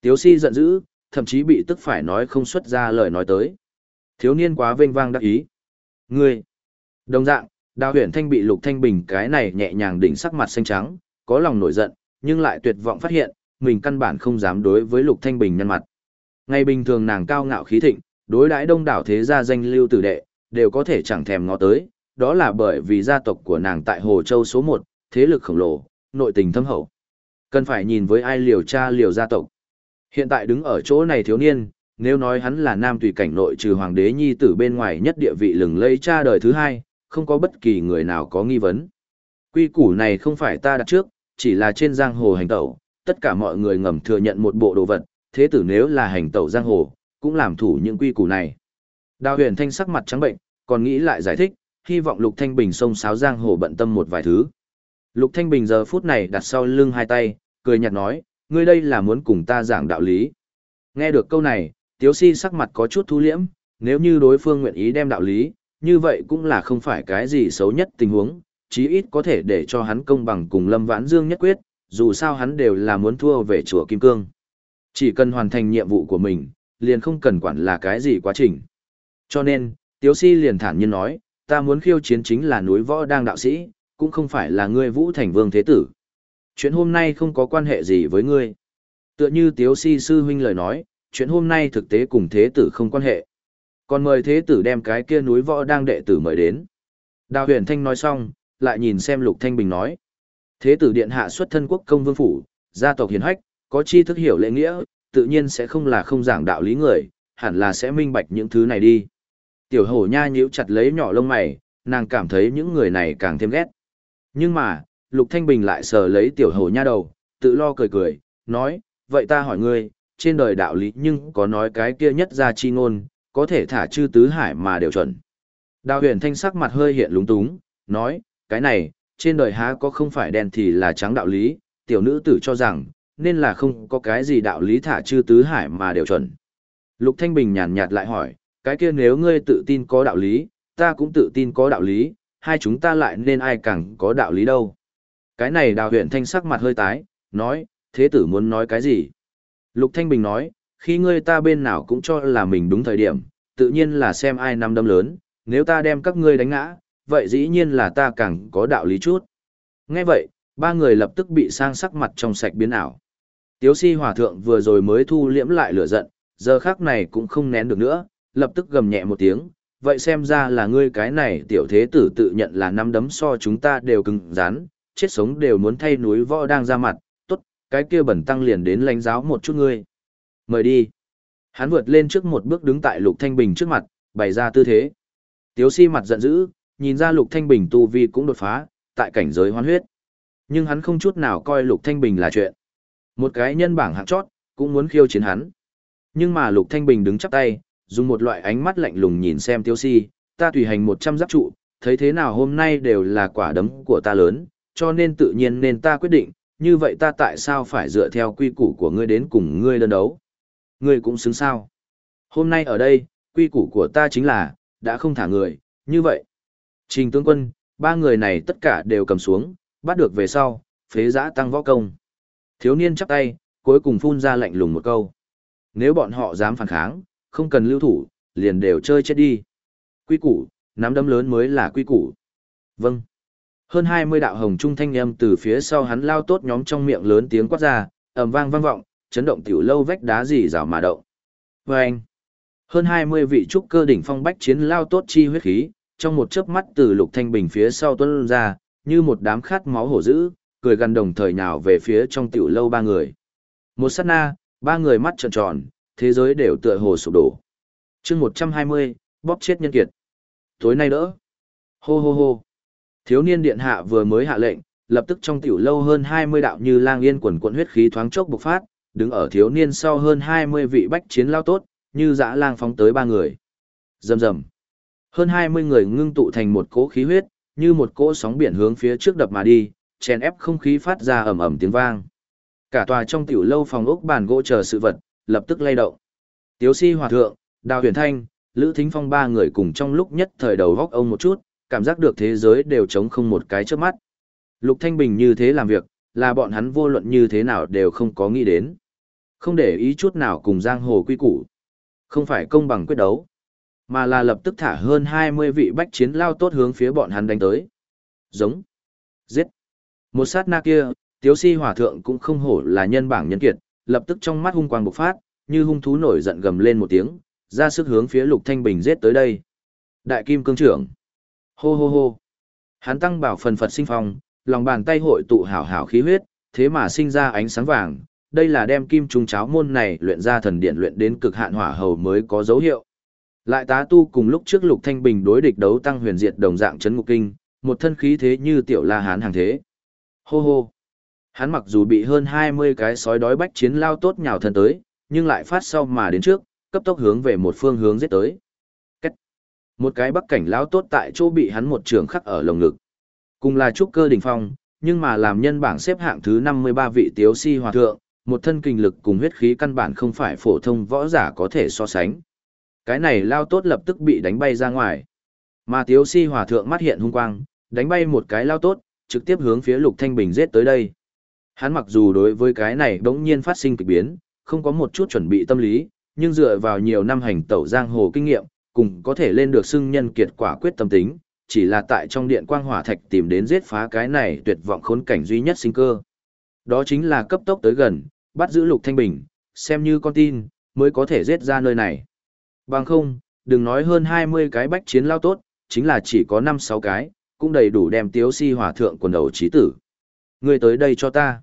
Tiếu Si giận dữ, thậm chí bị tức phải nói không xuất ra lời nói tới. Thiếu niên quá vênh vang đắc ý. Ngươi! Đồng dạng, đào huyền thanh bị lục thanh bình cái này nhẹ nhàng đỉnh sắc mặt xanh trắng, có lòng nổi giận, nhưng lại tuyệt vọng phát hiện, mình căn bản không dám đối với lục thanh bình nhân mặt. Ngày bình thường nàng cao ngạo khí thịnh, đối đãi đông đảo thế gia danh lưu tử đệ, đều có thể chẳng thèm ngó tới, đó là bởi vì gia tộc của nàng tại Hồ Châu số 1, thế lực khổng lồ, nội tình thâm hậu. Cần phải nhìn với ai liều cha liều gia tộc. Hiện tại đứng ở chỗ này thiếu niên, nếu nói hắn là nam tùy cảnh nội trừ hoàng đế nhi tử bên ngoài nhất địa vị lừng lây cha đời thứ hai, không có bất kỳ người nào có nghi vấn. Quy củ này không phải ta đặt trước, chỉ là trên giang hồ hành tẩu, tất cả mọi người ngầm thừa nhận một bộ đồ vật, thế tử nếu là hành tẩu giang hồ, cũng làm thủ những quy củ này. Đào huyền thanh sắc mặt trắng bệnh, còn nghĩ lại giải thích, hy vọng Lục Thanh Bình sông sáo giang hồ bận tâm một vài thứ. Lục Thanh Bình giờ phút này đặt sau lưng hai tay, cười nhạt nói, ngươi đây là muốn cùng ta giảng đạo lý. Nghe được câu này, Tiếu Si sắc mặt có chút thu liễm, nếu như đối phương nguyện ý đem đạo lý, như vậy cũng là không phải cái gì xấu nhất tình huống, chí ít có thể để cho hắn công bằng cùng Lâm Vãn Dương nhất quyết, dù sao hắn đều là muốn thua về chùa Kim Cương. Chỉ cần hoàn thành nhiệm vụ của mình, liền không cần quản là cái gì quá trình. Cho nên, Tiếu Si liền thản nhiên nói, ta muốn khiêu chiến chính là núi võ đang đạo sĩ, cũng không phải là ngươi Vũ Thành Vương Thế Tử. Chuyện hôm nay không có quan hệ gì với ngươi. Tựa như Tiếu Si sư huynh lời nói, chuyện hôm nay thực tế cùng Thế Tử không quan hệ. Còn mời Thế Tử đem cái kia núi võ đang đệ tử mời đến. Đào huyền thanh nói xong, lại nhìn xem Lục Thanh Bình nói. Thế tử điện hạ xuất thân quốc công vương phủ, gia tộc hiền hách, có chi thức hiểu lễ nghĩa, tự nhiên sẽ không là không giảng đạo lý người, hẳn là sẽ minh bạch những thứ này đi. Tiểu hổ nha nhíu chặt lấy nhỏ lông mày, nàng cảm thấy những người này càng thêm ghét. Nhưng mà, Lục Thanh Bình lại sờ lấy tiểu hổ nha đầu, tự lo cười cười, nói, vậy ta hỏi ngươi, trên đời đạo lý nhưng có nói cái kia nhất ra chi ngôn, có thể thả chư tứ hải mà đều chuẩn. Đào huyền thanh sắc mặt hơi hiện lúng túng, nói, cái này, trên đời há có không phải đen thì là trắng đạo lý, tiểu nữ tử cho rằng, nên là không có cái gì đạo lý thả chư tứ hải mà đều chuẩn. Lục Thanh Bình nhàn nhạt lại hỏi, cái kia nếu ngươi tự tin có đạo lý, ta cũng tự tin có đạo lý, hai chúng ta lại nên ai càng có đạo lý đâu. Cái này đào huyện thanh sắc mặt hơi tái, nói, thế tử muốn nói cái gì? Lục Thanh Bình nói, khi ngươi ta bên nào cũng cho là mình đúng thời điểm, tự nhiên là xem ai nắm đâm lớn, nếu ta đem các ngươi đánh ngã, vậy dĩ nhiên là ta càng có đạo lý chút. Nghe vậy, ba người lập tức bị sang sắc mặt trong sạch biến ảo. Tiếu si hòa thượng vừa rồi mới thu liễm lại lửa giận, giờ khắc này cũng không nén được nữa, lập tức gầm nhẹ một tiếng, vậy xem ra là ngươi cái này tiểu thế tử tự nhận là năm đấm so chúng ta đều cứng rắn, chết sống đều muốn thay núi võ đang ra mặt, tốt, cái kia bẩn tăng liền đến lãnh giáo một chút ngươi. Mời đi. Hắn vượt lên trước một bước đứng tại Lục Thanh Bình trước mặt, bày ra tư thế. Tiếu si mặt giận dữ, nhìn ra Lục Thanh Bình tu vi cũng đột phá, tại cảnh giới hoan huyết. Nhưng hắn không chút nào coi Lục Thanh Bình là chuyện. Một cái nhân bảng hạng chót, cũng muốn khiêu chiến hắn. Nhưng mà Lục Thanh Bình đứng chắp tay, dùng một loại ánh mắt lạnh lùng nhìn xem Tiêu Si, ta tùy hành một trăm giáp trụ, thấy thế nào hôm nay đều là quả đấm của ta lớn, cho nên tự nhiên nên ta quyết định, như vậy ta tại sao phải dựa theo quy củ của ngươi đến cùng ngươi đơn đấu? Ngươi cũng xứng sao? Hôm nay ở đây, quy củ của ta chính là, đã không thả người, như vậy. Trình tướng quân, ba người này tất cả đều cầm xuống, bắt được về sau, phế giã tăng võ công. Thiếu niên chắp tay, cuối cùng phun ra lạnh lùng một câu. Nếu bọn họ dám phản kháng, không cần lưu thủ, liền đều chơi chết đi. Quy củ, nắm đấm lớn mới là quy củ. Vâng. Hơn 20 đạo hồng trung thanh âm từ phía sau hắn lao tốt nhóm trong miệng lớn tiếng quát ra, ầm vang vang vọng, chấn động tiểu lâu vách đá gì rào mà động. Vâng. Hơn 20 vị trúc cơ đỉnh phong bách chiến lao tốt chi huyết khí, trong một chớp mắt từ lục thanh bình phía sau tuôn ra, như một đám khát máu hổ dữ, cười gần đồng thời nào về phía trong tiểu lâu ba người. Một sát na, ba người mắt trợn tròn, thế giới đều tựa hồ sụp đổ. chương 120, bóp chết nhân kiệt. Tối nay đỡ. Hô hô hô. Thiếu niên điện hạ vừa mới hạ lệnh, lập tức trong tiểu lâu hơn 20 đạo như lang yên quần quận huyết khí thoáng chốc bộc phát, đứng ở thiếu niên sau hơn 20 vị bách chiến lao tốt, như dã lang phóng tới ba người. Rầm rầm. Hơn 20 người ngưng tụ thành một cỗ khí huyết, như một cỗ sóng biển hướng phía trước đập mà đi, chèn ép không khí phát ra ầm ầm tiếng vang. Cả tòa trong tiểu lâu phòng ốc bàn gỗ chờ sự vật, lập tức lay động. Tiếu si hòa thượng, đào huyền thanh, Lữ Thính Phong ba người cùng trong lúc nhất thời đầu góc ông một chút, cảm giác được thế giới đều trống không một cái trước mắt. Lục Thanh Bình như thế làm việc, là bọn hắn vô luận như thế nào đều không có nghĩ đến. Không để ý chút nào cùng giang hồ quy củ. Không phải công bằng quyết đấu, mà là lập tức thả hơn 20 vị bách chiến lao tốt hướng phía bọn hắn đánh tới. Giống. Giết. Một sát na kia, tiếu si hỏa thượng cũng không hổ là nhân bảng nhân kiệt, lập tức trong mắt hung quang bộc phát, như hung thú nổi giận gầm lên một tiếng, ra sức hướng phía Lục Thanh Bình giết tới đây. Đại kim cương trưởng. Hô hô hô. Hắn tăng bảo phần phật sinh phong, lòng bàn tay hội tụ hảo hảo khí huyết, thế mà sinh ra ánh sáng vàng. Đây là đem kim trung cháo môn này luyện ra thần điện luyện đến cực hạn hỏa hầu mới có dấu hiệu. Lại tá tu cùng lúc trước Lục Thanh Bình đối địch đấu tăng huyền diệt đồng dạng chấn ngục kinh, một thân khí thế như tiểu la hán hàng thế. Hô hô. Hắn mặc dù bị hơn 20 cái sói đói bách chiến lao tốt nhào thân tới, nhưng lại phát sau mà đến trước, cấp tốc hướng về một phương hướng giết tới. Cách. Một cái bắc cảnh lao tốt tại chỗ bị hắn một trường khắc ở lồng ngực. Cùng là trúc cơ đỉnh phong, nhưng mà làm nhân bảng xếp hạng thứ 53 vị tiếu si hòa thượng, một thân kinh lực cùng huyết khí căn bản không phải phổ thông võ giả có thể so sánh. Cái này lao tốt lập tức bị đánh bay ra ngoài. Mà tiếu si hòa thượng mắt hiện hung quang, đánh bay một cái lao tốt, trực tiếp hướng phía lục thanh bình giết tới đây. Hắn mặc dù đối với cái này đống nhiên phát sinh kịch biến, không có một chút chuẩn bị tâm lý, nhưng dựa vào nhiều năm hành tẩu giang hồ kinh nghiệm, cùng có thể lên được xưng nhân kiệt quả quyết tâm tính, chỉ là tại trong điện quang hỏa thạch tìm đến giết phá cái này tuyệt vọng khốn cảnh duy nhất sinh cơ. Đó chính là cấp tốc tới gần, bắt giữ Lục Thanh Bình, xem như con tin, mới có thể giết ra nơi này. Bằng không, đừng nói hơn 20 cái bách chiến lao tốt, chính là chỉ có 5-6 cái, cũng đầy đủ đem tiếu si hỏa thượng quần đầu trí tử. Người tới đây cho ta.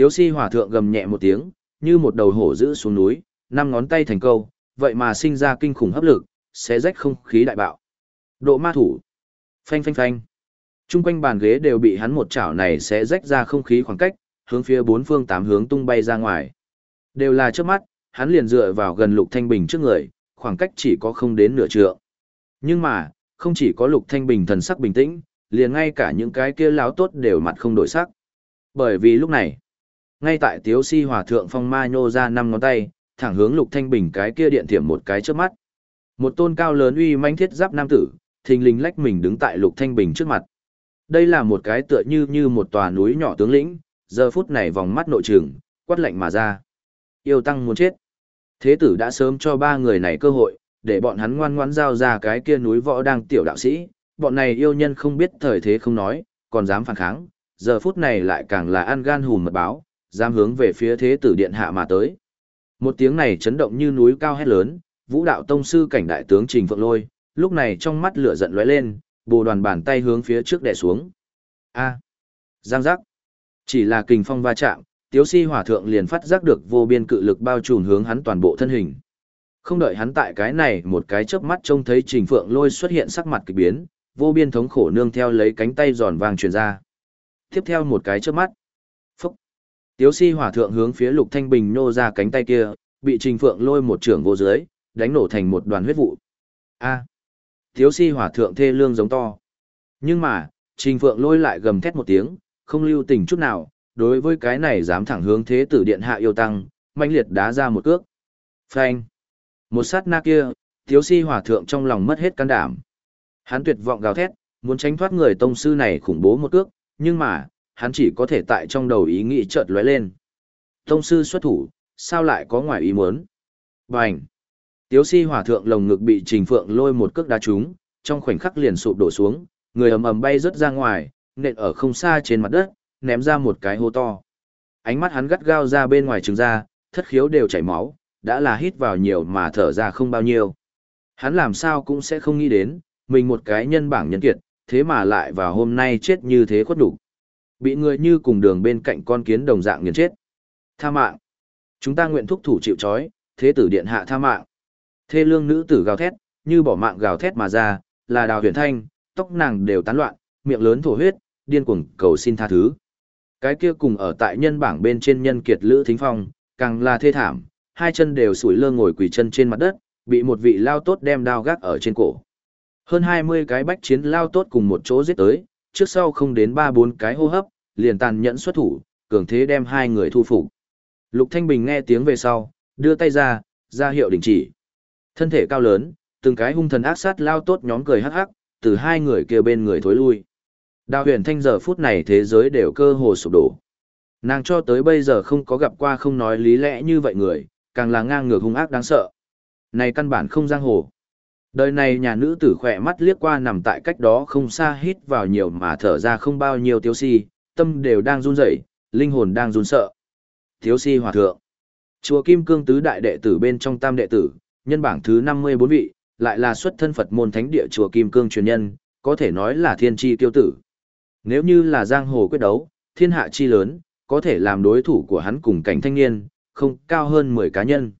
Tiếu si hỏa thượng gầm nhẹ một tiếng, như một đầu hổ giữ xuống núi, năm ngón tay thành câu, vậy mà sinh ra kinh khủng hấp lực, xé rách không khí đại bạo. Độ ma thủ. Phanh phanh phanh. Trung quanh bàn ghế đều bị hắn một chảo này xé rách ra không khí khoảng cách, hướng phía bốn phương tám hướng tung bay ra ngoài. Đều là trước mắt, hắn liền dựa vào gần Lục Thanh Bình trước người, khoảng cách chỉ có không đến nửa trượng. Nhưng mà, không chỉ có Lục Thanh Bình thần sắc bình tĩnh, liền ngay cả những cái kia láo tốt đều mặt không đổi sắc. Bởi vì lúc này, ngay tại Tiếu Si Hòa thượng phong ma nhô ra năm ngón tay, thẳng hướng Lục Thanh Bình cái kia điện thiểm một cái trước mắt. Một tôn cao lớn uy manh thiết giáp nam tử, thình lình lách mình đứng tại Lục Thanh Bình trước mặt. Đây là một cái tựa như như một tòa núi nhỏ tướng lĩnh, giờ phút này vòng mắt nội trường, quát lạnh mà ra. Yêu tăng muốn chết. Thế tử đã sớm cho ba người này cơ hội, để bọn hắn ngoan ngoãn giao ra cái kia núi võ đang tiểu đạo sĩ, bọn này yêu nhân không biết thời thế không nói, còn dám phản kháng, giờ phút này lại càng là ăn gan hùm mật báo, dám hướng về phía thế tử điện hạ mà tới. Một tiếng này chấn động như núi cao hét lớn, vũ đạo tông sư cảnh đại tướng Trình Phượng Lôi, lúc này trong mắt lửa giận lóe lên, bồ đoàn bàn tay hướng phía trước đè xuống. A. Giang giác. Chỉ là kình phong va chạm, Tiếu Si Hỏa thượng liền phát giác được vô biên cự lực bao trùm hướng hắn toàn bộ thân hình. Không đợi hắn tại cái này, một cái chớp mắt trông thấy Trình Phượng Lôi xuất hiện sắc mặt kỳ biến, vô biên thống khổ nương theo lấy cánh tay giòn vàng truyền ra. Tiếp theo một cái chớp mắt. Tiếu Si Hỏa thượng hướng phía Lục Thanh Bình nô ra cánh tay kia, bị Trình Phượng Lôi một trưởng vô dưới, đánh nổ thành một đoàn huyết vụ. A. Tiếu Si Hỏa thượng thê lương giống to. Nhưng mà, Trình Phượng Lôi lại gầm thét một tiếng, không lưu tình chút nào, đối với cái này dám thẳng hướng thế tử điện hạ yêu tăng, mãnh liệt đá ra một cước. Phanh. Một sát na kia, Tiếu Si hỏa thượng trong lòng mất hết can đảm. Hắn tuyệt vọng gào thét, muốn tránh thoát người tông sư này khủng bố một cước, nhưng mà, hắn chỉ có thể tại trong đầu ý nghĩ chợt lóe lên. Tông sư xuất thủ, sao lại có ngoài ý muốn? Bành! Tiếu si hỏa thượng lồng ngực bị trình phượng lôi một cước đá trúng, trong khoảnh khắc liền sụp đổ xuống, người ầm ầm bay rớt ra ngoài, nện ở không xa trên mặt đất, ném ra một cái hô to. Ánh mắt hắn gắt gao ra bên ngoài trừng ra, thất khiếu đều chảy máu, đã là hít vào nhiều mà thở ra không bao nhiêu. Hắn làm sao cũng sẽ không nghĩ đến, mình một cái nhân bảng nhân kiệt, thế mà lại vào hôm nay chết như thế khuất đủ. Bị người như cùng đường bên cạnh con kiến đồng dạng nghiền chết. Tha mạng. Chúng ta nguyện thúc thủ chịu trói, thế tử điện hạ tha mạng. Thê lương nữ tử gào thét, như bỏ mạng gào thét mà ra, là đào huyền thanh, tóc nàng đều tán loạn, miệng lớn thổ huyết, điên cuồng cầu xin tha thứ. Cái kia cùng ở tại nhân bảng bên trên nhân kiệt Lữ Thính Phong, càng là thê thảm, hai chân đều sủi lơ ngồi quỳ chân trên mặt đất, bị một vị lao tốt đem đao gác ở trên cổ. Hơn 20 cái bách chiến lao tốt cùng một chỗ giết tới, trước sau không đến 3-4 cái hô hấp, liền tàn nhẫn xuất thủ, cường thế đem hai người thu phục. Lục Thanh Bình nghe tiếng về sau, đưa tay ra, ra hiệu đình chỉ. Thân thể cao lớn, từng cái hung thần ác sát lao tốt nhóm cười hắc hắc, từ hai người kia bên người thối lui. Đào huyền thanh giờ phút này thế giới đều cơ hồ sụp đổ. Nàng cho tới bây giờ không có gặp qua không nói lý lẽ như vậy người, càng là ngang ngược hung ác đáng sợ. Này căn bản không giang hồ. Đời này nhà nữ tử khỏe mắt liếc qua nằm tại cách đó không xa hít vào nhiều mà thở ra không bao nhiêu tiêu si, tâm đều đang run rẩy, linh hồn đang run sợ. Thiếu si hòa thượng. Chùa Kim Cương tứ đại đệ tử bên trong tam đệ tử, nhân bảng thứ 54 vị, lại là xuất thân Phật môn thánh địa chùa Kim Cương truyền nhân, có thể nói là thiên tri tiêu tử. Nếu như là giang hồ quyết đấu, thiên hạ chi lớn, có thể làm đối thủ của hắn cùng cảnh thanh niên, không cao hơn 10 cá nhân.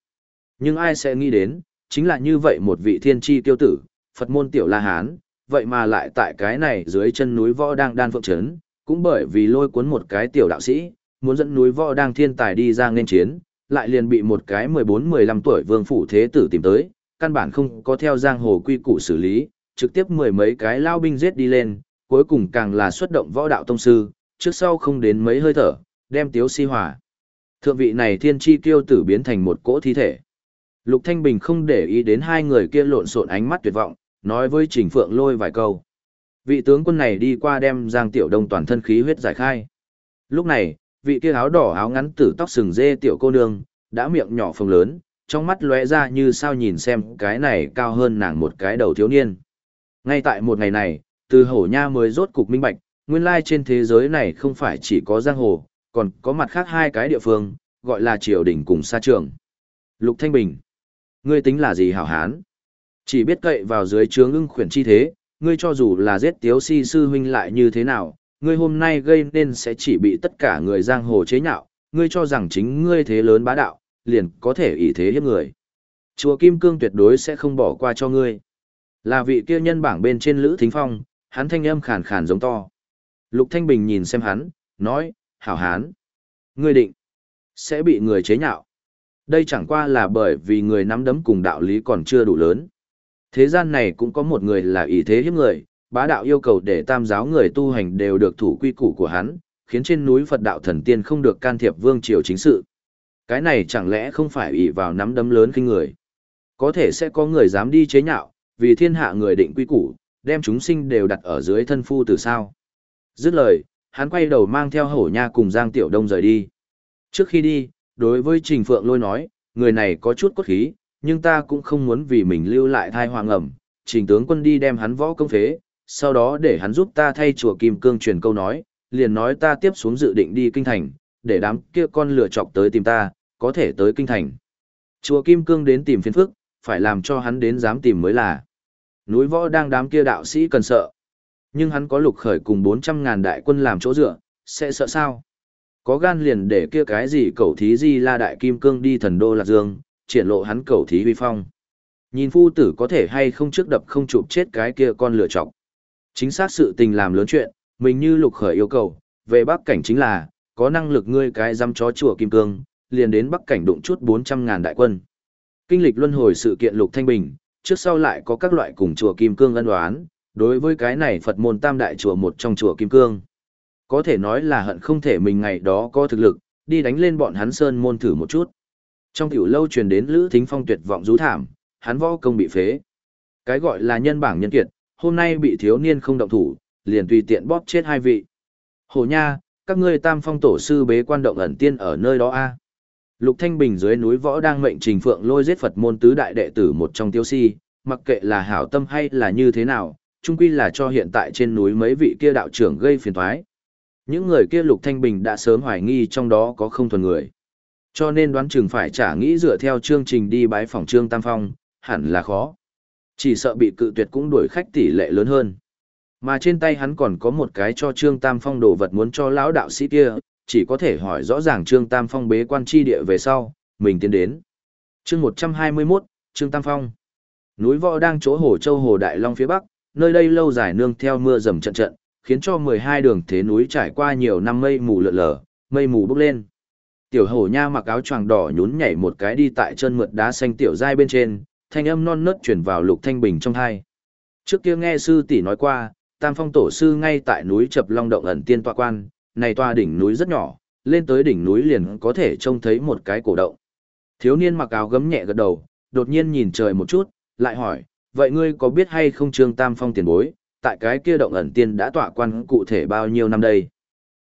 Nhưng ai sẽ nghĩ đến, chính là như vậy một vị thiên tri tiêu tử, Phật môn tiểu La Hán, vậy mà lại tại cái này dưới chân núi võ đang đan phượng trấn, cũng bởi vì lôi cuốn một cái tiểu đạo sĩ, muốn dẫn núi võ đang thiên tài đi ra nên chiến, lại liền bị một cái 14-15 tuổi vương phủ thế tử tìm tới, căn bản không có theo giang hồ quy củ xử lý, trực tiếp mười mấy cái lao binh giết đi lên, cuối cùng càng là xuất động võ đạo tông sư, trước sau không đến mấy hơi thở, đem tiếu si hỏa. Thượng vị này thiên chi kiêu tử biến thành một cỗ thi thể. Lục Thanh Bình không để ý đến hai người kia lộn xộn ánh mắt tuyệt vọng, nói với Trình Phượng lôi vài câu. Vị tướng quân này đi qua đem Giang Tiểu Đông toàn thân khí huyết giải khai. Lúc này, vị kia áo đỏ áo ngắn tử tóc sừng dê tiểu cô nương, đã miệng nhỏ phồng lớn, trong mắt lóe ra như sao nhìn xem cái này cao hơn nàng một cái đầu thiếu niên. Ngay tại một ngày này, từ hổ nha mới rốt cục minh bạch, nguyên lai trên thế giới này không phải chỉ có giang hồ, còn có mặt khác hai cái địa phương, gọi là triều đình cùng sa trường. Lục Thanh Bình, ngươi tính là gì hảo hán? Chỉ biết cậy vào dưới trướng ưng khuyển chi thế, ngươi cho dù là giết tiếu si sư huynh lại như thế nào, ngươi hôm nay gây nên sẽ chỉ bị tất cả người giang hồ chế nhạo, ngươi cho rằng chính ngươi thế lớn bá đạo, liền có thể ý thế hiếp người. Chùa Kim Cương tuyệt đối sẽ không bỏ qua cho ngươi. Là vị kia nhân bảng bên trên Lữ Thính Phong, hắn thanh âm khàn khàn giống to. Lục Thanh Bình nhìn xem hắn, nói, hảo hán. Ngươi định, sẽ bị người chế nhạo. Đây chẳng qua là bởi vì người nắm đấm cùng đạo lý còn chưa đủ lớn. Thế gian này cũng có một người là ý thế hiếp người, bá đạo yêu cầu để tam giáo người tu hành đều được thủ quy củ của hắn, khiến trên núi Phật đạo thần tiên không được can thiệp vương triều chính sự. Cái này chẳng lẽ không phải ỷ vào nắm đấm lớn kinh người. Có thể sẽ có người dám đi chế nhạo, vì thiên hạ người định quy củ, đem chúng sinh đều đặt ở dưới thân phu từ sao. Dứt lời, hắn quay đầu mang theo hổ nha cùng Giang Tiểu Đông rời đi. Trước khi đi, đối với Trình Phượng Lôi nói, người này có chút cốt khí, nhưng ta cũng không muốn vì mình lưu lại thai hoàng ẩm. Trình tướng quân đi đem hắn võ công phế, sau đó để hắn giúp ta thay chùa Kim Cương truyền câu nói, liền nói ta tiếp xuống dự định đi kinh thành, để đám kia con lửa chọc tới tìm ta, có thể tới kinh thành. Chùa Kim Cương đến tìm phiền phức, phải làm cho hắn đến dám tìm mới là. Núi võ đang đám kia đạo sĩ cần sợ. Nhưng hắn có lục khởi cùng 400.000 đại quân làm chỗ dựa, sẽ sợ sao? Có gan liền để kia cái gì cầu thí di la đại kim cương đi thần đô lạc dương, triển lộ hắn cầu thí huy phong. Nhìn phu tử có thể hay không trước đập không chụp chết cái kia con lửa chọc. Chính xác sự tình làm lớn chuyện, mình như lục khởi yêu cầu, về bắc cảnh chính là, có năng lực ngươi cái dăm chó chùa kim cương, liền đến bắc cảnh đụng chút 400.000 đại quân. Kinh lịch luân hồi sự kiện lục thanh bình, trước sau lại có các loại cùng chùa kim cương ân đoán, đối với cái này Phật môn tam đại chùa một trong chùa kim cương. Có thể nói là hận không thể mình ngày đó có thực lực, đi đánh lên bọn hắn sơn môn thử một chút. Trong tiểu lâu truyền đến Lữ Thính Phong tuyệt vọng rú thảm, hắn võ công bị phế. Cái gọi là nhân bảng nhân kiệt, hôm nay bị thiếu niên không động thủ, liền tùy tiện bóp chết hai vị. Hồ nha, các ngươi tam phong tổ sư bế quan động ẩn tiên ở nơi đó a Lục Thanh Bình dưới núi võ đang mệnh trình phượng lôi giết Phật môn tứ đại đệ tử một trong tiêu si, mặc kệ là hảo tâm hay là như thế nào, chung quy là cho hiện tại trên núi mấy vị kia đạo trưởng gây phiền toái. Những người kia Lục Thanh Bình đã sớm hoài nghi trong đó có không thuần người. Cho nên đoán chừng phải trả nghĩ dựa theo chương trình đi bái phòng Trương Tam Phong, hẳn là khó. Chỉ sợ bị cự tuyệt cũng đuổi khách tỷ lệ lớn hơn. Mà trên tay hắn còn có một cái cho Trương Tam Phong đồ vật muốn cho lão đạo sĩ kia, chỉ có thể hỏi rõ ràng Trương Tam Phong bế quan chi địa về sau, mình tiến đến. Chương 121, Trương Tam Phong. Núi võ đang chỗ hồ châu hồ Đại Long phía bắc, nơi đây lâu dài nương theo mưa rầm trận trận, khiến cho 12 đường thế núi trải qua nhiều năm mây mù lượn lờ, mây mù bốc lên. Tiểu hổ nha mặc áo choàng đỏ nhún nhảy một cái đi tại chân mượt đá xanh tiểu giai bên trên, thanh âm non nớt chuyển vào lục thanh bình trong hai. Trước kia nghe sư tỷ nói qua, tam phong tổ sư ngay tại núi Chập Long Động ẩn tiên tọa quan, này tòa đỉnh núi rất nhỏ, lên tới đỉnh núi liền có thể trông thấy một cái cổ động. Thiếu niên mặc áo gấm nhẹ gật đầu, đột nhiên nhìn trời một chút, lại hỏi, vậy ngươi có biết hay không Trương Tam Phong tiền bối, tại cái kia động ẩn tiên đã tỏa quan cụ thể bao nhiêu năm đây?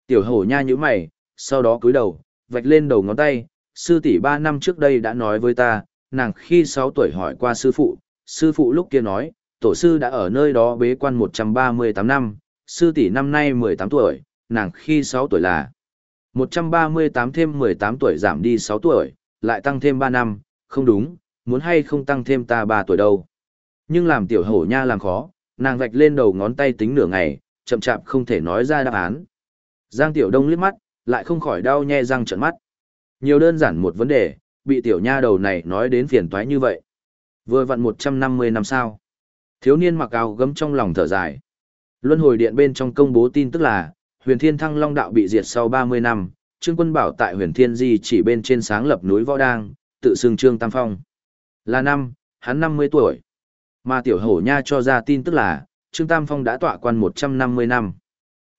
Tiểu hổ nha như mày, sau đó cúi đầu, vạch lên đầu ngón tay, sư tỷ ba năm trước đây đã nói với ta, nàng khi 6 tuổi hỏi qua sư phụ, sư phụ lúc kia nói, tổ sư đã ở nơi đó bế quan 138 năm, sư tỷ năm nay 18 tuổi, nàng khi 6 tuổi là 138 thêm 18 tuổi giảm đi 6 tuổi, lại tăng thêm 3 năm, không đúng, muốn hay không tăng thêm ta 3 tuổi đâu. Nhưng làm tiểu hổ nha làm khó, nàng vạch lên đầu ngón tay tính nửa ngày, chậm chạp không thể nói ra đáp án. Giang tiểu đông liếc mắt, lại không khỏi đau nhe răng trợn mắt. Nhiều đơn giản một vấn đề, bị tiểu nha đầu này nói đến phiền toái như vậy. Vừa vặn 150 năm sao. Thiếu niên mặc áo gấm trong lòng thở dài. Luân hồi điện bên trong công bố tin tức là, huyền thiên thăng long đạo bị diệt sau 30 năm, Trương Quân Bảo tại huyền thiên di chỉ bên trên sáng lập núi Võ Đang, tự xưng Trương Tam Phong. Là năm, hắn 50 tuổi. Mà tiểu hổ nha cho ra tin tức là, Trương Tam Phong đã tọa quan 150 năm.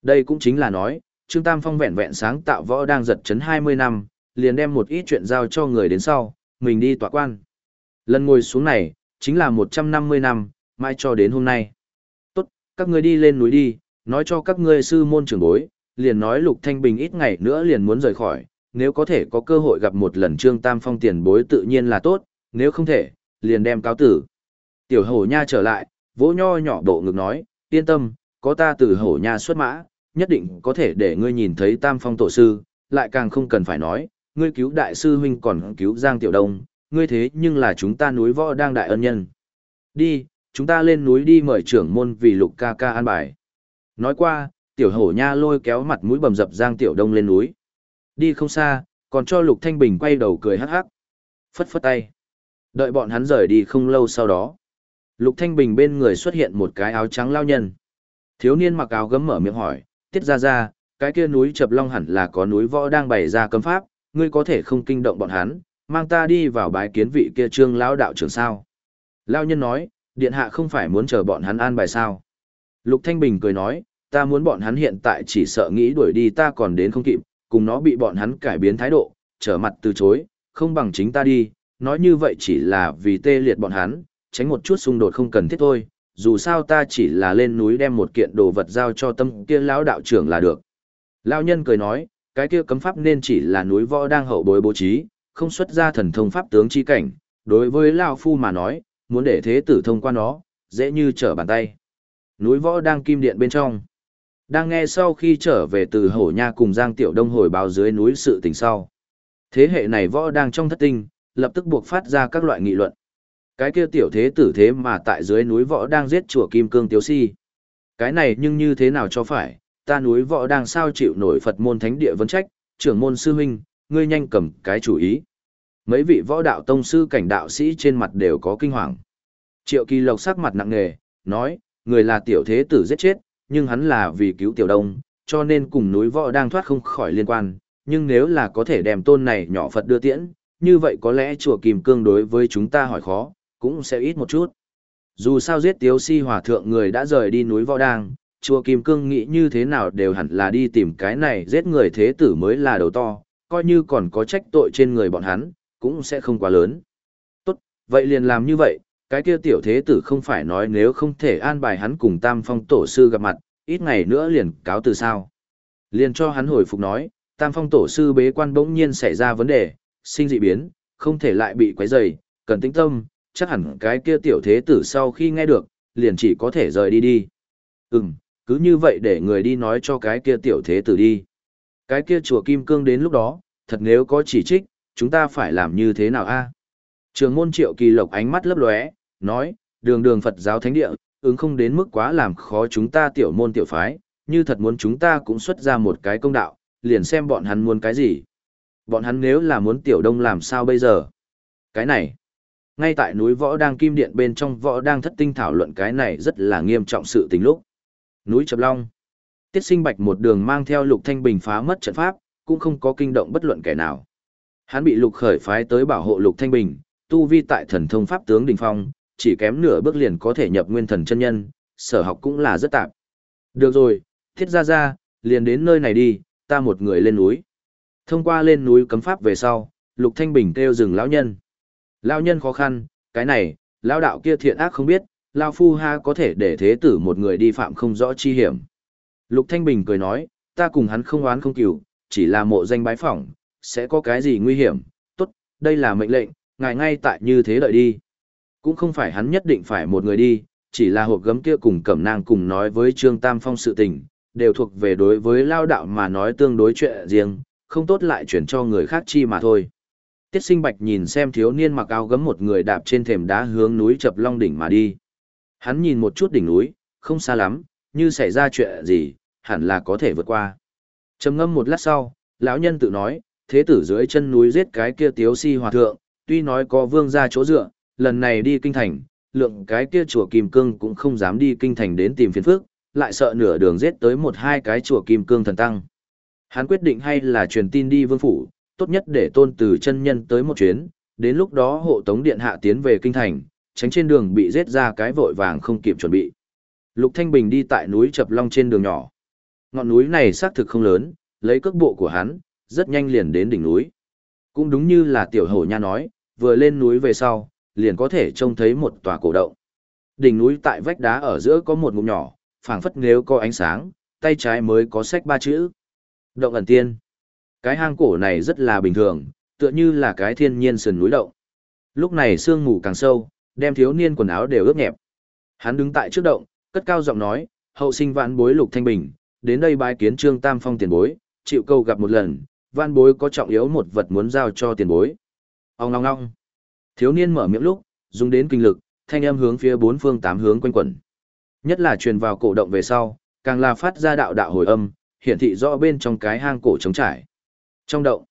Đây cũng chính là nói, Trương Tam Phong vẹn vẹn sáng tạo võ đang giật chấn 20 năm, liền đem một ít chuyện giao cho người đến sau, mình đi tọa quan. Lần ngồi xuống này, chính là 150 năm, mai cho đến hôm nay. Tốt, các ngươi đi lên núi đi, nói cho các ngươi sư môn trưởng bối, liền nói Lục Thanh Bình ít ngày nữa liền muốn rời khỏi, nếu có thể có cơ hội gặp một lần Trương Tam Phong tiền bối tự nhiên là tốt, nếu không thể, liền đem cáo tử. Tiểu hổ nha trở lại, vỗ nho nhỏ độ ngực nói, yên tâm, có ta từ hổ nha xuất mã, nhất định có thể để ngươi nhìn thấy Tam Phong tổ sư, lại càng không cần phải nói, ngươi cứu đại sư huynh còn cứu Giang Tiểu Đông, ngươi thế nhưng là chúng ta núi võ đang đại ân nhân. Đi, chúng ta lên núi đi mời trưởng môn vì lục ca ca an bài. Nói qua, tiểu hổ nha lôi kéo mặt mũi bầm dập Giang Tiểu Đông lên núi. Đi không xa, còn cho lục thanh bình quay đầu cười hắc hắc. Phất phất tay. Đợi bọn hắn rời đi không lâu sau đó. Lục thanh bình bên người xuất hiện một cái áo trắng lao nhân. Thiếu niên mặc áo gấm mở miệng hỏi, tiết ra ra, cái kia núi chập long hẳn là có núi võ đang bày ra cấm pháp, ngươi có thể không kinh động bọn hắn, mang ta đi vào bái kiến vị kia trương lão đạo trưởng sao. Lao nhân nói, điện hạ không phải muốn chờ bọn hắn an bài sao. Lục Thanh Bình cười nói, ta muốn bọn hắn hiện tại chỉ sợ nghĩ đuổi đi ta còn đến không kịp, cùng nó bị bọn hắn cải biến thái độ, trở mặt từ chối, không bằng chính ta đi, nói như vậy chỉ là vì tê liệt bọn hắn, tránh một chút xung đột không cần thiết thôi, dù sao ta chỉ là lên núi đem một kiện đồ vật giao cho tâm kia lão đạo trưởng là được. Lão nhân cười nói, cái kia cấm pháp nên chỉ là núi võ đang hậu bối bố trí, không xuất ra thần thông pháp tướng chi cảnh, đối với lão phu mà nói, muốn để thế tử thông qua nó, dễ như trở bàn tay. Núi võ đang kim điện bên trong. Đang nghe sau khi trở về từ hổ nha cùng Giang Tiểu Đông hồi báo dưới núi sự tình sau. Thế hệ này võ đang trong thất tinh, lập tức buộc phát ra các loại nghị luận. Cái kia tiểu thế tử thế mà tại dưới núi võ đang giết chùa Kim Cương Tiếu Si. Cái này nhưng như thế nào cho phải, ta núi võ đang sao chịu nổi Phật môn thánh địa vấn trách, trưởng môn sư huynh, ngươi nhanh cầm cái chủ ý. Mấy vị võ đạo tông sư cảnh đạo sĩ trên mặt đều có kinh hoàng. Triệu kỳ lộc sắc mặt nặng nề, nói, người là tiểu thế tử giết chết, nhưng hắn là vì cứu tiểu đông, cho nên cùng núi võ đang thoát không khỏi liên quan, nhưng nếu là có thể đem tôn này nhỏ Phật đưa tiễn, như vậy có lẽ chùa Kim Cương đối với chúng ta hỏi khó, cũng sẽ ít một chút. Dù sao giết tiếu si hòa thượng người đã rời đi núi võ đang, chùa Kim Cương nghĩ như thế nào đều hẳn là đi tìm cái này giết người thế tử mới là đầu to, coi như còn có trách tội trên người bọn hắn, cũng sẽ không quá lớn. Tốt, vậy liền làm như vậy, cái kia tiểu thế tử không phải nói nếu không thể an bài hắn cùng tam phong tổ sư gặp mặt, ít ngày nữa liền cáo từ sao. Liền cho hắn hồi phục nói, tam phong tổ sư bế quan bỗng nhiên xảy ra vấn đề, sinh dị biến, không thể lại bị quấy rầy, cần tĩnh tâm, chắc hẳn cái kia tiểu thế tử sau khi nghe được, liền chỉ có thể rời đi đi. Ừm, cứ như vậy để người đi nói cho cái kia tiểu thế tử đi. Cái kia chùa Kim Cương đến lúc đó, thật nếu có chỉ trích, chúng ta phải làm như thế nào a? Trường môn triệu kỳ lộc ánh mắt lấp lóe, nói, đường đường Phật giáo thánh địa, ứng không đến mức quá làm khó chúng ta tiểu môn tiểu phái, như thật muốn chúng ta cũng xuất ra một cái công đạo, liền xem bọn hắn muốn cái gì. Bọn hắn nếu là muốn tiểu đông làm sao bây giờ? Cái này, ngay tại núi võ đang kim điện bên trong võ đang thất tinh thảo luận cái này rất là nghiêm trọng sự tình lúc. Núi Chập Long, tiết sinh bạch một đường mang theo lục thanh bình phá mất trận pháp, cũng không có kinh động bất luận kẻ nào. Hắn bị lục khởi phái tới bảo hộ lục thanh bình, tu vi tại thần thông pháp tướng đình phong, chỉ kém nửa bước liền có thể nhập nguyên thần chân nhân, sở học cũng là rất tạp. Được rồi, thiết gia gia liền đến nơi này đi, ta một người lên núi. Thông qua lên núi cấm pháp về sau, Lục Thanh Bình kêu dừng lão nhân. Lão nhân khó khăn, cái này, lão đạo kia thiện ác không biết, Lao Phu ha có thể để thế tử một người đi phạm không rõ chi hiểm. Lục Thanh Bình cười nói, ta cùng hắn không oán không cừu, chỉ là mộ danh bái phỏng, sẽ có cái gì nguy hiểm, tốt, đây là mệnh lệnh, ngài ngay tại như thế đợi đi. Cũng không phải hắn nhất định phải một người đi, chỉ là hộp gấm kia cùng cẩm nang cùng nói với Trương Tam Phong sự tình, đều thuộc về đối với lao đạo mà nói tương đối chuyện riêng, không tốt lại chuyển cho người khác chi mà thôi. Tiết sinh bạch nhìn xem thiếu niên mặc áo gấm một người đạp trên thềm đá hướng núi chập long đỉnh mà đi. Hắn nhìn một chút đỉnh núi, không xa lắm, như xảy ra chuyện gì, hẳn là có thể vượt qua. trầm ngâm một lát sau, lão nhân tự nói, thế tử dưới chân núi giết cái kia tiếu si hòa thượng, tuy nói có vương ra chỗ dựa, lần này đi kinh thành, lượng cái kia chùa Kim Cương cũng không dám đi kinh thành đến tìm phiền phức, lại sợ nửa đường giết tới một hai cái chùa Kim Cương thần tăng. Hắn quyết định hay là truyền tin đi vương phủ, tốt nhất để tôn từ chân nhân tới một chuyến, đến lúc đó hộ tống điện hạ tiến về kinh thành, tránh trên đường bị giết ra cái vội vàng không kịp chuẩn bị. Lục Thanh Bình đi tại núi Chập Long trên đường nhỏ. Ngọn núi này xác thực không lớn, lấy cước bộ của hắn, rất nhanh liền đến đỉnh núi. Cũng đúng như là tiểu hổ nha nói, vừa lên núi về sau, liền có thể trông thấy một tòa cổ động. Đỉnh núi tại vách đá ở giữa có một ngụm nhỏ, phảng phất nếu có ánh sáng, tay trái mới có sách ba chữ. Động ẩn tiên. Cái hang cổ này rất là bình thường, tựa như là cái thiên nhiên sườn núi động. Lúc này sương mù càng sâu, đem thiếu niên quần áo đều ướt nhẹp. Hắn đứng tại trước động, cất cao giọng nói, hậu sinh vạn bối lục thanh bình, đến đây bái kiến trương tam phong tiền bối, chịu câu gặp một lần, vạn bối có trọng yếu một vật muốn giao cho tiền bối. Ông ngong ngong. Thiếu niên mở miệng lúc, dùng đến kinh lực, thanh âm hướng phía bốn phương tám hướng quanh quẩn. Nhất là truyền vào cổ động về sau, càng là phát ra đạo đạo hồi âm, hiển thị rõ bên trong cái hang cổ trống trải. Trong động,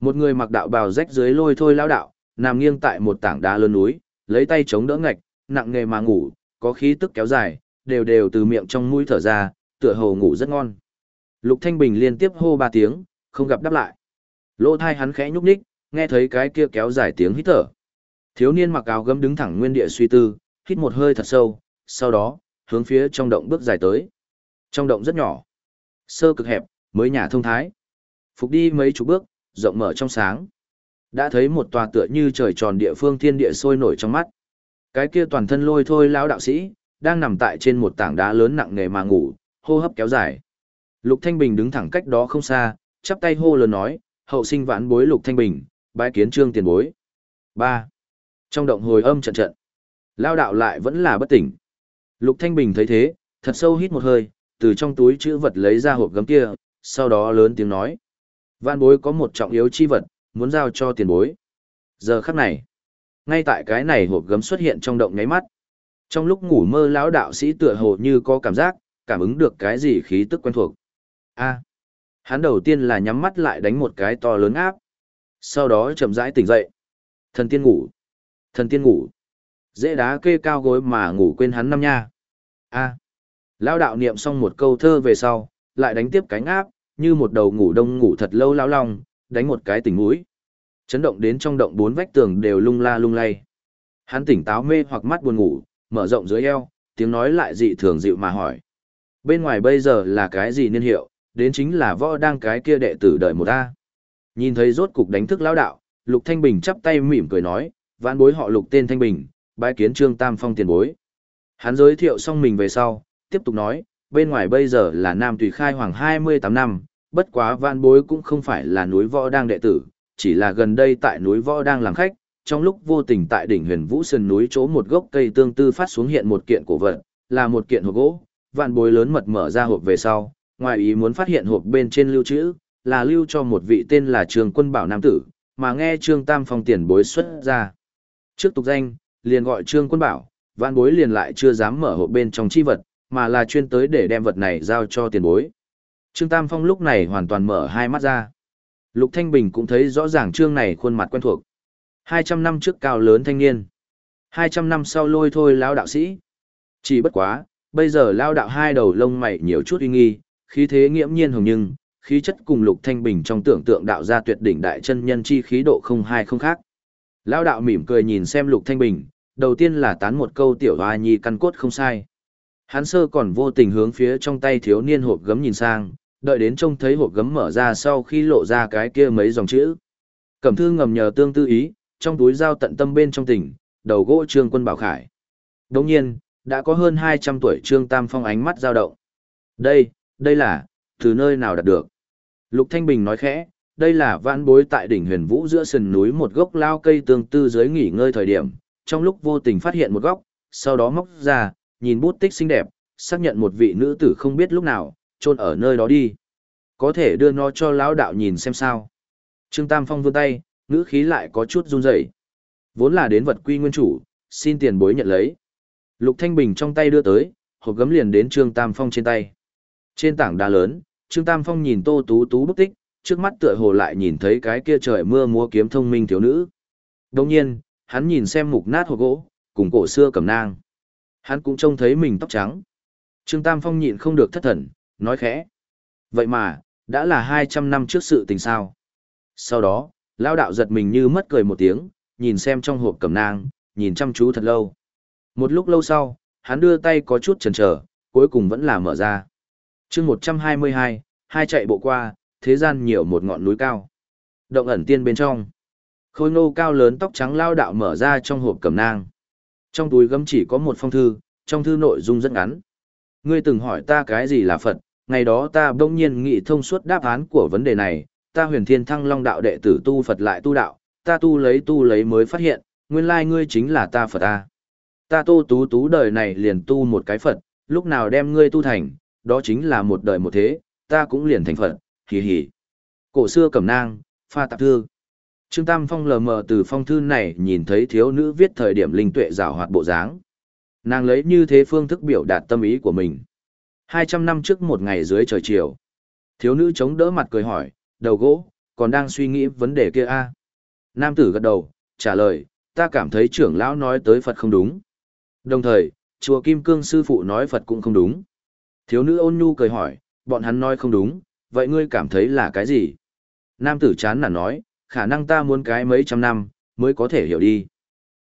một người mặc đạo bào rách dưới lôi thôi lao đạo, nằm nghiêng tại một tảng đá lớn núi, lấy tay chống đỡ ngạch, nặng nghề mà ngủ, có khí tức kéo dài, đều đều từ miệng trong mũi thở ra, tựa hồ ngủ rất ngon. Lục Thanh Bình liên tiếp hô ba tiếng, không gặp đáp lại. Lỗ thai hắn khẽ nhúc nhích, nghe thấy cái kia kéo dài tiếng hít thở. Thiếu niên mặc áo gấm đứng thẳng nguyên địa suy tư, hít một hơi thật sâu, sau đó, hướng phía trong động bước dài tới. Trong động rất nhỏ, sơ cực hẹp, mới nhà thông thái. Phục đi mấy chục bước, rộng mở trong sáng. Đã thấy một tòa tựa như trời tròn địa phương thiên địa sôi nổi trong mắt. Cái kia toàn thân lôi thôi lão đạo sĩ, đang nằm tại trên một tảng đá lớn nặng nề mà ngủ, hô hấp kéo dài. Lục Thanh Bình đứng thẳng cách đó không xa, chắp tay hô lớn nói, hậu sinh vãn bối Lục Thanh Bình, bái kiến trương tiền bối. 3. Trong động hồi âm trận trận, lao đạo lại vẫn là bất tỉnh. Lục Thanh Bình thấy thế, thật sâu hít một hơi, từ trong túi chữ vật lấy ra hộp gấm kia, sau đó lớn tiếng nói. Vạn bối có một trọng yếu chi vật, muốn giao cho tiền bối. Giờ khắc này, ngay tại cái này hộp gấm xuất hiện trong động nháy mắt. Trong lúc ngủ mơ lão đạo sĩ tựa hồ như có cảm giác, cảm ứng được cái gì khí tức quen thuộc. A. hắn đầu tiên là nhắm mắt lại đánh một cái to lớn áp. Sau đó chậm rãi tỉnh dậy. Thần tiên ngủ. Thần tiên ngủ. Dễ đá kê cao gối mà ngủ quên hắn năm nha. A. Lão đạo niệm xong một câu thơ về sau, lại đánh tiếp cánh áp, như một đầu ngủ đông ngủ thật lâu lão long, đánh một cái tỉnh mũi. Chấn động đến trong động bốn vách tường đều lung la lung lay. Hắn tỉnh táo mê hoặc mắt buồn ngủ, mở rộng dưới eo, tiếng nói lại dị thường dịu mà hỏi. Bên ngoài bây giờ là cái gì niên hiệu, đến chính là võ đang cái kia đệ tử đợi một ta. Nhìn thấy rốt cục đánh thức lão đạo, Lục Thanh Bình chắp tay mỉm cười nói, vãn bối họ Lục tên Thanh Bình, bái kiến Trương Tam Phong tiền bối. Hắn giới thiệu xong mình về sau, tiếp tục nói, bên ngoài bây giờ là Nam Tùy Khai Hoàng 28 năm, bất quá vạn bối cũng không phải là núi võ đang đệ tử, chỉ là gần đây tại núi võ đang làm khách, trong lúc vô tình tại đỉnh huyền vũ sơn núi chỗ một gốc cây tương tư phát xuống hiện một kiện cổ vật, là một kiện hộp gỗ, vạn bối lớn mật mở ra hộp về sau, ngoài ý muốn phát hiện hộp bên trên lưu trữ, là lưu cho một vị tên là Trường Quân Bảo Nam Tử, mà nghe Trương Tam Phong tiền bối xuất ra. Trước tục danh, liền gọi Trương Quân Bảo, vạn bối liền lại chưa dám mở hộp bên trong chi vật, mà là chuyên tới để đem vật này giao cho tiền bối. Trương Tam Phong lúc này hoàn toàn mở hai mắt ra. Lục Thanh Bình cũng thấy rõ ràng Trương này khuôn mặt quen thuộc. 200 năm trước cao lớn thanh niên. 200 năm sau lôi thôi lão đạo sĩ. Chỉ bất quá, bây giờ lao đạo hai đầu lông mày nhiều chút uy nghi, khí thế nghiễm nhiên hồng nhưng, khí chất cùng Lục Thanh Bình trong tưởng tượng đạo ra tuyệt đỉnh đại chân nhân chi khí độ không hai không khác. Lao đạo mỉm cười nhìn xem Lục Thanh Bình, đầu tiên là tán một câu tiểu hoa nhi căn cốt không sai. Hắn sơ còn vô tình hướng phía trong tay thiếu niên hộp gấm nhìn sang, đợi đến trông thấy hộp gấm mở ra sau khi lộ ra cái kia mấy dòng chữ. Cẩm thư ngầm nhờ tương tư ý, trong túi dao tận tâm bên trong tỉnh, đầu gỗ trương quân bảo khải. Đồng nhiên, đã có hơn 200 tuổi Trương Tam Phong ánh mắt dao động. Đây, đây là, từ nơi nào đạt được? Lục Thanh Bình nói khẽ, đây là vãn bối tại đỉnh huyền vũ giữa sườn núi một gốc lao cây tương tư dưới nghỉ ngơi thời điểm, trong lúc vô tình phát hiện một góc, sau đó móc ra, nhìn bút tích xinh đẹp, xác nhận một vị nữ tử không biết lúc nào, chôn ở nơi đó đi. Có thể đưa nó cho lão đạo nhìn xem sao. Trương Tam Phong vươn tay, ngữ khí lại có chút run rẩy. Vốn là đến vật quy nguyên chủ, xin tiền bối nhận lấy. Lục Thanh Bình trong tay đưa tới, hộp gấm liền đến Trương Tam Phong trên tay. Trên tảng đá lớn, Trương Tam Phong nhìn Tô Tú Tú bức tích, trước mắt tựa hồ lại nhìn thấy cái kia trời mưa múa kiếm thông minh thiếu nữ. Đồng nhiên, hắn nhìn xem mục nát hộp gỗ, cùng cổ xưa cầm nang. Hắn cũng trông thấy mình tóc trắng. Trương Tam Phong nhịn không được thất thần, nói khẽ. Vậy mà, đã là 200 năm trước sự tình sao. Sau đó, lao đạo giật mình như mất cười một tiếng, nhìn xem trong hộp cầm nang, nhìn chăm chú thật lâu. Một lúc lâu sau, hắn đưa tay có chút chần chờ, cuối cùng vẫn là mở ra. chương 122, hai chạy bộ qua, thế gian nhiều một ngọn núi cao. Động ẩn tiên bên trong. Khôi ngô cao lớn tóc trắng lao đạo mở ra trong hộp cầm nang. Trong túi gấm chỉ có một phong thư, trong thư nội dung rất ngắn. Ngươi từng hỏi ta cái gì là Phật, ngày đó ta bỗng nhiên nghĩ thông suốt đáp án của vấn đề này, ta huyền thiên thăng long đạo đệ tử tu Phật lại tu đạo, ta tu lấy tu lấy mới phát hiện, nguyên lai ngươi chính là ta Phật ta. Ta tu tú tú đời này liền tu một cái Phật, lúc nào đem ngươi tu thành, đó chính là một đời một thế, ta cũng liền thành Phật, hì hì. Cổ xưa cẩm nang, pha tạp thư. Trương Tam Phong lờ mờ từ phong thư này nhìn thấy thiếu nữ viết thời điểm linh tuệ rào hoạt bộ dáng. Nàng lấy như thế phương thức biểu đạt tâm ý của mình. 200 năm trước một ngày dưới trời chiều. Thiếu nữ chống đỡ mặt cười hỏi, đầu gỗ, còn đang suy nghĩ vấn đề kia a à? Nam tử gật đầu, trả lời, ta cảm thấy trưởng lão nói tới Phật không đúng. Đồng thời, chùa Kim Cương sư phụ nói Phật cũng không đúng. Thiếu nữ ôn nhu cười hỏi, bọn hắn nói không đúng, vậy ngươi cảm thấy là cái gì? Nam tử chán nản nói, khả năng ta muốn cái mấy trăm năm, mới có thể hiểu đi.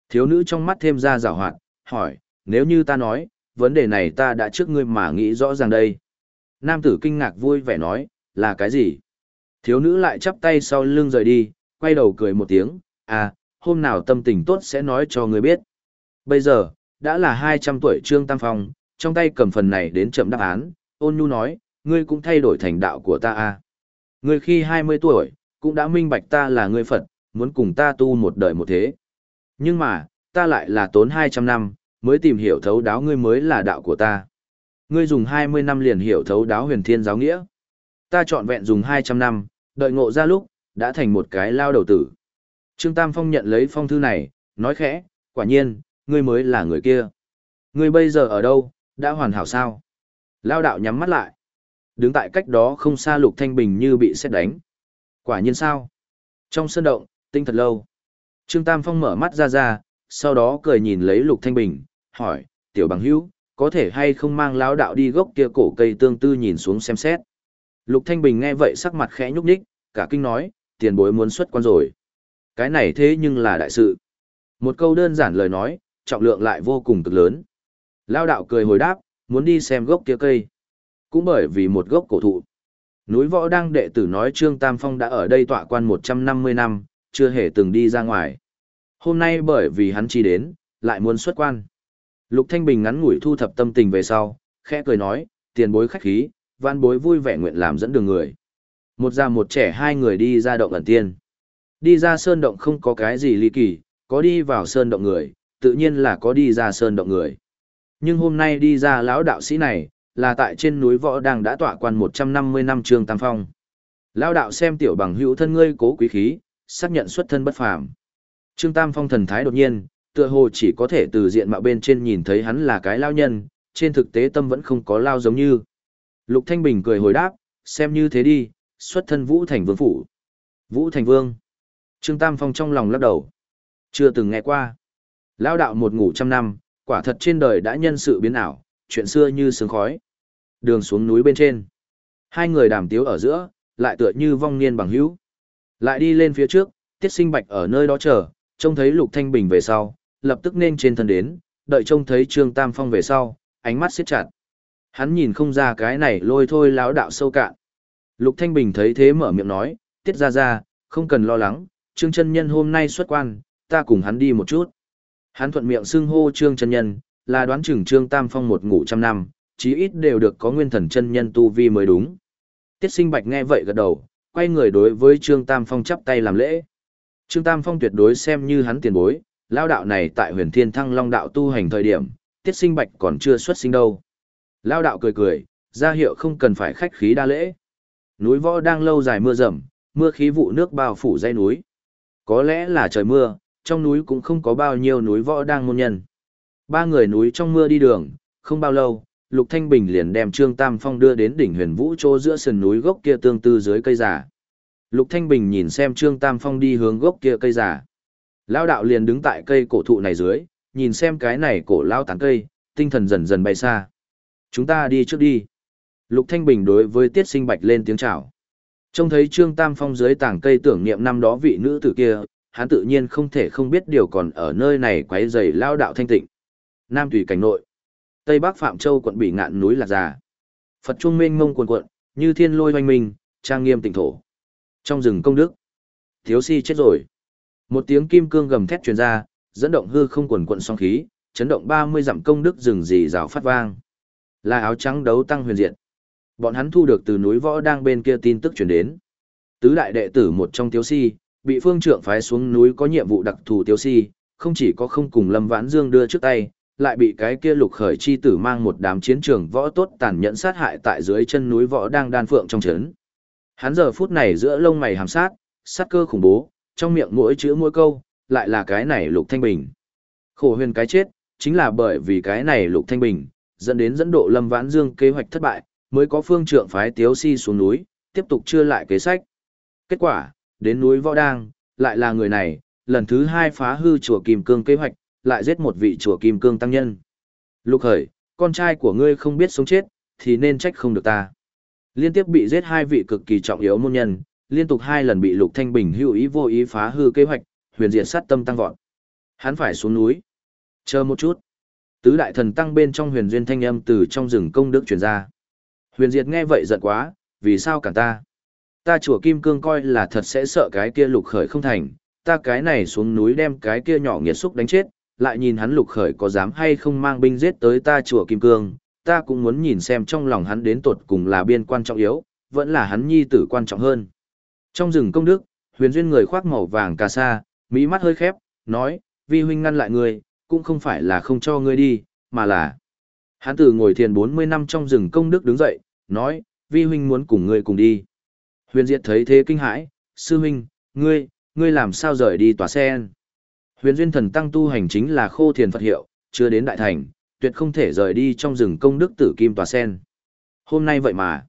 Thiếu nữ trong mắt thêm ra rào hoạt, hỏi, nếu như ta nói, vấn đề này ta đã trước ngươi mà nghĩ rõ ràng đây. Nam tử kinh ngạc vui vẻ nói, là cái gì? Thiếu nữ lại chắp tay sau lưng rời đi, quay đầu cười một tiếng, à, hôm nào tâm tình tốt sẽ nói cho ngươi biết. Bây giờ, đã là 200 tuổi Trương Tam Phong, trong tay cầm phần này đến chậm đáp án, ôn nhu nói, ngươi cũng thay đổi thành đạo của ta à. Ngươi khi 20 tuổi, cũng đã minh bạch ta là ngươi Phật, muốn cùng ta tu một đời một thế. Nhưng mà, ta lại là tốn 200 năm, mới tìm hiểu thấu đáo ngươi mới là đạo của ta. Ngươi dùng 20 năm liền hiểu thấu đáo huyền thiên giáo nghĩa. Ta chọn vẹn dùng 200 năm, đợi ngộ ra lúc, đã thành một cái lao đầu tử. Trương Tam Phong nhận lấy phong thư này, nói khẽ, quả nhiên, ngươi mới là người kia. Ngươi bây giờ ở đâu, đã hoàn hảo sao? Lao đạo nhắm mắt lại. Đứng tại cách đó không xa Lục Thanh Bình như bị xét đánh. Quả nhiên sao? Trong sân động, tinh thật lâu. Trương Tam Phong mở mắt ra ra, sau đó cười nhìn lấy Lục Thanh Bình, hỏi, tiểu bằng hữu, có thể hay không mang lão đạo đi gốc kia cổ cây tương tư nhìn xuống xem xét. Lục Thanh Bình nghe vậy sắc mặt khẽ nhúc nhích, cả kinh nói, tiền bối muốn xuất quan rồi. Cái này thế nhưng là đại sự. Một câu đơn giản lời nói, trọng lượng lại vô cùng cực lớn. lão đạo cười hồi đáp, muốn đi xem gốc kia cây. Cũng bởi vì một gốc cổ thụ. Núi võ đang đệ tử nói Trương Tam Phong đã ở đây tọa quan 150 năm, chưa hề từng đi ra ngoài. Hôm nay bởi vì hắn chi đến, lại muốn xuất quan. Lục Thanh Bình ngắn ngủi thu thập tâm tình về sau, khẽ cười nói, tiền bối khách khí, văn bối vui vẻ nguyện làm dẫn đường người. Một già một trẻ hai người đi ra động ẩn tiên. Đi ra sơn động không có cái gì ly kỳ, có đi vào sơn động người, tự nhiên là có đi ra sơn động người. Nhưng hôm nay đi ra lão đạo sĩ này, là tại trên núi võ đang đã tọa quan 150 năm trường tam phong. Lão đạo xem tiểu bằng hữu thân ngươi cố quý khí, xác nhận xuất thân bất phàm. Trương Tam Phong thần thái đột nhiên, tựa hồ chỉ có thể từ diện mạo bên trên nhìn thấy hắn là cái lao nhân, trên thực tế tâm vẫn không có lao giống như. Lục Thanh Bình cười hồi đáp, xem như thế đi, xuất thân Vũ Thành Vương Phủ. Vũ Thành Vương. Trương Tam Phong trong lòng lắc đầu. Chưa từng nghe qua. Lao đạo một ngủ trăm năm, quả thật trên đời đã nhân sự biến ảo, chuyện xưa như sương khói. Đường xuống núi bên trên. Hai người đàm tiếu ở giữa, lại tựa như vong niên bằng hữu. Lại đi lên phía trước, tiết sinh bạch ở nơi đó chờ, trông thấy Lục Thanh Bình về sau, lập tức nên trên thân đến, đợi trông thấy Trương Tam Phong về sau, ánh mắt siết chặt. Hắn nhìn không ra cái này lôi thôi láo đạo sâu cạn. Lục Thanh Bình thấy thế mở miệng nói, tiết ra ra, không cần lo lắng, Trương chân Nhân hôm nay xuất quan, ta cùng hắn đi một chút. Hắn thuận miệng xưng hô Trương chân Nhân, là đoán chừng Trương Tam Phong một ngủ trăm năm, chí ít đều được có nguyên thần chân nhân tu vi mới đúng. Tiết sinh bạch nghe vậy gật đầu, quay người đối với Trương Tam Phong chắp tay làm lễ. Trương Tam Phong tuyệt đối xem như hắn tiền bối, lao đạo này tại huyền thiên thăng long đạo tu hành thời điểm, tiết sinh bạch còn chưa xuất sinh đâu. Lao đạo cười cười, ra hiệu không cần phải khách khí đa lễ. Núi võ đang lâu dài mưa rầm, mưa khí vụ nước bao phủ dây núi. Có lẽ là trời mưa, trong núi cũng không có bao nhiêu núi võ đang môn nhân. Ba người núi trong mưa đi đường, không bao lâu, Lục Thanh Bình liền đem Trương Tam Phong đưa đến đỉnh huyền vũ chỗ giữa sườn núi gốc kia tương tư dưới cây giả. Lục Thanh Bình nhìn xem Trương Tam Phong đi hướng gốc kia cây giả. Lao đạo liền đứng tại cây cổ thụ này dưới, nhìn xem cái này cổ lao tán cây, tinh thần dần dần bay xa. Chúng ta đi trước đi. Lục Thanh Bình đối với Tiết Sinh Bạch lên tiếng chào. Trông thấy Trương Tam Phong dưới tảng cây tưởng niệm năm đó vị nữ tử kia, hắn tự nhiên không thể không biết điều còn ở nơi này quấy rầy lao đạo thanh tịnh. Nam Thủy cảnh nội. Tây Bắc Phạm Châu quận bị ngạn núi Lạc Già. Phật Trung Minh ngông cuồn cuộn, như thiên lôi hoanh minh, trang nghiêm tịnh thổ. Trong rừng công đức. Thiếu si chết rồi. Một tiếng kim cương gầm thét truyền ra, dẫn động hư không quần quận song khí, chấn động 30 dặm công đức rừng rì rào phát vang. Là áo trắng đấu tăng huyền diện. Bọn hắn thu được từ núi võ đang bên kia tin tức truyền đến. Tứ đại đệ tử một trong tiếu si, bị phương trưởng phái xuống núi có nhiệm vụ đặc thù tiếu si, không chỉ có không cùng Lâm Vãn Dương đưa trước tay, lại bị cái kia lục khởi chi tử mang một đám chiến trường võ tốt tàn nhẫn sát hại tại dưới chân núi võ đang đan phượng trong trấn. Hắn giờ phút này giữa lông mày hàm sát, sát cơ khủng bố, trong miệng mỗi chữ mỗi câu, lại là cái này lục thanh bình. Khổ huyền cái chết, chính là bởi vì cái này lục thanh bình, dẫn đến dẫn độ lâm vãn dương kế hoạch thất bại, mới có phương trượng phái tiếu si xuống núi, tiếp tục chưa lại kế sách. Kết quả, đến núi võ đang, lại là người này, lần thứ hai phá hư chùa Kim Cương kế hoạch, lại giết một vị chùa Kim Cương tăng nhân. Lục hởi con trai của ngươi không biết sống chết, thì nên trách không được ta. Liên tiếp bị giết hai vị cực kỳ trọng yếu môn nhân, liên tục hai lần bị Lục Thanh Bình hữu ý vô ý phá hư kế hoạch, huyền diệt sát tâm tăng vọt. Hắn phải xuống núi. Chờ một chút. Tứ đại thần tăng bên trong huyền duyên thanh âm từ trong rừng công đức truyền ra. Huyền diệt nghe vậy giận quá, vì sao cản ta? Ta chùa Kim Cương coi là thật sẽ sợ cái kia lục khởi không thành, ta cái này xuống núi đem cái kia nhỏ nghiệt xúc đánh chết, lại nhìn hắn lục khởi có dám hay không mang binh giết tới ta chùa Kim Cương, ta cũng muốn nhìn xem trong lòng hắn đến tột cùng là biên quan trọng yếu, vẫn là hắn nhi tử quan trọng hơn. Trong rừng công đức, huyền duyên người khoác màu vàng cà sa, mỹ mắt hơi khép, nói, vi huynh ngăn lại ngươi, cũng không phải là không cho ngươi đi, mà là... hán tử ngồi thiền 40 năm trong rừng công đức đứng dậy, nói, vi huynh muốn cùng ngươi cùng đi. Huyền Diệt thấy thế kinh hãi, sư huynh, ngươi, ngươi làm sao rời đi tòa sen? Huyền Duyên Thần Tăng tu hành chính là khô thiền Phật hiệu, chưa đến đại thành, tuyệt không thể rời đi trong rừng công đức tử kim tòa sen. Hôm nay vậy mà.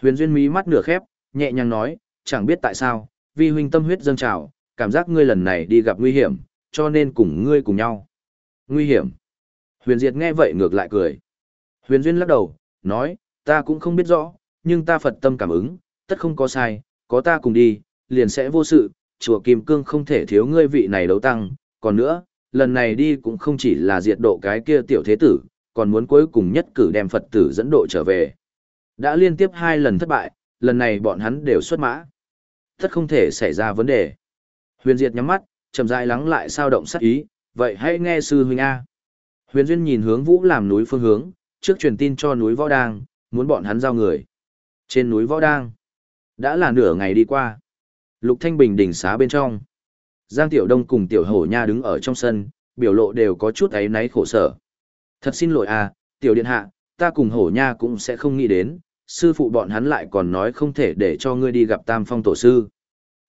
Huyền Duyên mí mắt nửa khép, nhẹ nhàng nói, chẳng biết tại sao, vi huynh tâm huyết dâng trào, cảm giác ngươi lần này đi gặp nguy hiểm, cho nên cùng ngươi cùng nhau. Nguy hiểm. Huyền Diệt nghe vậy ngược lại cười. Huyền Duyên lắc đầu, nói, ta cũng không biết rõ, nhưng ta Phật tâm cảm ứng, tất không có sai, có ta cùng đi, liền sẽ vô sự, chùa Kim Cương không thể thiếu ngươi vị này đấu tăng, còn nữa, lần này đi cũng không chỉ là diệt độ cái kia tiểu thế tử, còn muốn cuối cùng nhất cử đem Phật tử dẫn độ trở về. Đã liên tiếp hai lần thất bại, lần này bọn hắn đều xuất mã. Tất không thể xảy ra vấn đề. Huyền Diệt nhắm mắt, chậm rãi lắng lại sao động sát ý, vậy hãy nghe sư huynh A. Huyền Duyên nhìn hướng vũ làm núi phương hướng, trước truyền tin cho núi Võ Đang, muốn bọn hắn giao người. Trên núi Võ Đang, đã là nửa ngày đi qua. Lục Thanh Bình đỉnh xá bên trong. Giang Tiểu Đông cùng Tiểu Hổ Nha đứng ở trong sân, biểu lộ đều có chút ấy náy khổ sở. Thật xin lỗi à, Tiểu Điện Hạ, ta cùng Hổ Nha cũng sẽ không nghĩ đến, sư phụ bọn hắn lại còn nói không thể để cho ngươi đi gặp Tam Phong Tổ Sư.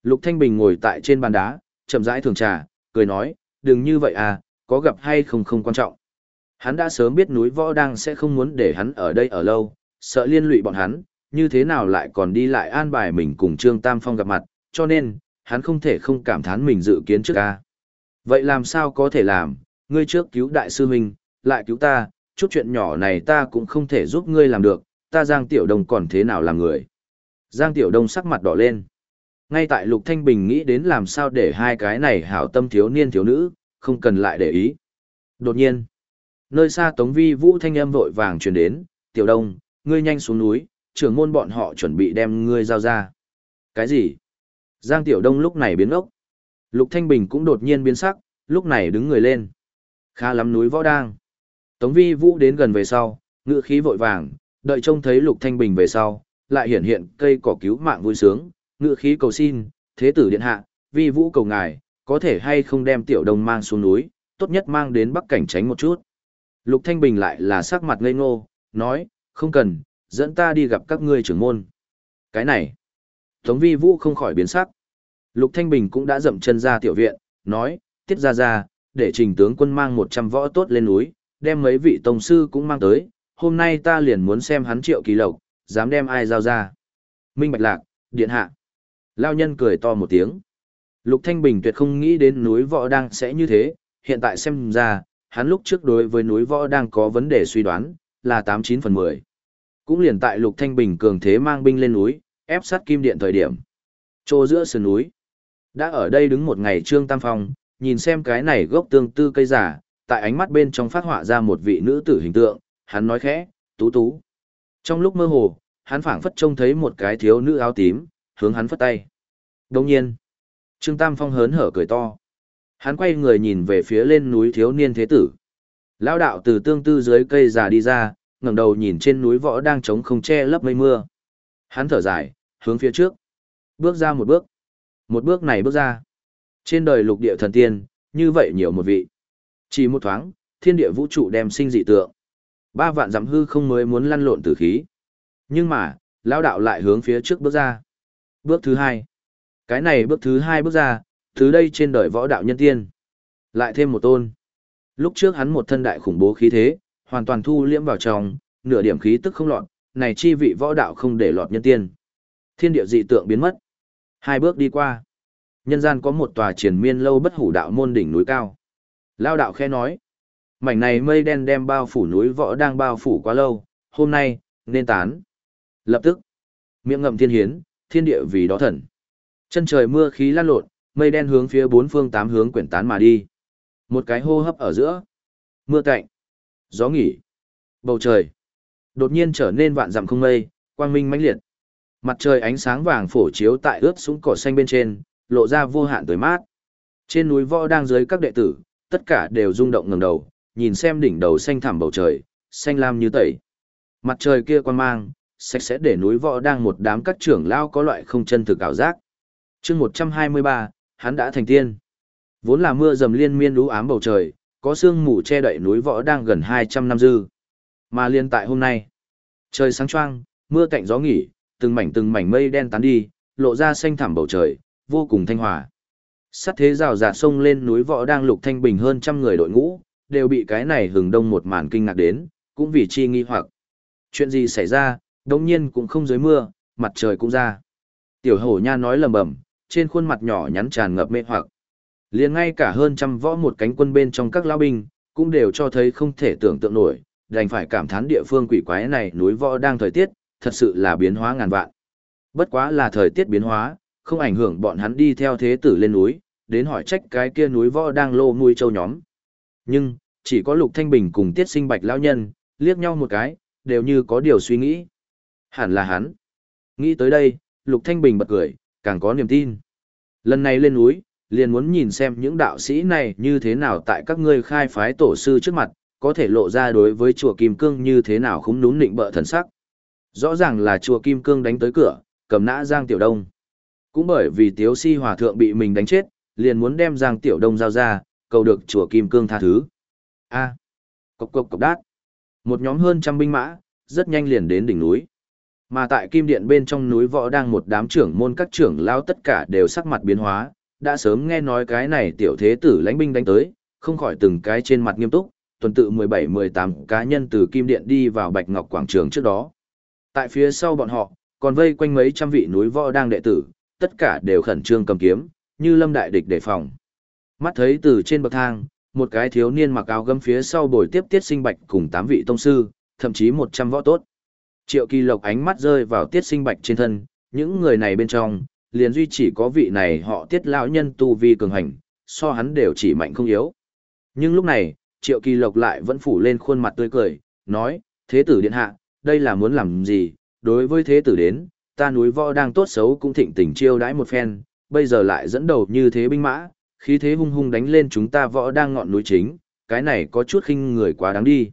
Lục Thanh Bình ngồi tại trên bàn đá, chậm rãi thường trà, cười nói, đừng như vậy à, có gặp hay không không quan trọng. Hắn đã sớm biết núi võ đang sẽ không muốn để hắn ở đây ở lâu, sợ liên lụy bọn hắn, như thế nào lại còn đi lại an bài mình cùng Trương Tam Phong gặp mặt, cho nên, hắn không thể không cảm thán mình dự kiến trước ca. Vậy làm sao có thể làm, ngươi trước cứu đại sư huynh, lại cứu ta, chút chuyện nhỏ này ta cũng không thể giúp ngươi làm được, ta Giang Tiểu Đông còn thế nào làm người. Giang Tiểu Đông sắc mặt đỏ lên. Ngay tại Lục Thanh Bình nghĩ đến làm sao để hai cái này hảo tâm thiếu niên thiếu nữ, không cần lại để ý. Đột nhiên, nơi xa Tống Vi Vũ thanh âm vội vàng truyền đến, Tiểu Đông, ngươi nhanh xuống núi, trưởng môn bọn họ chuẩn bị đem ngươi giao ra. Cái gì? Giang Tiểu Đông lúc này biến ốc. Lục Thanh Bình cũng đột nhiên biến sắc, lúc này đứng người lên. Khá lắm núi võ đang. Tống vi vũ đến gần về sau, ngựa khí vội vàng, đợi trông thấy lục thanh bình về sau, lại hiện hiện cây cỏ cứu mạng vui sướng, ngựa khí cầu xin, thế tử điện hạ, vi vũ cầu ngài, có thể hay không đem tiểu đông mang xuống núi, tốt nhất mang đến bắc cảnh tránh một chút. Lục Thanh Bình lại là sắc mặt ngây ngô, nói, không cần, dẫn ta đi gặp các ngươi trưởng môn. Cái này, Tống Vi Vũ không khỏi biến sắc. Lục Thanh Bình cũng đã dậm chân ra tiểu viện, nói, tiết ra ra, để trình tướng quân mang 100 võ tốt lên núi, đem mấy vị tông sư cũng mang tới, hôm nay ta liền muốn xem hắn triệu kỳ lộc, dám đem ai giao ra. Minh Bạch Lạc, điện hạ. Lao nhân cười to một tiếng. Lục Thanh Bình tuyệt không nghĩ đến núi võ đang sẽ như thế, hiện tại xem ra, hắn lúc trước đối với núi võ đang có vấn đề suy đoán, là 89 phần 10. Cũng liền tại Lục Thanh Bình cường thế mang binh lên núi, ép sát kim điện thời điểm. Trô giữa sườn núi. Đã ở đây đứng một ngày Trương Tam Phong, nhìn xem cái này gốc tương tư cây giả, tại ánh mắt bên trong phát họa ra một vị nữ tử hình tượng, hắn nói khẽ, tú tú. Trong lúc mơ hồ, hắn phảng phất trông thấy một cái thiếu nữ áo tím, hướng hắn phất tay. Đồng nhiên, Trương Tam Phong hớn hở cười to. Hắn quay người nhìn về phía lên núi thiếu niên thế tử. Lão đạo từ tương tư dưới cây già đi ra, ngẩng đầu nhìn trên núi võ đang trống không che lấp mây mưa. Hắn thở dài, hướng phía trước. Bước ra một bước. Một bước này bước ra. Trên đời lục địa thần tiên, như vậy nhiều một vị. Chỉ một thoáng, thiên địa vũ trụ đem sinh dị tượng. Ba vạn dặm hư không mới muốn lăn lộn tử khí. Nhưng mà, lão đạo lại hướng phía trước bước ra. Bước thứ hai. Cái này bước thứ hai bước ra, thứ đây trên đời võ đạo nhân tiên. Lại thêm một tôn. Lúc trước hắn một thân đại khủng bố khí thế, hoàn toàn thu liễm vào trong, nửa điểm khí tức không lọt, này chi vị võ đạo không để lọt nhân tiên. Thiên địa dị tượng biến mất. Hai bước đi qua. Nhân gian có một tòa triển miên lâu bất hủ đạo môn đỉnh núi cao. Lao đạo khe nói. Mảnh này mây đen đem bao phủ núi võ đang bao phủ quá lâu, hôm nay, nên tán. Lập tức, miệng ngậm thiên hiến, thiên địa vì đó thần. Chân trời mưa khí lan lộn, mây đen hướng phía bốn phương tám hướng quyển tán mà đi. Một cái hô hấp ở giữa. Mưa cạnh. Gió nghỉ. Bầu trời. Đột nhiên trở nên vạn dặm không mây, quang minh mãnh liệt. Mặt trời ánh sáng vàng phổ chiếu tại ướt súng cỏ xanh bên trên, lộ ra vô hạn tới mát. Trên núi võ đang dưới các đệ tử, tất cả đều rung động ngẩng đầu, nhìn xem đỉnh đầu xanh thẳm bầu trời, xanh lam như tẩy. Mặt trời kia quan mang, sạch sẽ để núi võ đang một đám các trưởng lao có loại không chân thực ảo giác. chương 123, hắn đã thành tiên. Vốn là mưa dầm liên miên lũ ám bầu trời, có sương mù che đậy núi võ đang gần 200 năm dư. Mà liên tại hôm nay, trời sáng choang, mưa cạnh gió nghỉ, từng mảnh từng mảnh mây đen tán đi, lộ ra xanh thẳm bầu trời, vô cùng thanh hòa. Sát thế rào rạt sông lên núi võ đang lục thanh bình hơn trăm người đội ngũ, đều bị cái này hừng đông một màn kinh ngạc đến, cũng vì chi nghi hoặc. Chuyện gì xảy ra, đồng nhiên cũng không dưới mưa, mặt trời cũng ra. Tiểu hổ nha nói lầm bầm, trên khuôn mặt nhỏ nhắn tràn ngập mê hoặc. liền ngay cả hơn trăm võ một cánh quân bên trong các lão binh, cũng đều cho thấy không thể tưởng tượng nổi, đành phải cảm thán địa phương quỷ quái này núi võ đang thời tiết, thật sự là biến hóa ngàn vạn. Bất quá là thời tiết biến hóa, không ảnh hưởng bọn hắn đi theo thế tử lên núi, đến hỏi trách cái kia núi võ đang lô nuôi châu nhóm. Nhưng, chỉ có Lục Thanh Bình cùng Tiết Sinh Bạch lão nhân, liếc nhau một cái, đều như có điều suy nghĩ. Hẳn là hắn. Nghĩ tới đây, Lục Thanh Bình bật cười, càng có niềm tin. Lần này lên núi, liền muốn nhìn xem những đạo sĩ này như thế nào tại các ngươi khai phái tổ sư trước mặt, có thể lộ ra đối với chùa Kim Cương như thế nào không đúng nịnh bợ thần sắc. Rõ ràng là chùa Kim Cương đánh tới cửa, cầm nã Giang Tiểu Đông. Cũng bởi vì Tiếu Si Hòa Thượng bị mình đánh chết, liền muốn đem Giang Tiểu Đông giao ra, cầu được chùa Kim Cương tha thứ. A. Cộc cộc cộc đát. Một nhóm hơn trăm binh mã, rất nhanh liền đến đỉnh núi. Mà tại Kim Điện bên trong núi võ đang một đám trưởng môn các trưởng lao tất cả đều sắc mặt biến hóa, đã sớm nghe nói cái này tiểu thế tử lãnh binh đánh tới, không khỏi từng cái trên mặt nghiêm túc, tuần tự 17-18 cá nhân từ Kim Điện đi vào Bạch Ngọc Quảng Trường trước đó. Tại phía sau bọn họ, còn vây quanh mấy trăm vị núi võ đang đệ tử, tất cả đều khẩn trương cầm kiếm, như lâm đại địch đề phòng. Mắt thấy từ trên bậc thang, một cái thiếu niên mặc áo gấm phía sau bồi tiếp tiết sinh bạch cùng tám vị tông sư, thậm chí 100 võ tốt. Triệu kỳ lộc ánh mắt rơi vào tiết sinh bạch trên thân, những người này bên trong, liền duy chỉ có vị này họ tiết lão nhân tu vi cường hành, so hắn đều chỉ mạnh không yếu. Nhưng lúc này, triệu kỳ lộc lại vẫn phủ lên khuôn mặt tươi cười, nói, thế tử điện hạ, đây là muốn làm gì, đối với thế tử đến, ta núi võ đang tốt xấu cũng thịnh tình chiêu đãi một phen, bây giờ lại dẫn đầu như thế binh mã, khí thế hung hung đánh lên chúng ta võ đang ngọn núi chính, cái này có chút khinh người quá đáng đi.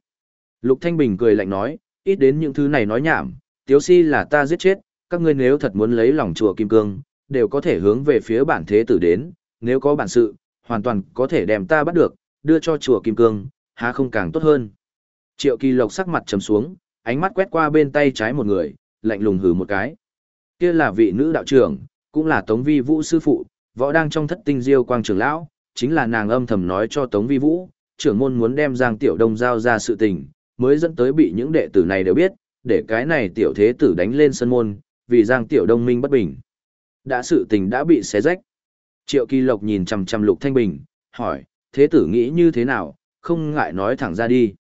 Lục Thanh Bình cười lạnh nói, ít đến những thứ này nói nhảm, tiếu si là ta giết chết, các ngươi nếu thật muốn lấy lòng chùa Kim Cương, đều có thể hướng về phía bản thế tử đến, nếu có bản sự, hoàn toàn có thể đem ta bắt được, đưa cho chùa Kim Cương, há không càng tốt hơn. Triệu Kỳ Lộc sắc mặt trầm xuống, ánh mắt quét qua bên tay trái một người, lạnh lùng hừ một cái. Kia là vị nữ đạo trưởng, cũng là Tống Vi Vũ sư phụ, võ đang trong thất tinh diêu quang trưởng lão, chính là nàng âm thầm nói cho Tống Vi Vũ, trưởng môn muốn đem Giang Tiểu Đông giao ra sự tình, mới dẫn tới bị những đệ tử này đều biết, để cái này tiểu thế tử đánh lên sân môn, vì Giang Tiểu Đông minh bất bình. Đã sự tình đã bị xé rách. Triệu Kỳ Lộc nhìn chằm chằm Lục Thanh Bình, hỏi, thế tử nghĩ như thế nào, không ngại nói thẳng ra đi.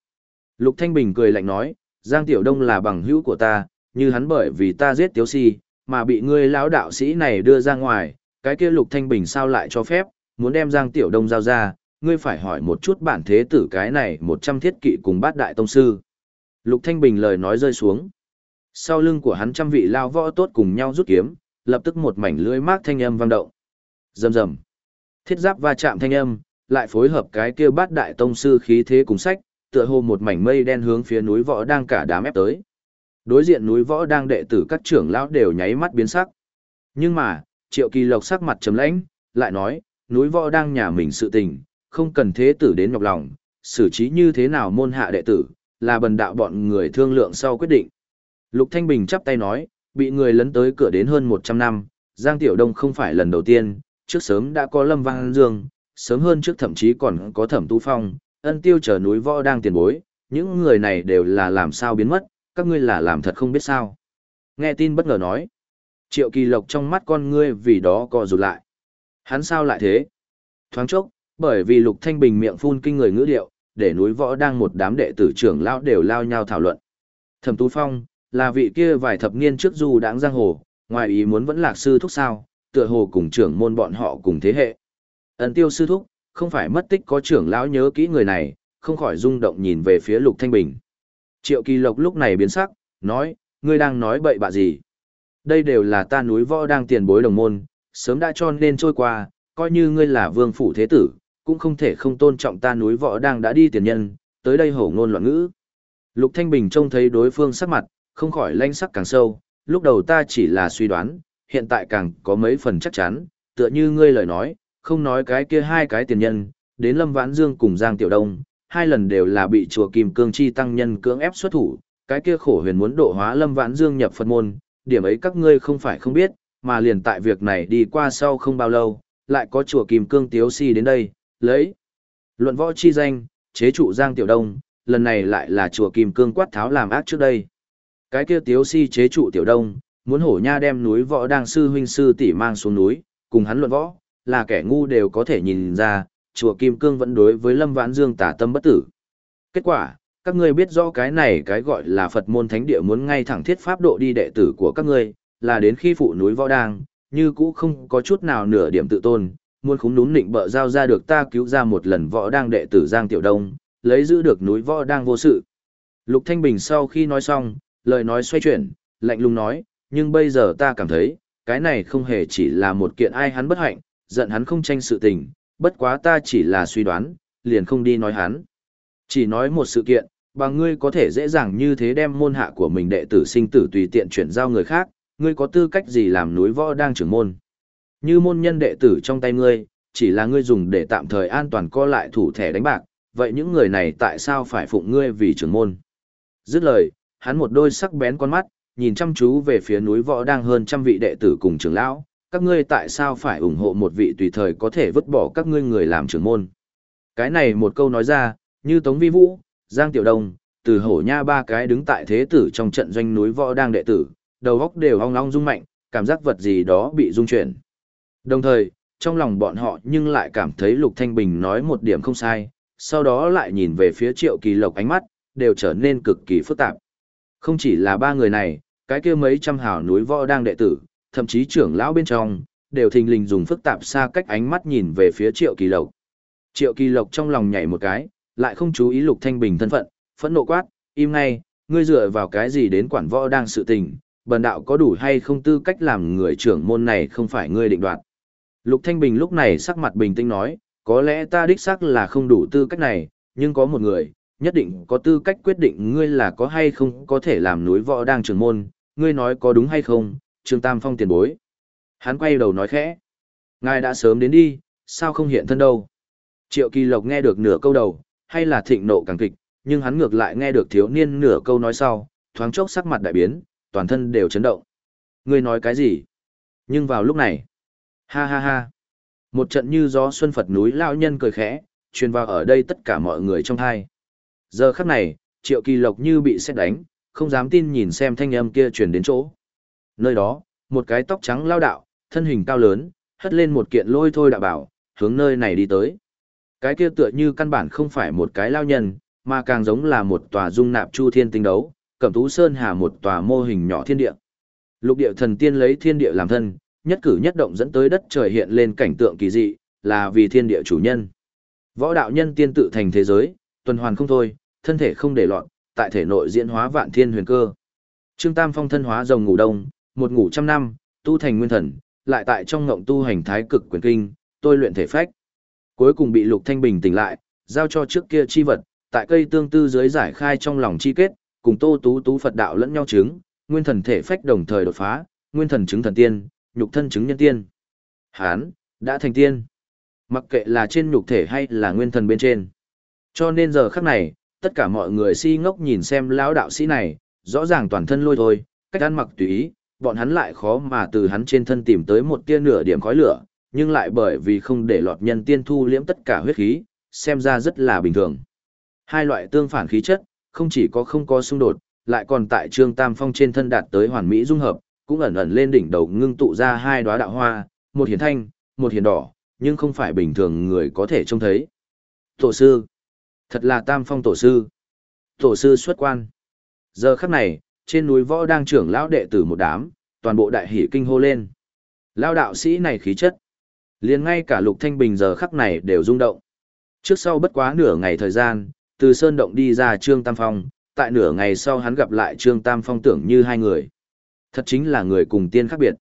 Lục Thanh Bình cười lạnh nói, Giang Tiểu Đông là bằng hữu của ta, như hắn bởi vì ta giết Tiếu Si, mà bị ngươi lão đạo sĩ này đưa ra ngoài, cái kia Lục Thanh Bình sao lại cho phép, muốn đem Giang Tiểu Đông giao ra, ngươi phải hỏi một chút bản thế tử cái này một trăm thiết kỵ cùng bát đại tông sư. Lục Thanh Bình lời nói rơi xuống. Sau lưng của hắn trăm vị lao võ tốt cùng nhau rút kiếm, lập tức một mảnh lưỡi mát thanh âm vang động. Rầm rầm. Thiết giáp va chạm thanh âm, lại phối hợp cái kia bát đại tông sư khí thế cùng sách, tựa hồ một mảnh mây đen hướng phía núi võ đang cả đám ép tới. Đối diện núi võ đang đệ tử các trưởng lão đều nháy mắt biến sắc. Nhưng mà, Triệu Kỳ Lộc sắc mặt trầm lãnh, lại nói, núi võ đang nhà mình sự tình, không cần thế tử đến nhọc lòng, xử trí như thế nào môn hạ đệ tử, là bần đạo bọn người thương lượng sau quyết định. Lục Thanh Bình chắp tay nói, bị người lấn tới cửa đến hơn 100 năm, Giang Tiểu Đông không phải lần đầu tiên, trước sớm đã có Lâm Văn Dương, sớm hơn trước thậm chí còn có Thẩm Tu Phong, ân tiêu chờ núi võ đang tiền bối, những người này đều là làm sao biến mất, các ngươi là làm thật không biết sao. Nghe tin bất ngờ nói, Triệu Kỳ Lộc trong mắt con ngươi vì đó co rụt lại. Hắn sao lại thế? Thoáng chốc, bởi vì Lục Thanh Bình miệng phun kinh người ngữ điệu, để núi võ đang một đám đệ tử trưởng lão đều lao nhau thảo luận. Thẩm Tú Phong, là vị kia vài thập niên trước du đãng giang hồ, ngoài ý muốn vẫn lạc sư thúc sao, tựa hồ cùng trưởng môn bọn họ cùng thế hệ. Ấn tiêu sư thúc, không phải mất tích có trưởng lão nhớ kỹ người này, không khỏi rung động nhìn về phía Lục Thanh Bình. Triệu Kỳ Lộc lúc này biến sắc, nói, ngươi đang nói bậy bạ gì? Đây đều là ta núi võ đang tiền bối đồng môn, sớm đã cho nên trôi qua, coi như ngươi là vương phủ thế tử, cũng không thể không tôn trọng ta núi võ đang đã đi tiền nhân, tới đây hổ ngôn loạn ngữ. Lục Thanh Bình trông thấy đối phương sắc mặt, không khỏi lanh sắc càng sâu, lúc đầu ta chỉ là suy đoán, hiện tại càng có mấy phần chắc chắn, tựa như ngươi lời nói, không nói cái kia hai cái tiền nhân, đến Lâm Vãn Dương cùng Giang Tiểu Đông, hai lần đều là bị chùa Kim Cương Chi tăng nhân cưỡng ép xuất thủ, cái kia khổ huyền muốn độ hóa Lâm Vãn Dương nhập Phật môn, điểm ấy các ngươi không phải không biết, mà liền tại việc này đi qua sau không bao lâu, lại có chùa Kim Cương Tiếu Si đến đây, lấy luận võ chi danh, chế trụ Giang Tiểu Đông, lần này lại là chùa Kim Cương quát tháo làm ác trước đây. Cái kia Tiếu Si chế trụ Tiểu Đông, muốn hổ nha đem núi võ đang sư huynh sư tỷ mang xuống núi, cùng hắn luận võ, là kẻ ngu đều có thể nhìn ra, chùa Kim Cương vẫn đối với Lâm Vãn Dương tả tâm bất tử. Kết quả, các ngươi biết rõ cái này cái gọi là Phật môn thánh địa muốn ngay thẳng thiết pháp độ đi đệ tử của các ngươi, là đến khi phụ núi võ đang, như cũ không có chút nào nửa điểm tự tôn, muốn khúng núm nịnh bợ giao ra được ta cứu ra một lần võ đang đệ tử Giang Tiểu Đông, lấy giữ được núi võ đang vô sự. Lục Thanh Bình sau khi nói xong, lời nói xoay chuyển, lạnh lùng nói, nhưng bây giờ ta cảm thấy, cái này không hề chỉ là một kiện ai hắn bất hạnh, giận hắn không tranh sự tình, bất quá ta chỉ là suy đoán, liền không đi nói hắn. Chỉ nói một sự kiện, bà ngươi có thể dễ dàng như thế đem môn hạ của mình đệ tử sinh tử tùy tiện chuyển giao người khác, ngươi có tư cách gì làm núi võ đang trưởng môn. Như môn nhân đệ tử trong tay ngươi, chỉ là ngươi dùng để tạm thời an toàn co lại thủ thẻ đánh bạc, vậy những người này tại sao phải phụng ngươi vì trưởng môn? Dứt lời, hắn một đôi sắc bén con mắt, nhìn chăm chú về phía núi võ đang hơn trăm vị đệ tử cùng trưởng lão, các ngươi tại sao phải ủng hộ một vị tùy thời có thể vứt bỏ các ngươi người làm trưởng môn? Cái này một câu nói ra, như Tống Vi Vũ, Giang Tiểu Đông, từ hổ nha ba cái đứng tại thế tử trong trận doanh núi võ đang đệ tử, đầu góc đều ong ong rung mạnh, cảm giác vật gì đó bị rung chuyển. Đồng thời, trong lòng bọn họ nhưng lại cảm thấy Lục Thanh Bình nói một điểm không sai, sau đó lại nhìn về phía Triệu Kỳ Lộc ánh mắt, đều trở nên cực kỳ phức tạp. Không chỉ là ba người này, cái kia mấy trăm hào núi võ đang đệ tử, thậm chí trưởng lão bên trong, đều thình lình dùng phức tạp xa cách ánh mắt nhìn về phía Triệu Kỳ Lộc. Triệu Kỳ Lộc trong lòng nhảy một cái, lại không chú ý Lục Thanh Bình thân phận, phẫn nộ quát, im ngay, ngươi dựa vào cái gì đến quản võ đang sự tình, bần đạo có đủ hay không tư cách làm người trưởng môn này không phải ngươi định đoạt. Lục Thanh Bình lúc này sắc mặt bình tĩnh nói, có lẽ ta đích xác là không đủ tư cách này, nhưng có một người, nhất định có tư cách quyết định ngươi là có hay không có thể làm núi võ đang trưởng môn, ngươi nói có đúng hay không, Trương Tam Phong tiền bối. Hắn quay đầu nói khẽ. Ngài đã sớm đến đi, sao không hiện thân đâu. Triệu Kỳ Lộc nghe được nửa câu đầu, hay là thịnh nộ càng kịch, nhưng hắn ngược lại nghe được thiếu niên nửa câu nói sau, thoáng chốc sắc mặt đại biến, toàn thân đều chấn động. Ngươi nói cái gì? Nhưng vào lúc này, ha ha ha, một trận như gió xuân Phật núi lao nhân cười khẽ, truyền vào ở đây tất cả mọi người trong hai. Giờ khắc này, Triệu Kỳ Lộc như bị xét đánh, không dám tin nhìn xem thanh âm kia truyền đến chỗ. Nơi đó, một cái tóc trắng lao đạo, thân hình cao lớn, hất lên một kiện lôi thôi đạo bảo, hướng nơi này đi tới. Cái kia tựa như căn bản không phải một cái lao nhân, mà càng giống là một tòa dung nạp chu thiên tinh đấu, cẩm tú sơn hà một tòa mô hình nhỏ thiên địa. Lục địa thần tiên lấy thiên địa làm thân, nhất cử nhất động dẫn tới đất trời hiện lên cảnh tượng kỳ dị, là vì thiên địa chủ nhân. Võ đạo nhân tiên tự thành thế giới, tuần hoàn không thôi, thân thể không để loạn, tại thể nội diễn hóa vạn thiên huyền cơ. Trương Tam Phong thân hóa rồng ngủ đông, một ngủ trăm năm, tu thành nguyên thần, lại tại trong ngộng tu hành thái cực quyền kinh, tôi luyện thể phách. Cuối cùng bị Lục Thanh Bình tỉnh lại, giao cho trước kia chi vật, tại cây tương tư dưới giải khai trong lòng chi kết, cùng Tô Tú Tú Phật đạo lẫn nhau chứng, nguyên thần thể phách đồng thời đột phá, nguyên thần chứng thần tiên, nhục thân chứng nhân tiên. Hán, đã thành tiên. Mặc kệ là trên nhục thể hay là nguyên thần bên trên. Cho nên giờ khắc này, tất cả mọi người si ngốc nhìn xem lão đạo sĩ này, rõ ràng toàn thân lôi thôi, cách ăn mặc tùy ý, bọn hắn lại khó mà từ hắn trên thân tìm tới một tia nửa điểm khói lửa, nhưng lại bởi vì không để lọt nhân tiên thu liễm tất cả huyết khí, xem ra rất là bình thường. Hai loại tương phản khí chất, không chỉ có không có xung đột, lại còn tại Trương Tam Phong trên thân đạt tới hoàn mỹ dung hợp, cũng ẩn ẩn lên đỉnh đầu ngưng tụ ra hai đóa đạo hoa, một hiển thanh, một hiển đỏ, nhưng không phải bình thường người có thể trông thấy. Tổ sư, thật là Tam Phong tổ sư. Tổ sư xuất quan. Giờ khắc này, trên núi võ đang trưởng lão đệ tử một đám, toàn bộ đại hỉ kinh hô lên. Lão đạo sĩ này khí chất, liền ngay cả Lục Thanh Bình giờ khắc này đều rung động. Trước sau bất quá nửa ngày thời gian, từ sơn động đi ra Trương Tam Phong, tại nửa ngày sau hắn gặp lại Trương Tam Phong tưởng như hai người. Thật chính là người cùng tiên khác biệt.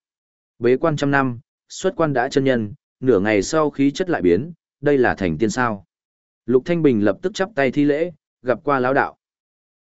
Bế quan trăm năm, xuất quan đã chân nhân, nửa ngày sau khí chất lại biến, đây là thành tiên sao. Lục Thanh Bình lập tức chắp tay thi lễ, gặp qua lão đạo.